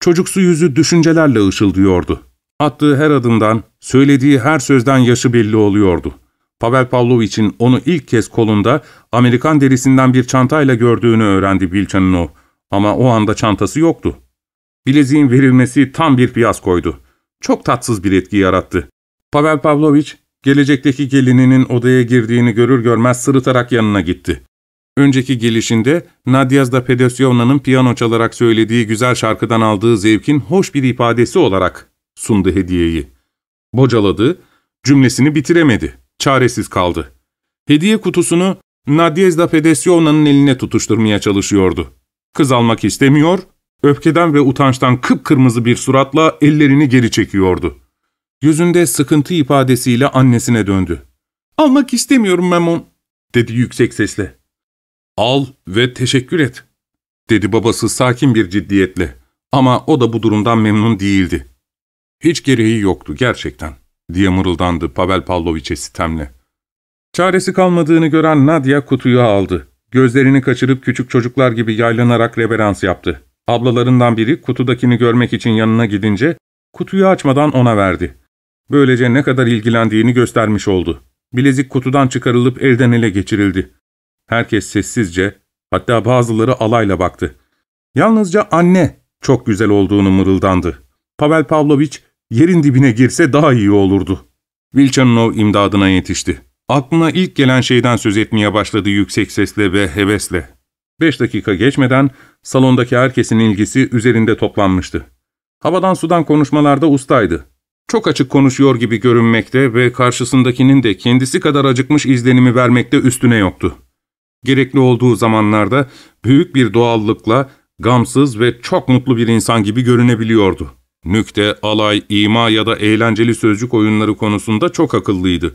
Çocuksu yüzü düşüncelerle ışıldıyordu. Attığı her adımdan, söylediği her sözden yaşı belli oluyordu. Pavel Pavlovich'in onu ilk kez kolunda Amerikan derisinden bir çantayla gördüğünü öğrendi Bilçaninov. Ama o anda çantası yoktu. Bileziğin verilmesi tam bir fiyaskoydu. Çok tatsız bir etki yarattı. Pavel Pavlovich, gelecekteki gelininin odaya girdiğini görür görmez sırıtarak yanına gitti. Önceki gelişinde Nadiazda Pedosyovna'nın piyano çalarak söylediği güzel şarkıdan aldığı zevkin hoş bir ifadesi olarak sundu hediyeyi. Bocaladı, cümlesini bitiremedi, çaresiz kaldı. Hediye kutusunu Nadiezda Pedosyovna'nın eline tutuşturmaya çalışıyordu. Kız almak istemiyor, öfkeden ve utançtan kıpkırmızı bir suratla ellerini geri çekiyordu. Yüzünde sıkıntı ifadesiyle annesine döndü. ''Almak istemiyorum Memon'' dedi yüksek sesle. ''Al ve teşekkür et'' dedi babası sakin bir ciddiyetle. Ama o da bu durumdan memnun değildi. ''Hiç gereği yoktu gerçekten'' diye mırıldandı Pavel Pavloviç'e sitemle. Çaresi kalmadığını gören Nadia kutuyu aldı. Gözlerini kaçırıp küçük çocuklar gibi yaylanarak reverans yaptı. Ablalarından biri kutudakini görmek için yanına gidince kutuyu açmadan ona verdi. Böylece ne kadar ilgilendiğini göstermiş oldu. Bilezik kutudan çıkarılıp elden ele geçirildi. Herkes sessizce, hatta bazıları alayla baktı. Yalnızca anne çok güzel olduğunu mırıldandı. Pavel Pavlovich yerin dibine girse daha iyi olurdu. Vilchanov imdadına yetişti. Aklına ilk gelen şeyden söz etmeye başladı yüksek sesle ve hevesle. Beş dakika geçmeden salondaki herkesin ilgisi üzerinde toplanmıştı. Havadan sudan konuşmalarda ustaydı. Çok açık konuşuyor gibi görünmekte ve karşısındakinin de kendisi kadar acıkmış izlenimi vermekte üstüne yoktu. Gerekli olduğu zamanlarda büyük bir doğallıkla gamsız ve çok mutlu bir insan gibi görünebiliyordu. Nükte, alay, ima ya da eğlenceli sözcük oyunları konusunda çok akıllıydı.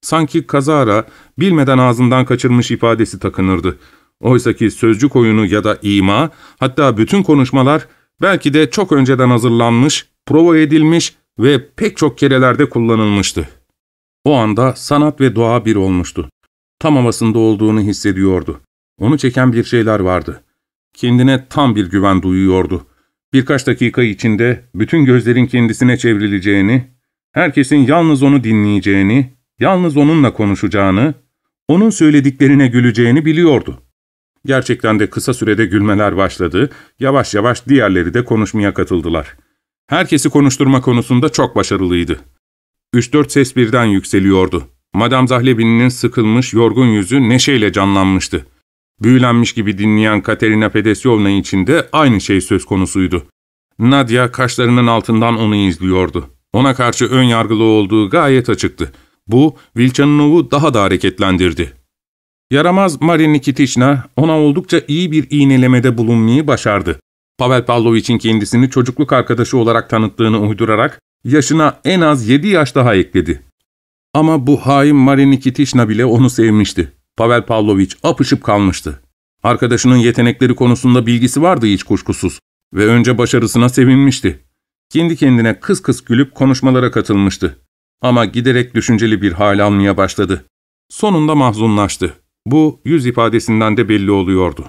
Sanki kazara, bilmeden ağzından kaçırmış ifadesi takınırdı. Oysaki sözcük oyunu ya da ima, hatta bütün konuşmalar belki de çok önceden hazırlanmış, prova edilmiş ve pek çok kerelerde kullanılmıştı. O anda sanat ve doğa bir olmuştu. Tam havasında olduğunu hissediyordu. Onu çeken bir şeyler vardı. Kendine tam bir güven duyuyordu. Birkaç dakika içinde bütün gözlerin kendisine çevrileceğini, herkesin yalnız onu dinleyeceğini, yalnız onunla konuşacağını, onun söylediklerine güleceğini biliyordu. Gerçekten de kısa sürede gülmeler başladı, yavaş yavaş diğerleri de konuşmaya katıldılar. Herkesi konuşturma konusunda çok başarılıydı. Üç dört ses birden yükseliyordu. Madame Zahlebin'in sıkılmış, yorgun yüzü neşeyle canlanmıştı. Büyülenmiş gibi dinleyen Katerina Fedesyovna için de aynı şey söz konusuydu. Nadia kaşlarının altından onu izliyordu. Ona karşı ön yargılı olduğu gayet açıktı. Bu, Vilchanov'u daha da hareketlendirdi. Yaramaz Marin Nikitişna ona oldukça iyi bir iğnelemede bulunmayı başardı. Pavel Pavlovich'in kendisini çocukluk arkadaşı olarak tanıttığını uydurarak yaşına en az 7 yaş daha ekledi. Ama bu hain Marin Nikitişna bile onu sevmişti. Pavel Pavlovich apışıp kalmıştı. Arkadaşının yetenekleri konusunda bilgisi vardı hiç kuşkusuz ve önce başarısına sevinmişti. Kendi kendine kıs kıs gülüp konuşmalara katılmıştı. Ama giderek düşünceli bir hal almaya başladı. Sonunda mahzunlaştı. Bu yüz ifadesinden de belli oluyordu.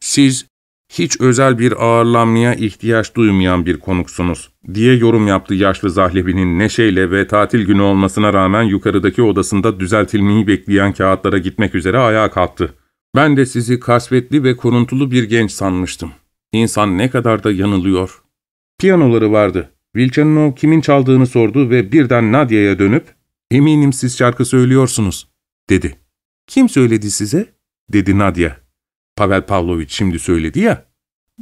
Siz hiç özel bir ağırlanmaya ihtiyaç duymayan bir konuksunuz, diye yorum yaptı yaşlı Zahlebi'nin neşeyle ve tatil günü olmasına rağmen yukarıdaki odasında düzeltilmeyi bekleyen kağıtlara gitmek üzere ayağa kalktı. Ben de sizi kasvetli ve koruntulu bir genç sanmıştım. İnsan ne kadar da yanılıyor. Piyanoları vardı. Vilchanov kimin çaldığını sordu ve birden Nadia'ya dönüp, ''Eminim siz şarkı söylüyorsunuz. dedi. Kim söyledi size? dedi Nadia. Pavel Pavlovich şimdi söyledi ya.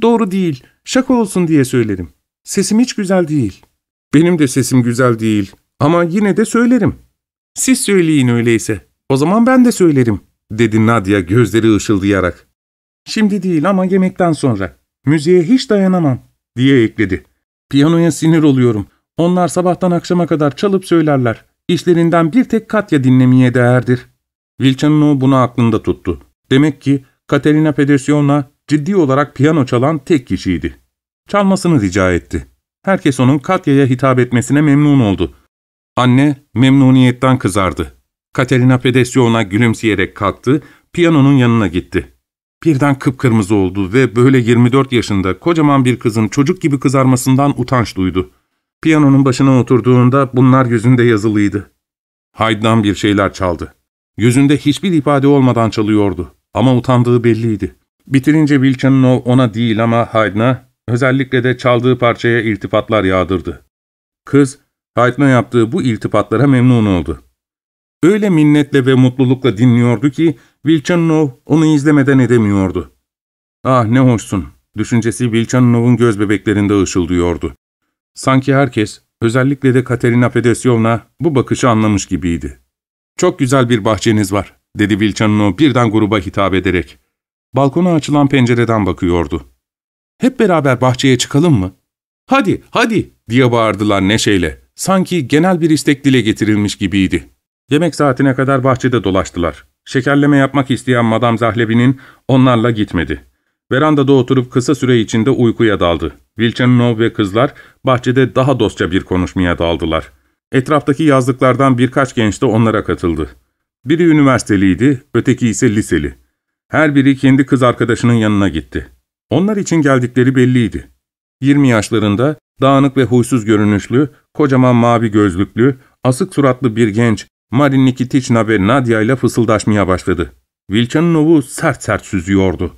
Doğru değil, şaka olsun diye söylerim. Sesim hiç güzel değil. Benim de sesim güzel değil ama yine de söylerim. Siz söyleyin öyleyse. O zaman ben de söylerim, dedi Nadia gözleri ışıldayarak. Şimdi değil ama yemekten sonra. Müziğe hiç dayanamam, diye ekledi. Piyanoya sinir oluyorum. Onlar sabahtan akşama kadar çalıp söylerler. İşlerinden bir tek Katya dinlemeye değerdir. Vilchanino bunu aklında tuttu. Demek ki Katerina Fedosyovna ciddi olarak piyano çalan tek kişiydi. Çalmasını rica etti. Herkes onun Katya'ya hitap etmesine memnun oldu. Anne memnuniyetten kızardı. Katerina Fedosyovna gülümseyerek kalktı, piyanonun yanına gitti. Birden kıpkırmızı oldu ve böyle 24 yaşında kocaman bir kızın çocuk gibi kızarmasından utanç duydu. Piyanonun başına oturduğunda bunlar yüzünde yazılıydı. Haydn'dan bir şeyler çaldı. Yüzünde hiçbir ifade olmadan çalıyordu ama utandığı belliydi. Bitirince Vilchanov ona değil ama Haydn'a, özellikle de çaldığı parçaya iltifatlar yağdırdı. Kız, Haydn'a yaptığı bu iltifatlara memnun oldu. Öyle minnetle ve mutlulukla dinliyordu ki Vilchanov onu izlemeden edemiyordu. ''Ah ne hoşsun.'' düşüncesi Vilchanov'un göz bebeklerinde ışıldıyordu. Sanki herkes, özellikle de Katerina Fedosyovna bu bakışı anlamış gibiydi. ''Çok güzel bir bahçeniz var.'' Dedi Vilchanov birden gruba hitap ederek. Balkona açılan pencereden bakıyordu. ''Hep beraber bahçeye çıkalım mı?'' ''Hadi, hadi!'' diye bağırdılar neşeyle. Sanki genel bir istek dile getirilmiş gibiydi. Yemek saatine kadar bahçede dolaştılar. Şekerleme yapmak isteyen Madame Zahlebi'nin onlarla gitmedi. Verandada oturup kısa süre içinde uykuya daldı. Vilchanov ve kızlar bahçede daha dostça bir konuşmaya daldılar. Etraftaki yazlıklardan birkaç genç de onlara katıldı. Biri üniversiteliydi, öteki ise liseli. Her biri kendi kız arkadaşının yanına gitti. Onlar için geldikleri belliydi. 20 yaşlarında, dağınık ve huysuz görünüşlü, kocaman mavi gözlüklü, asık suratlı bir genç Marin Nikitichna ve Nadia ile fısıldaşmaya başladı. Vilchanov'u sert sert süzüyordu.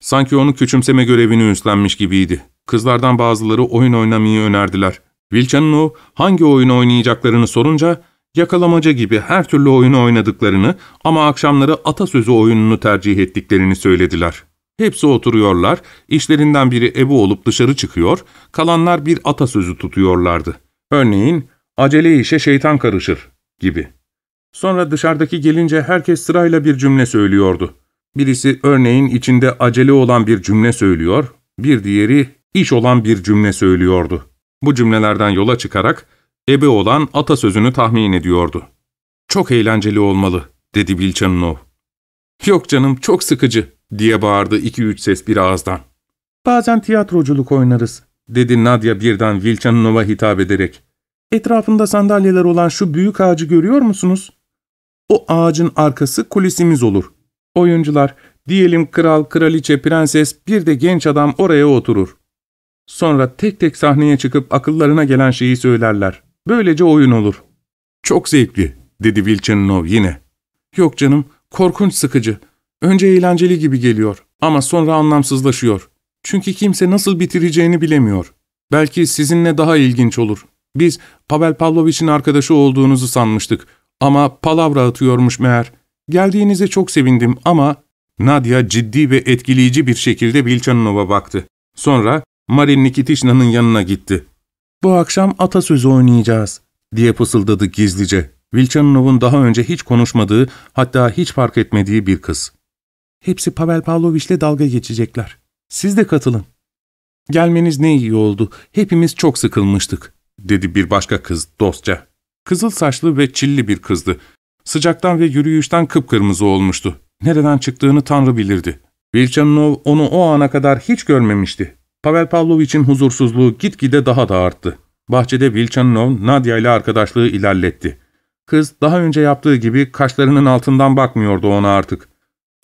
Sanki onu küçümseme görevini üstlenmiş gibiydi. Kızlardan bazıları oyun oynamayı önerdiler. Vilchanov hangi oyunu oynayacaklarını sorunca yakalamaca gibi her türlü oyunu oynadıklarını ama akşamları atasözü oyununu tercih ettiklerini söylediler. Hepsi oturuyorlar, işlerinden biri Ebu olup dışarı çıkıyor, kalanlar bir atasözü tutuyorlardı. Örneğin, acele işe şeytan karışır gibi. Sonra dışarıdaki gelince herkes sırayla bir cümle söylüyordu. Birisi örneğin içinde acele olan bir cümle söylüyor, bir diğeri iş olan bir cümle söylüyordu. Bu cümlelerden yola çıkarak ebe olan atasözünü tahmin ediyordu. ''Çok eğlenceli olmalı.'' dedi Vilchanov. ''Yok canım çok sıkıcı.'' diye bağırdı iki üç ses bir ağızdan. ''Bazen tiyatroculuk oynarız.'' dedi Nadia birden Vilchanov'a hitap ederek. ''Etrafında sandalyeler olan şu büyük ağacı görüyor musunuz? O ağacın arkası kulisimiz olur. Oyuncular, diyelim kral, kraliçe, prenses, bir de genç adam oraya oturur. Sonra tek tek sahneye çıkıp akıllarına gelen şeyi söylerler. Böylece oyun olur. Çok zevkli, dedi Vilchanov yine. Yok canım, korkunç sıkıcı. Önce eğlenceli gibi geliyor ama sonra anlamsızlaşıyor. Çünkü kimse nasıl bitireceğini bilemiyor. Belki sizinle daha ilginç olur. Biz Pavel Pavlovich'in arkadaşı olduğunuzu sanmıştık ama palavra atıyormuş meğer. Geldiğinize çok sevindim ama... Nadia ciddi ve etkileyici bir şekilde Vilchanov'a baktı. Sonra Marin Nikitishna'nın yanına gitti. ''Bu akşam atasözü oynayacağız.'' diye fısıldadı gizlice. Vilchanov'un daha önce hiç konuşmadığı, hatta hiç fark etmediği bir kız. ''Hepsi Pavel Pavlovich'le dalga geçecekler. Siz de katılın.'' ''Gelmeniz ne iyi oldu. Hepimiz çok sıkılmıştık.'' dedi bir başka kız dostça. Kızıl saçlı ve çilli bir kızdı. Sıcaktan ve yürüyüşten kıpkırmızı olmuştu. Nereden çıktığını Tanrı bilirdi. Vilchanov onu o ana kadar hiç görmemişti. Pavel Pavlovich'in huzursuzluğu gitgide daha da arttı. Bahçede Vilchanov, Nadia ile arkadaşlığı ilerletti. Kız daha önce yaptığı gibi kaşlarının altından bakmıyordu ona artık.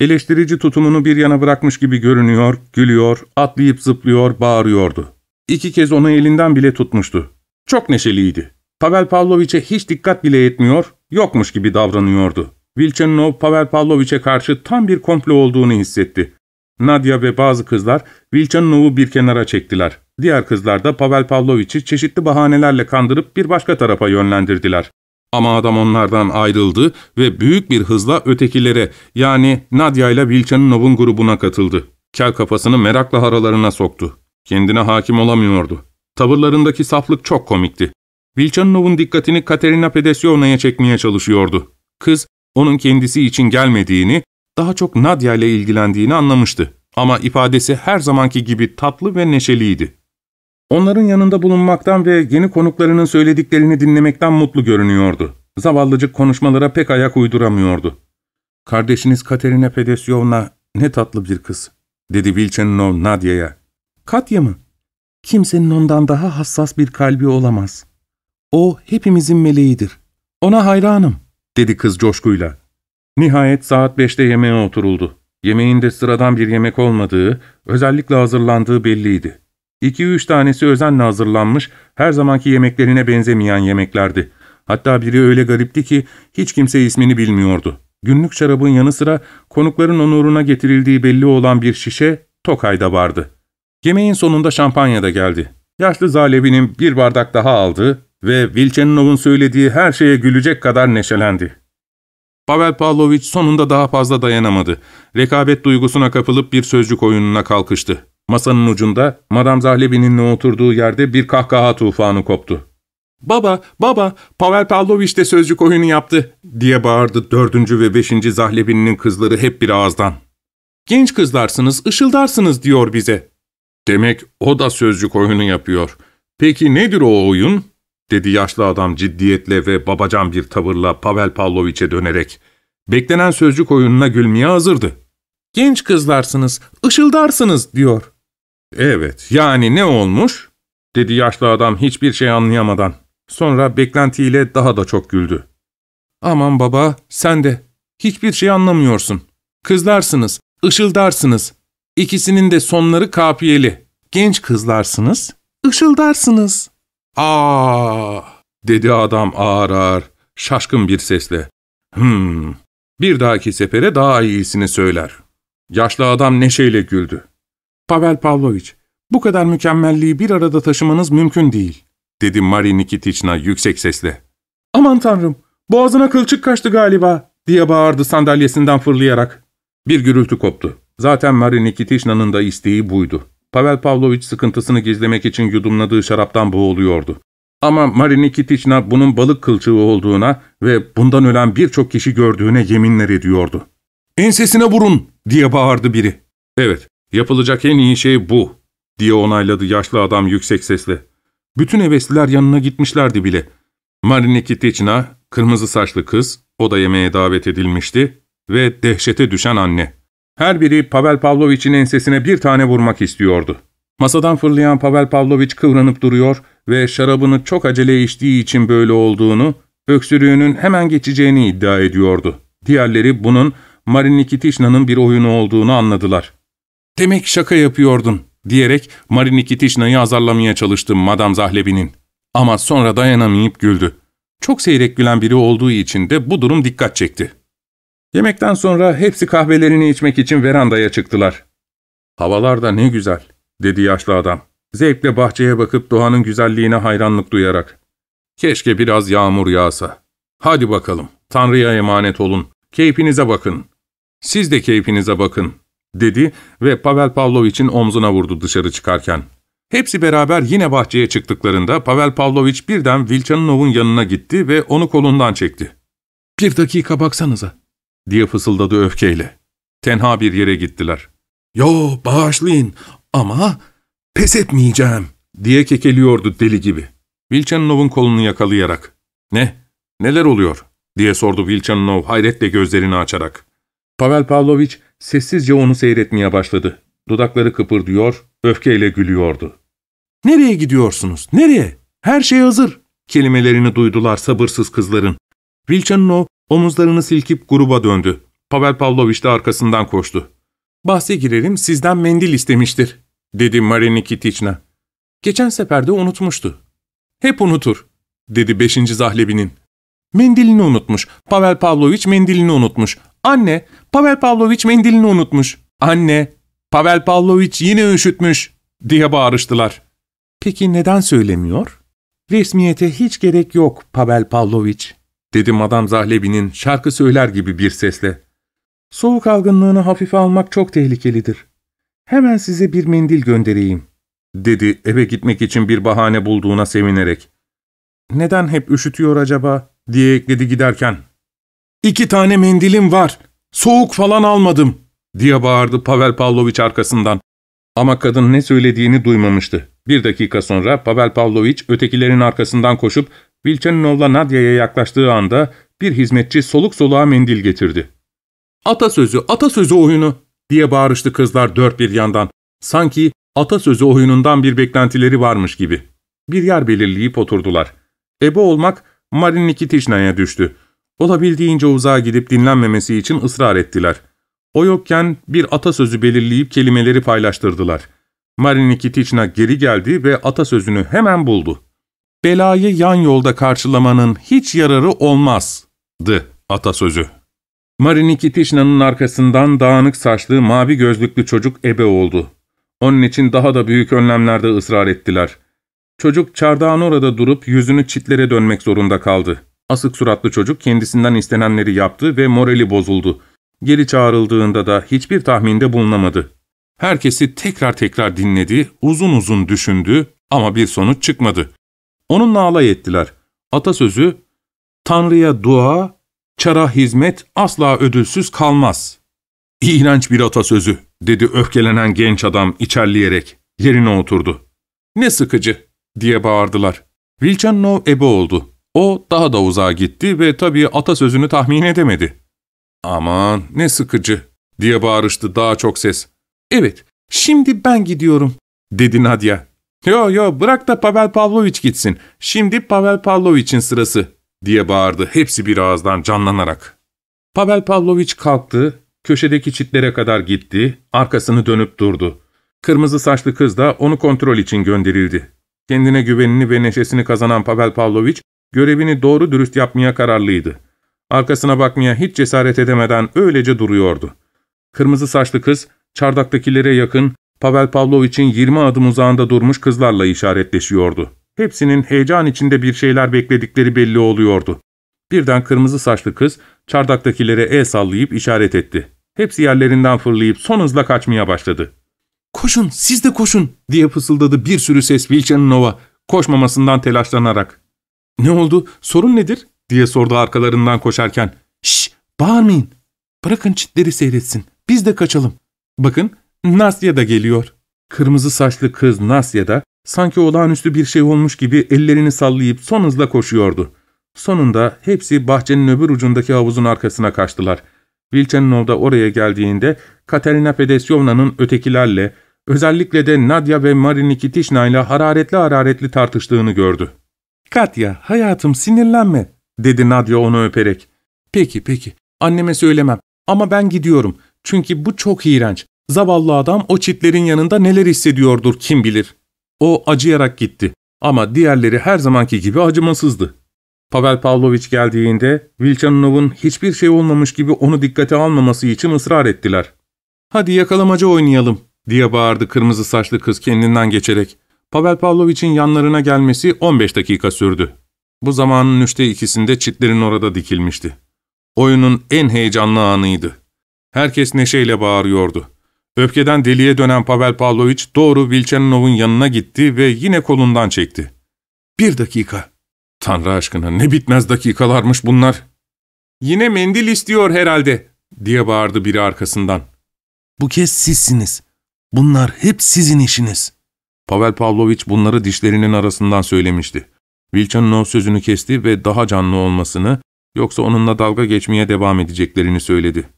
Eleştirici tutumunu bir yana bırakmış gibi görünüyor, gülüyor, atlayıp zıplıyor, bağırıyordu. İki kez onu elinden bile tutmuştu. Çok neşeliydi. Pavel Pavloviç'e hiç dikkat bile etmiyor, yokmuş gibi davranıyordu. Vilchanov, Pavel Pavloviç'e karşı tam bir komplo olduğunu hissetti. Nadia ve bazı kızlar Vilchanov'u bir kenara çektiler. Diğer kızlar da Pavel Pavloviç'i çeşitli bahanelerle kandırıp bir başka tarafa yönlendirdiler. Ama adam onlardan ayrıldı ve büyük bir hızla ötekilere yani Nadia ile Vilchaninov'un grubuna katıldı. Kel kafasını merakla haralarına soktu. Kendine hakim olamıyordu. Tavırlarındaki saflık çok komikti. Vilchaninov'un dikkatini Katerina Pedesyovna'ya çekmeye çalışıyordu. Kız, onun kendisi için gelmediğini, daha çok Nadia ile ilgilendiğini anlamıştı. Ama ifadesi her zamanki gibi tatlı ve neşeliydi. Onların yanında bulunmaktan ve yeni konuklarının söylediklerini dinlemekten mutlu görünüyordu. Zavallıcık konuşmalara pek ayak uyduramıyordu. ''Kardeşiniz Katerina Fedesyovna ne tatlı bir kız.'' dedi Vilchanov Nadia'ya. ''Katya mı? Kimsenin ondan daha hassas bir kalbi olamaz. O hepimizin meleğidir. Ona hayranım.'' dedi kız coşkuyla. Nihayet saat beşte yemeğe oturuldu. Yemeğin de sıradan bir yemek olmadığı, özellikle hazırlandığı belliydi. İki üç tanesi özenle hazırlanmış, her zamanki yemeklerine benzemeyen yemeklerdi. Hatta biri öyle garipti ki hiç kimse ismini bilmiyordu. Günlük şarabın yanı sıra konukların onuruna getirildiği belli olan bir şişe Tokay'da vardı. Yemeğin sonunda şampanya da geldi. Yaşlı Zalevi'nin bir bardak daha aldı ve Vilçeninov'un söylediği her şeye gülecek kadar neşelendi. Pavel Pavlovich sonunda daha fazla dayanamadı. Rekabet duygusuna kapılıp bir sözcük oyununa kalkıştı. Masanın ucunda Madame Zahlebi'nin oturduğu yerde bir kahkaha tufanı koptu. ''Baba, baba, Pavel Pavlovich de sözcük oyunu yaptı.'' diye bağırdı dördüncü ve beşinci Zahlebi'nin kızları hep bir ağızdan. ''Genç kızlarsınız, ışıldarsınız diyor bize.'' ''Demek o da sözcük oyunu yapıyor. Peki nedir o oyun?'' Dedi yaşlı adam ciddiyetle ve babacan bir tavırla Pavel Pavloviç'e dönerek. Beklenen sözcük oyununa gülmeye hazırdı. ''Genç kızlarsınız, ışıldarsınız.'' diyor. ''Evet, yani ne olmuş?'' dedi yaşlı adam hiçbir şey anlayamadan. Sonra beklentiyle daha da çok güldü. ''Aman baba, sen de. Hiçbir şey anlamıyorsun. Kızlarsınız, ışıldarsınız. İkisinin de sonları kapiyeli. Genç kızlarsınız, ışıldarsınız.'' ''Aa!'' dedi adam ağır ağır, şaşkın bir sesle. ''Hmm, bir dahaki sefere daha iyisini söyler.'' Yaşlı adam neşeyle güldü. ''Pavel Pavlovich, bu kadar mükemmelliği bir arada taşımanız mümkün değil.'' dedi Mari Nikitichna yüksek sesle. ''Aman tanrım, boğazına kılçık kaçtı galiba.'' diye bağırdı sandalyesinden fırlayarak. Bir gürültü koptu. Zaten Mari Nikitichna'nın da isteği buydu. Pavel Pavlovich sıkıntısını gizlemek için yudumladığı şaraptan boğuluyordu. Ama Mari Nikitichna bunun balık kılçığı olduğuna ve bundan ölen birçok kişi gördüğüne yeminler ediyordu. ''Ensesine vurun!'' diye bağırdı biri. ''Evet, yapılacak en iyi şey bu.'' diye onayladı yaşlı adam yüksek sesle. Bütün hevesliler yanına gitmişlerdi bile. Mari Nikitichna, kırmızı saçlı kız, o da yemeğe davet edilmişti ve dehşete düşen anne. Her biri Pavel Pavlovich'in ensesine bir tane vurmak istiyordu. Masadan fırlayan Pavel Pavlovich kıvranıp duruyor ve şarabını çok acele içtiği için böyle olduğunu, öksürüğünün hemen geçeceğini iddia ediyordu. Diğerleri bunun Marin Nikitişna'nın bir oyunu olduğunu anladılar. ''Demek şaka yapıyordun.'' diyerek Marin Nikitişna'yı azarlamaya çalıştı Madame Zahlebi'nin. Ama sonra dayanamayıp güldü. Çok seyrek gülen biri olduğu için de bu durum dikkat çekti. Yemekten sonra hepsi kahvelerini içmek için verandaya çıktılar. ''Havalar da ne güzel.'' dedi yaşlı adam. Zevkle bahçeye bakıp doğanın güzelliğine hayranlık duyarak. ''Keşke biraz yağmur yağsa. Hadi bakalım, Tanrı'ya emanet olun. Keyfinize bakın. Siz de keyfinize bakın.'' dedi ve Pavel Pavlovich'in omzuna vurdu dışarı çıkarken. Hepsi beraber yine bahçeye çıktıklarında Pavel Pavlovich birden Vilçanov'un yanına gitti ve onu kolundan çekti. ''Bir dakika baksanıza.'' Diye fısıldadı öfkeyle. Tenha bir yere gittiler. ''Yo, bağışlayın ama pes etmeyeceğim.'' diye kekeliyordu deli gibi. Vilçanov'un kolunu yakalayarak. ''Ne? Neler oluyor?'' diye sordu Vilçanov hayretle gözlerini açarak. Pavel Pavlovich sessizce onu seyretmeye başladı. Dudakları kıpırdıyor, öfkeyle gülüyordu. ''Nereye gidiyorsunuz? Nereye? Her şey hazır.'' kelimelerini duydular sabırsız kızların. Vilçanov omuzlarını silkip gruba döndü. Pavel Pavlovich de arkasından koştu. ''Bahse girerim sizden mendil istemiştir.'' dedi Maria Nikitichna. Geçen seferde unutmuştu. ''Hep unutur.'' dedi beşinci Zahlebi'nin. ''Mendilini unutmuş. Pavel Pavlovich mendilini unutmuş. Anne, Pavel Pavlovich mendilini unutmuş. Anne, Pavel Pavlovich yine üşütmüş.'' diye bağırıştılar. ''Peki neden söylemiyor?'' ''Resmiyete hiç gerek yok Pavel Pavlovich.'' Dedi Madame Zahlebi'nin şarkı söyler gibi bir sesle. Soğuk algınlığını hafife almak çok tehlikelidir. Hemen size bir mendil göndereyim, dedi eve gitmek için bir bahane bulduğuna sevinerek. Neden hep üşütüyor acaba, diye ekledi giderken. İki tane mendilim var, soğuk falan almadım, diye bağırdı Pavel Pavlovich arkasından. Ama kadın ne söylediğini duymamıştı. Bir dakika sonra Pavel Pavlovich ötekilerin arkasından koşup Vilchaninov'la Nadia'ya yaklaştığı anda bir hizmetçi soluk soluğa mendil getirdi. ''Atasözü, atasözü oyunu!'' diye bağırıştı kızlar dört bir yandan. Sanki atasözü oyunundan bir beklentileri varmış gibi. Bir yer belirleyip oturdular. Ebe olmak Marin Nikitişna'ya düştü. Olabildiğince uzağa gidip dinlenmemesi için ısrar ettiler. O yokken bir atasözü belirleyip kelimeleri paylaştırdılar. Marin Nikitişna geri geldi ve atasözünü hemen buldu. Belayı yan yolda karşılamanın hiç yararı olmazdı atasözü. Marinikitişna'nın arkasından dağınık saçlı, mavi gözlüklü çocuk ebe oldu. Onun için daha da büyük önlemlerde ısrar ettiler. Çocuk çardağın orada durup yüzünü çitlere dönmek zorunda kaldı. Asık suratlı çocuk kendisinden istenenleri yaptı ve morali bozuldu. Geri çağrıldığında da hiçbir tahminde bulunamadı. Herkesi tekrar tekrar dinledi, uzun uzun düşündü ama bir sonuç çıkmadı. Onunla alay ettiler. Atasözü, Tanrı'ya dua, çara hizmet asla ödülsüz kalmaz. İğrenç bir atasözü, dedi öfkelenen genç adam içerleyerek. Yerine oturdu. Ne sıkıcı, diye bağırdılar. Vilchanov ebe oldu. O daha da uzağa gitti ve tabii atasözünü tahmin edemedi. Aman ne sıkıcı, diye bağırıştı daha çok ses. Evet, şimdi ben gidiyorum, dedi Nadia. ''Yo yo bırak da Pavel Pavlovich gitsin. Şimdi Pavel Pavlovich'in sırası.'' diye bağırdı hepsi bir ağızdan canlanarak. Pavel Pavlovich kalktı, köşedeki çitlere kadar gitti, arkasını dönüp durdu. Kırmızı saçlı kız da onu kontrol için gönderildi. Kendine güvenini ve neşesini kazanan Pavel Pavlovich, görevini doğru dürüst yapmaya kararlıydı. Arkasına bakmaya hiç cesaret edemeden öylece duruyordu. Kırmızı saçlı kız, çardaktakilere yakın, Pavel Pavlovich'in 20 adım uzağında durmuş kızlarla işaretleşiyordu. Hepsinin heyecan içinde bir şeyler bekledikleri belli oluyordu. Birden kırmızı saçlı kız çardaktakilere el sallayıp işaret etti. Hepsi yerlerinden fırlayıp son hızla kaçmaya başladı. ''Koşun, siz de koşun!'' diye fısıldadı bir sürü ses Vilchaninova, koşmamasından telaşlanarak. ''Ne oldu, sorun nedir?'' diye sordu arkalarından koşarken. ''Şşş, bağırmayın. Bırakın çitleri seyretsin, biz de kaçalım. Bakın, Nasya da geliyor. Kırmızı saçlı kız Nasya da sanki olağanüstü bir şey olmuş gibi ellerini sallayıp son hızla koşuyordu. Sonunda hepsi bahçenin öbür ucundaki havuzun arkasına kaçtılar. Vilchanov da oraya geldiğinde Katerina Fedesyovna'nın ötekilerle, özellikle de Nadia ve Marinikitişna ile hararetli hararetli tartıştığını gördü. ''Katya, hayatım sinirlenme.'' dedi Nadia onu öperek. ''Peki, peki. Anneme söylemem. Ama ben gidiyorum. Çünkü bu çok iğrenç. Zavallı adam o çitlerin yanında neler hissediyordur kim bilir. O acıyarak gitti ama diğerleri her zamanki gibi acımasızdı. Pavel Pavlovich geldiğinde Vilchanov'un hiçbir şey olmamış gibi onu dikkate almaması için ısrar ettiler. ''Hadi yakalamaca oynayalım.'' diye bağırdı kırmızı saçlı kız kendinden geçerek. Pavel Pavlovich'in yanlarına gelmesi 15 dakika sürdü. Bu zamanın üçte ikisinde çitlerin orada dikilmişti. Oyunun en heyecanlı anıydı. Herkes neşeyle bağırıyordu. Öfkeden deliye dönen Pavel Pavlovich doğru Vilchanov'un yanına gitti ve yine kolundan çekti. ''Bir dakika. Tanrı aşkına ne bitmez dakikalarmış bunlar.'' ''Yine mendil istiyor herhalde.'' diye bağırdı biri arkasından. ''Bu kez sizsiniz. Bunlar hep sizin işiniz.'' Pavel Pavlovich bunları dişlerinin arasından söylemişti. Vilchanov sözünü kesti ve daha canlı olmasını, yoksa onunla dalga geçmeye devam edeceklerini söyledi.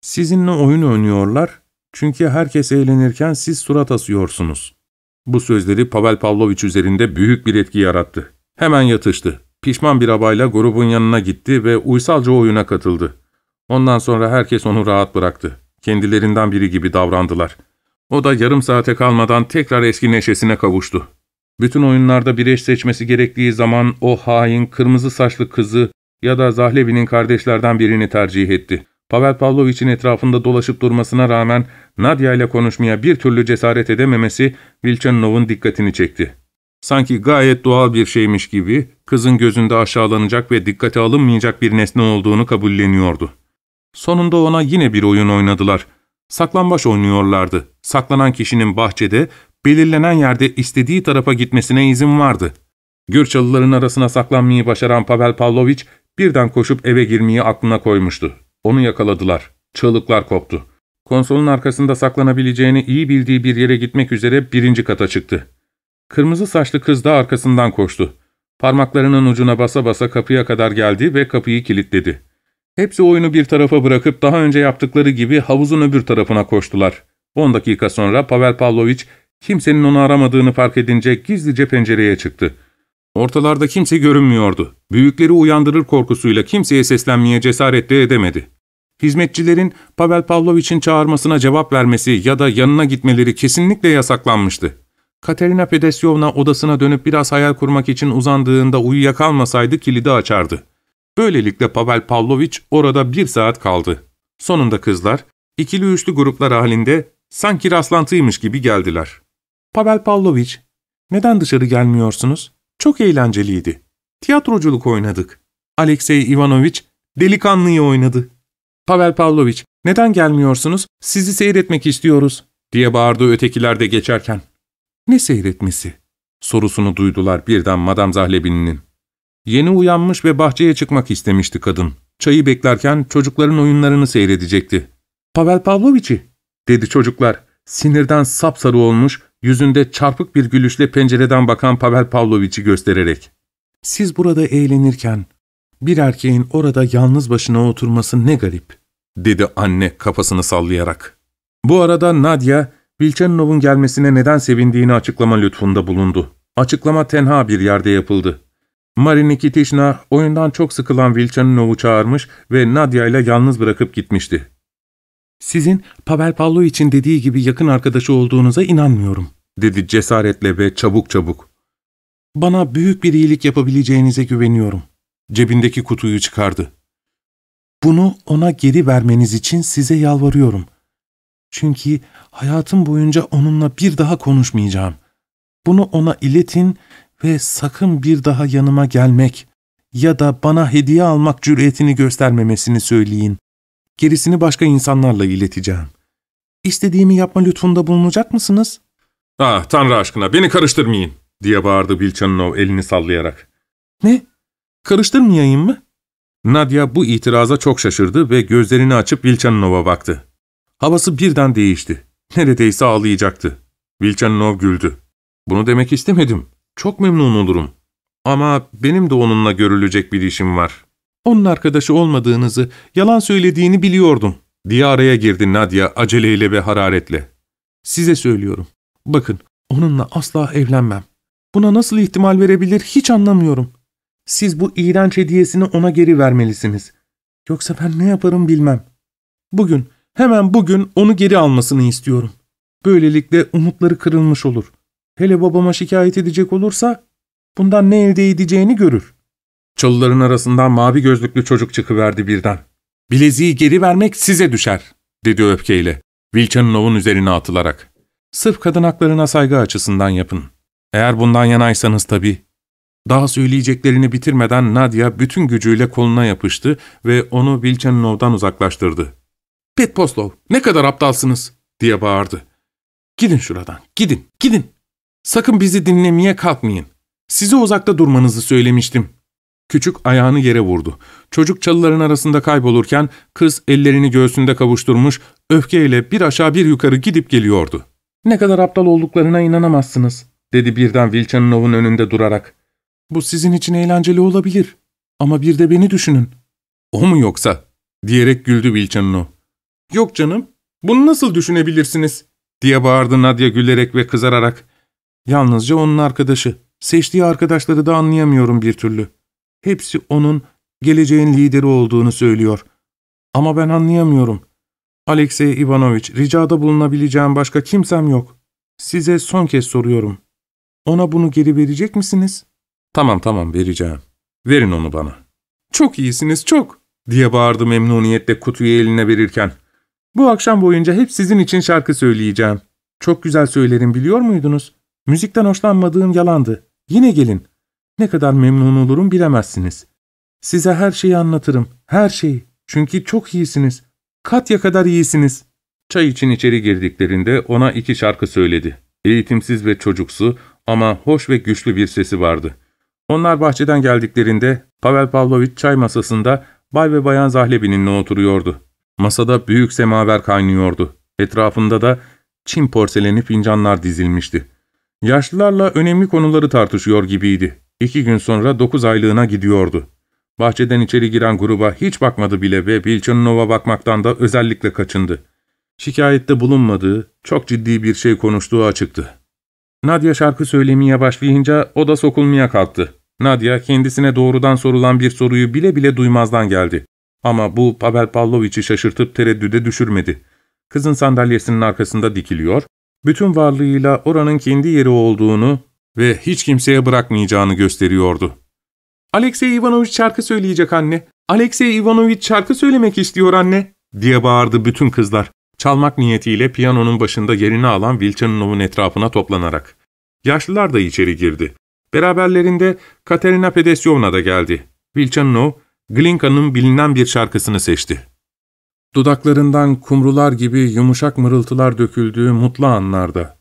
''Sizinle oyun oynuyorlar çünkü herkes eğlenirken siz surat asıyorsunuz. Bu sözleri Pavel Pavlovich üzerinde büyük bir etki yarattı. Hemen yatıştı. Pişman bir abayla grubun yanına gitti ve uysalca oyuna katıldı. Ondan sonra herkes onu rahat bıraktı. Kendilerinden biri gibi davrandılar. O da yarım saate kalmadan tekrar eski neşesine kavuştu. Bütün oyunlarda bir eş seçmesi gerektiği zaman o hain kırmızı saçlı kızı ya da Zahlevi'nin kardeşlerden birini tercih etti. Pavel Pavlovich'in etrafında dolaşıp durmasına rağmen Nadia ile konuşmaya bir türlü cesaret edememesi Vilchanov'un dikkatini çekti. Sanki gayet doğal bir şeymiş gibi kızın gözünde aşağılanacak ve dikkate alınmayacak bir nesne olduğunu kabulleniyordu. Sonunda ona yine bir oyun oynadılar. Saklambaç oynuyorlardı. Saklanan kişinin bahçede, belirlenen yerde istediği tarafa gitmesine izin vardı. Gürçalıların arasına saklanmayı başaran Pavel Pavlovich birden koşup eve girmeyi aklına koymuştu. Onu yakaladılar. Çığlıklar koptu. Konsolun arkasında saklanabileceğini iyi bildiği bir yere gitmek üzere birinci kata çıktı. Kırmızı saçlı kız da arkasından koştu. Parmaklarının ucuna basa basa kapıya kadar geldi ve kapıyı kilitledi. Hepsi oyunu bir tarafa bırakıp daha önce yaptıkları gibi havuzun öbür tarafına koştular. 10 dakika sonra Pavel Pavlovich kimsenin onu aramadığını fark edince gizlice pencereye çıktı. Ortalarda kimse görünmüyordu. Büyükleri uyandırır korkusuyla kimseye seslenmeye cesaret de edemedi. Hizmetçilerin Pavel Pavlovich'in çağırmasına cevap vermesi ya da yanına gitmeleri kesinlikle yasaklanmıştı. Katerina Fedesyovna odasına dönüp biraz hayal kurmak için uzandığında uyuyakalmasaydı kilidi açardı. Böylelikle Pavel Pavlovich orada bir saat kaldı. Sonunda kızlar, ikili üçlü gruplar halinde sanki rastlantıymış gibi geldiler. ''Pavel Pavlovich, neden dışarı gelmiyorsunuz? Çok eğlenceliydi. Tiyatroculuk oynadık. Alexey Ivanovich delikanlıyı oynadı. Pavel Pavlovich, neden gelmiyorsunuz? Sizi seyretmek istiyoruz.'' diye bağırdı ötekiler de geçerken. ''Ne seyretmesi?'' sorusunu duydular birden Madame Zahlebin'in. Yeni uyanmış ve bahçeye çıkmak istemişti kadın. Çayı beklerken çocukların oyunlarını seyredecekti. ''Pavel Pavlovich'i'' dedi çocuklar. Sinirden sapsarı olmuş, yüzünde çarpık bir gülüşle pencereden bakan Pavel Pavlovich'i göstererek. ''Siz burada eğlenirken bir erkeğin orada yalnız başına oturması ne garip.'' dedi anne kafasını sallayarak. Bu arada Nadia, Vilchanov'un gelmesine neden sevindiğini açıklama lütfunda bulundu. Açıklama tenha bir yerde yapıldı. Marie Nikitishna oyundan çok sıkılan Vilchanov'u çağırmış ve Nadia ile yalnız bırakıp gitmişti. ''Sizin Pavel Pavlovich'in dediği gibi yakın arkadaşı olduğunuza inanmıyorum.'' dedi cesaretle ve çabuk çabuk. ''Bana büyük bir iyilik yapabileceğinize güveniyorum.'' Cebindeki kutuyu çıkardı. ''Bunu ona geri vermeniz için size yalvarıyorum. Çünkü hayatım boyunca onunla bir daha konuşmayacağım. Bunu ona iletin ve sakın bir daha yanıma gelmek ya da bana hediye almak cüretini göstermemesini söyleyin. Gerisini başka insanlarla ileteceğim. İstediğimi yapma lütfunda bulunacak mısınız? ''Ah Tanrı aşkına beni karıştırmayın.'' diye bağırdı Bilçanov elini sallayarak. ''Ne? Karıştırmayayım mı?'' Nadia bu itiraza çok şaşırdı ve gözlerini açıp Vilchanov'a baktı. Havası birden değişti. Neredeyse ağlayacaktı. Vilchanov güldü. ''Bunu demek istemedim. Çok memnun olurum. Ama benim de onunla görülecek bir işim var. Onun arkadaşı olmadığınızı, yalan söylediğini biliyordum.'' diye araya girdi Nadia aceleyle ve hararetle. ''Size söylüyorum. Bakın, onunla asla evlenmem. Buna nasıl ihtimal verebilir hiç anlamıyorum. Siz bu iğrenç hediyesini ona geri vermelisiniz. Yoksa ben ne yaparım bilmem. Bugün, hemen bugün onu geri almasını istiyorum. Böylelikle umutları kırılmış olur. Hele babama şikayet edecek olursa bundan ne elde edeceğini görür. Çalıların arasından mavi gözlüklü çocuk çıkıverdi birden. Bileziği geri vermek size düşer, dedi öfkeyle. Vilchanov'un üzerine atılarak. Sırf kadın haklarına saygı açısından yapın. Eğer bundan yanaysanız tabii. Daha söyleyeceklerini bitirmeden Nadia bütün gücüyle koluna yapıştı ve onu Vilchanov'dan uzaklaştırdı. ''Pet Poslov, ne kadar aptalsınız!'' diye bağırdı. ''Gidin şuradan, gidin, gidin! Sakın bizi dinlemeye kalkmayın. Size uzakta durmanızı söylemiştim.'' Küçük ayağını yere vurdu. Çocuk çalıların arasında kaybolurken kız ellerini göğsünde kavuşturmuş, öfkeyle bir aşağı bir yukarı gidip geliyordu. ''Ne kadar aptal olduklarına inanamazsınız.'' dedi birden Vilchanov'un önünde durarak. ''Bu sizin için eğlenceli olabilir. Ama bir de beni düşünün.'' ''O mu yoksa?'' diyerek güldü Vilchanov. ''Yok canım, bunu nasıl düşünebilirsiniz?'' diye bağırdı Nadia gülerek ve kızararak. ''Yalnızca onun arkadaşı. Seçtiği arkadaşları da anlayamıyorum bir türlü. Hepsi onun geleceğin lideri olduğunu söylüyor. Ama ben anlayamıyorum. Alexey Ivanovich, ricada bulunabileceğim başka kimsem yok. Size son kez soruyorum. Ona bunu geri verecek misiniz?'' ''Tamam tamam vereceğim. Verin onu bana.'' ''Çok iyisiniz çok.'' diye bağırdı memnuniyetle kutuyu eline verirken. ''Bu akşam boyunca hep sizin için şarkı söyleyeceğim. Çok güzel söylerim biliyor muydunuz? Müzikten hoşlanmadığım yalandı. Yine gelin. Ne kadar memnun olurum bilemezsiniz. Size her şeyi anlatırım, her şeyi. Çünkü çok iyisiniz. Katya kadar iyisiniz. Çay için içeri girdiklerinde ona iki şarkı söyledi. Eğitimsiz ve çocuksu ama hoş ve güçlü bir sesi vardı. Onlar bahçeden geldiklerinde Pavel Pavlovich çay masasında Bay ve Bayan Zahlebi'ninle oturuyordu. Masada büyük semaver kaynıyordu. Etrafında da Çin porseleni fincanlar dizilmişti. Yaşlılarla önemli konuları tartışıyor gibiydi. İki gün sonra dokuz aylığına gidiyordu. Bahçeden içeri giren gruba hiç bakmadı bile ve Bilchanov'a bakmaktan da özellikle kaçındı. Şikayette bulunmadığı, çok ciddi bir şey konuştuğu açıktı. Nadia şarkı söylemeye başlayınca o da sokulmaya kalktı. Nadia kendisine doğrudan sorulan bir soruyu bile bile duymazdan geldi. Ama bu Pavel Pavlovich'i şaşırtıp tereddüde düşürmedi. Kızın sandalyesinin arkasında dikiliyor, bütün varlığıyla oranın kendi yeri olduğunu ve hiç kimseye bırakmayacağını gösteriyordu. ''Alexey Ivanovich şarkı söyleyecek anne. Alexey Ivanovich şarkı söylemek istiyor anne.'' diye bağırdı bütün kızlar. Çalmak niyetiyle piyanonun başında yerini alan Vilchanov'un etrafına toplanarak. Yaşlılar da içeri girdi. Beraberlerinde Katerina Pedesyovna da geldi. Vilchanov, Glinka'nın bilinen bir şarkısını seçti. Dudaklarından kumrular gibi yumuşak mırıltılar döküldüğü mutlu anlarda.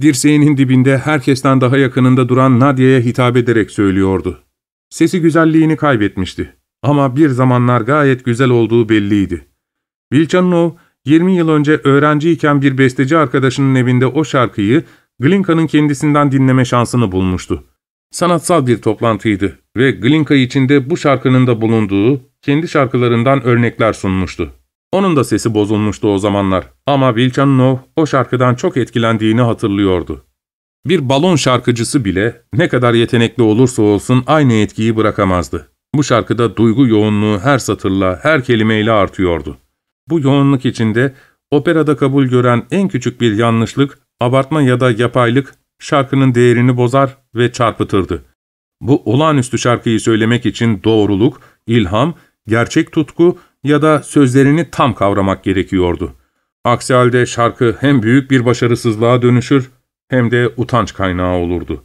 Dirseğinin dibinde herkesten daha yakınında duran Nadia'ya hitap ederek söylüyordu. Sesi güzelliğini kaybetmişti. Ama bir zamanlar gayet güzel olduğu belliydi. Vilchanov, 20 yıl önce öğrenciyken bir besteci arkadaşının evinde o şarkıyı Glinka'nın kendisinden dinleme şansını bulmuştu. Sanatsal bir toplantıydı ve Glinka içinde bu şarkının da bulunduğu kendi şarkılarından örnekler sunmuştu. Onun da sesi bozulmuştu o zamanlar ama Vilchanov o şarkıdan çok etkilendiğini hatırlıyordu. Bir balon şarkıcısı bile ne kadar yetenekli olursa olsun aynı etkiyi bırakamazdı. Bu şarkıda duygu yoğunluğu her satırla, her kelimeyle artıyordu. Bu yoğunluk içinde operada kabul gören en küçük bir yanlışlık, abartma ya da yapaylık şarkının değerini bozar ve çarpıtırdı. Bu olağanüstü şarkıyı söylemek için doğruluk, ilham, gerçek tutku ya da sözlerini tam kavramak gerekiyordu. Aksi halde şarkı hem büyük bir başarısızlığa dönüşür hem de utanç kaynağı olurdu.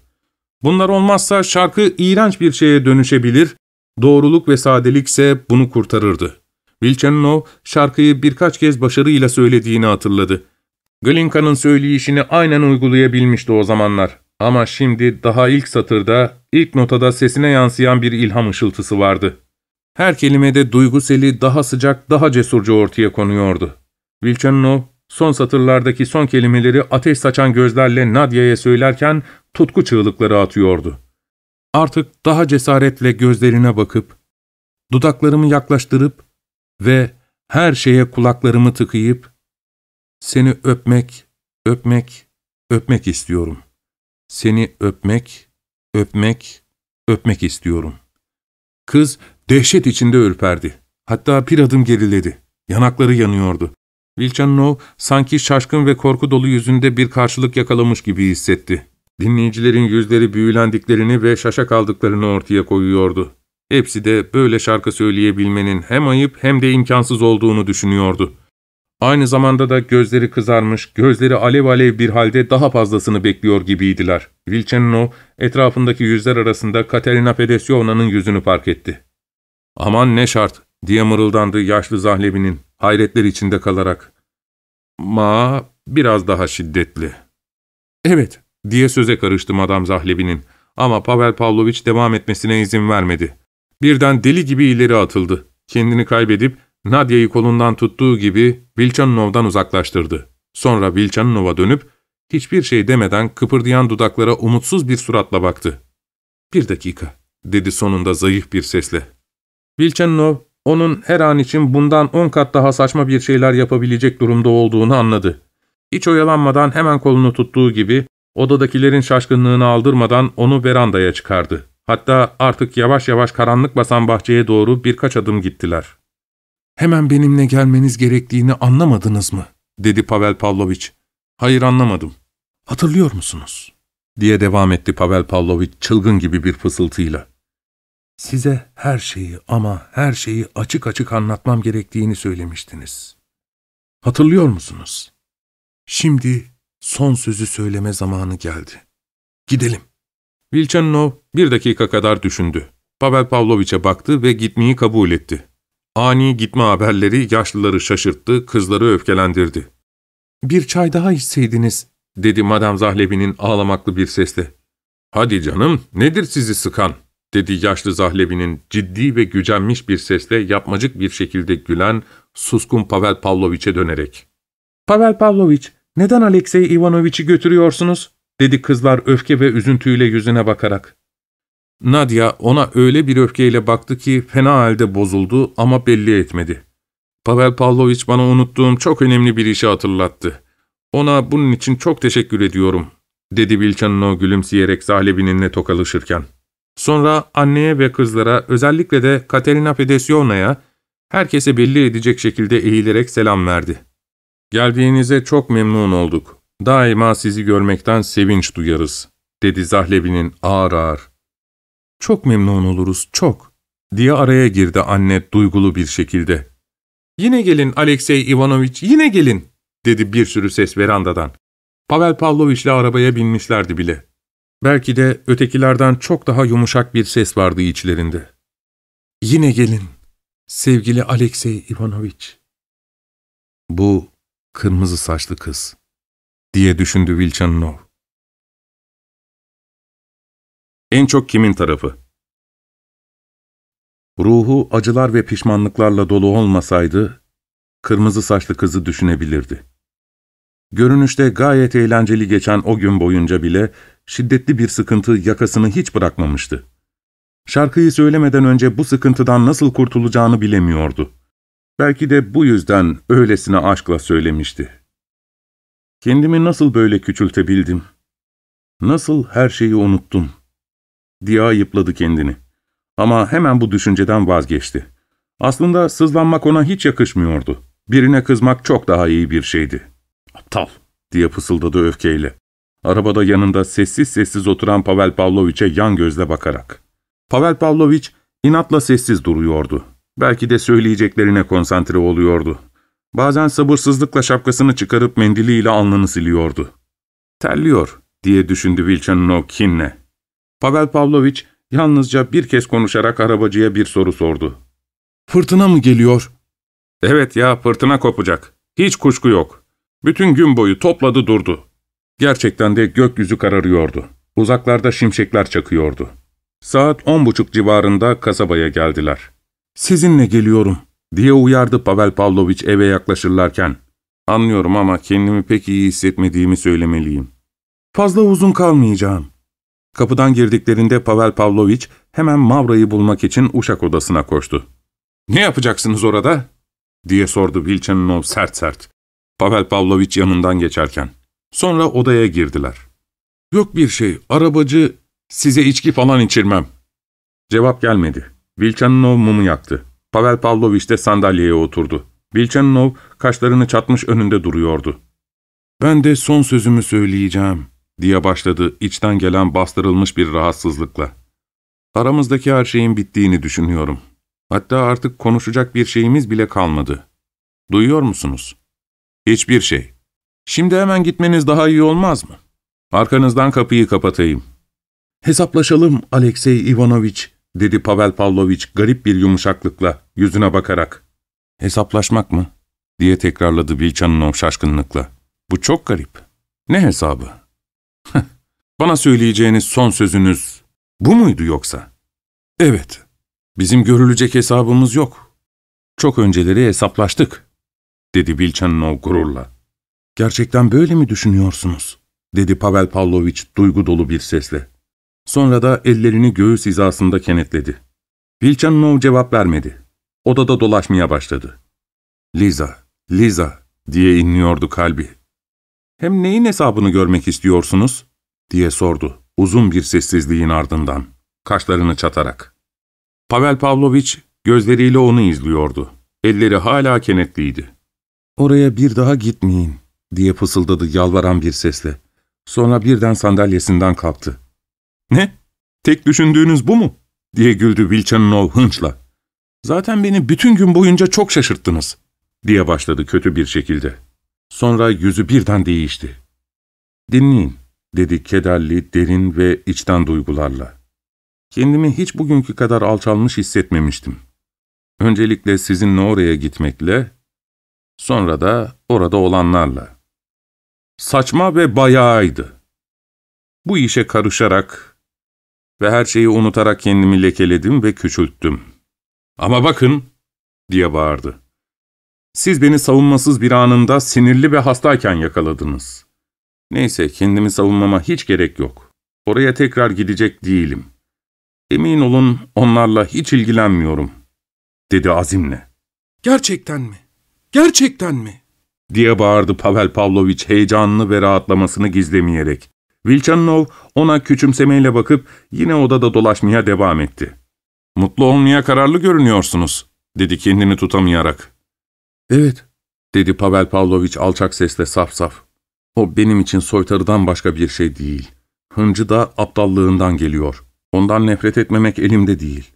Bunlar olmazsa şarkı iğrenç bir şeye dönüşebilir, doğruluk ve sadelik ise bunu kurtarırdı. Vilchanov şarkıyı birkaç kez başarıyla söylediğini hatırladı. Glinka'nın söyleyişini aynen uygulayabilmişti o zamanlar. Ama şimdi daha ilk satırda, ilk notada sesine yansıyan bir ilham ışıltısı vardı. Her kelimede duygu seli daha sıcak, daha cesurca ortaya konuyordu. Vilchanov, son satırlardaki son kelimeleri ateş saçan gözlerle Nadia'ya söylerken tutku çığlıkları atıyordu. Artık daha cesaretle gözlerine bakıp, dudaklarımı yaklaştırıp ve her şeye kulaklarımı tıkayıp, seni öpmek, öpmek, öpmek istiyorum. Seni öpmek, öpmek, öpmek istiyorum. Kız dehşet içinde ürperdi. Hatta bir adım geriledi. Yanakları yanıyordu. Vilchanov sanki şaşkın ve korku dolu yüzünde bir karşılık yakalamış gibi hissetti. Dinleyicilerin yüzleri büyülendiklerini ve şaşa kaldıklarını ortaya koyuyordu. Hepsi de böyle şarkı söyleyebilmenin hem ayıp hem de imkansız olduğunu düşünüyordu. Aynı zamanda da gözleri kızarmış, gözleri alev alev bir halde daha fazlasını bekliyor gibiydiler. Vilchenno etrafındaki yüzler arasında Katerina Fedesyovna'nın yüzünü fark etti. ''Aman ne şart!'' diye mırıldandı yaşlı Zahlevi'nin hayretler içinde kalarak. ''Ma biraz daha şiddetli.'' ''Evet'' diye söze karıştı Madam Zahlevi'nin ama Pavel Pavlovich devam etmesine izin vermedi. Birden deli gibi ileri atıldı. Kendini kaybedip Nadia'yı kolundan tuttuğu gibi Vilchanov'dan uzaklaştırdı. Sonra Vilchanov'a dönüp hiçbir şey demeden kıpırdayan dudaklara umutsuz bir suratla baktı. ''Bir dakika'' dedi sonunda zayıf bir sesle. Vilchanov, onun her an için bundan on kat daha saçma bir şeyler yapabilecek durumda olduğunu anladı. Hiç oyalanmadan hemen kolunu tuttuğu gibi odadakilerin şaşkınlığını aldırmadan onu verandaya çıkardı. Hatta artık yavaş yavaş karanlık basan bahçeye doğru birkaç adım gittiler. ''Hemen benimle gelmeniz gerektiğini anlamadınız mı?'' dedi Pavel Pavlovich. ''Hayır anlamadım.'' ''Hatırlıyor musunuz?'' diye devam etti Pavel Pavlovich çılgın gibi bir fısıltıyla. ''Size her şeyi ama her şeyi açık açık anlatmam gerektiğini söylemiştiniz. Hatırlıyor musunuz? Şimdi son sözü söyleme zamanı geldi. Gidelim.'' Vilchanov bir dakika kadar düşündü. Pavel Pavloviç'e baktı ve gitmeyi kabul etti. Ani gitme haberleri yaşlıları şaşırttı, kızları öfkelendirdi. ''Bir çay daha içseydiniz.'' dedi Madame Zahlevi'nin ağlamaklı bir sesle. ''Hadi canım, nedir sizi sıkan?'' dedi yaşlı Zahlevi'nin ciddi ve gücenmiş bir sesle yapmacık bir şekilde gülen, suskun Pavel Pavloviç'e dönerek. ''Pavel Pavloviç, neden Alexey Ivanoviç'i götürüyorsunuz?'' Dedi kızlar öfke ve üzüntüyle yüzüne bakarak. Nadia ona öyle bir öfkeyle baktı ki fena halde bozuldu ama belli etmedi. Pavel Pavlovich bana unuttuğum çok önemli bir işi hatırlattı. Ona bunun için çok teşekkür ediyorum, dedi Vilchanino gülümseyerek Zahlevininle tokalaşırken. Sonra anneye ve kızlara, özellikle de Katerina Fedesyona'ya, herkese belli edecek şekilde eğilerek selam verdi. Geldiğinize çok memnun olduk. Daima sizi görmekten sevinç duyarız, dedi Zahlevi'nin ağır ağır. Çok memnun oluruz, çok, diye araya girdi anne duygulu bir şekilde. Yine gelin Alexey Ivanoviç, yine gelin, dedi bir sürü ses verandadan. Pavel Pavloviç'le arabaya binmişlerdi bile. Belki de ötekilerden çok daha yumuşak bir ses vardı içlerinde. Yine gelin, sevgili Alexey Ivanoviç. Bu kırmızı saçlı kız, diye düşündü Vilchanov. En çok kimin tarafı? Ruhu acılar ve pişmanlıklarla dolu olmasaydı, kırmızı saçlı kızı düşünebilirdi. Görünüşte gayet eğlenceli geçen o gün boyunca bile şiddetli bir sıkıntı yakasını hiç bırakmamıştı. Şarkıyı söylemeden önce bu sıkıntıdan nasıl kurtulacağını bilemiyordu. Belki de bu yüzden öylesine aşkla söylemişti. Kendimi nasıl böyle küçültebildim? Nasıl her şeyi unuttum? diye ayıpladı kendini. Ama hemen bu düşünceden vazgeçti. Aslında sızlanmak ona hiç yakışmıyordu. Birine kızmak çok daha iyi bir şeydi. ''Aptal!'' diye fısıldadı öfkeyle. Arabada yanında sessiz sessiz oturan Pavel Pavloviç'e yan gözle bakarak. Pavel Pavloviç inatla sessiz duruyordu. Belki de söyleyeceklerine konsantre oluyordu. Bazen sabırsızlıkla şapkasını çıkarıp mendiliyle alnını siliyordu. ''Terliyor'' diye düşündü Vilchanov kinle. Pavel Pavloviç yalnızca bir kez konuşarak arabacıya bir soru sordu. ''Fırtına mı geliyor?'' ''Evet ya, fırtına kopacak. Hiç kuşku yok. Bütün gün boyu topladı durdu. Gerçekten de gökyüzü kararıyordu. Uzaklarda şimşekler çakıyordu. Saat on buçuk civarında kasabaya geldiler. ''Sizinle geliyorum.'' Diye uyardı Pavel Pavloviç eve yaklaşırlarken. ''Anlıyorum ama kendimi pek iyi hissetmediğimi söylemeliyim. Fazla uzun kalmayacağım. Kapıdan girdiklerinde Pavel Pavloviç hemen Mavra'yı bulmak için uşak odasına koştu. ''Ne yapacaksınız orada?'' diye sordu Vilchanov sert sert. Pavel Pavloviç yanından geçerken. Sonra odaya girdiler. ''Yok bir şey, arabacı size içki falan içirmem.'' Cevap gelmedi. Vilchanov mumu yaktı. Pavel Pavloviç de sandalyeye oturdu. Vilchanov kaşlarını çatmış önünde duruyordu. ''Ben de son sözümü söyleyeceğim.'' diye başladı içten gelen bastırılmış bir rahatsızlıkla. Aramızdaki her şeyin bittiğini düşünüyorum. Hatta artık konuşacak bir şeyimiz bile kalmadı. Duyuyor musunuz? Hiçbir şey. Şimdi hemen gitmeniz daha iyi olmaz mı? Arkanızdan kapıyı kapatayım. Hesaplaşalım Alexey Ivanoviç, dedi Pavel Pavloviç garip bir yumuşaklıkla, yüzüne bakarak. Hesaplaşmak mı? diye tekrarladı Vilchanov şaşkınlıkla. Bu çok garip. Ne hesabı? Bana söyleyeceğiniz son sözünüz bu muydu yoksa? Evet. Bizim görülecek hesabımız yok. Çok önceleri hesaplaştık, dedi Vilchanov gururla. Gerçekten böyle mi düşünüyorsunuz? dedi Pavel Pavloviç duygu dolu bir sesle. Sonra da ellerini göğüs hizasında kenetledi. Vilchanov cevap vermedi. Odada dolaşmaya başladı. Liza, Liza diye inliyordu kalbi. Hem neyin hesabını görmek istiyorsunuz? diye sordu uzun bir sessizliğin ardından, kaşlarını çatarak. Pavel Pavloviç gözleriyle onu izliyordu. Elleri hala kenetliydi. ''Oraya bir daha gitmeyin.'' diye fısıldadı yalvaran bir sesle. Sonra birden sandalyesinden kalktı. ''Ne? Tek düşündüğünüz bu mu?'' diye güldü Vilchanov hınçla. ''Zaten beni bütün gün boyunca çok şaşırttınız.'' diye başladı kötü bir şekilde. Sonra yüzü birden değişti. ''Dinleyin.'' dedi kederli, derin ve içten duygularla. Kendimi hiç bugünkü kadar alçalmış hissetmemiştim. Öncelikle sizinle oraya gitmekle, sonra da orada olanlarla. Saçma ve bayağıydı. Bu işe karışarak ve her şeyi unutarak kendimi lekeledim ve küçülttüm. Ama bakın, diye bağırdı. Siz beni savunmasız bir anında sinirli ve hastayken yakaladınız. Neyse, kendimi savunmama hiç gerek yok. Oraya tekrar gidecek değilim. Emin olun onlarla hiç ilgilenmiyorum, dedi azimle. Gerçekten mi? Gerçekten mi? diye bağırdı Pavel Pavlovich heyecanını ve rahatlamasını gizlemeyerek. Vilchanov ona küçümsemeyle bakıp yine odada dolaşmaya devam etti. ''Mutlu olmaya kararlı görünüyorsunuz.'' dedi kendini tutamayarak. ''Evet.'' dedi Pavel Pavlovich alçak sesle saf saf. ''O benim için soytarıdan başka bir şey değil. Hıncı da aptallığından geliyor. Ondan nefret etmemek elimde değil.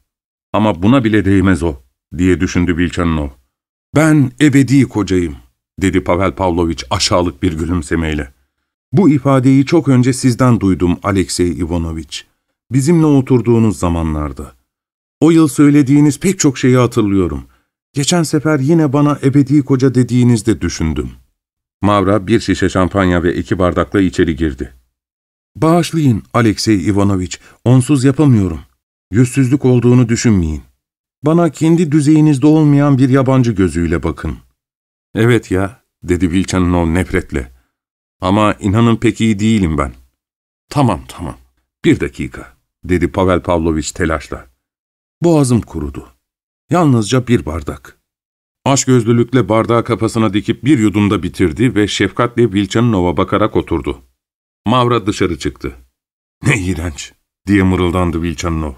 Ama buna bile değmez o.'' diye düşündü Vilchanov. ''Ben ebedi kocayım.'' dedi Pavel Pavlovich aşağılık bir gülümsemeyle. Bu ifadeyi çok önce sizden duydum Alexey Ivanovich. Bizimle oturduğunuz zamanlarda. O yıl söylediğiniz pek çok şeyi hatırlıyorum. Geçen sefer yine bana ebedi koca dediğinizde düşündüm. Mavra bir şişe şampanya ve iki bardakla içeri girdi. Bağışlayın Alexey Ivanovich, onsuz yapamıyorum. Yüzsüzlük olduğunu düşünmeyin. Bana kendi düzeyinizde olmayan bir yabancı gözüyle bakın. Evet ya, dedi Vilchanov nefretle. Ama inanın pek iyi değilim ben. Tamam, tamam. Bir dakika, dedi Pavel Pavlovich telaşla. Boğazım kurudu. Yalnızca bir bardak. Açgözlülükle bardağı kafasına dikip bir yudumda bitirdi ve şefkatle Vilchanov'a bakarak oturdu. Mavra dışarı çıktı. Ne iğrenç, diye mırıldandı Vilchanov.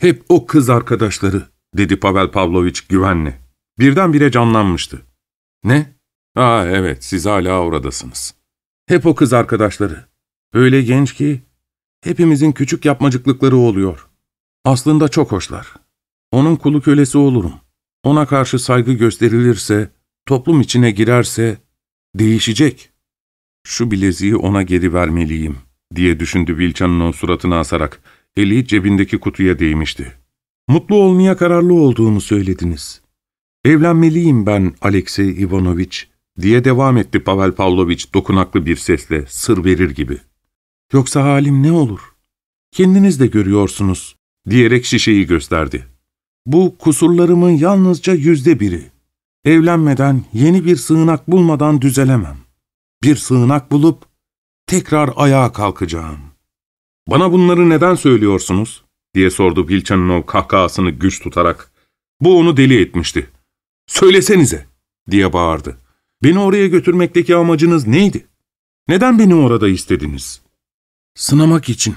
Hep o kız arkadaşları, dedi Pavel Pavlovich güvenle. Birdenbire canlanmıştı. Ne? Aa evet, siz hala oradasınız. Hep o kız arkadaşları. Öyle genç ki, hepimizin küçük yapmacıklıkları oluyor. Aslında çok hoşlar. Onun kulu kölesi olurum. Ona karşı saygı gösterilirse, toplum içine girerse, değişecek. Şu bileziği ona geri vermeliyim, diye düşündü Vilcan'ın suratını asarak. Eli cebindeki kutuya değmişti. Mutlu olmaya kararlı olduğumu söylediniz. Evlenmeliyim ben Alexey Ivanovich, diye devam etti Pavel Pavlovich dokunaklı bir sesle, sır verir gibi. Yoksa halim ne olur? Kendiniz de görüyorsunuz, diyerek şişeyi gösterdi. Bu kusurlarımın yalnızca yüzde biri. Evlenmeden, yeni bir sığınak bulmadan düzelemem. Bir sığınak bulup tekrar ayağa kalkacağım. Bana bunları neden söylüyorsunuz? diye sordu Vilchanov kahkahasını güç tutarak. Bu onu deli etmişti. Söylesenize, diye bağırdı. Beni oraya götürmekteki amacınız neydi? Neden beni orada istediniz? Sınamak için,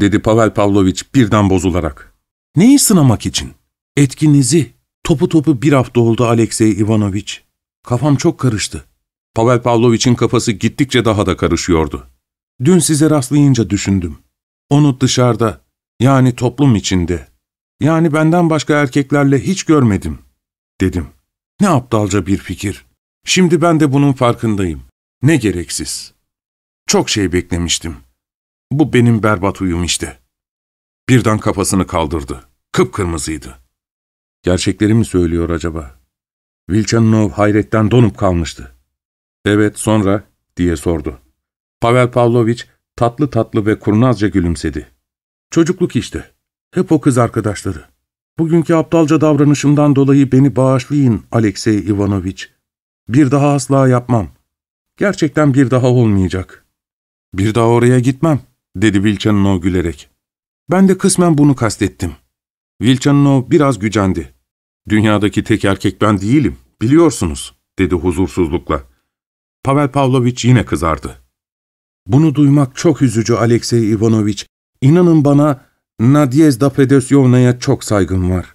dedi Pavel Pavlovich birden bozularak. Neyi sınamak için? Etkinizi. Topu topu bir hafta oldu Alexey Ivanovich. Kafam çok karıştı. Pavel Pavlovich'in kafası gittikçe daha da karışıyordu. Dün size rastlayınca düşündüm. Onu dışarıda, yani toplum içinde, yani benden başka erkeklerle hiç görmedim, dedim. Ne aptalca bir fikir. Şimdi ben de bunun farkındayım. Ne gereksiz. Çok şey beklemiştim. Bu benim berbat uyum işte. Birden kafasını kaldırdı. Kıpkırmızıydı. Gerçekleri mi söylüyor acaba? Vilchanov hayretten donup kalmıştı. Evet, sonra, diye sordu. Pavel Pavlovich tatlı tatlı ve kurnazca gülümsedi. Çocukluk işte. Hep o kız arkadaşları. Bugünkü aptalca davranışımdan dolayı beni bağışlayın Alexey Ivanovich. Bir daha asla yapmam. Gerçekten bir daha olmayacak. Bir daha oraya gitmem, dedi Vilchanov gülerek. Ben de kısmen bunu kastettim. Vilchanov biraz gücendi. Dünyadaki tek erkek ben değilim, biliyorsunuz, dedi huzursuzlukla. Pavel Pavlovich yine kızardı. Bunu duymak çok üzücü Alexey Ivanovich. İnanın bana Nadiezda Fedosyovna'ya çok saygım var.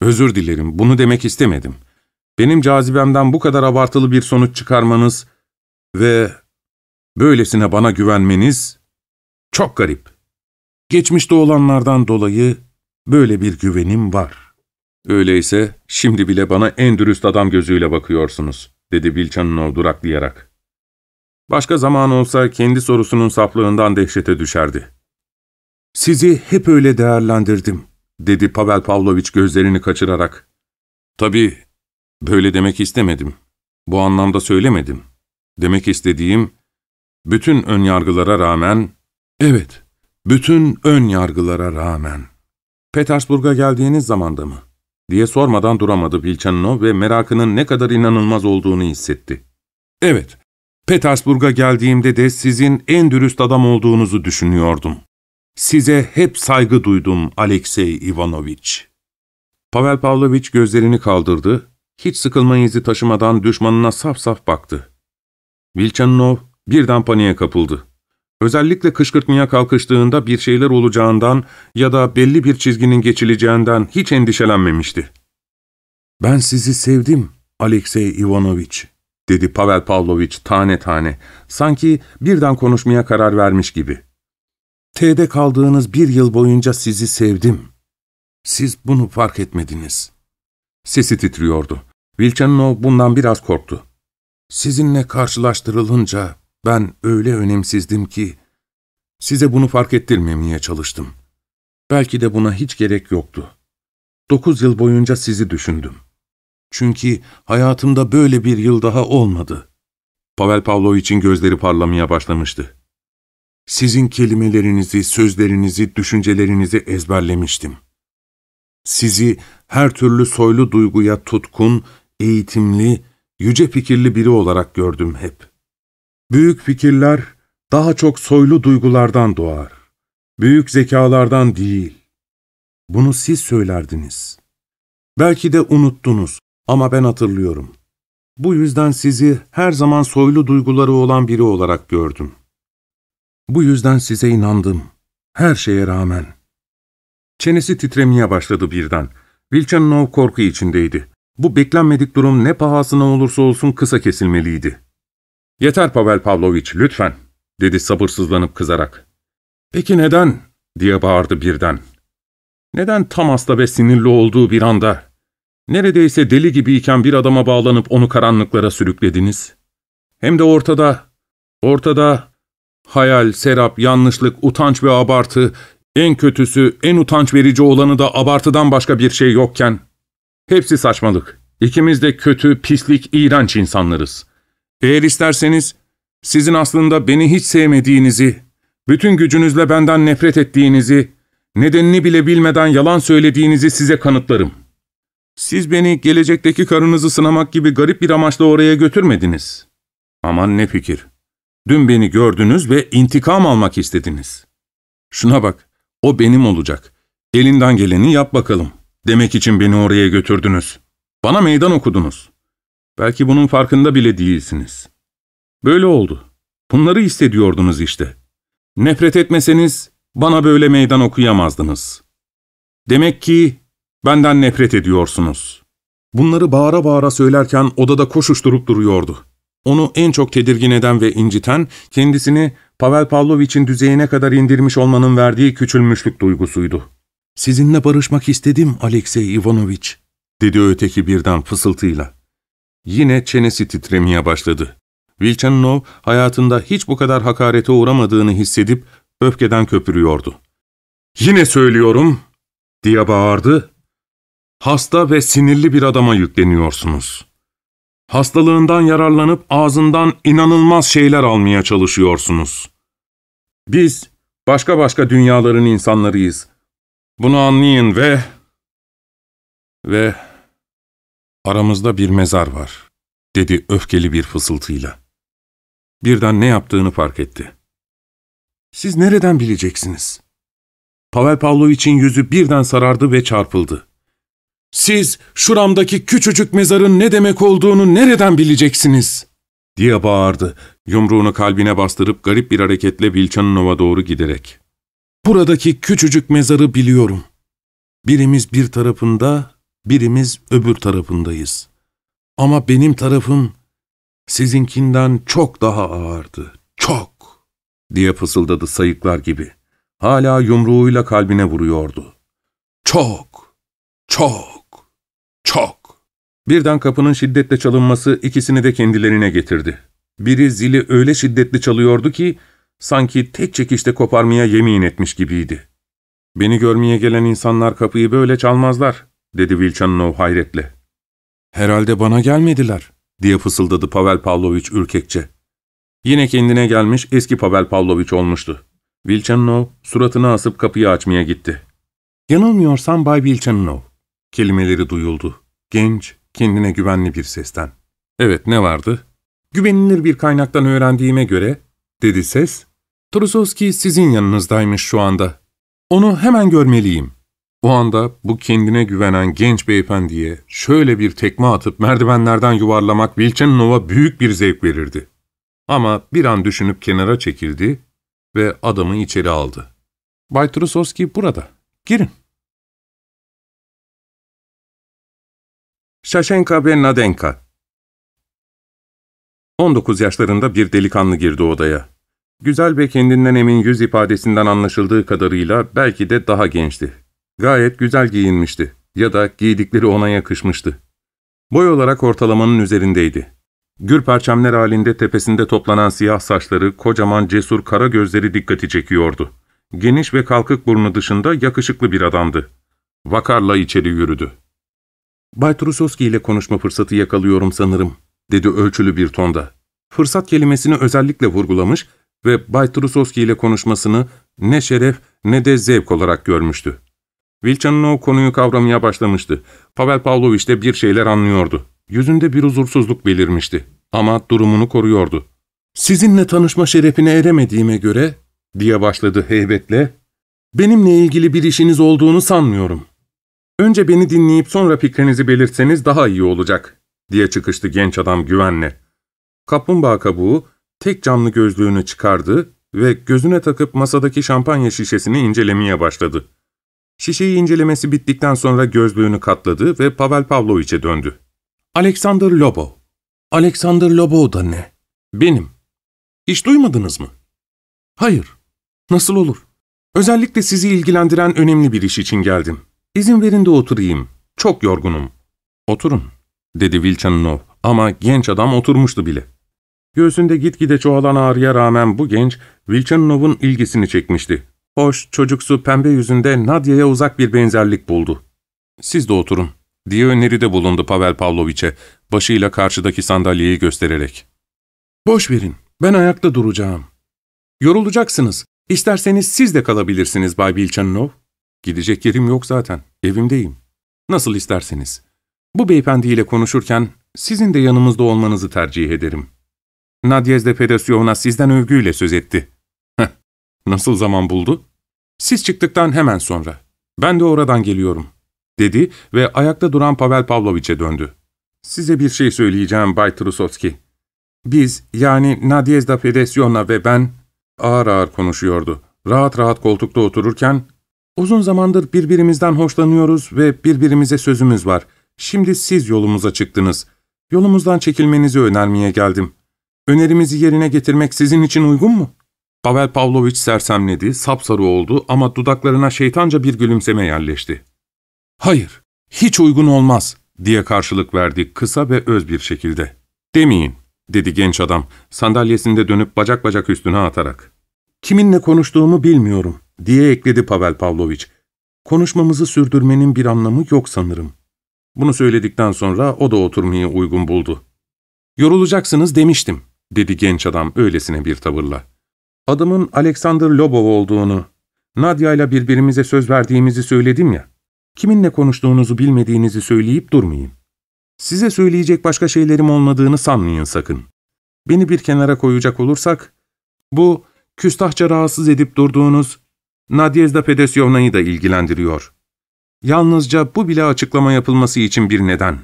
Özür dilerim, bunu demek istemedim. Benim cazibemden bu kadar abartılı bir sonuç çıkarmanız ve böylesine bana güvenmeniz çok garip. Geçmişte olanlardan dolayı böyle bir güvenim var. Öyleyse şimdi bile bana en dürüst adam gözüyle bakıyorsunuz, dedi Vilchanov duraklayarak. Başka zaman olsa kendi sorusunun saflığından dehşete düşerdi. ''Sizi hep öyle değerlendirdim.'' dedi Pavel Pavlovich gözlerini kaçırarak. ''Tabii, böyle demek istemedim. Bu anlamda söylemedim. Demek istediğim, bütün ön yargılara rağmen, evet, bütün ön yargılara rağmen. Petersburg'a geldiğiniz zamanda mı? diye sormadan duramadı Vilchanov ve merakının ne kadar inanılmaz olduğunu hissetti. Evet, Petersburg'a geldiğimde de sizin en dürüst adam olduğunuzu düşünüyordum. Size hep saygı duydum Alexey Ivanovich. Pavel Pavlovich gözlerini kaldırdı, hiç sıkılma izi taşımadan düşmanına saf saf baktı. Vilchanov birden paniğe kapıldı. Özellikle kışkırtmaya kalkıştığında bir şeyler olacağından ya da belli bir çizginin geçileceğinden hiç endişelenmemişti. ''Ben sizi sevdim, Alexey Ivanovich.'' dedi Pavel Pavlovich tane tane, sanki birden konuşmaya karar vermiş gibi. T'de kaldığınız bir yıl boyunca sizi sevdim. Siz bunu fark etmediniz. Sesi titriyordu. Vilchanov bundan biraz korktu. Sizinle karşılaştırılınca ben öyle önemsizdim ki, size bunu fark ettirmemeye çalıştım. Belki de buna hiç gerek yoktu. Dokuz yıl boyunca sizi düşündüm. Çünkü hayatımda böyle bir yıl daha olmadı. Pavel Pavlovich'in gözleri parlamaya başlamıştı. Sizin kelimelerinizi, sözlerinizi, düşüncelerinizi ezberlemiştim. Sizi her türlü soylu duyguya tutkun, eğitimli, yüce fikirli biri olarak gördüm hep. Büyük fikirler daha çok soylu duygulardan doğar. Büyük zekalardan değil. Bunu siz söylerdiniz. Belki de unuttunuz ama ben hatırlıyorum. Bu yüzden sizi her zaman soylu duyguları olan biri olarak gördüm. Bu yüzden size inandım. Her şeye rağmen. Çenesi titremeye başladı birden. Vilchanov korku içindeydi. Bu beklenmedik durum ne pahasına olursa olsun kısa kesilmeliydi. ''Yeter Pavel Pavlovich, lütfen.'' dedi sabırsızlanıp kızarak. ''Peki neden?'' diye bağırdı birden. ''Neden tam hasta ve sinirli olduğu bir anda, neredeyse deli gibiyken bir adama bağlanıp onu karanlıklara sürüklediniz? Hem de ortada, ortada hayal, serap, yanlışlık, utanç ve abartı, en kötüsü, en utanç verici olanı da abartıdan başka bir şey yokken, hepsi saçmalık. İkimiz de kötü, pislik, iğrenç insanlarız.'' Eğer isterseniz, sizin aslında beni hiç sevmediğinizi, bütün gücünüzle benden nefret ettiğinizi, nedenini bile bilmeden yalan söylediğinizi size kanıtlarım. Siz beni gelecekteki karınızı sınamak gibi garip bir amaçla oraya götürmediniz. Aman ne fikir. Dün beni gördünüz ve intikam almak istediniz. Şuna bak, o benim olacak. Elinden geleni yap bakalım. Demek için beni oraya götürdünüz. Bana meydan okudunuz. Belki bunun farkında bile değilsiniz. Böyle oldu. Bunları hissediyordunuz işte. Nefret etmeseniz bana böyle meydan okuyamazdınız. Demek ki benden nefret ediyorsunuz. Bunları bağıra bağıra söylerken odada koşuşturup duruyordu. Onu en çok tedirgin eden ve inciten, kendisini Pavel Pavlovich'in düzeyine kadar indirmiş olmanın verdiği küçülmüşlük duygusuydu. ''Sizinle barışmak istedim Alexey Ivanovich'' dedi öteki birden fısıltıyla. Yine çenesi titremeye başladı. Vilchanov hayatında hiç bu kadar hakarete uğramadığını hissedip öfkeden köpürüyordu. ''Yine söylüyorum'' diye bağırdı. ''Hasta ve sinirli bir adama yükleniyorsunuz. Hastalığından yararlanıp ağzından inanılmaz şeyler almaya çalışıyorsunuz. Biz başka başka dünyaların insanlarıyız. Bunu anlayın ve... ve... ''Aramızda bir mezar var.'' dedi öfkeli bir fısıltıyla. Birden ne yaptığını fark etti. ''Siz nereden bileceksiniz?'' Pavel Pavlovich'in yüzü birden sarardı ve çarpıldı. ''Siz şuramdaki küçücük mezarın ne demek olduğunu nereden bileceksiniz?'' diye bağırdı, yumruğunu kalbine bastırıp garip bir hareketle Vilchanov'a doğru giderek. ''Buradaki küçücük mezarı biliyorum. Birimiz bir tarafında, birimiz öbür tarafındayız. Ama benim tarafım sizinkinden çok daha ağırdı, çok, diye fısıldadı sayıklar gibi. Hala yumruğuyla kalbine vuruyordu. Çok, çok, çok. Birden kapının şiddetle çalınması ikisini de kendilerine getirdi. Biri zili öyle şiddetli çalıyordu ki, sanki tek çekişte koparmaya yemin etmiş gibiydi. ''Beni görmeye gelen insanlar kapıyı böyle çalmazlar.'' Dedi Vilchanov hayretle. ''Herhalde bana gelmediler.'' diye fısıldadı Pavel Pavlovich ürkekçe. Yine kendine gelmiş eski Pavel Pavlovich olmuştu. Vilchanov suratını asıp kapıyı açmaya gitti. ''Yanılmıyorsam Bay Vilchanov.'' Kelimeleri duyuldu. Genç, kendine güvenli bir sesten. ''Evet, ne vardı?'' ''Güvenilir bir kaynaktan öğrendiğime göre'' dedi ses. ''Trusovski sizin yanınızdaymış şu anda. Onu hemen görmeliyim.'' O anda bu kendine güvenen genç beyefendiye şöyle bir tekme atıp merdivenlerden yuvarlamak Vilchanov'a büyük bir zevk verirdi. Ama bir an düşünüp kenara çekildi ve adamı içeri aldı. ''Bay Trusovski burada. Girin.'' Şaşenka ve Nadenka 19 yaşlarında bir delikanlı girdi odaya. Güzel ve kendinden emin yüz ifadesinden anlaşıldığı kadarıyla belki de daha gençti. Gayet güzel giyinmişti ya da giydikleri ona yakışmıştı. Boy olarak ortalamanın üzerindeydi. Gür perçemler halinde tepesinde toplanan siyah saçları, kocaman cesur kara gözleri dikkati çekiyordu. Geniş ve kalkık burnu dışında yakışıklı bir adamdı. Vakarla içeri yürüdü. ''Bay Trusowski ile konuşma fırsatı yakalıyorum sanırım.'' dedi ölçülü bir tonda. Fırsat kelimesini özellikle vurgulamış ve Bay Trusowski ile konuşmasını ne şeref ne de zevk olarak görmüştü. Vilchanov konuyu kavramaya başlamıştı. Pavel Pavlovich de bir şeyler anlıyordu. Yüzünde bir huzursuzluk belirmişti. Ama durumunu koruyordu. ''Sizinle tanışma şerefine eremediğime göre'' diye başladı heybetle, ''benimle ilgili bir işiniz olduğunu sanmıyorum. Önce beni dinleyip sonra fikrinizi belirtseniz daha iyi olacak.'' diye çıkıştı genç adam güvenle. Kaplumbağa kabuğu tek camlı gözlüğünü çıkardı ve gözüne takıp masadaki şampanya şişesini incelemeye başladı. Şişeyi incelemesi bittikten sonra gözlüğünü katladı ve Pavel Pavloviç'e döndü. ''Alexander Lobo. Alexander Lobo da ne? Benim. Hiç duymadınız mı? Hayır. Nasıl olur? Özellikle sizi ilgilendiren önemli bir iş için geldim. İzin verin de oturayım. Çok yorgunum. Oturun, dedi Vilchanov ama genç adam oturmuştu bile. Göğsünde gitgide çoğalan ağrıya rağmen bu genç, Vilchanov'un ilgisini çekmişti. Hoş, çocuksu, pembe yüzünde Nadia'ya uzak bir benzerlik buldu. ''Siz de oturun.'' diye öneride bulundu Pavel Pavloviç'e, başıyla karşıdaki sandalyeyi göstererek. ''Boş verin, ben ayakta duracağım. Yorulacaksınız. İsterseniz siz de kalabilirsiniz Bay Vilchanov. Gidecek yerim yok zaten, evimdeyim. Nasıl isterseniz. Bu beyefendiyle konuşurken sizin de yanımızda olmanızı tercih ederim. Nadyezde Fedosyovna sizden övgüyle söz etti. Nasıl zaman buldu? Siz çıktıktan hemen sonra. Ben de oradan geliyorum, dedi ve ayakta duran Pavel Pavloviç'e döndü. Size bir şey söyleyeceğim Bay Trusovski. Biz, yani Nadyezda Fedosyovna ve ben, ağır ağır konuşuyordu. Rahat rahat koltukta otururken, uzun zamandır birbirimizden hoşlanıyoruz ve birbirimize sözümüz var. Şimdi siz yolumuza çıktınız. Yolumuzdan çekilmenizi önermeye geldim. Önerimizi yerine getirmek sizin için uygun mu? Pavel Pavlovich sersemledi, sapsarı oldu ama dudaklarına şeytanca bir gülümseme yerleşti. Hayır, hiç uygun olmaz diye karşılık verdi kısa ve öz bir şekilde. Demeyin, dedi genç adam sandalyesinde dönüp bacak bacak üstüne atarak. Kiminle konuştuğumu bilmiyorum diye ekledi Pavel Pavlovich. Konuşmamızı sürdürmenin bir anlamı yok sanırım. Bunu söyledikten sonra o da oturmayı uygun buldu. Yorulacaksınız demiştim dedi genç adam öylesine bir tavırla. Adımın Alexander Lobov olduğunu, Nadia ile birbirimize söz verdiğimizi söyledim ya. Kiminle konuştuğunuzu bilmediğinizi söyleyip durmayın. Size söyleyecek başka şeylerim olmadığını sanmayın sakın. Beni bir kenara koyacak olursak, bu küstahça rahatsız edip durduğunuz Nadiezda Fedosyovna'yı da ilgilendiriyor. Yalnızca bu bile açıklama yapılması için bir neden.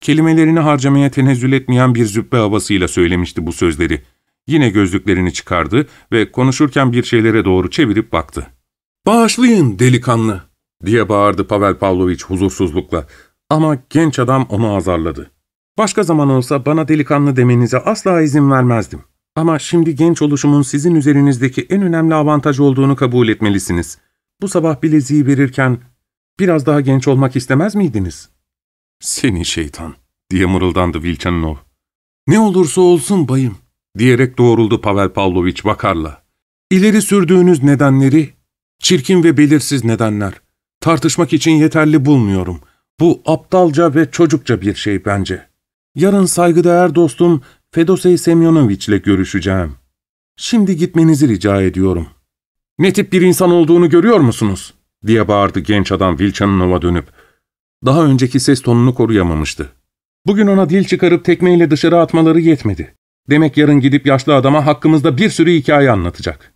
Kelimelerini harcamaya tenezzül etmeyen bir züppe havasıyla söylemişti bu sözleri. Yine gözlüklerini çıkardı ve konuşurken bir şeylere doğru çevirip baktı. ''Bağışlayın delikanlı!'' diye bağırdı Pavel Pavlovich huzursuzlukla. Ama genç adam onu azarladı. ''Başka zaman olsa bana delikanlı demenize asla izin vermezdim. Ama şimdi genç oluşumun sizin üzerinizdeki en önemli avantaj olduğunu kabul etmelisiniz. Bu sabah bileziği verirken biraz daha genç olmak istemez miydiniz?'' ''Seni şeytan!'' diye mırıldandı Vilchanov. ''Ne olursa olsun bayım. Diyerek doğruldu Pavel Pavlovich vakarla. İleri sürdüğünüz nedenleri, çirkin ve belirsiz nedenler, tartışmak için yeterli bulmuyorum. Bu aptalca ve çocukça bir şey bence. Yarın saygıdeğer dostum Fedosey Semyonoviç ile görüşeceğim. Şimdi gitmenizi rica ediyorum. Ne tip bir insan olduğunu görüyor musunuz? diye bağırdı genç adam Vilchanov'a dönüp. Daha önceki ses tonunu koruyamamıştı. Bugün ona dil çıkarıp tekmeyle dışarı atmaları yetmedi. Demek yarın gidip yaşlı adama hakkımızda bir sürü hikaye anlatacak.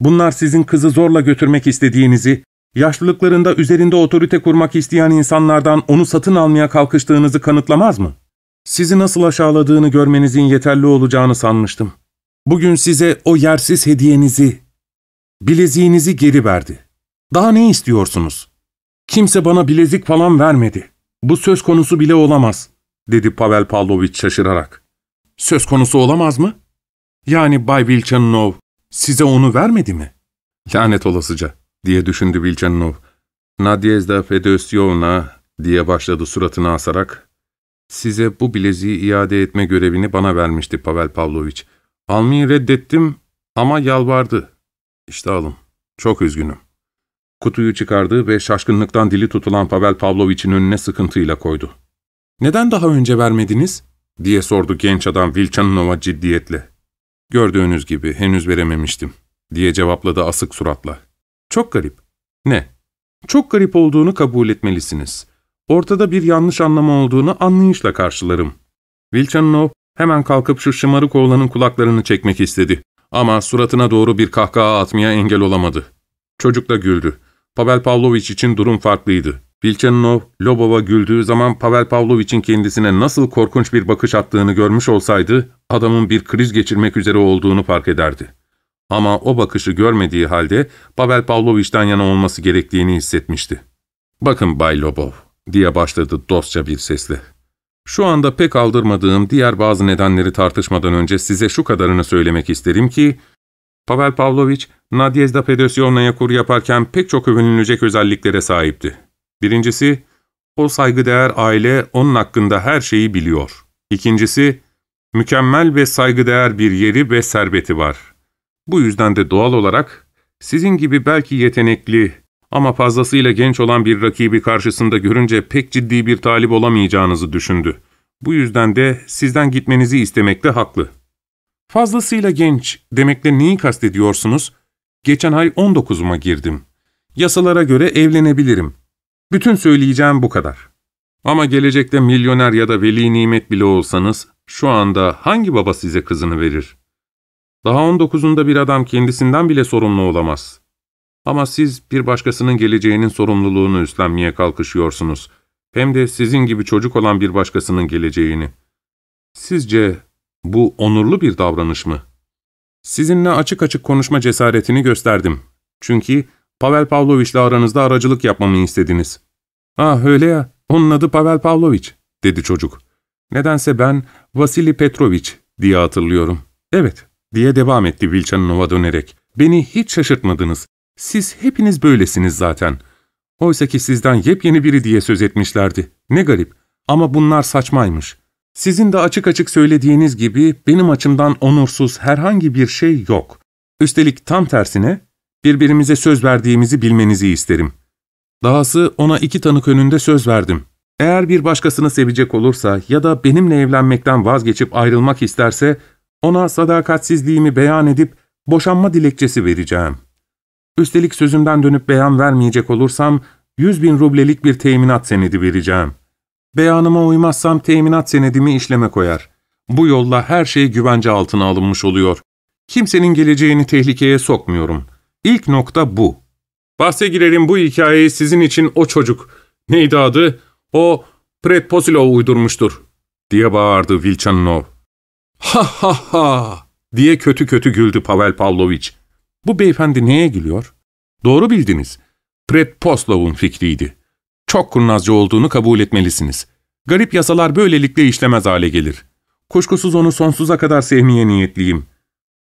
Bunlar sizin kızı zorla götürmek istediğinizi, yaşlılıklarında üzerinde otorite kurmak isteyen insanlardan onu satın almaya kalkıştığınızı kanıtlamaz mı? Sizi nasıl aşağıladığını görmenizin yeterli olacağını sanmıştım. Bugün size o yersiz hediyenizi, bileziğinizi geri verdi. Daha ne istiyorsunuz? Kimse bana bilezik falan vermedi. Bu söz konusu bile olamaz, dedi Pavel Pavlovich şaşırarak. Söz konusu olamaz mı? Yani Bay Vilchanov size onu vermedi mi? Lanet olasıca, diye düşündü Vilchanov. Nadyezda Fedosyovna, diye başladı suratını asarak. Size bu bileziği iade etme görevini bana vermişti Pavel Pavlovich. Almayı reddettim ama yalvardı. İşte alın. Çok üzgünüm. Kutuyu çıkardı ve şaşkınlıktan dili tutulan Pavel Pavlovich'in önüne sıkıntıyla koydu. ''Neden daha önce vermediniz?'' Diye sordu genç adam Vilchanov'a ciddiyetle. ''Gördüğünüz gibi henüz verememiştim.'' diye cevapladı asık suratla. ''Çok garip.'' ''Ne?'' ''Çok garip olduğunu kabul etmelisiniz. Ortada bir yanlış anlama olduğunu anlayışla karşılarım.'' Vilchanov hemen kalkıp şu şımarık oğlanın kulaklarını çekmek istedi. Ama suratına doğru bir kahkaha atmaya engel olamadı. Çocuk da güldü. Pavel Pavlovich için durum farklıydı. Vilchanov, Lobov'a güldüğü zaman Pavel Pavlovich'in kendisine nasıl korkunç bir bakış attığını görmüş olsaydı, adamın bir kriz geçirmek üzere olduğunu fark ederdi. Ama o bakışı görmediği halde Pavel Pavlovich'ten yana olması gerektiğini hissetmişti. ''Bakın Bay Lobov'' diye başladı dostça bir sesle. ''Şu anda pek aldırmadığım diğer bazı nedenleri tartışmadan önce size şu kadarını söylemek isterim ki, Pavel Pavlovich, Nadyezhda Fedosyovna'ya kur yaparken pek çok övünülecek özelliklere sahipti. Birincisi, o saygıdeğer aile onun hakkında her şeyi biliyor. İkincisi, mükemmel ve saygıdeğer bir yeri ve serveti var. Bu yüzden de doğal olarak sizin gibi belki yetenekli ama fazlasıyla genç olan bir rakibi karşısında görünce pek ciddi bir talip olamayacağınızı düşündü. Bu yüzden de sizden gitmenizi istemekte haklı. Fazlasıyla genç demekle neyi kastediyorsunuz? Geçen ay 19'uma girdim. Yasalara göre evlenebilirim. Bütün söyleyeceğim bu kadar. Ama gelecekte milyoner ya da veli nimet bile olsanız, şu anda hangi baba size kızını verir? Daha 19'unda bir adam kendisinden bile sorumlu olamaz. Ama siz bir başkasının geleceğinin sorumluluğunu üstlenmeye kalkışıyorsunuz. Hem de sizin gibi çocuk olan bir başkasının geleceğini. Sizce bu onurlu bir davranış mı? Sizinle açık açık konuşma cesaretini gösterdim. Çünkü Pavel Pavloviç'le aranızda aracılık yapmamı istediniz. Ah öyle ya, onun adı Pavel Pavloviç, dedi çocuk. Nedense ben Vasili Petroviç diye hatırlıyorum. Evet, diye devam etti Vilçanov'a dönerek. Beni hiç şaşırtmadınız. Siz hepiniz böylesiniz zaten. Oysa ki sizden yepyeni biri diye söz etmişlerdi. Ne garip. Ama bunlar saçmaymış. Sizin de açık açık söylediğiniz gibi benim açımdan onursuz herhangi bir şey yok. Üstelik tam tersine birbirimize söz verdiğimizi bilmenizi isterim. Dahası ona iki tanık önünde söz verdim. Eğer bir başkasını sevecek olursa ya da benimle evlenmekten vazgeçip ayrılmak isterse ona sadakatsizliğimi beyan edip boşanma dilekçesi vereceğim. Üstelik sözümden dönüp beyan vermeyecek olursam yüz bin rublelik bir teminat senedi vereceğim. Beyanıma uymazsam teminat senedimi işleme koyar. Bu yolla her şey güvence altına alınmış oluyor. Kimsenin geleceğini tehlikeye sokmuyorum. İlk nokta bu. Bahse girerim bu hikayeyi sizin için o çocuk, neydi adı, o Predposilov uydurmuştur, diye bağırdı Vilchanov. Ha ha ha, diye kötü kötü güldü Pavel Pavlovich. Bu beyefendi neye gülüyor? Doğru bildiniz. Predposlov'un fikriydi. Çok kurnazca olduğunu kabul etmelisiniz. Garip yasalar böylelikle işlemez hale gelir. Kuşkusuz onu sonsuza kadar sevmeye niyetliyim.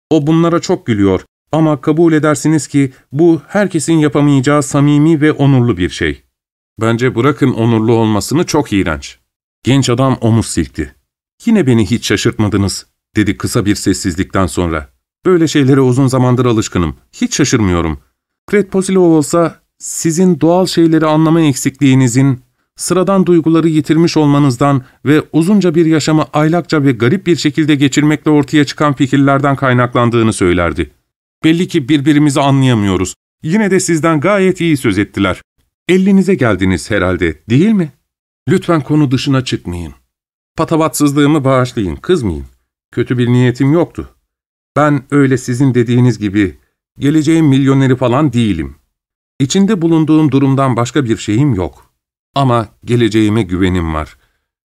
O bunlara çok gülüyor ama kabul edersiniz ki bu herkesin yapamayacağı samimi ve onurlu bir şey. Bence bırakın onurlu olmasını çok iğrenç. Genç adam omuz silkti. Yine beni hiç şaşırtmadınız, dedi kısa bir sessizlikten sonra. Böyle şeylere uzun zamandır alışkınım. Hiç şaşırmıyorum. Kretposilov olsa sizin doğal şeyleri anlama eksikliğinizin, sıradan duyguları yitirmiş olmanızdan ve uzunca bir yaşamı aylakça ve garip bir şekilde geçirmekle ortaya çıkan fikirlerden kaynaklandığını söylerdi. Belli ki birbirimizi anlayamıyoruz. Yine de sizden gayet iyi söz ettiler. Ellinize geldiniz herhalde, değil mi? Lütfen konu dışına çıkmayın. Patavatsızlığımı bağışlayın, kızmayın. Kötü bir niyetim yoktu. Ben öyle sizin dediğiniz gibi geleceğin milyoneri falan değilim. İçinde bulunduğum durumdan başka bir şeyim yok. Ama geleceğime güvenim var.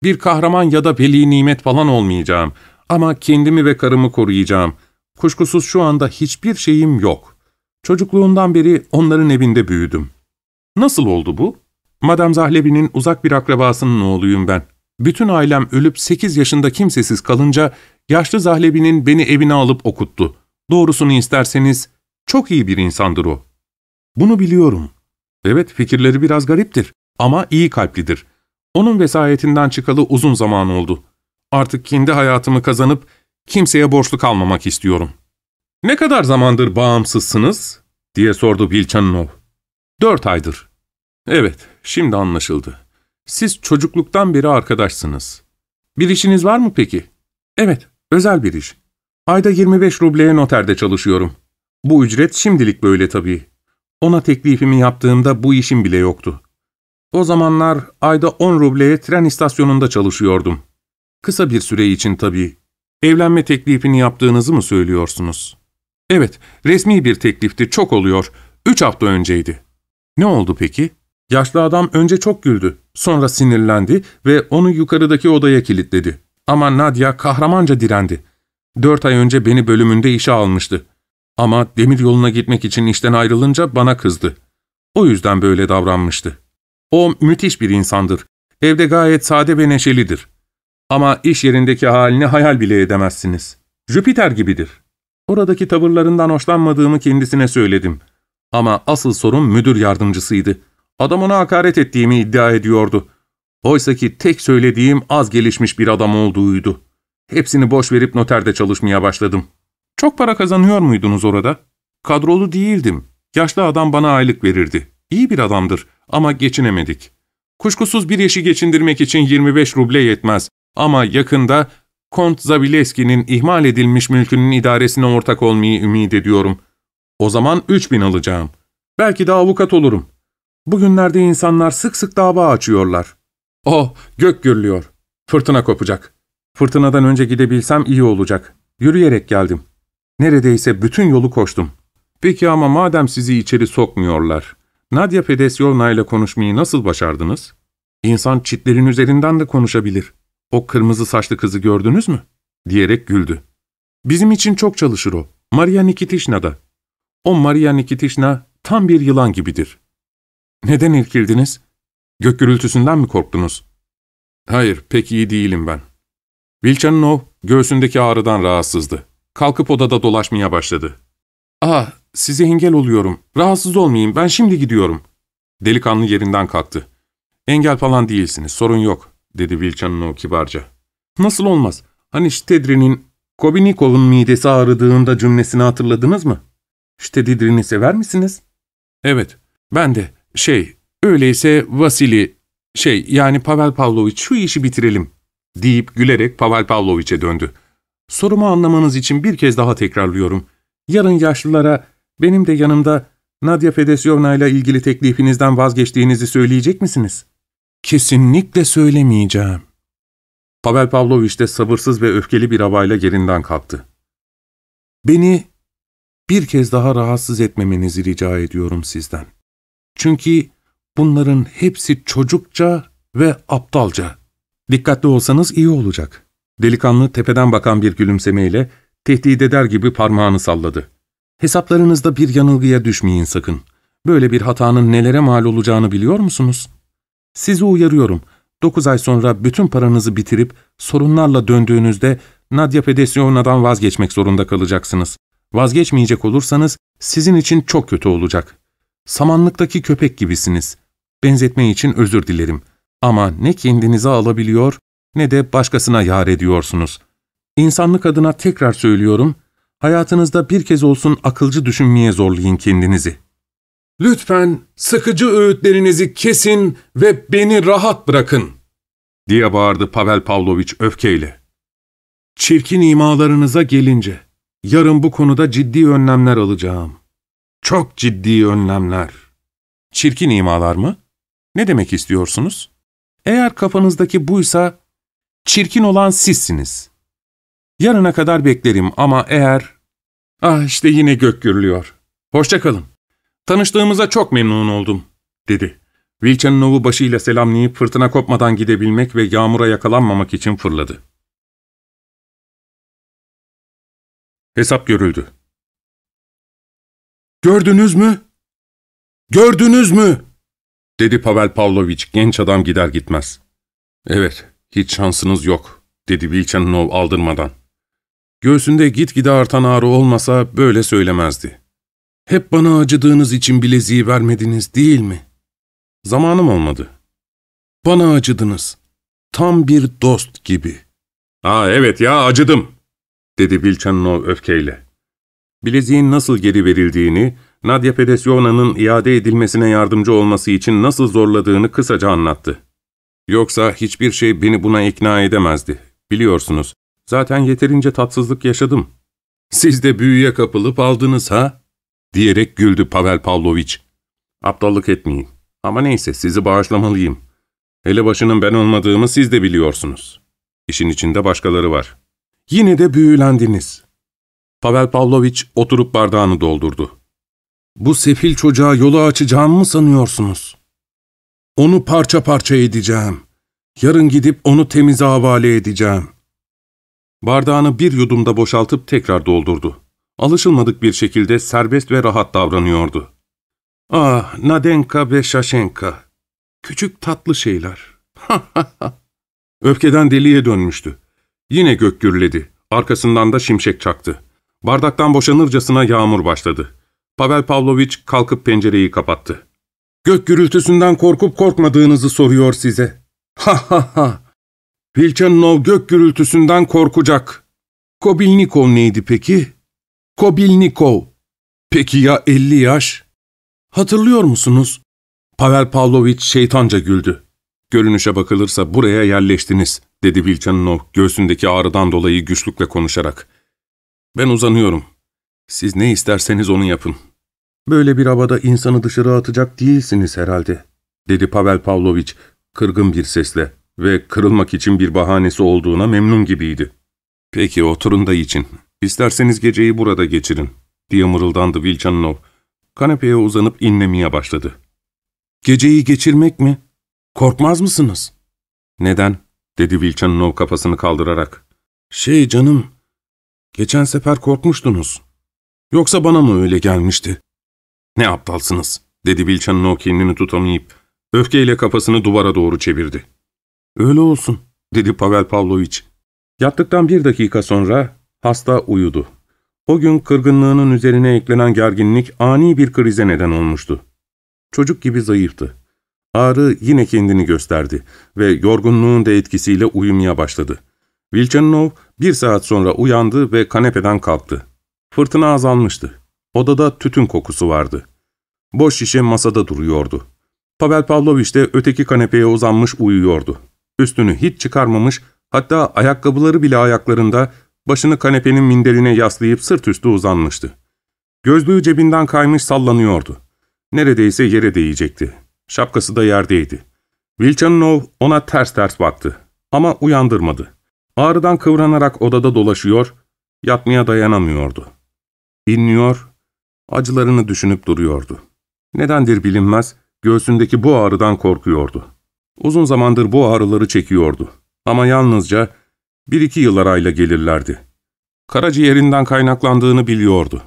Bir kahraman ya da veli nimet falan olmayacağım. Ama kendimi ve karımı koruyacağım. Kuşkusuz şu anda hiçbir şeyim yok. Çocukluğumdan beri onların evinde büyüdüm. Nasıl oldu bu? Madame Zahlebi'nin uzak bir akrabasının oğluyum ben. Bütün ailem ölüp 8 yaşında kimsesiz kalınca yaşlı Zahlebi'nin beni evine alıp okuttu. Doğrusunu isterseniz çok iyi bir insandır o. Bunu biliyorum. Evet fikirleri biraz gariptir ama iyi kalplidir. Onun vesayetinden çıkalı uzun zaman oldu. Artık kendi hayatımı kazanıp kimseye borçlu kalmamak istiyorum. ''Ne kadar zamandır bağımsızsınız?'' diye sordu Vilchanov. ''Dört aydır.'' ''Evet, şimdi anlaşıldı. Siz çocukluktan beri arkadaşsınız. Bir işiniz var mı peki?'' ''Evet, özel bir iş. Ayda 25 rubleye noterde çalışıyorum. Bu ücret şimdilik böyle tabii. Ona teklifimi yaptığımda bu işim bile yoktu. O zamanlar ayda 10 rubleye tren istasyonunda çalışıyordum. Kısa bir süre için tabii. Evlenme teklifini yaptığınızı mı söylüyorsunuz? Evet, resmi bir teklifti, çok oluyor. Üç hafta önceydi. Ne oldu peki? Yaşlı adam önce çok güldü, sonra sinirlendi ve onu yukarıdaki odaya kilitledi. Ama Nadia kahramanca direndi. Dört ay önce beni bölümünde işe almıştı. Ama demir yoluna gitmek için işten ayrılınca bana kızdı. O yüzden böyle davranmıştı. O müthiş bir insandır. Evde gayet sade ve neşelidir. Ama iş yerindeki halini hayal bile edemezsiniz. Jüpiter gibidir. Oradaki tavırlarından hoşlanmadığımı kendisine söyledim. Ama asıl sorun müdür yardımcısıydı. Adam ona hakaret ettiğimi iddia ediyordu. Oysa ki tek söylediğim az gelişmiş bir adam olduğuydu. Hepsini boş verip noterde çalışmaya başladım. Çok para kazanıyor muydunuz orada? Kadrolu değildim. Yaşlı adam bana aylık verirdi. İyi bir adamdır ama geçinemedik. Kuşkusuz bir eşi geçindirmek için 25 ruble yetmez. Ama yakında Kont Zavileski'nin ihmal edilmiş mülkünün idaresine ortak olmayı ümit ediyorum. O zaman 3000 alacağım. Belki de avukat olurum. Bugünlerde insanlar sık sık dava açıyorlar. Oh, gök gürlüyor. Fırtına kopacak. Fırtınadan önce gidebilsem iyi olacak. Yürüyerek geldim. Neredeyse bütün yolu koştum. Peki ama madem sizi içeri sokmuyorlar, Nadia Fedesyovna ile konuşmayı nasıl başardınız? İnsan çitlerin üzerinden de konuşabilir. O kırmızı saçlı kızı gördünüz mü? Diyerek güldü. Bizim için çok çalışır o. Maria Nikitişna da. O Maria Nikitişna tam bir yılan gibidir. Neden irkildiniz? Gök gürültüsünden mi korktunuz? Hayır, pek iyi değilim ben. Vilchanov göğsündeki ağrıdan rahatsızdı. Kalkıp odada dolaşmaya başladı. ''Ah, size engel oluyorum. Rahatsız olmayayım, ben şimdi gidiyorum.'' Delikanlı yerinden kalktı. ''Engel falan değilsiniz, sorun yok.'' Dedi Vilchanov kibarca. ''Nasıl olmaz? Hani Ştedri'nin Kobinikov'un midesi ağrıdığında cümlesini hatırladınız mı? Ştedri'ni sever misiniz?'' ''Evet, ben de. Şey, öyleyse Vasili, şey yani Pavel Pavlovich şu işi bitirelim.'' deyip gülerek Pavel Pavlovich'e döndü. Sorumu anlamanız için bir kez daha tekrarlıyorum. Yarın yaşlılara benim de yanımda Nadia Fedesyovna ile ilgili teklifinizden vazgeçtiğinizi söyleyecek misiniz? Kesinlikle söylemeyeceğim. Pavel Pavlovich de sabırsız ve öfkeli bir havayla yerinden kalktı. Beni bir kez daha rahatsız etmemenizi rica ediyorum sizden. Çünkü bunların hepsi çocukça ve aptalca. Dikkatli olsanız iyi olacak. Delikanlı tepeden bakan bir gülümsemeyle tehdit eder gibi parmağını salladı. Hesaplarınızda bir yanılgıya düşmeyin sakın. Böyle bir hatanın nelere mal olacağını biliyor musunuz? Sizi uyarıyorum. Dokuz ay sonra bütün paranızı bitirip sorunlarla döndüğünüzde Nadia Fedesyona'dan vazgeçmek zorunda kalacaksınız. Vazgeçmeyecek olursanız sizin için çok kötü olacak. Samanlıktaki köpek gibisiniz. Benzetme için özür dilerim. Ama ne kendinize alabiliyor ne de başkasına yar ediyorsunuz. İnsanlık adına tekrar söylüyorum, hayatınızda bir kez olsun akılcı düşünmeye zorlayın kendinizi. Lütfen sıkıcı öğütlerinizi kesin ve beni rahat bırakın, diye bağırdı Pavel Pavlovich öfkeyle. Çirkin imalarınıza gelince, yarın bu konuda ciddi önlemler alacağım. Çok ciddi önlemler. Çirkin imalar mı? Ne demek istiyorsunuz? Eğer kafanızdaki buysa, çirkin olan sizsiniz. Yarına kadar beklerim ama eğer... Ah işte yine gök gürlüyor. Hoşçakalın. Tanıştığımıza çok memnun oldum, dedi. Vilchanov'u başıyla selamlayıp fırtına kopmadan gidebilmek ve yağmura yakalanmamak için fırladı. Hesap görüldü. ''Gördünüz mü? Gördünüz mü?'' dedi Pavel Pavlovich genç adam gider gitmez. ''Evet, hiç şansınız yok.'' dedi Vilchanov aldırmadan. Göğsünde gitgide artan ağrı olmasa böyle söylemezdi. ''Hep bana acıdığınız için bileziği vermediniz değil mi?'' ''Zamanım olmadı.'' ''Bana acıdınız. Tam bir dost gibi.'' ''Aa evet ya acıdım.'' dedi Vilchanov öfkeyle. Bileziğin nasıl geri verildiğini, Nadia Pedesyona'nın iade edilmesine yardımcı olması için nasıl zorladığını kısaca anlattı. Yoksa hiçbir şey beni buna ikna edemezdi. Biliyorsunuz, zaten yeterince tatsızlık yaşadım. Siz de büyüye kapılıp aldınız ha? Diyerek güldü Pavel Pavlovich. Aptallık etmeyin. Ama neyse sizi bağışlamalıyım. Hele başının ben olmadığımı siz de biliyorsunuz. İşin içinde başkaları var. Yine de büyülendiniz. Pavel Pavlovich oturup bardağını doldurdu. Bu sefil çocuğa yolu açacağımı mı sanıyorsunuz? Onu parça parça edeceğim. Yarın gidip onu temize havale edeceğim. Bardağını bir yudumda boşaltıp tekrar doldurdu. Alışılmadık bir şekilde serbest ve rahat davranıyordu. Ah, Nadenka ve Şaşenka. Küçük tatlı şeyler. Öfkeden deliye dönmüştü. Yine gök gürledi. Arkasından da şimşek çaktı. Bardaktan boşanırcasına yağmur başladı. Pavel Pavlovich kalkıp pencereyi kapattı. Gök gürültüsünden korkup korkmadığınızı soruyor size. Ha ha ha! Vilchanov gök gürültüsünden korkacak. Kobilnikov neydi peki? Kobilnikov. Peki ya 50 yaş? Hatırlıyor musunuz? Pavel Pavlovich şeytanca güldü. Görünüşe bakılırsa buraya yerleştiniz, dedi Vilchanov göğsündeki ağrıdan dolayı güçlükle konuşarak. Ben uzanıyorum. Siz ne isterseniz onu yapın. Böyle bir havada insanı dışarı atacak değilsiniz herhalde, dedi Pavel Pavlovich kırgın bir sesle ve kırılmak için bir bahanesi olduğuna memnun gibiydi. Peki oturun da için. İsterseniz geceyi burada geçirin, diye mırıldandı Vilchanov. Kanepeye uzanıp inlemeye başladı. Geceyi geçirmek mi? Korkmaz mısınız? Neden? dedi Vilchanov kafasını kaldırarak. Şey canım, geçen sefer korkmuştunuz. Yoksa bana mı öyle gelmişti? Ne aptalsınız, dedi Vilchanov kendini tutamayıp, öfkeyle kafasını duvara doğru çevirdi. Öyle olsun, dedi Pavel Pavlovich. Yattıktan bir dakika sonra hasta uyudu. O gün kırgınlığının üzerine eklenen gerginlik ani bir krize neden olmuştu. Çocuk gibi zayıftı. Ağrı yine kendini gösterdi ve yorgunluğun da etkisiyle uyumaya başladı. Vilchanov bir saat sonra uyandı ve kanepeden kalktı. Fırtına azalmıştı. Odada tütün kokusu vardı. Boş şişe masada duruyordu. Pavel Pavlovich de öteki kanepeye uzanmış uyuyordu. Üstünü hiç çıkarmamış, hatta ayakkabıları bile ayaklarında, başını kanepenin minderine yaslayıp sırt üstü uzanmıştı. Gözlüğü cebinden kaymış sallanıyordu. Neredeyse yere değecekti. Şapkası da yerdeydi. Vilchanov ona ters ters baktı. Ama uyandırmadı. Ağrıdan kıvranarak odada dolaşıyor, yatmaya dayanamıyordu. İnliyor, acılarını düşünüp duruyordu. Nedendir bilinmez, göğsündeki bu ağrıdan korkuyordu. Uzun zamandır bu ağrıları çekiyordu. Ama yalnızca bir iki yıl arayla gelirlerdi. Karaciğerinden kaynaklandığını biliyordu.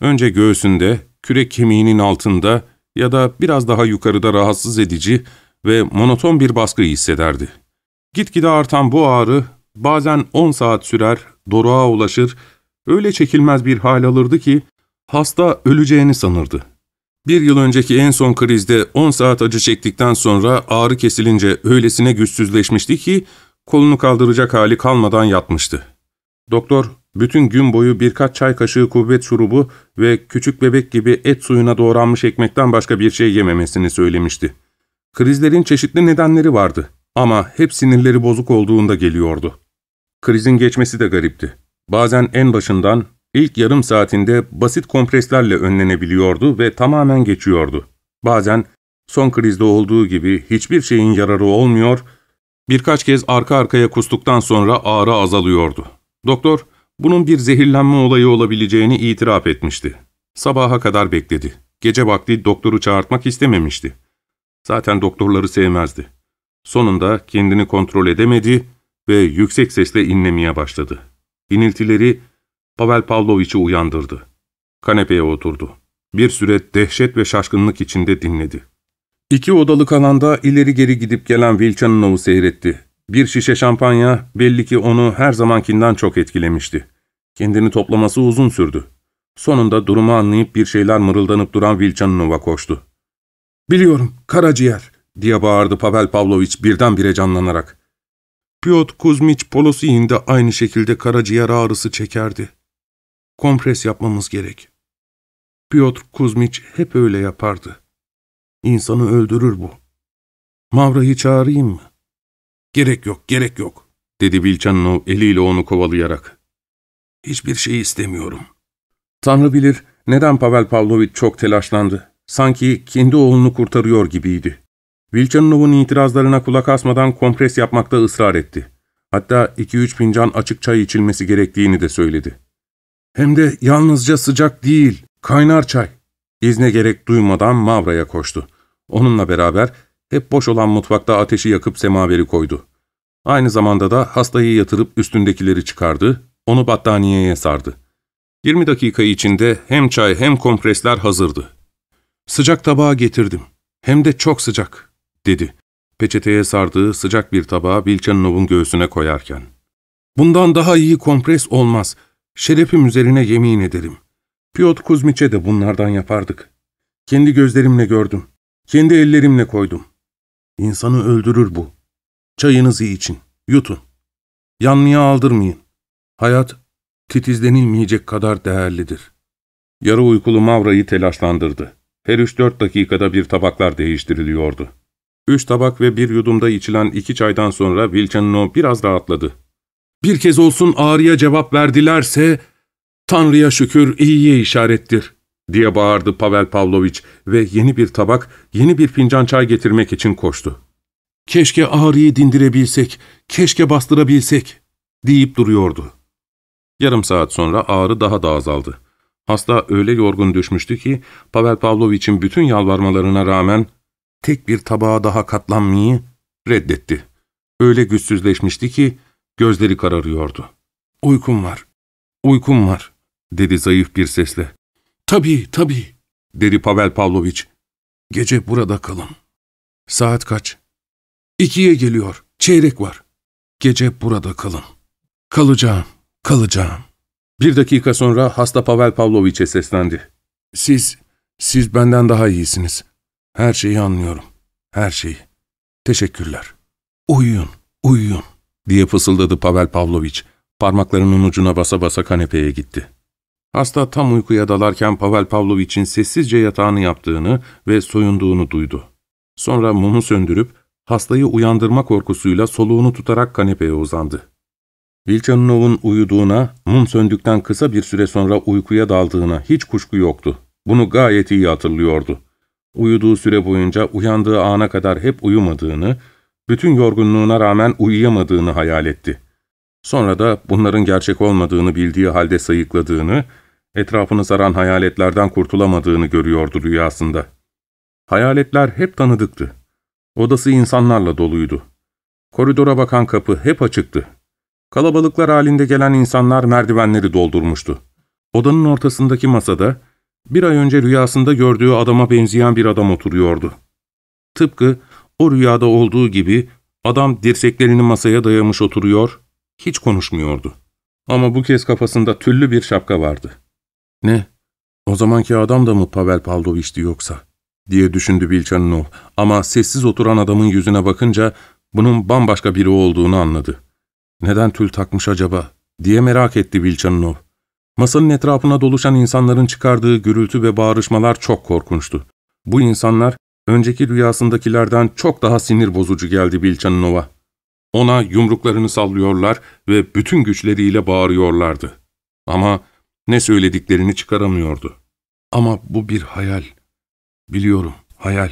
Önce göğsünde, kürek kemiğinin altında ya da biraz daha yukarıda rahatsız edici ve monoton bir baskı hissederdi. Gitgide artan bu ağrı bazen 10 saat sürer, doruğa ulaşır, öyle çekilmez bir hal alırdı ki hasta öleceğini sanırdı. Bir yıl önceki en son krizde 10 saat acı çektikten sonra ağrı kesilince öylesine güçsüzleşmişti ki kolunu kaldıracak hali kalmadan yatmıştı. Doktor, bütün gün boyu birkaç çay kaşığı kuvvet şurubu ve küçük bebek gibi et suyuna doğranmış ekmekten başka bir şey yememesini söylemişti. Krizlerin çeşitli nedenleri vardı ama hep sinirleri bozuk olduğunda geliyordu. Krizin geçmesi de garipti. Bazen en başından, ilk yarım saatinde basit kompreslerle önlenebiliyordu ve tamamen geçiyordu. Bazen son krizde olduğu gibi hiçbir şeyin yararı olmuyor, birkaç kez arka arkaya kustuktan sonra ağrı azalıyordu. Doktor, bunun bir zehirlenme olayı olabileceğini itiraf etmişti. Sabaha kadar bekledi. Gece vakti doktoru çağırtmak istememişti. Zaten doktorları sevmezdi. Sonunda kendini kontrol edemedi ve yüksek sesle inlemeye başladı. İniltileri Pavel Pavlovich'i uyandırdı. Kanepeye oturdu. Bir süre dehşet ve şaşkınlık içinde dinledi. İki odalık alanda ileri geri gidip gelen Vilchanov'u seyretti. Bir şişe şampanya belli ki onu her zamankinden çok etkilemişti. Kendini toplaması uzun sürdü. Sonunda durumu anlayıp bir şeyler mırıldanıp duran Vilchanov'a koştu. ''Biliyorum, karaciğer.'' diye bağırdı Pavel Pavlovich birdenbire canlanarak. Piotr Kuzmiç Polosiyin de aynı şekilde karaciğer ağrısı çekerdi. Kompres yapmamız gerek. Piotr Kuzmiç hep öyle yapardı. İnsanı öldürür bu. Mavra'yı çağırayım mı? Gerek yok, gerek yok, dedi Vilçanov eliyle onu kovalayarak. Hiçbir şey istemiyorum. Tanrı bilir neden Pavel Pavlovich çok telaşlandı. Sanki kendi oğlunu kurtarıyor gibiydi. Vilchanov'un itirazlarına kulak asmadan kompres yapmakta ısrar etti. Hatta iki üç fincan açık çay içilmesi gerektiğini de söyledi. Hem de yalnızca sıcak değil, kaynar çay. İzne gerek duymadan Mavra'ya koştu. Onunla beraber hep boş olan mutfakta ateşi yakıp semaveri koydu. Aynı zamanda da hastayı yatırıp üstündekileri çıkardı, onu battaniyeye sardı. 20 dakika içinde hem çay hem kompresler hazırdı. Sıcak tabağa getirdim. Hem de çok sıcak dedi. Peçeteye sardığı sıcak bir tabağı Bilçanov'un göğsüne koyarken. Bundan daha iyi kompres olmaz. Şerefim üzerine yemin ederim. Piotr Kuzmiç'e de bunlardan yapardık. Kendi gözlerimle gördüm. Kendi ellerimle koydum. İnsanı öldürür bu. Çayınızı için, yutun. Yanmaya aldırmayın. Hayat titizlenilmeyecek kadar değerlidir. Yarı uykulu Mavra'yı telaşlandırdı. Her üç dört dakikada bir tabaklar değiştiriliyordu. Üç tabak ve bir yudumda içilen iki çaydan sonra Vilcanino biraz rahatladı. Bir kez olsun ağrıya cevap verdilerse, Tanrı'ya şükür iyiye işarettir, diye bağırdı Pavel Pavlovich ve yeni bir tabak, yeni bir fincan çay getirmek için koştu. Keşke ağrıyı dindirebilsek, keşke bastırabilsek, deyip duruyordu. Yarım saat sonra ağrı daha da azaldı. Hasta öyle yorgun düşmüştü ki, Pavel Pavlovich'in bütün yalvarmalarına rağmen tek bir tabağa daha katlanmayı reddetti. Öyle güçsüzleşmişti ki gözleri kararıyordu. ''Uykum var, uykum var.'' Dedi zayıf bir sesle. ''Tabii, tabii.'' dedi Pavel Pavlovich. ''Gece burada kalın.'' ''Saat kaç?'' ''İkiye geliyor, çeyrek var.'' ''Gece burada kalın.'' ''Kalacağım, kalacağım.'' Bir dakika sonra hasta Pavel Pavlovich'e seslendi. ''Siz, siz benden daha iyisiniz. Her şeyi anlıyorum. Her şeyi. Teşekkürler. Uyuyun, uyuyun, diye fısıldadı Pavel Pavlovich. Parmaklarının ucuna basa basa kanepeye gitti. Hasta tam uykuya dalarken Pavel Pavlovich'in sessizce yatağını yaptığını ve soyunduğunu duydu. Sonra mumu söndürüp hastayı uyandırma korkusuyla soluğunu tutarak kanepeye uzandı. Vilchanov'un uyuduğuna, mum söndükten kısa bir süre sonra uykuya daldığına hiç kuşku yoktu. Bunu gayet iyi hatırlıyordu. Uyuduğu süre boyunca uyandığı ana kadar hep uyumadığını, bütün yorgunluğuna rağmen uyuyamadığını hayal etti. Sonra da bunların gerçek olmadığını bildiği halde sayıkladığını, etrafını saran hayaletlerden kurtulamadığını görüyordu rüyasında. Hayaletler hep tanıdıktı. Odası insanlarla doluydu. Koridora bakan kapı hep açıktı. Kalabalıklar halinde gelen insanlar merdivenleri doldurmuştu. Odanın ortasındaki masada, bir ay önce rüyasında gördüğü adama benzeyen bir adam oturuyordu. Tıpkı o rüyada olduğu gibi adam dirseklerini masaya dayamış oturuyor, hiç konuşmuyordu. Ama bu kez kafasında tüllü bir şapka vardı. Ne? O zamanki adam da mı Pavel Pavlovich'ti yoksa? diye düşündü Bilçanınov ama sessiz oturan adamın yüzüne bakınca bunun bambaşka biri olduğunu anladı. Neden tül takmış acaba diye merak etti Vilçanov. Masanın etrafına doluşan insanların çıkardığı gürültü ve bağırışmalar çok korkunçtu. Bu insanlar önceki rüyasındakilerden çok daha sinir bozucu geldi Vilçanov'a. Ona yumruklarını sallıyorlar ve bütün güçleriyle bağırıyorlardı. Ama ne söylediklerini çıkaramıyordu. Ama bu bir hayal. Biliyorum, hayal,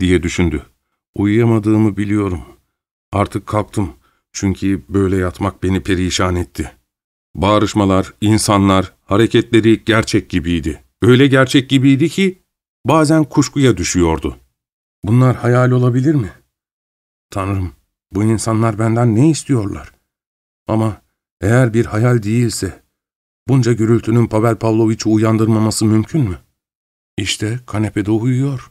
diye düşündü. Uyuyamadığımı biliyorum. Artık kalktım. Çünkü böyle yatmak beni perişan etti. Bağırışmalar, insanlar, hareketleri gerçek gibiydi. Öyle gerçek gibiydi ki bazen kuşkuya düşüyordu. Bunlar hayal olabilir mi? Tanrım, bu insanlar benden ne istiyorlar? Ama eğer bir hayal değilse, bunca gürültünün Pavel Pavloviç'i uyandırmaması mümkün mü? İşte kanepede uyuyor.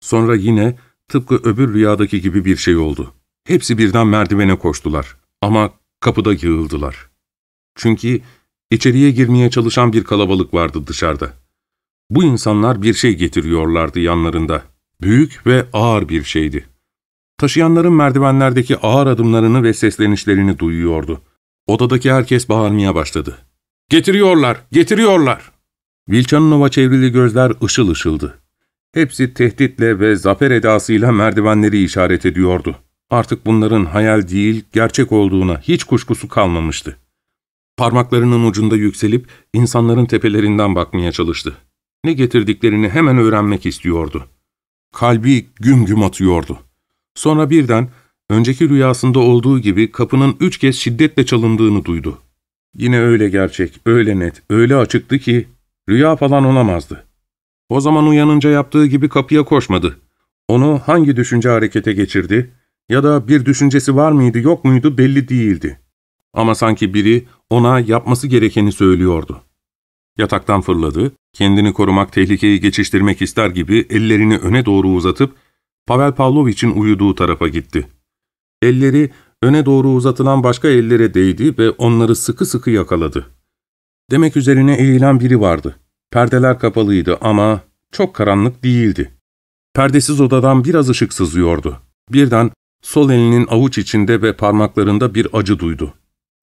Sonra yine tıpkı öbür rüyadaki gibi bir şey oldu. Hepsi birden merdivene koştular ama kapıda yığıldılar. Çünkü içeriye girmeye çalışan bir kalabalık vardı dışarıda. Bu insanlar bir şey getiriyorlardı yanlarında. Büyük ve ağır bir şeydi. Taşıyanların merdivenlerdeki ağır adımlarını ve seslenişlerini duyuyordu. Odadaki herkes bağırmaya başladı. ''Getiriyorlar, getiriyorlar!'' Vilçanov'a çevrili gözler ışıl ışıldı. Hepsi tehditle ve zafer edasıyla merdivenleri işaret ediyordu. Artık bunların hayal değil, gerçek olduğuna hiç kuşkusu kalmamıştı. Parmaklarının ucunda yükselip insanların tepelerinden bakmaya çalıştı. Ne getirdiklerini hemen öğrenmek istiyordu. Kalbi güm güm atıyordu. Sonra birden önceki rüyasında olduğu gibi kapının üç kez şiddetle çalındığını duydu. Yine öyle gerçek, öyle net, öyle açıktı ki rüya falan olamazdı. O zaman uyanınca yaptığı gibi kapıya koşmadı. Onu hangi düşünce harekete geçirdi ya da bir düşüncesi var mıydı yok muydu belli değildi. Ama sanki biri ona yapması gerekeni söylüyordu. Yataktan fırladı, kendini korumak, tehlikeyi geçiştirmek ister gibi ellerini öne doğru uzatıp Pavel Pavlovich'in uyuduğu tarafa gitti. Elleri öne doğru uzatılan başka ellere değdi ve onları sıkı sıkı yakaladı. Demek üzerine eğilen biri vardı. Perdeler kapalıydı ama çok karanlık değildi. Perdesiz odadan biraz ışık sızıyordu. Birden sol elinin avuç içinde ve parmaklarında bir acı duydu.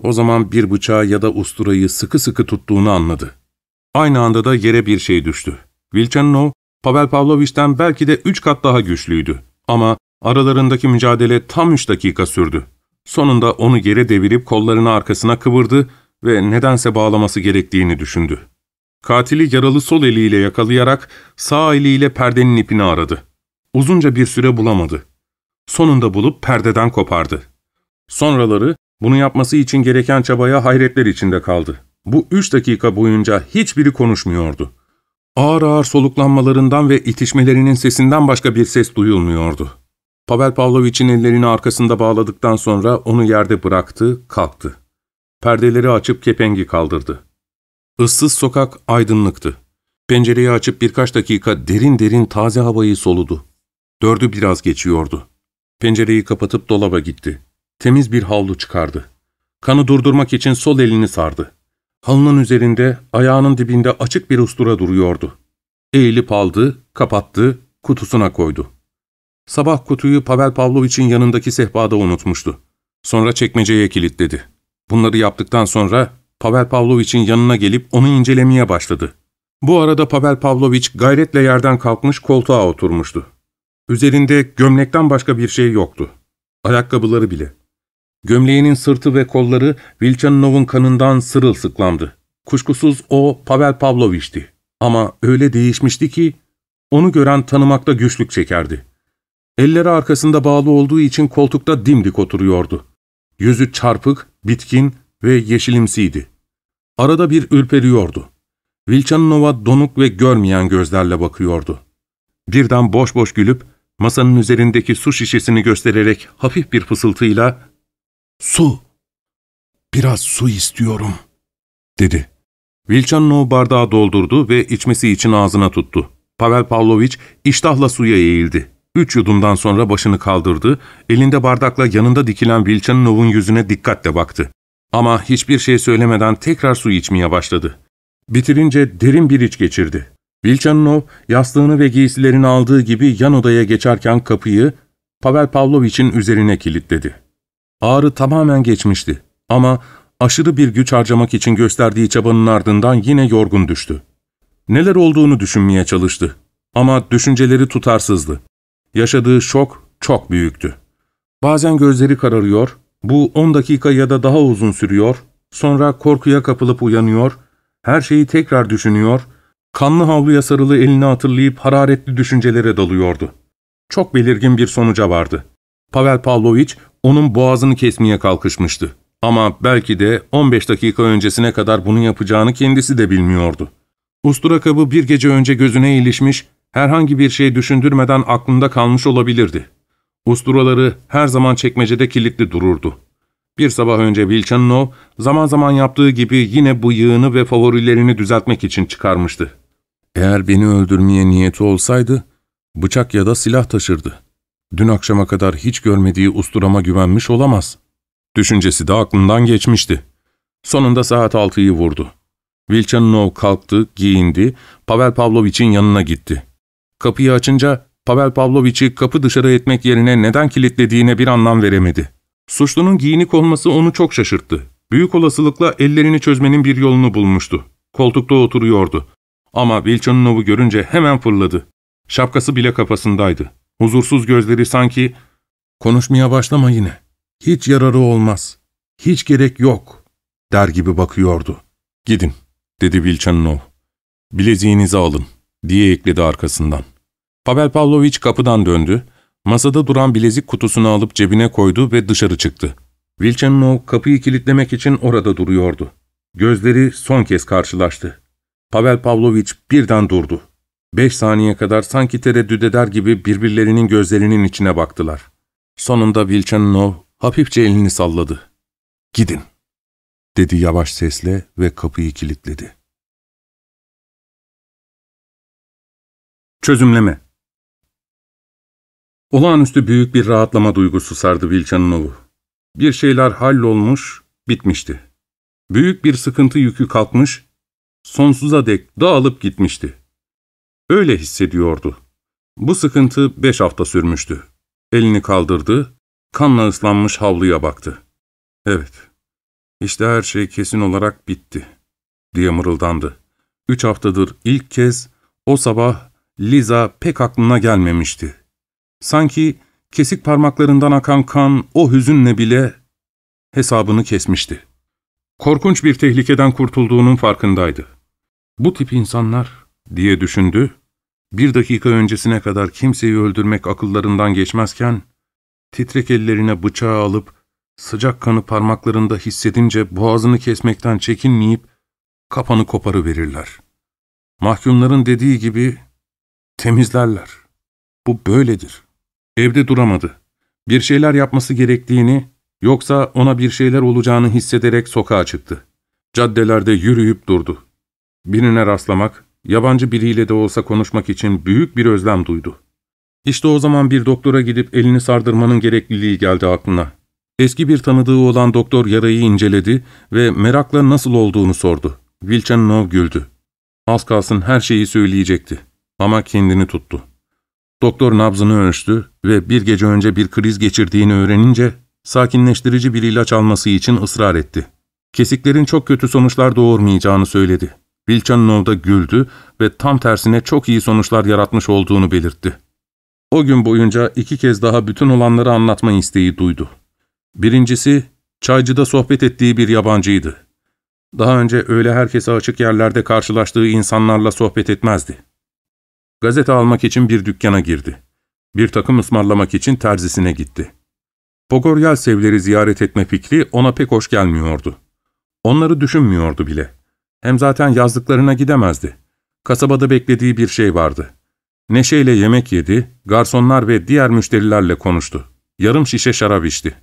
O zaman bir bıçağı ya da usturayı sıkı sıkı tuttuğunu anladı. Aynı anda da yere bir şey düştü. Vilchanov, Pavel Pavlovich'ten belki de üç kat daha güçlüydü. Ama aralarındaki mücadele tam üç dakika sürdü. Sonunda onu yere devirip kollarını arkasına kıvırdı ve nedense bağlaması gerektiğini düşündü. Katili yaralı sol eliyle yakalayarak sağ eliyle perdenin ipini aradı. Uzunca bir süre bulamadı. Sonunda bulup perdeden kopardı. Sonraları bunu yapması için gereken çabaya hayretler içinde kaldı. Bu üç dakika boyunca hiçbiri konuşmuyordu. Ağır ağır soluklanmalarından ve itişmelerinin sesinden başka bir ses duyulmuyordu. Pavel Pavlovich'in ellerini arkasında bağladıktan sonra onu yerde bıraktı, kalktı. Perdeleri açıp kepengi kaldırdı. Issız sokak aydınlıktı. Pencereyi açıp birkaç dakika derin derin taze havayı soludu. Dördü biraz geçiyordu. Pencereyi kapatıp dolaba gitti. Temiz bir havlu çıkardı. Kanı durdurmak için sol elini sardı. Halının üzerinde, ayağının dibinde açık bir ustura duruyordu. Eğilip aldı, kapattı, kutusuna koydu. Sabah kutuyu Pavel Pavlovich'in yanındaki sehpada unutmuştu. Sonra çekmeceye kilitledi. Bunları yaptıktan sonra Pavel Pavlovich'in yanına gelip onu incelemeye başladı. Bu arada Pavel Pavlovich gayretle yerden kalkmış koltuğa oturmuştu. Üzerinde gömlekten başka bir şey yoktu. Ayakkabıları bile. Gömleğinin sırtı ve kolları Vilchanov'un kanından sırılsıklamdı. Kuşkusuz o Pavel Pavlovich'ti. Ama öyle değişmişti ki onu gören tanımakta güçlük çekerdi. Elleri arkasında bağlı olduğu için koltukta dimdik oturuyordu. Yüzü çarpık, bitkin ve yeşilimsiydi. Arada bir ürperiyordu. Vilchanov'a donuk ve görmeyen gözlerle bakıyordu. Birden boş boş gülüp masanın üzerindeki su şişesini göstererek hafif bir fısıltıyla ''Su, biraz su istiyorum.'' dedi. Vilchanov bardağı doldurdu ve içmesi için ağzına tuttu. Pavel Pavlovich iştahla suya eğildi. Üç yudumdan sonra başını kaldırdı, elinde bardakla yanında dikilen Vilchanov'un yüzüne dikkatle baktı. Ama hiçbir şey söylemeden tekrar su içmeye başladı. Bitirince derin bir iç geçirdi. Vilchanov yastığını ve giysilerini aldığı gibi yan odaya geçerken kapıyı Pavel Pavlovich'in üzerine kilitledi. Ağrı tamamen geçmişti ama aşırı bir güç harcamak için gösterdiği çabanın ardından yine yorgun düştü. Neler olduğunu düşünmeye çalıştı. Ama düşünceleri tutarsızdı. Yaşadığı şok çok büyüktü. Bazen gözleri kararıyor, bu 10 dakika ya da daha uzun sürüyor, sonra korkuya kapılıp uyanıyor, her şeyi tekrar düşünüyor, kanlı havluya sarılı elini hatırlayıp hararetli düşüncelere dalıyordu. Çok belirgin bir sonuca vardı. Pavel Pavlovich onun boğazını kesmeye kalkışmıştı. Ama belki de 15 dakika öncesine kadar bunu yapacağını kendisi de bilmiyordu. Ustura kabı bir gece önce gözüne ilişmiş, herhangi bir şey düşündürmeden aklında kalmış olabilirdi. Usturaları her zaman çekmecede kilitli dururdu. Bir sabah önce Vilchanov zaman zaman yaptığı gibi yine bıyığını ve favorilerini düzeltmek için çıkarmıştı. Eğer beni öldürmeye niyeti olsaydı, bıçak ya da silah taşırdı. Dün akşama kadar hiç görmediği usturama güvenmiş olamaz. Düşüncesi de aklından geçmişti. Sonunda saat altıyı vurdu. Vilchanov kalktı, giyindi, Pavel Pavlovich'in yanına gitti. Kapıyı açınca Pavel Pavlovich'i kapı dışarı etmek yerine neden kilitlediğine bir anlam veremedi. Suçlunun giyinik olması onu çok şaşırttı. Büyük olasılıkla ellerini çözmenin bir yolunu bulmuştu. Koltukta oturuyordu. Ama Vilchanov'u görünce hemen fırladı. Şapkası bile kafasındaydı. Huzursuz gözleri sanki ''Konuşmaya başlama yine. Hiç yararı olmaz. Hiç gerek yok.'' der gibi bakıyordu. ''Gidin.'' dedi Vilchanov. ''Bileziğinizi alın.'' diye ekledi arkasından. Pavel Pavlovich kapıdan döndü. Masada duran bilezik kutusunu alıp cebine koydu ve dışarı çıktı. Vilchanov kapıyı kilitlemek için orada duruyordu. Gözleri son kez karşılaştı. Pavel Pavlovich birden durdu. Beş saniye kadar sanki tereddüt eder gibi birbirlerinin gözlerinin içine baktılar. Sonunda Vilchanov hafifçe elini salladı. ''Gidin.'' dedi yavaş sesle ve kapıyı kilitledi. Çözümleme Olağanüstü büyük bir rahatlama duygusu sardı Vilchanov'u. Bir şeyler hallolmuş, bitmişti. Büyük bir sıkıntı yükü kalkmış, sonsuza dek dağılıp gitmişti. Öyle hissediyordu. Bu sıkıntı beş hafta sürmüştü. Elini kaldırdı, kanla ıslanmış havluya baktı. Evet, işte her şey kesin olarak bitti, diye mırıldandı. Üç haftadır ilk kez o sabah Liza pek aklına gelmemişti. Sanki kesik parmaklarından akan kan o hüzünle bile hesabını kesmişti. Korkunç bir tehlikeden kurtulduğunun farkındaydı. Bu tip insanlar, diye düşündü, bir dakika öncesine kadar kimseyi öldürmek akıllarından geçmezken, titrek ellerine bıçağı alıp, sıcak kanı parmaklarında hissedince boğazını kesmekten çekinmeyip, kapanı koparı verirler. Mahkumların dediği gibi, temizlerler. Bu böyledir. Evde duramadı. Bir şeyler yapması gerektiğini, yoksa ona bir şeyler olacağını hissederek sokağa çıktı. Caddelerde yürüyüp durdu. Birine rastlamak, yabancı biriyle de olsa konuşmak için büyük bir özlem duydu. İşte o zaman bir doktora gidip elini sardırmanın gerekliliği geldi aklına. Eski bir tanıdığı olan doktor yarayı inceledi ve merakla nasıl olduğunu sordu. Vilchanov güldü. Az kalsın her şeyi söyleyecekti. Ama kendini tuttu. Doktor nabzını ölçtü ve bir gece önce bir kriz geçirdiğini öğrenince sakinleştirici bir ilaç alması için ısrar etti. Kesiklerin çok kötü sonuçlar doğurmayacağını söyledi. Vilchanov da güldü ve tam tersine çok iyi sonuçlar yaratmış olduğunu belirtti. O gün boyunca iki kez daha bütün olanları anlatma isteği duydu. Birincisi, çaycıda sohbet ettiği bir yabancıydı. Daha önce öyle herkese açık yerlerde karşılaştığı insanlarla sohbet etmezdi. Gazete almak için bir dükkana girdi. Bir takım ısmarlamak için terzisine gitti. Pogoryal sevleri ziyaret etme fikri ona pek hoş gelmiyordu. Onları düşünmüyordu bile. Hem zaten yazdıklarına gidemezdi. Kasabada beklediği bir şey vardı. Neşeyle yemek yedi, garsonlar ve diğer müşterilerle konuştu. Yarım şişe şarap içti.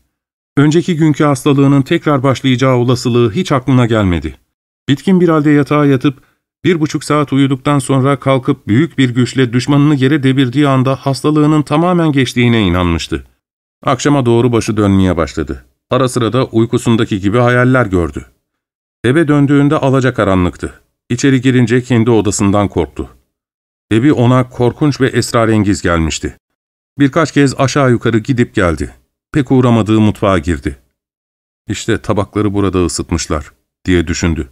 Önceki günkü hastalığının tekrar başlayacağı olasılığı hiç aklına gelmedi. Bitkin bir halde yatağa yatıp bir buçuk saat uyuduktan sonra kalkıp büyük bir güçle düşmanını yere devirdiği anda hastalığının tamamen geçtiğine inanmıştı. Akşama doğru başı dönmeye başladı. Ara sıra da uykusundaki gibi hayaller gördü. Eve döndüğünde alacakaranlıktı. İçeri girince kendi odasından korktu. Evi ona korkunç ve esrarengiz gelmişti. Birkaç kez aşağı yukarı gidip geldi. Pek uğramadığı mutfağa girdi. İşte tabakları burada ısıtmışlar, diye düşündü.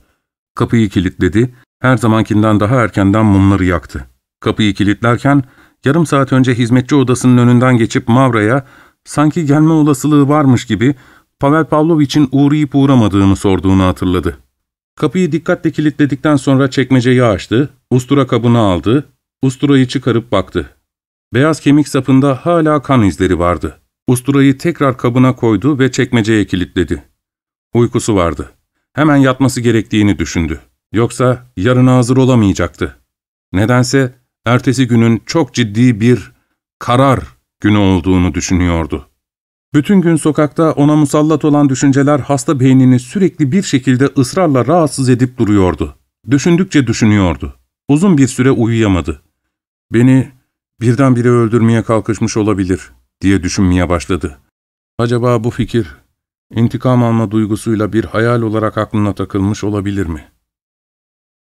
Kapıyı kilitledi, her zamankinden daha erkenden mumları yaktı. Kapıyı kilitlerken, yarım saat önce hizmetçi odasının önünden geçip Mavra'ya, sanki gelme olasılığı varmış gibi, Pavel Pavlovich'in uğrayıp uğramadığını sorduğunu hatırladı. Kapıyı dikkatle kilitledikten sonra çekmeceyi açtı, ustura kabını aldı, usturayı çıkarıp baktı. Beyaz kemik sapında hala kan izleri vardı. Usturayı tekrar kabına koydu ve çekmeceye kilitledi. Uykusu vardı. Hemen yatması gerektiğini düşündü. Yoksa yarına hazır olamayacaktı. Nedense ertesi günün çok ciddi bir karar günü olduğunu düşünüyordu. Bütün gün sokakta ona musallat olan düşünceler hasta beynini sürekli bir şekilde ısrarla rahatsız edip duruyordu. Düşündükçe düşünüyordu. Uzun bir süre uyuyamadı. Beni birdenbire öldürmeye kalkışmış olabilir diye düşünmeye başladı. Acaba bu fikir intikam alma duygusuyla bir hayal olarak aklına takılmış olabilir mi?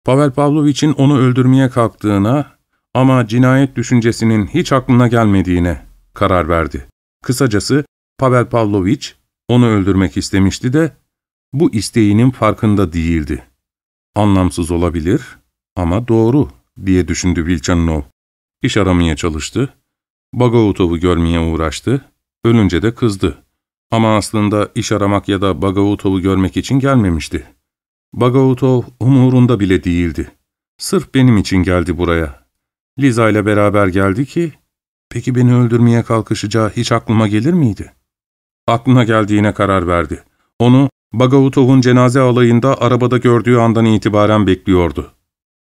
Pavel Pavlovich'in onu öldürmeye kalktığına ama cinayet düşüncesinin hiç aklına gelmediğine karar verdi. Kısacası Pavel Pavlovich onu öldürmek istemişti de bu isteğinin farkında değildi. Anlamsız olabilir ama doğru diye düşündü Vilchanov. İş aramaya çalıştı. Bagautov'u görmeye uğraştı. Ölünce de kızdı. Ama aslında iş aramak ya da Bagautov'u görmek için gelmemişti. Bagautov umurunda bile değildi. Sırf benim için geldi buraya. Liza ile beraber geldi ki, peki beni öldürmeye kalkışacağı hiç aklıma gelir miydi? Aklına geldiğine karar verdi. Onu Bagautov'un cenaze alayında arabada gördüğü andan itibaren bekliyordu.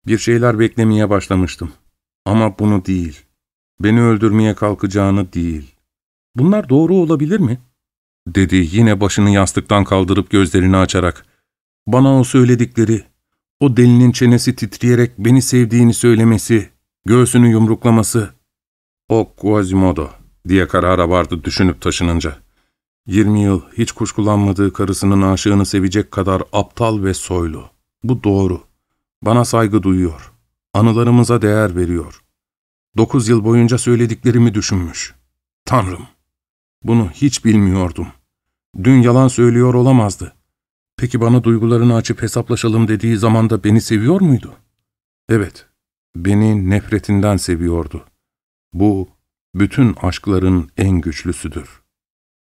Bir şeyler beklemeye başlamıştım. Ama bunu değil. Beni öldürmeye kalkacağını değil. Bunlar doğru olabilir mi? Dedi yine başını yastıktan kaldırıp gözlerini açarak. Bana o söyledikleri, o delinin çenesi titreyerek beni sevdiğini söylemesi, göğsünü yumruklaması. O Quasimodo diye karara vardı düşünüp taşınınca. Yirmi yıl hiç kuşkulanmadığı karısının aşığını sevecek kadar aptal ve soylu. Bu doğru. Bana saygı duyuyor. Anılarımıza değer veriyor. Dokuz yıl boyunca söylediklerimi düşünmüş. Tanrım! Bunu hiç bilmiyordum. Dün yalan söylüyor olamazdı. Peki bana duygularını açıp hesaplaşalım dediği zaman da beni seviyor muydu? Evet, beni nefretinden seviyordu. Bu, bütün aşkların en güçlüsüdür.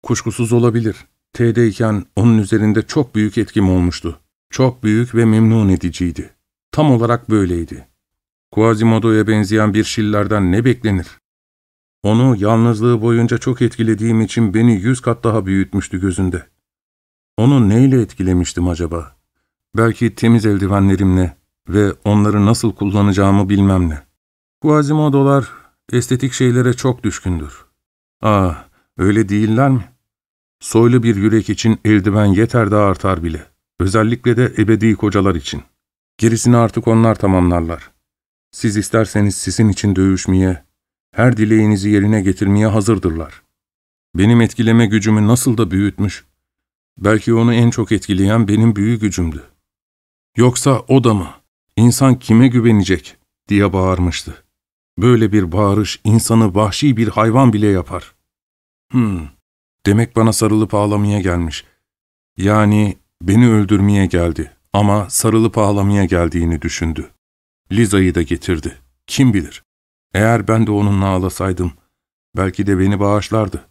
Kuşkusuz olabilir. T'deyken onun üzerinde çok büyük etkim olmuştu. Çok büyük ve memnun ediciydi. Tam olarak böyleydi. Quasimodo'ya benzeyen bir şillerden ne beklenir? Onu yalnızlığı boyunca çok etkilediğim için beni yüz kat daha büyütmüştü gözünde. Onu neyle etkilemiştim acaba? Belki temiz eldivenlerimle ve onları nasıl kullanacağımı bilmem ne. Quasimodo'lar estetik şeylere çok düşkündür. Ah, öyle değiller mi? Soylu bir yürek için eldiven yeter de artar bile. Özellikle de ebedi kocalar için. Gerisini artık onlar tamamlarlar. Siz isterseniz sizin için dövüşmeye, her dileğinizi yerine getirmeye hazırdırlar. Benim etkileme gücümü nasıl da büyütmüş. Belki onu en çok etkileyen benim büyü gücümdü. Yoksa o da mı? İnsan kime güvenecek? diye bağırmıştı. Böyle bir bağırış insanı vahşi bir hayvan bile yapar. Hmm, demek bana sarılıp ağlamaya gelmiş. Yani beni öldürmeye geldi ama sarılıp ağlamaya geldiğini düşündü. Liza'yı da getirdi. Kim bilir? Eğer ben de onunla ağlasaydım, belki de beni bağışlardı.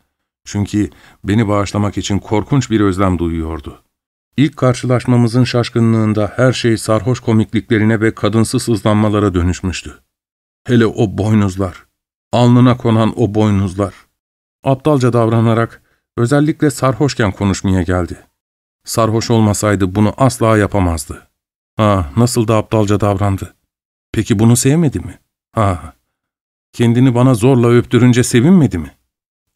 Çünkü beni bağışlamak için korkunç bir özlem duyuyordu. İlk karşılaşmamızın şaşkınlığında her şey sarhoş komikliklerine ve kadınsı sızlanmalara dönüşmüştü. Hele o boynuzlar, alnına konan o boynuzlar. Aptalca davranarak, özellikle sarhoşken konuşmaya geldi. Sarhoş olmasaydı bunu asla yapamazdı. Ah, nasıl da aptalca davrandı. Peki bunu sevmedi mi? Ah, kendini bana zorla öptürünce sevinmedi mi?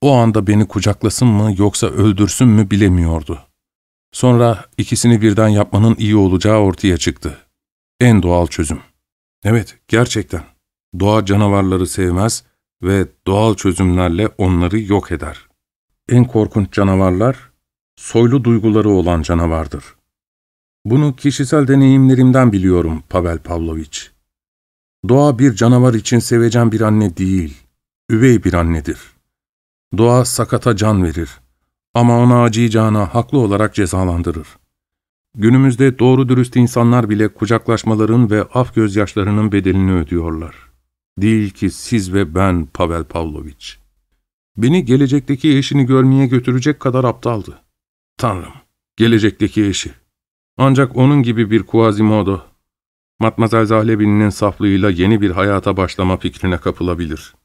O anda beni kucaklasın mı yoksa öldürsün mü bilemiyordu. Sonra ikisini birden yapmanın iyi olacağı ortaya çıktı. En doğal çözüm. Evet, gerçekten. Doğa canavarları sevmez ve doğal çözümlerle onları yok eder. En korkunç canavarlar, soylu duyguları olan canavardır. Bunu kişisel deneyimlerimden biliyorum Pavel Pavlovich. Doğa bir canavar için sevecen bir anne değil, üvey bir annedir. Doğa sakata can verir Ama ona acıyacağına haklı olarak cezalandırır. Günümüzde doğru dürüst insanlar bile kucaklaşmaların ve af gözyaşlarının bedelini ödüyorlar. Değil ki siz ve ben Pavel Pavlovich. Beni gelecekteki eşini görmeye götürecek kadar aptaldı. Tanrım, gelecekteki eşi. Ancak onun gibi bir Quasimodo, Matmazel Zahlebi'nin saflığıyla yeni bir hayata başlama fikrine kapılabilir.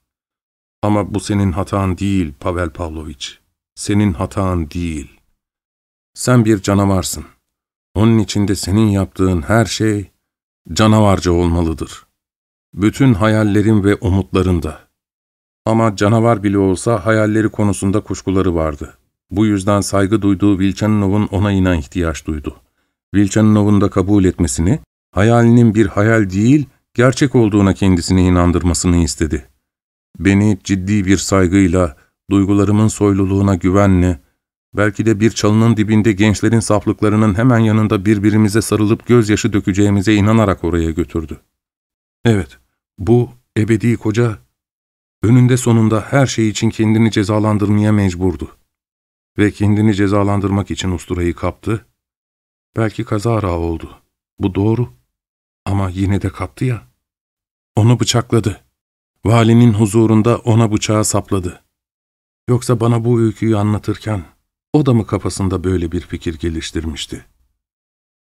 Ama bu senin hatan değil Pavel Pavlovich. Senin hatan değil. Sen bir canavarsın. Onun içinde senin yaptığın her şey canavarca olmalıdır. Bütün hayallerin ve umutların da. Ama canavar bile olsa hayalleri konusunda kuşkuları vardı. Bu yüzden saygı duyduğu Vilçaninov'un onayına ihtiyaç duydu. Vilçaninov'un da kabul etmesini, hayalinin bir hayal değil, gerçek olduğuna kendisini inandırmasını istedi. Beni ciddi bir saygıyla, duygularımın soyluluğuna güvenle, belki de bir çalının dibinde gençlerin saflıklarının hemen yanında birbirimize sarılıp gözyaşı dökeceğimize inanarak oraya götürdü. Evet, bu ebedi koca, önünde sonunda her şey için kendini cezalandırmaya mecburdu. Ve kendini cezalandırmak için usturayı kaptı, belki kazara oldu. Bu doğru. Ama yine de kaptı ya. Onu bıçakladı. Valinin huzurunda ona bıçağı sapladı. Yoksa bana bu öyküyü anlatırken o da mı kafasında böyle bir fikir geliştirmişti?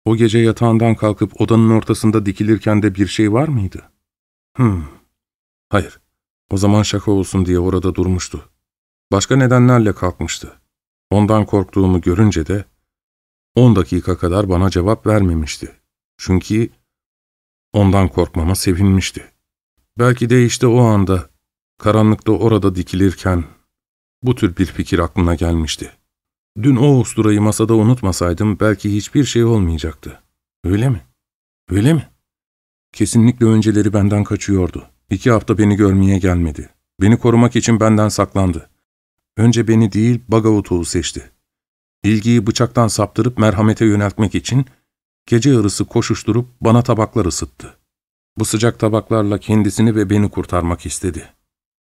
O gece yatağından kalkıp odanın ortasında dikilirken de bir şey var mıydı? Hmm, hayır. O zaman şaka olsun diye orada durmuştu. Başka nedenlerle kalkmıştı. Ondan korktuğumu görünce de on dakika kadar bana cevap vermemişti. Çünkü ondan korkmama sevinmişti. Belki de işte o anda, karanlıkta orada dikilirken, bu tür bir fikir aklına gelmişti. Dün o usturayı masada unutmasaydım belki hiçbir şey olmayacaktı. Öyle mi? Öyle mi? Kesinlikle önceleri benden kaçıyordu. İki hafta beni görmeye gelmedi. Beni korumak için benden saklandı. Önce beni değil Bagavut'u seçti. İlgiyi bıçaktan saptırıp merhamete yöneltmek için gece yarısı koşuşturup bana tabaklar ısıttı. Bu sıcak tabaklarla kendisini ve beni kurtarmak istedi.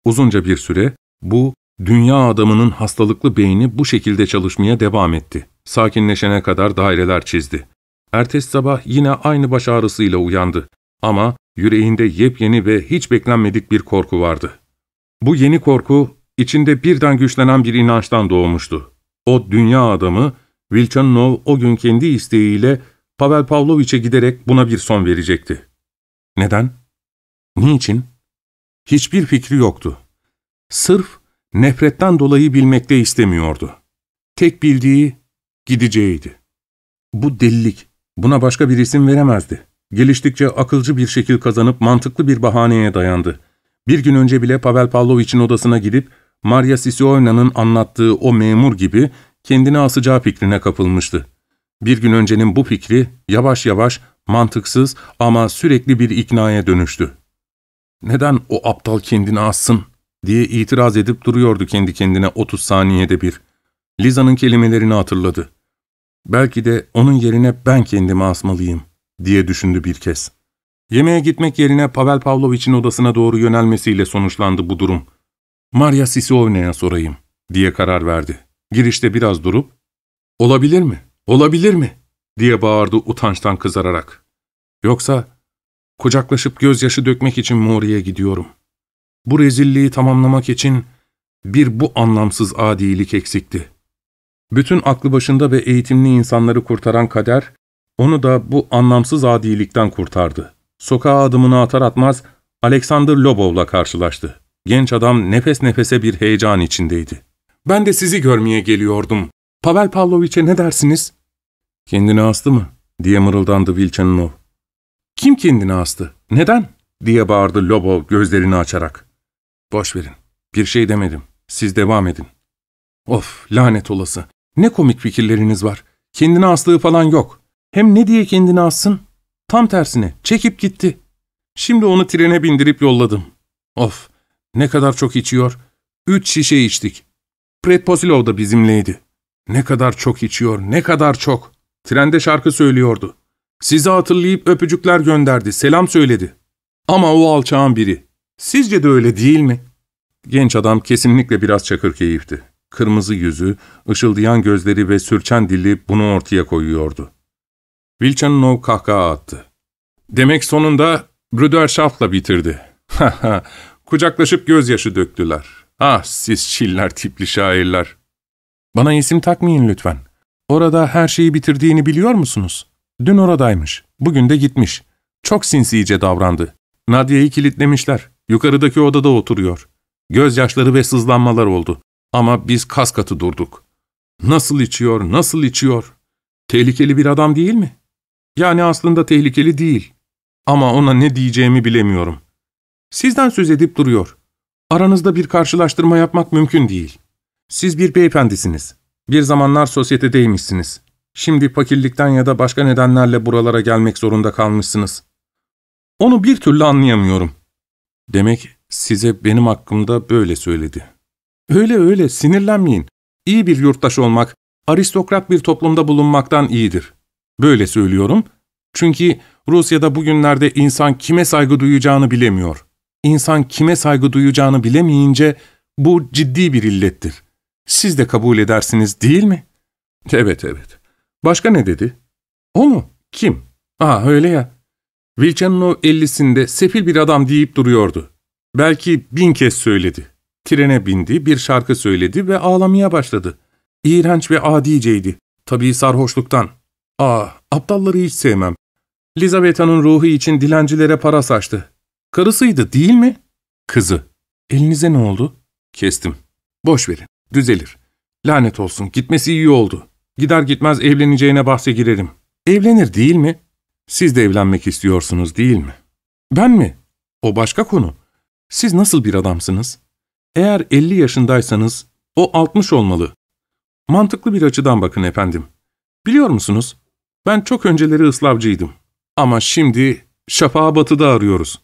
Uzunca bir süre bu dünya adamının hastalıklı beyni bu şekilde çalışmaya devam etti. Sakinleşene kadar daireler çizdi. Ertesi sabah yine aynı baş ağrısıyla uyandı. Ama yüreğinde yepyeni ve hiç beklenmedik bir korku vardı. Bu yeni korku içinde birden güçlenen bir inançtan doğmuştu. O dünya adamı, Vilchanov o gün kendi isteğiyle Pavel Pavlovich'e giderek buna bir son verecekti. Neden? Niçin? Hiçbir fikri yoktu. Sırf nefretten dolayı bilmekte istemiyordu. Tek bildiği gideceğiydi. Bu delilik, buna başka bir isim veremezdi. Geliştikçe akılcı bir şekil kazanıp mantıklı bir bahaneye dayandı. Bir gün önce bile Pavel Pavlovich'in odasına gidip Maria Sisioyna'nın anlattığı o memur gibi kendini asacağı fikrine kapılmıştı. Bir gün öncenin bu fikri yavaş yavaş mantıksız ama sürekli bir iknaya dönüştü. Neden o aptal kendini assın diye itiraz edip duruyordu kendi kendine 30 saniyede bir. Liza'nın kelimelerini hatırladı. Belki de onun yerine ben kendimi asmalıyım diye düşündü bir kez. Yemeğe gitmek yerine Pavel Pavlovich'in odasına doğru yönelmesiyle sonuçlandı bu durum. Maria Sisiovna'ya sorayım diye karar verdi. Girişte biraz durup, olabilir mi, olabilir mi diye bağırdı utançtan kızararak. Yoksa kucaklaşıp gözyaşı dökmek için mi oraya gidiyorum? Bu rezilliği tamamlamak için bir bu anlamsız adilik eksikti. Bütün aklı başında ve eğitimli insanları kurtaran kader, onu da bu anlamsız adilikten kurtardı. Sokağa adımını atar atmaz Alexander Lobov'la karşılaştı. Genç adam nefes nefese bir heyecan içindeydi. ''Ben de sizi görmeye geliyordum. Pavel Pavloviç'e ne dersiniz?'' ''Kendini astı mı?'' diye mırıldandı Vilchanov. ''Kim kendini astı? Neden?'' diye bağırdı Lobov gözlerini açarak. ''Boş verin. Bir şey demedim. Siz devam edin.'' ''Of lanet olası. Ne komik fikirleriniz var. Kendini astığı falan yok. Hem ne diye kendini assın? Tam tersine çekip gitti. Şimdi onu trene bindirip yolladım. Of ne kadar çok içiyor. Üç şişe içtik. Predposilov da bizimleydi. Ne kadar çok içiyor, ne kadar çok. Trende şarkı söylüyordu. Sizi hatırlayıp öpücükler gönderdi, selam söyledi. Ama o alçağın biri. Sizce de öyle değil mi? Genç adam kesinlikle biraz çakır keyifti. kırmızı yüzü, ışıldayan gözleri ve sürçen dili bunu ortaya koyuyordu. Vilchanov kahkaha attı. Demek sonunda Brüderschaft'la bitirdi. Ha kucaklaşıp gözyaşı döktüler. Ah siz çiller tipli şairler. Bana isim takmayın lütfen. Orada her şeyi bitirdiğini biliyor musunuz? Dün oradaymış, bugün de gitmiş. Çok sinsice davrandı. Nadia'yı kilitlemişler. Yukarıdaki odada oturuyor. Gözyaşları ve sızlanmalar oldu. Ama biz kas katı durduk. Nasıl içiyor, nasıl içiyor? Tehlikeli bir adam değil mi? Yani aslında tehlikeli değil. Ama ona ne diyeceğimi bilemiyorum. Sizden söz edip duruyor. Aranızda bir karşılaştırma yapmak mümkün değil. Siz bir beyefendisiniz. Bir zamanlar sosyetedeymişsiniz. Şimdi fakirlikten ya da başka nedenlerle buralara gelmek zorunda kalmışsınız. Onu bir türlü anlayamıyorum. Demek size benim hakkımda böyle söyledi. Öyle öyle, sinirlenmeyin. İyi bir yurttaş olmak, aristokrat bir toplumda bulunmaktan iyidir. Böyle söylüyorum. Çünkü Rusya'da bugünlerde insan kime saygı duyacağını bilemiyor. İnsan kime saygı duyacağını bilemeyince bu ciddi bir illettir. Siz de kabul edersiniz değil mi? Evet evet. Başka ne dedi? O mu? Kim? Aa öyle ya. Vilchanov ellisinde sefil bir adam deyip duruyordu. Belki bin kez söyledi. Trene bindi, bir şarkı söyledi ve ağlamaya başladı. İğrenç ve adiceydi. Tabii sarhoşluktan. Ah, aptalları hiç sevmem. Lizaveta'nın ruhu için dilencilere para saçtı. Karısıydı değil mi? Kızı. Elinize ne oldu? Kestim. Boş verin. Düzelir. Lanet olsun. Gitmesi iyi oldu. Gider gitmez evleneceğine bahse girerim. Evlenir değil mi? Siz de evlenmek istiyorsunuz değil mi? Ben mi? O başka konu. Siz nasıl bir adamsınız? Eğer 50 yaşındaysanız o 60 olmalı. Mantıklı bir açıdan bakın efendim. Biliyor musunuz? Ben çok önceleri ıslavcıydım. Ama şimdi şafağı batıda arıyoruz.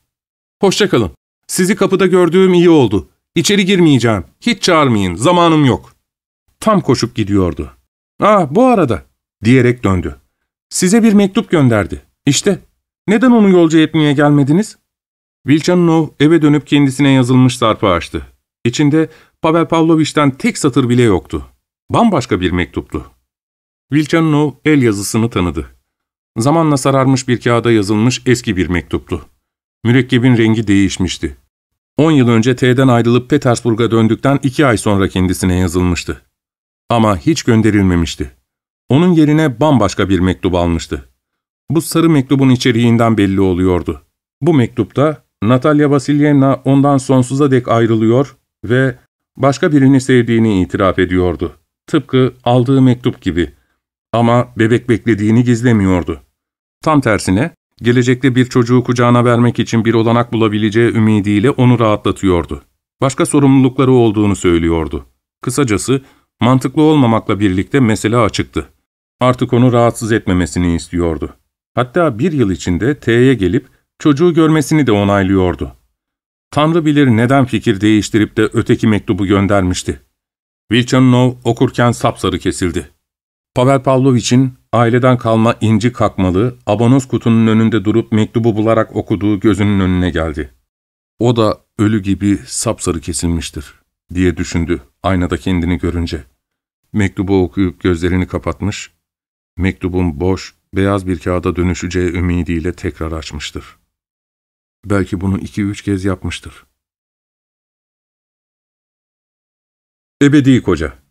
Hoşçakalın. Sizi kapıda gördüğüm iyi oldu. İçeri girmeyeceğim. Hiç çağırmayın. Zamanım yok. Tam koşup gidiyordu. Ah bu arada diyerek döndü. Size bir mektup gönderdi. İşte. Neden onu yolcu etmeye gelmediniz? Vilchanov eve dönüp kendisine yazılmış zarfı açtı. İçinde Pavel Pavlovich'ten tek satır bile yoktu. Bambaşka bir mektuptu. Vilchanov el yazısını tanıdı. Zamanla sararmış bir kağıda yazılmış eski bir mektuptu. Mürekkebin rengi değişmişti. On yıl önce T'den ayrılıp Petersburg'a döndükten iki ay sonra kendisine yazılmıştı. Ama hiç gönderilmemişti. Onun yerine bambaşka bir mektup almıştı. Bu sarı mektubun içeriğinden belli oluyordu. Bu mektupta Natalya Vasilyevna ondan sonsuza dek ayrılıyor ve başka birini sevdiğini itiraf ediyordu. Tıpkı aldığı mektup gibi. Ama bebek beklediğini gizlemiyordu. Tam tersine, gelecekte bir çocuğu kucağına vermek için bir olanak bulabileceği ümidiyle onu rahatlatıyordu. Başka sorumlulukları olduğunu söylüyordu. Kısacası, mantıklı olmamakla birlikte mesele açıktı. Artık onu rahatsız etmemesini istiyordu. Hatta bir yıl içinde T'ye gelip çocuğu görmesini de onaylıyordu. Tanrı bilir neden fikir değiştirip de öteki mektubu göndermişti. Vilchanov okurken sapsarı kesildi. Pavel Pavlovich'in aileden kalma inci kakmalı, abonoz kutunun önünde durup mektubu bularak okuduğu gözünün önüne geldi. O da ölü gibi sapsarı kesilmiştir, diye düşündü aynada kendini görünce. Mektubu okuyup gözlerini kapatmış, mektubun boş, beyaz bir kağıda dönüşeceği ümidiyle tekrar açmıştır. Belki bunu iki üç kez yapmıştır. Ebedi Koca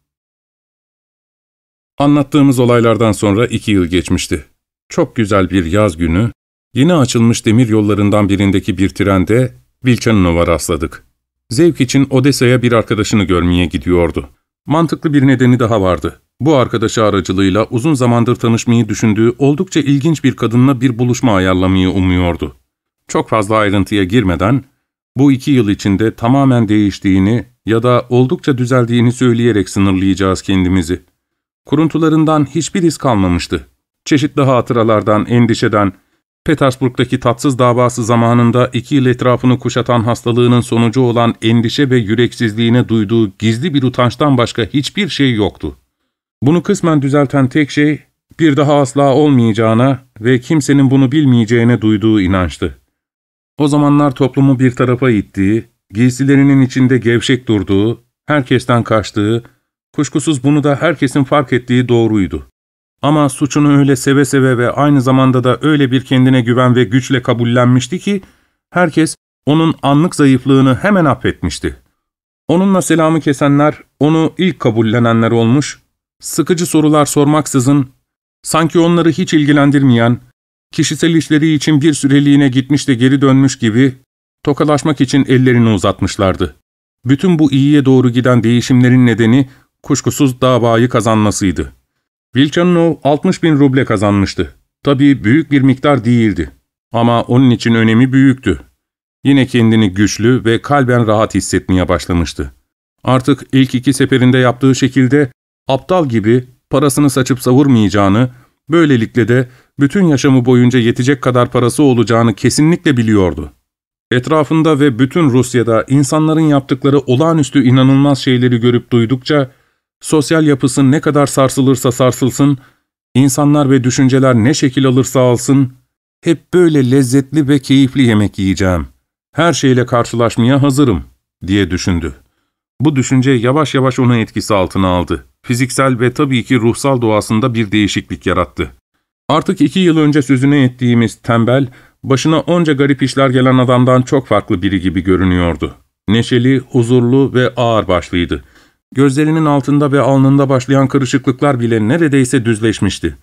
Anlattığımız olaylardan sonra iki yıl geçmişti. Çok güzel bir yaz günü, yeni açılmış demir yollarından birindeki bir trende Vilchanov'a rastladık. Zevk için Odessa'ya bir arkadaşını görmeye gidiyordu. Mantıklı bir nedeni daha vardı. Bu arkadaşı aracılığıyla uzun zamandır tanışmayı düşündüğü oldukça ilginç bir kadınla bir buluşma ayarlamayı umuyordu. Çok fazla ayrıntıya girmeden, bu iki yıl içinde tamamen değiştiğini ya da oldukça düzeldiğini söyleyerek sınırlayacağız kendimizi. Kuruntularından hiçbir iz kalmamıştı. Çeşitli hatıralardan, endişeden, Petersburg'daki tatsız davası zamanında iki yıl etrafını kuşatan hastalığının sonucu olan endişe ve yüreksizliğine duyduğu gizli bir utançtan başka hiçbir şey yoktu. Bunu kısmen düzelten tek şey, bir daha asla olmayacağına ve kimsenin bunu bilmeyeceğine duyduğu inançtı. O zamanlar toplumu bir tarafa ittiği, giysilerinin içinde gevşek durduğu, herkesten kaçtığı, Kuşkusuz bunu da herkesin fark ettiği doğruydu. Ama suçunu öyle seve seve ve aynı zamanda da öyle bir kendine güven ve güçle kabullenmişti ki, herkes onun anlık zayıflığını hemen affetmişti. Onunla selamı kesenler, onu ilk kabullenenler olmuş, sıkıcı sorular sormaksızın, sanki onları hiç ilgilendirmeyen, kişisel işleri için bir süreliğine gitmiş de geri dönmüş gibi, tokalaşmak için ellerini uzatmışlardı. Bütün bu iyiye doğru giden değişimlerin nedeni, kuşkusuz davayı kazanmasıydı. Vilchanov 60 bin ruble kazanmıştı. Tabii büyük bir miktar değildi. Ama onun için önemi büyüktü. Yine kendini güçlü ve kalben rahat hissetmeye başlamıştı. Artık ilk iki seferinde yaptığı şekilde aptal gibi parasını saçıp savurmayacağını, böylelikle de bütün yaşamı boyunca yetecek kadar parası olacağını kesinlikle biliyordu. Etrafında ve bütün Rusya'da insanların yaptıkları olağanüstü inanılmaz şeyleri görüp duydukça, sosyal yapısı ne kadar sarsılırsa sarsılsın, insanlar ve düşünceler ne şekil alırsa alsın, hep böyle lezzetli ve keyifli yemek yiyeceğim. Her şeyle karşılaşmaya hazırım, diye düşündü. Bu düşünce yavaş yavaş onu etkisi altına aldı. Fiziksel ve tabii ki ruhsal doğasında bir değişiklik yarattı. Artık iki yıl önce sözüne ettiğimiz tembel, başına onca garip işler gelen adamdan çok farklı biri gibi görünüyordu. Neşeli, huzurlu ve ağır başlıydı. Gözlerinin altında ve alnında başlayan kırışıklıklar bile neredeyse düzleşmişti.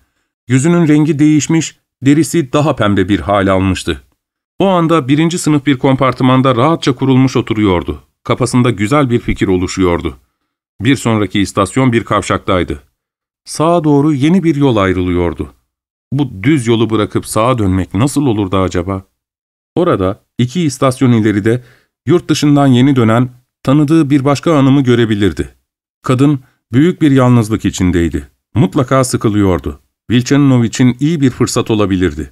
Yüzünün rengi değişmiş, derisi daha pembe bir hal almıştı. O anda birinci sınıf bir kompartımanda rahatça kurulmuş oturuyordu. Kafasında güzel bir fikir oluşuyordu. Bir sonraki istasyon bir kavşaktaydı. Sağa doğru yeni bir yol ayrılıyordu. Bu düz yolu bırakıp sağa dönmek nasıl olurdu acaba? Orada iki istasyon ileride yurt dışından yeni dönen tanıdığı bir başka hanımı görebilirdi. Kadın büyük bir yalnızlık içindeydi. Mutlaka sıkılıyordu. Vilchanov için iyi bir fırsat olabilirdi.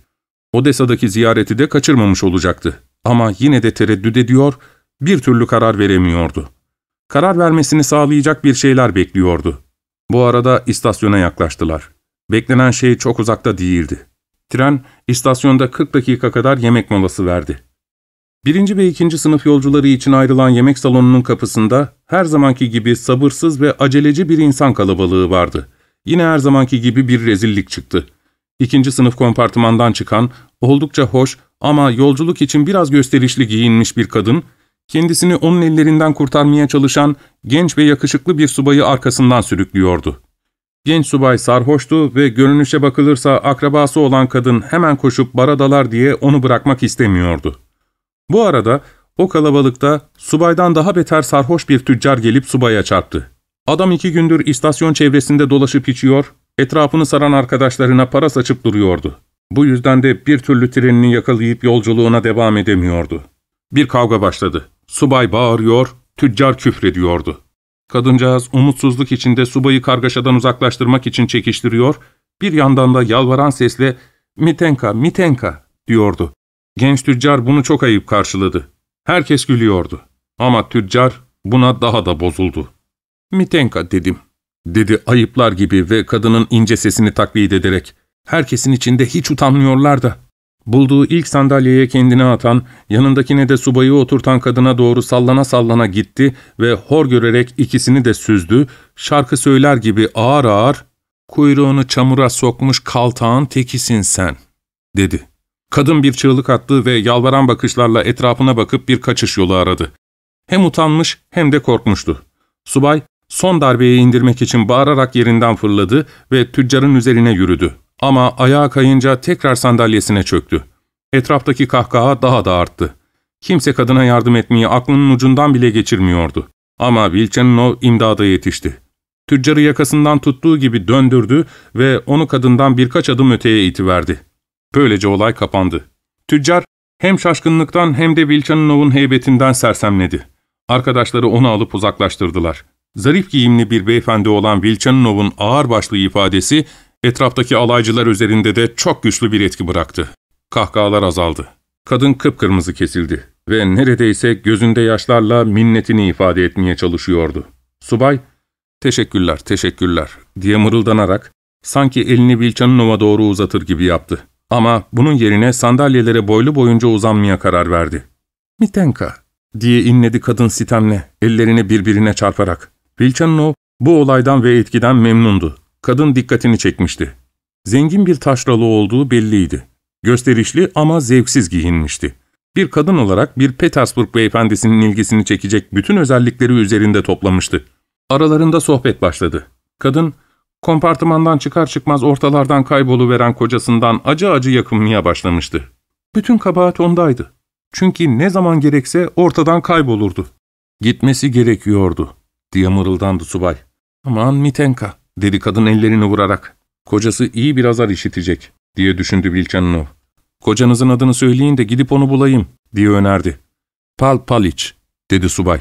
Odessa'daki ziyareti de kaçırmamış olacaktı. Ama yine de tereddüt ediyor, bir türlü karar veremiyordu. Karar vermesini sağlayacak bir şeyler bekliyordu. Bu arada istasyona yaklaştılar. Beklenen şey çok uzakta değildi. Tren istasyonda 40 dakika kadar yemek molası verdi. Birinci ve ikinci sınıf yolcuları için ayrılan yemek salonunun kapısında her zamanki gibi sabırsız ve aceleci bir insan kalabalığı vardı. Yine her zamanki gibi bir rezillik çıktı. İkinci sınıf kompartımandan çıkan, oldukça hoş ama yolculuk için biraz gösterişli giyinmiş bir kadın, kendisini onun ellerinden kurtarmaya çalışan genç ve yakışıklı bir subayı arkasından sürüklüyordu. Genç subay sarhoştu ve görünüşe bakılırsa akrabası olan kadın hemen koşup baradalar diye onu bırakmak istemiyordu. Bu arada o kalabalıkta subaydan daha beter sarhoş bir tüccar gelip subaya çarptı. Adam iki gündür istasyon çevresinde dolaşıp içiyor, etrafını saran arkadaşlarına para saçıp duruyordu. Bu yüzden de bir türlü trenini yakalayıp yolculuğuna devam edemiyordu. Bir kavga başladı. Subay bağırıyor, tüccar küfrediyordu. Kadıncağız umutsuzluk içinde subayı kargaşadan uzaklaştırmak için çekiştiriyor, bir yandan da yalvaran sesle ''Mitenka, Mitenka'' diyordu. Genç tüccar bunu çok ayıp karşıladı. Herkes gülüyordu. Ama tüccar buna daha da bozuldu. ''Mitenka'' dedim, dedi ayıplar gibi ve kadının ince sesini taklit ederek. Herkesin içinde hiç utanmıyorlar da. Bulduğu ilk sandalyeye kendini atan, yanındakine de subayı oturtan kadına doğru sallana sallana gitti ve hor görerek ikisini de süzdü, şarkı söyler gibi ağır ağır, ''Kuyruğunu çamura sokmuş kaltağın tekisin sen.'' dedi. Kadın bir çığlık attı ve yalvaran bakışlarla etrafına bakıp bir kaçış yolu aradı. Hem utanmış hem de korkmuştu. Subay, son darbeyi indirmek için bağırarak yerinden fırladı ve tüccarın üzerine yürüdü. Ama ayağa kayınca tekrar sandalyesine çöktü. Etraftaki kahkaha daha da arttı. Kimse kadına yardım etmeyi aklının ucundan bile geçirmiyordu. Ama Vilchanov imdada yetişti. Tüccarı yakasından tuttuğu gibi döndürdü ve onu kadından birkaç adım öteye itiverdi. Böylece olay kapandı. Tüccar hem şaşkınlıktan hem de Vilchanov'un heybetinden sersemledi. Arkadaşları onu alıp uzaklaştırdılar. Zarif giyimli bir beyefendi olan Vilchanov'un ağırbaşlı ifadesi Etraftaki alaycılar üzerinde de çok güçlü bir etki bıraktı. Kahkahalar azaldı. Kadın kıpkırmızı kesildi ve neredeyse gözünde yaşlarla minnetini ifade etmeye çalışıyordu. Subay, ''Teşekkürler, teşekkürler.'' diye mırıldanarak sanki elini Vilchanov'a doğru uzatır gibi yaptı. Ama bunun yerine sandalyelere boylu boyunca uzanmaya karar verdi. ''Mitenka'' diye inledi kadın sitemle, ellerini birbirine çarparak. Vilchanov Bu olaydan ve etkiden memnundu. Kadın dikkatini çekmişti. Zengin bir taşralı olduğu belliydi. Gösterişli ama zevksiz giyinmişti. Bir kadın olarak bir Petersburg beyefendisinin ilgisini çekecek bütün özellikleri üzerinde toplamıştı. Aralarında sohbet başladı. Kadın, kompartımandan çıkar çıkmaz ortalardan kayboluveren kocasından acı acı yakınmaya başlamıştı. Bütün kabahat ondaydı. Çünkü ne zaman gerekse ortadan kaybolurdu. Gitmesi gerekiyordu, diye mırıldandı subay. Aman Mitenka, dedi kadın ellerini vurarak. Kocası iyi bir azar işitecek, diye düşündü Vilçanınov. Kocanızın adını söyleyin de gidip onu bulayım, diye önerdi. Pal Paliç, dedi subay.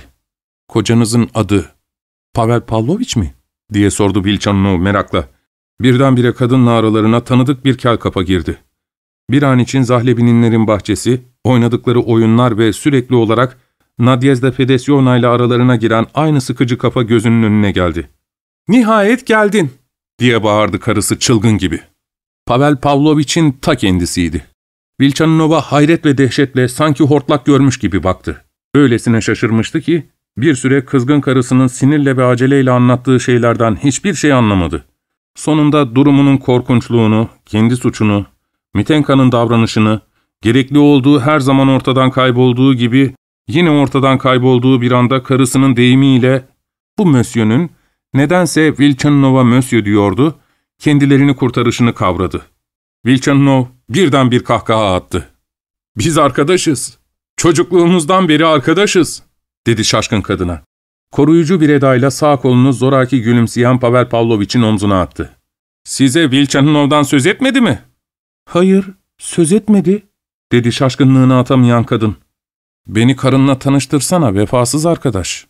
Kocanızın adı Pavel Pavlovich mi? Diye sordu Vilçanınov merakla. Birdenbire kadınla aralarına tanıdık bir kel kapa girdi. Bir an için Zahlebininlerin bahçesi, oynadıkları oyunlar ve sürekli olarak Nadyezda Fedesyona ile aralarına giren aynı sıkıcı kafa gözünün önüne geldi. ''Nihayet geldin!'' diye bağırdı karısı çılgın gibi. Pavel Pavlovich'in ta kendisiydi. Vilçaninova hayret ve dehşetle sanki hortlak görmüş gibi baktı. Öylesine şaşırmıştı ki bir süre kızgın karısının sinirle ve aceleyle anlattığı şeylerden hiçbir şey anlamadı. Sonunda durumunun korkunçluğunu, kendi suçunu, Mitenka'nın davranışını, gerekli olduğu her zaman ortadan kaybolduğu gibi yine ortadan kaybolduğu bir anda karısının deyimiyle bu Mösyö'nün nedense Vilçaninova Mösyö diyordu, kendilerini kurtarışını kavradı. Vilçanov birden bir kahkaha attı. ''Biz arkadaşız. Çocukluğumuzdan beri arkadaşız.'' Dedi şaşkın kadına. Koruyucu bir edayla sağ kolunu zoraki gülümseyen Pavel Pavlovich'in omzuna attı. ''Size Vilçaninov'dan söz etmedi mi?'' ''Hayır, söz etmedi.'' dedi şaşkınlığını atamayan kadın. ''Beni karınla tanıştırsana vefasız arkadaş.''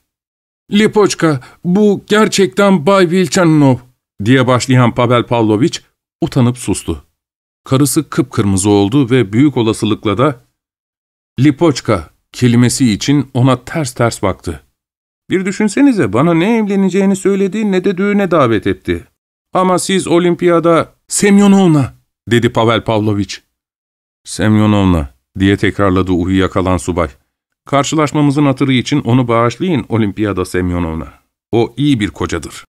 ''Lipoçka, bu gerçekten Bay Vilçaninov.'' diye başlayan Pavel Pavlovich utanıp sustu. Karısı kıpkırmızı oldu ve büyük olasılıkla da ''Lipoçka'' kelimesi için ona ters ters baktı. Bir düşünsenize bana ne evleneceğini söyledi ne de düğüne davet etti. Ama siz olimpiyada Semyonovna dedi Pavel Pavlovich. Semyonovna diye tekrarladı uyuyakalan subay. Karşılaşmamızın hatırı için onu bağışlayın olimpiyada Semyonovna. O iyi bir kocadır.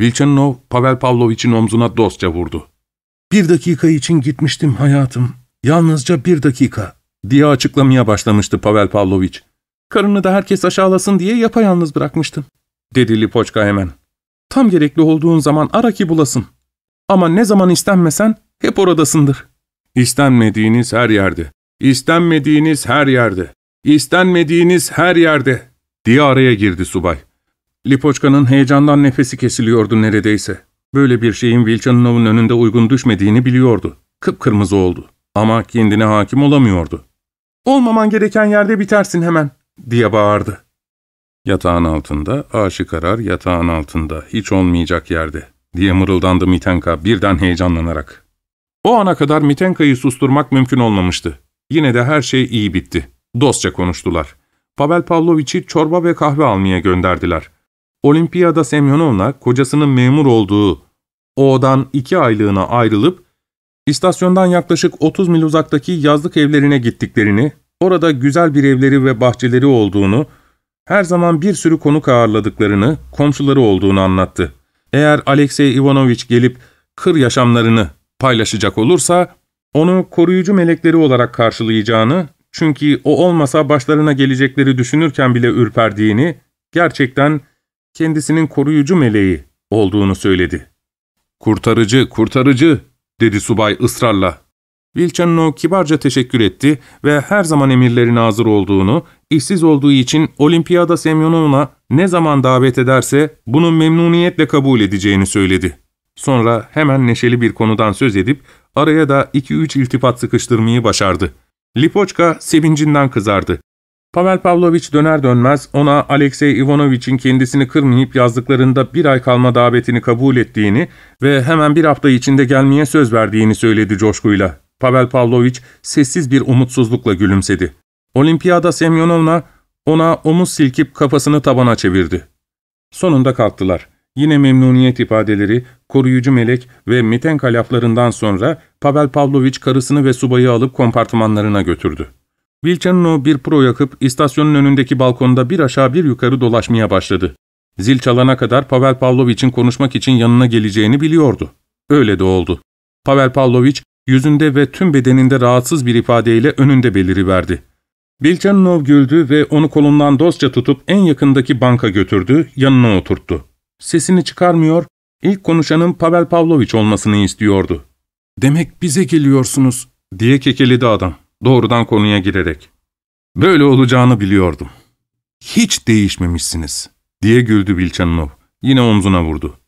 Vilchanov Pavel Pavlovich'in omzuna dostça vurdu. ''Bir dakika için gitmiştim hayatım. Yalnızca bir dakika.'' Diye açıklamaya başlamıştı Pavel Pavlovich. ''Karını da herkes aşağılasın diye yapayalnız bırakmıştın.'' dedi Lipoçka hemen. ''Tam gerekli olduğun zaman ara ki bulasın. Ama ne zaman istenmesen hep oradasındır.'' ''İstenmediğiniz her yerde, istenmediğiniz her yerde, istenmediğiniz her yerde.'' diye araya girdi subay. Lipoçka'nın heyecandan nefesi kesiliyordu neredeyse. Böyle bir şeyin Vilçanov'un önünde uygun düşmediğini biliyordu. Kıpkırmızı oldu. Ama kendine hakim olamıyordu. ''Olmaman gereken yerde bitersin hemen.'' diye bağırdı. Yatağın altında, aşık arar yatağın altında, hiç olmayacak yerde, diye mırıldandı Mitenka birden heyecanlanarak. O ana kadar Mitenka'yı susturmak mümkün olmamıştı. Yine de her şey iyi bitti. Dostça konuştular. Pavel Pavloviç'i çorba ve kahve almaya gönderdiler. Olimpiyada Semyonovna, kocasının memur olduğu O'dan iki aylığına ayrılıp, istasyondan yaklaşık 30 mil uzaktaki yazlık evlerine gittiklerini, orada güzel bir evleri ve bahçeleri olduğunu, her zaman bir sürü konuk ağırladıklarını, komşuları olduğunu anlattı. Eğer Alexey Ivanovich gelip kır yaşamlarını paylaşacak olursa, onu koruyucu melekleri olarak karşılayacağını, çünkü o olmasa başlarına gelecekleri düşünürken bile ürperdiğini, gerçekten kendisinin koruyucu meleği olduğunu söyledi. ''Kurtarıcı, kurtarıcı!'' Dedi subay ısrarla. Vilçanino kibarca teşekkür etti ve her zaman emirlerine hazır olduğunu, işsiz olduğu için Olimpiyada Semyonovna ne zaman davet ederse bunu memnuniyetle kabul edeceğini söyledi. Sonra hemen neşeli bir konudan söz edip araya da iki üç iltifat sıkıştırmayı başardı. Lipoçka sevincinden kızardı. Pavel Pavlovich döner dönmez ona Alexey Ivanovich'in kendisini kırmayıp yazdıklarında bir ay kalma davetini kabul ettiğini ve hemen bir hafta içinde gelmeye söz verdiğini söyledi coşkuyla. Pavel Pavlovich sessiz bir umutsuzlukla gülümsedi. Olimpiyada Semyonovna ona omuz silkip kafasını tabana çevirdi. Sonunda kalktılar. Yine memnuniyet ifadeleri, koruyucu melek ve Mitenka laflarından sonra Pavel Pavlovich karısını ve subayı alıp kompartımanlarına götürdü. Vilçanino bir pro yakıp istasyonun önündeki balkonda bir aşağı bir yukarı dolaşmaya başladı. Zil çalana kadar Pavel Pavlovich'in konuşmak için yanına geleceğini biliyordu. Öyle de oldu. Pavel Pavlovich yüzünde ve tüm bedeninde rahatsız bir ifadeyle önünde beliriverdi. Bilçaninov güldü ve onu kolundan dostça tutup en yakındaki banka götürdü, yanına oturttu. Sesini çıkarmıyor, ilk konuşanın Pavel Pavlovich olmasını istiyordu. ''Demek bize geliyorsunuz.'' diye kekeledi adam, doğrudan konuya girerek. ''Böyle olacağını biliyordum.'' ''Hiç değişmemişsiniz.'' diye güldü Bilçaninov. Yine omzuna vurdu.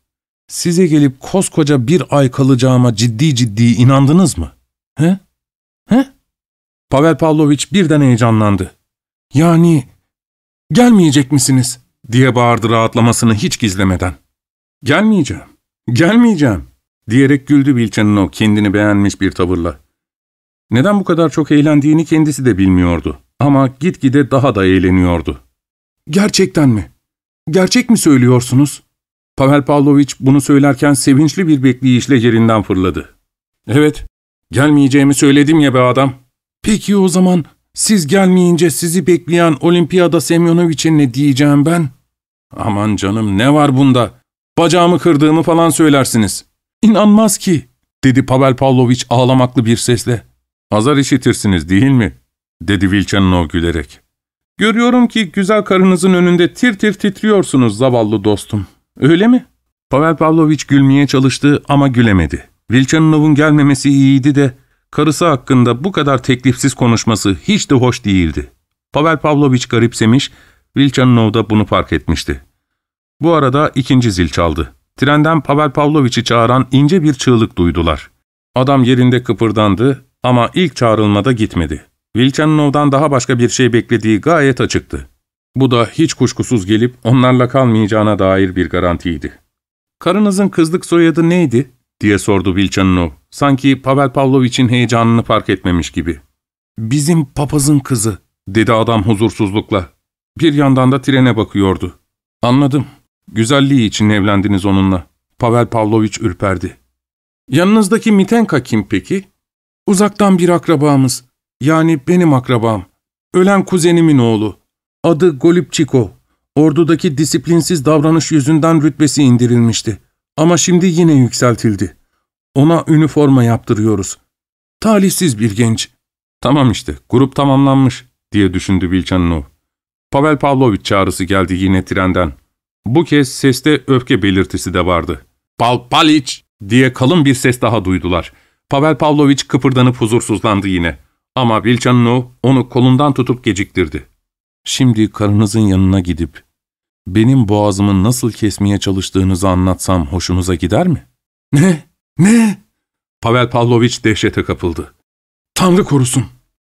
''Size gelip koskoca bir ay kalacağıma ciddi ciddi inandınız mı? He? He?'' Pavel Pavlovich birden heyecanlandı. ''Yani gelmeyecek misiniz?'' diye bağırdı rahatlamasını hiç gizlemeden. ''Gelmeyeceğim, gelmeyeceğim.'' diyerek güldü Bilçaninov kendini beğenmiş bir tavırla. Neden bu kadar çok eğlendiğini kendisi de bilmiyordu. Ama gitgide daha da eğleniyordu. ''Gerçekten mi? Gerçek mi söylüyorsunuz?'' Pavel Pavlovich bunu söylerken sevinçli bir bekleyişle yerinden fırladı. ''Evet, gelmeyeceğimi söyledim ya be adam.'' ''Peki o zaman siz gelmeyince sizi bekleyen Olimpiyada Semyonoviç'e ne diyeceğim ben?'' ''Aman canım ne var bunda? Bacağımı kırdığımı falan söylersiniz.'' ''İnanmaz ki.'' dedi Pavel Pavlovich ağlamaklı bir sesle. ''Azar işitirsiniz değil mi?'' dedi Vilçanov gülerek. ''Görüyorum ki güzel karınızın önünde tir tir titriyorsunuz zavallı dostum. Öyle mi?'' Pavel Pavlovich gülmeye çalıştı ama gülemedi. Vilçanov'un gelmemesi iyiydi de karısı hakkında bu kadar teklifsiz konuşması hiç de hoş değildi. Pavel Pavlovich garipsemiş, Vilçanov da bunu fark etmişti. Bu arada ikinci zil çaldı. Trenden Pavel Pavlovich'i çağıran ince bir çığlık duydular. Adam yerinde kıpırdandı ama ilk çağrılmada gitmedi. Vilçanov'dan daha başka bir şey beklediği gayet açıktı. Bu da hiç kuşkusuz gelip onlarla kalmayacağına dair bir garantiydi. ''Karınızın kızlık soyadı neydi?'' diye sordu Vilçanov. Sanki Pavel Pavlovich'in heyecanını fark etmemiş gibi. ''Bizim papazın kızı.'' dedi adam huzursuzlukla. Bir yandan da trene bakıyordu. ''Anladım. Güzelliği için evlendiniz onunla.'' Pavel Pavlovich ürperdi. ''Yanınızdaki Mitenka kim peki?'' ''Uzaktan bir akrabamız. Yani benim akrabam. Ölen kuzenimin oğlu. Adı Golipçiko. Ordudaki disiplinsiz davranış yüzünden rütbesi indirilmişti. Ama şimdi yine yükseltildi. Ona üniforma yaptırıyoruz. Talihsiz bir genç. Tamam işte, grup tamamlanmış, diye düşündü Vilçanov. Pavel Pavlovich çağrısı geldi yine trenden. Bu kez seste öfke belirtisi de vardı. ''Pal Paliç!'' diye kalın bir ses daha duydular. Pavel Pavlovich kıpırdanıp huzursuzlandı yine. Ama Vilçanov onu kolundan tutup geciktirdi. ''Şimdi karınızın yanına gidip benim boğazımı nasıl kesmeye çalıştığınızı anlatsam hoşunuza gider mi?'' ''Ne? Ne?'' Pavel Pavlovich dehşete kapıldı. ''Tanrı korusun!''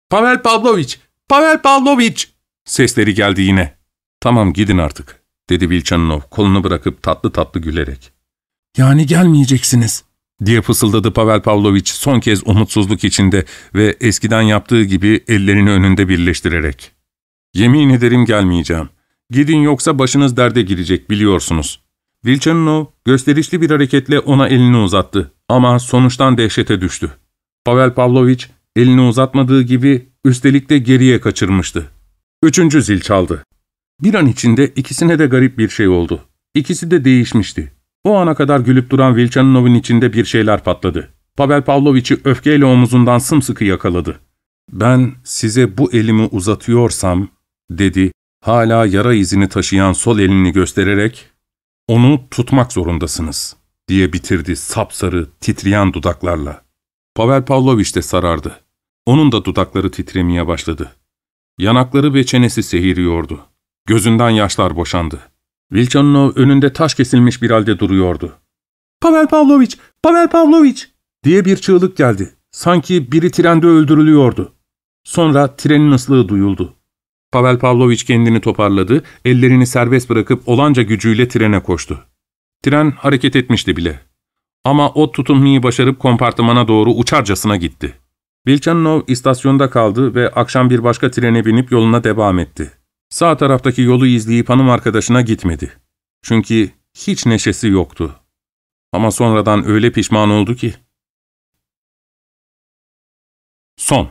''Pavel Pavlovich! Pavel Pavlovich!'' Sesleri geldi yine. ''Tamam gidin artık.'' dedi Vilçanov kolunu bırakıp tatlı tatlı gülerek. ''Yani gelmeyeceksiniz.'' Diye fısıldadı Pavel Pavlovich son kez umutsuzluk içinde ve eskiden yaptığı gibi ellerini önünde birleştirerek. ''Yemin ederim gelmeyeceğim. Gidin yoksa başınız derde girecek biliyorsunuz.'' Vilchanov gösterişli bir hareketle ona elini uzattı ama sonuçtan dehşete düştü. Pavel Pavlovich elini uzatmadığı gibi üstelik de geriye kaçırmıştı. Üçüncü zil çaldı. Bir an içinde ikisine de garip bir şey oldu. İkisi de değişmişti. O ana kadar gülüp duran Vilçanov'un içinde bir şeyler patladı. Pavel Pavlovich'i öfkeyle omuzundan sımsıkı yakaladı. ''Ben size bu elimi uzatıyorsam'' dedi, hala yara izini taşıyan sol elini göstererek ''Onu tutmak zorundasınız.'' diye bitirdi sapsarı, titreyen dudaklarla. Pavel Pavlovich de sarardı. Onun da dudakları titremeye başladı. Yanakları ve çenesi sehiriyordu. Gözünden yaşlar boşandı. Vilçanov önünde taş kesilmiş bir halde duruyordu. ''Pavel Pavlovich! Pavel Pavlovich!'' diye bir çığlık geldi. Sanki biri trende öldürülüyordu. Sonra trenin ıslığı duyuldu. Pavel Pavlovich kendini toparladı, ellerini serbest bırakıp olanca gücüyle trene koştu. Tren hareket etmişti bile. Ama o tutunmayı başarıp kompartımana doğru uçarcasına gitti. Vilçanov istasyonda kaldı ve akşam bir başka trene binip yoluna devam etti. Sağ taraftaki yolu izleyip hanım arkadaşına gitmedi. Çünkü hiç neşesi yoktu. Ama sonradan öyle pişman oldu ki. Son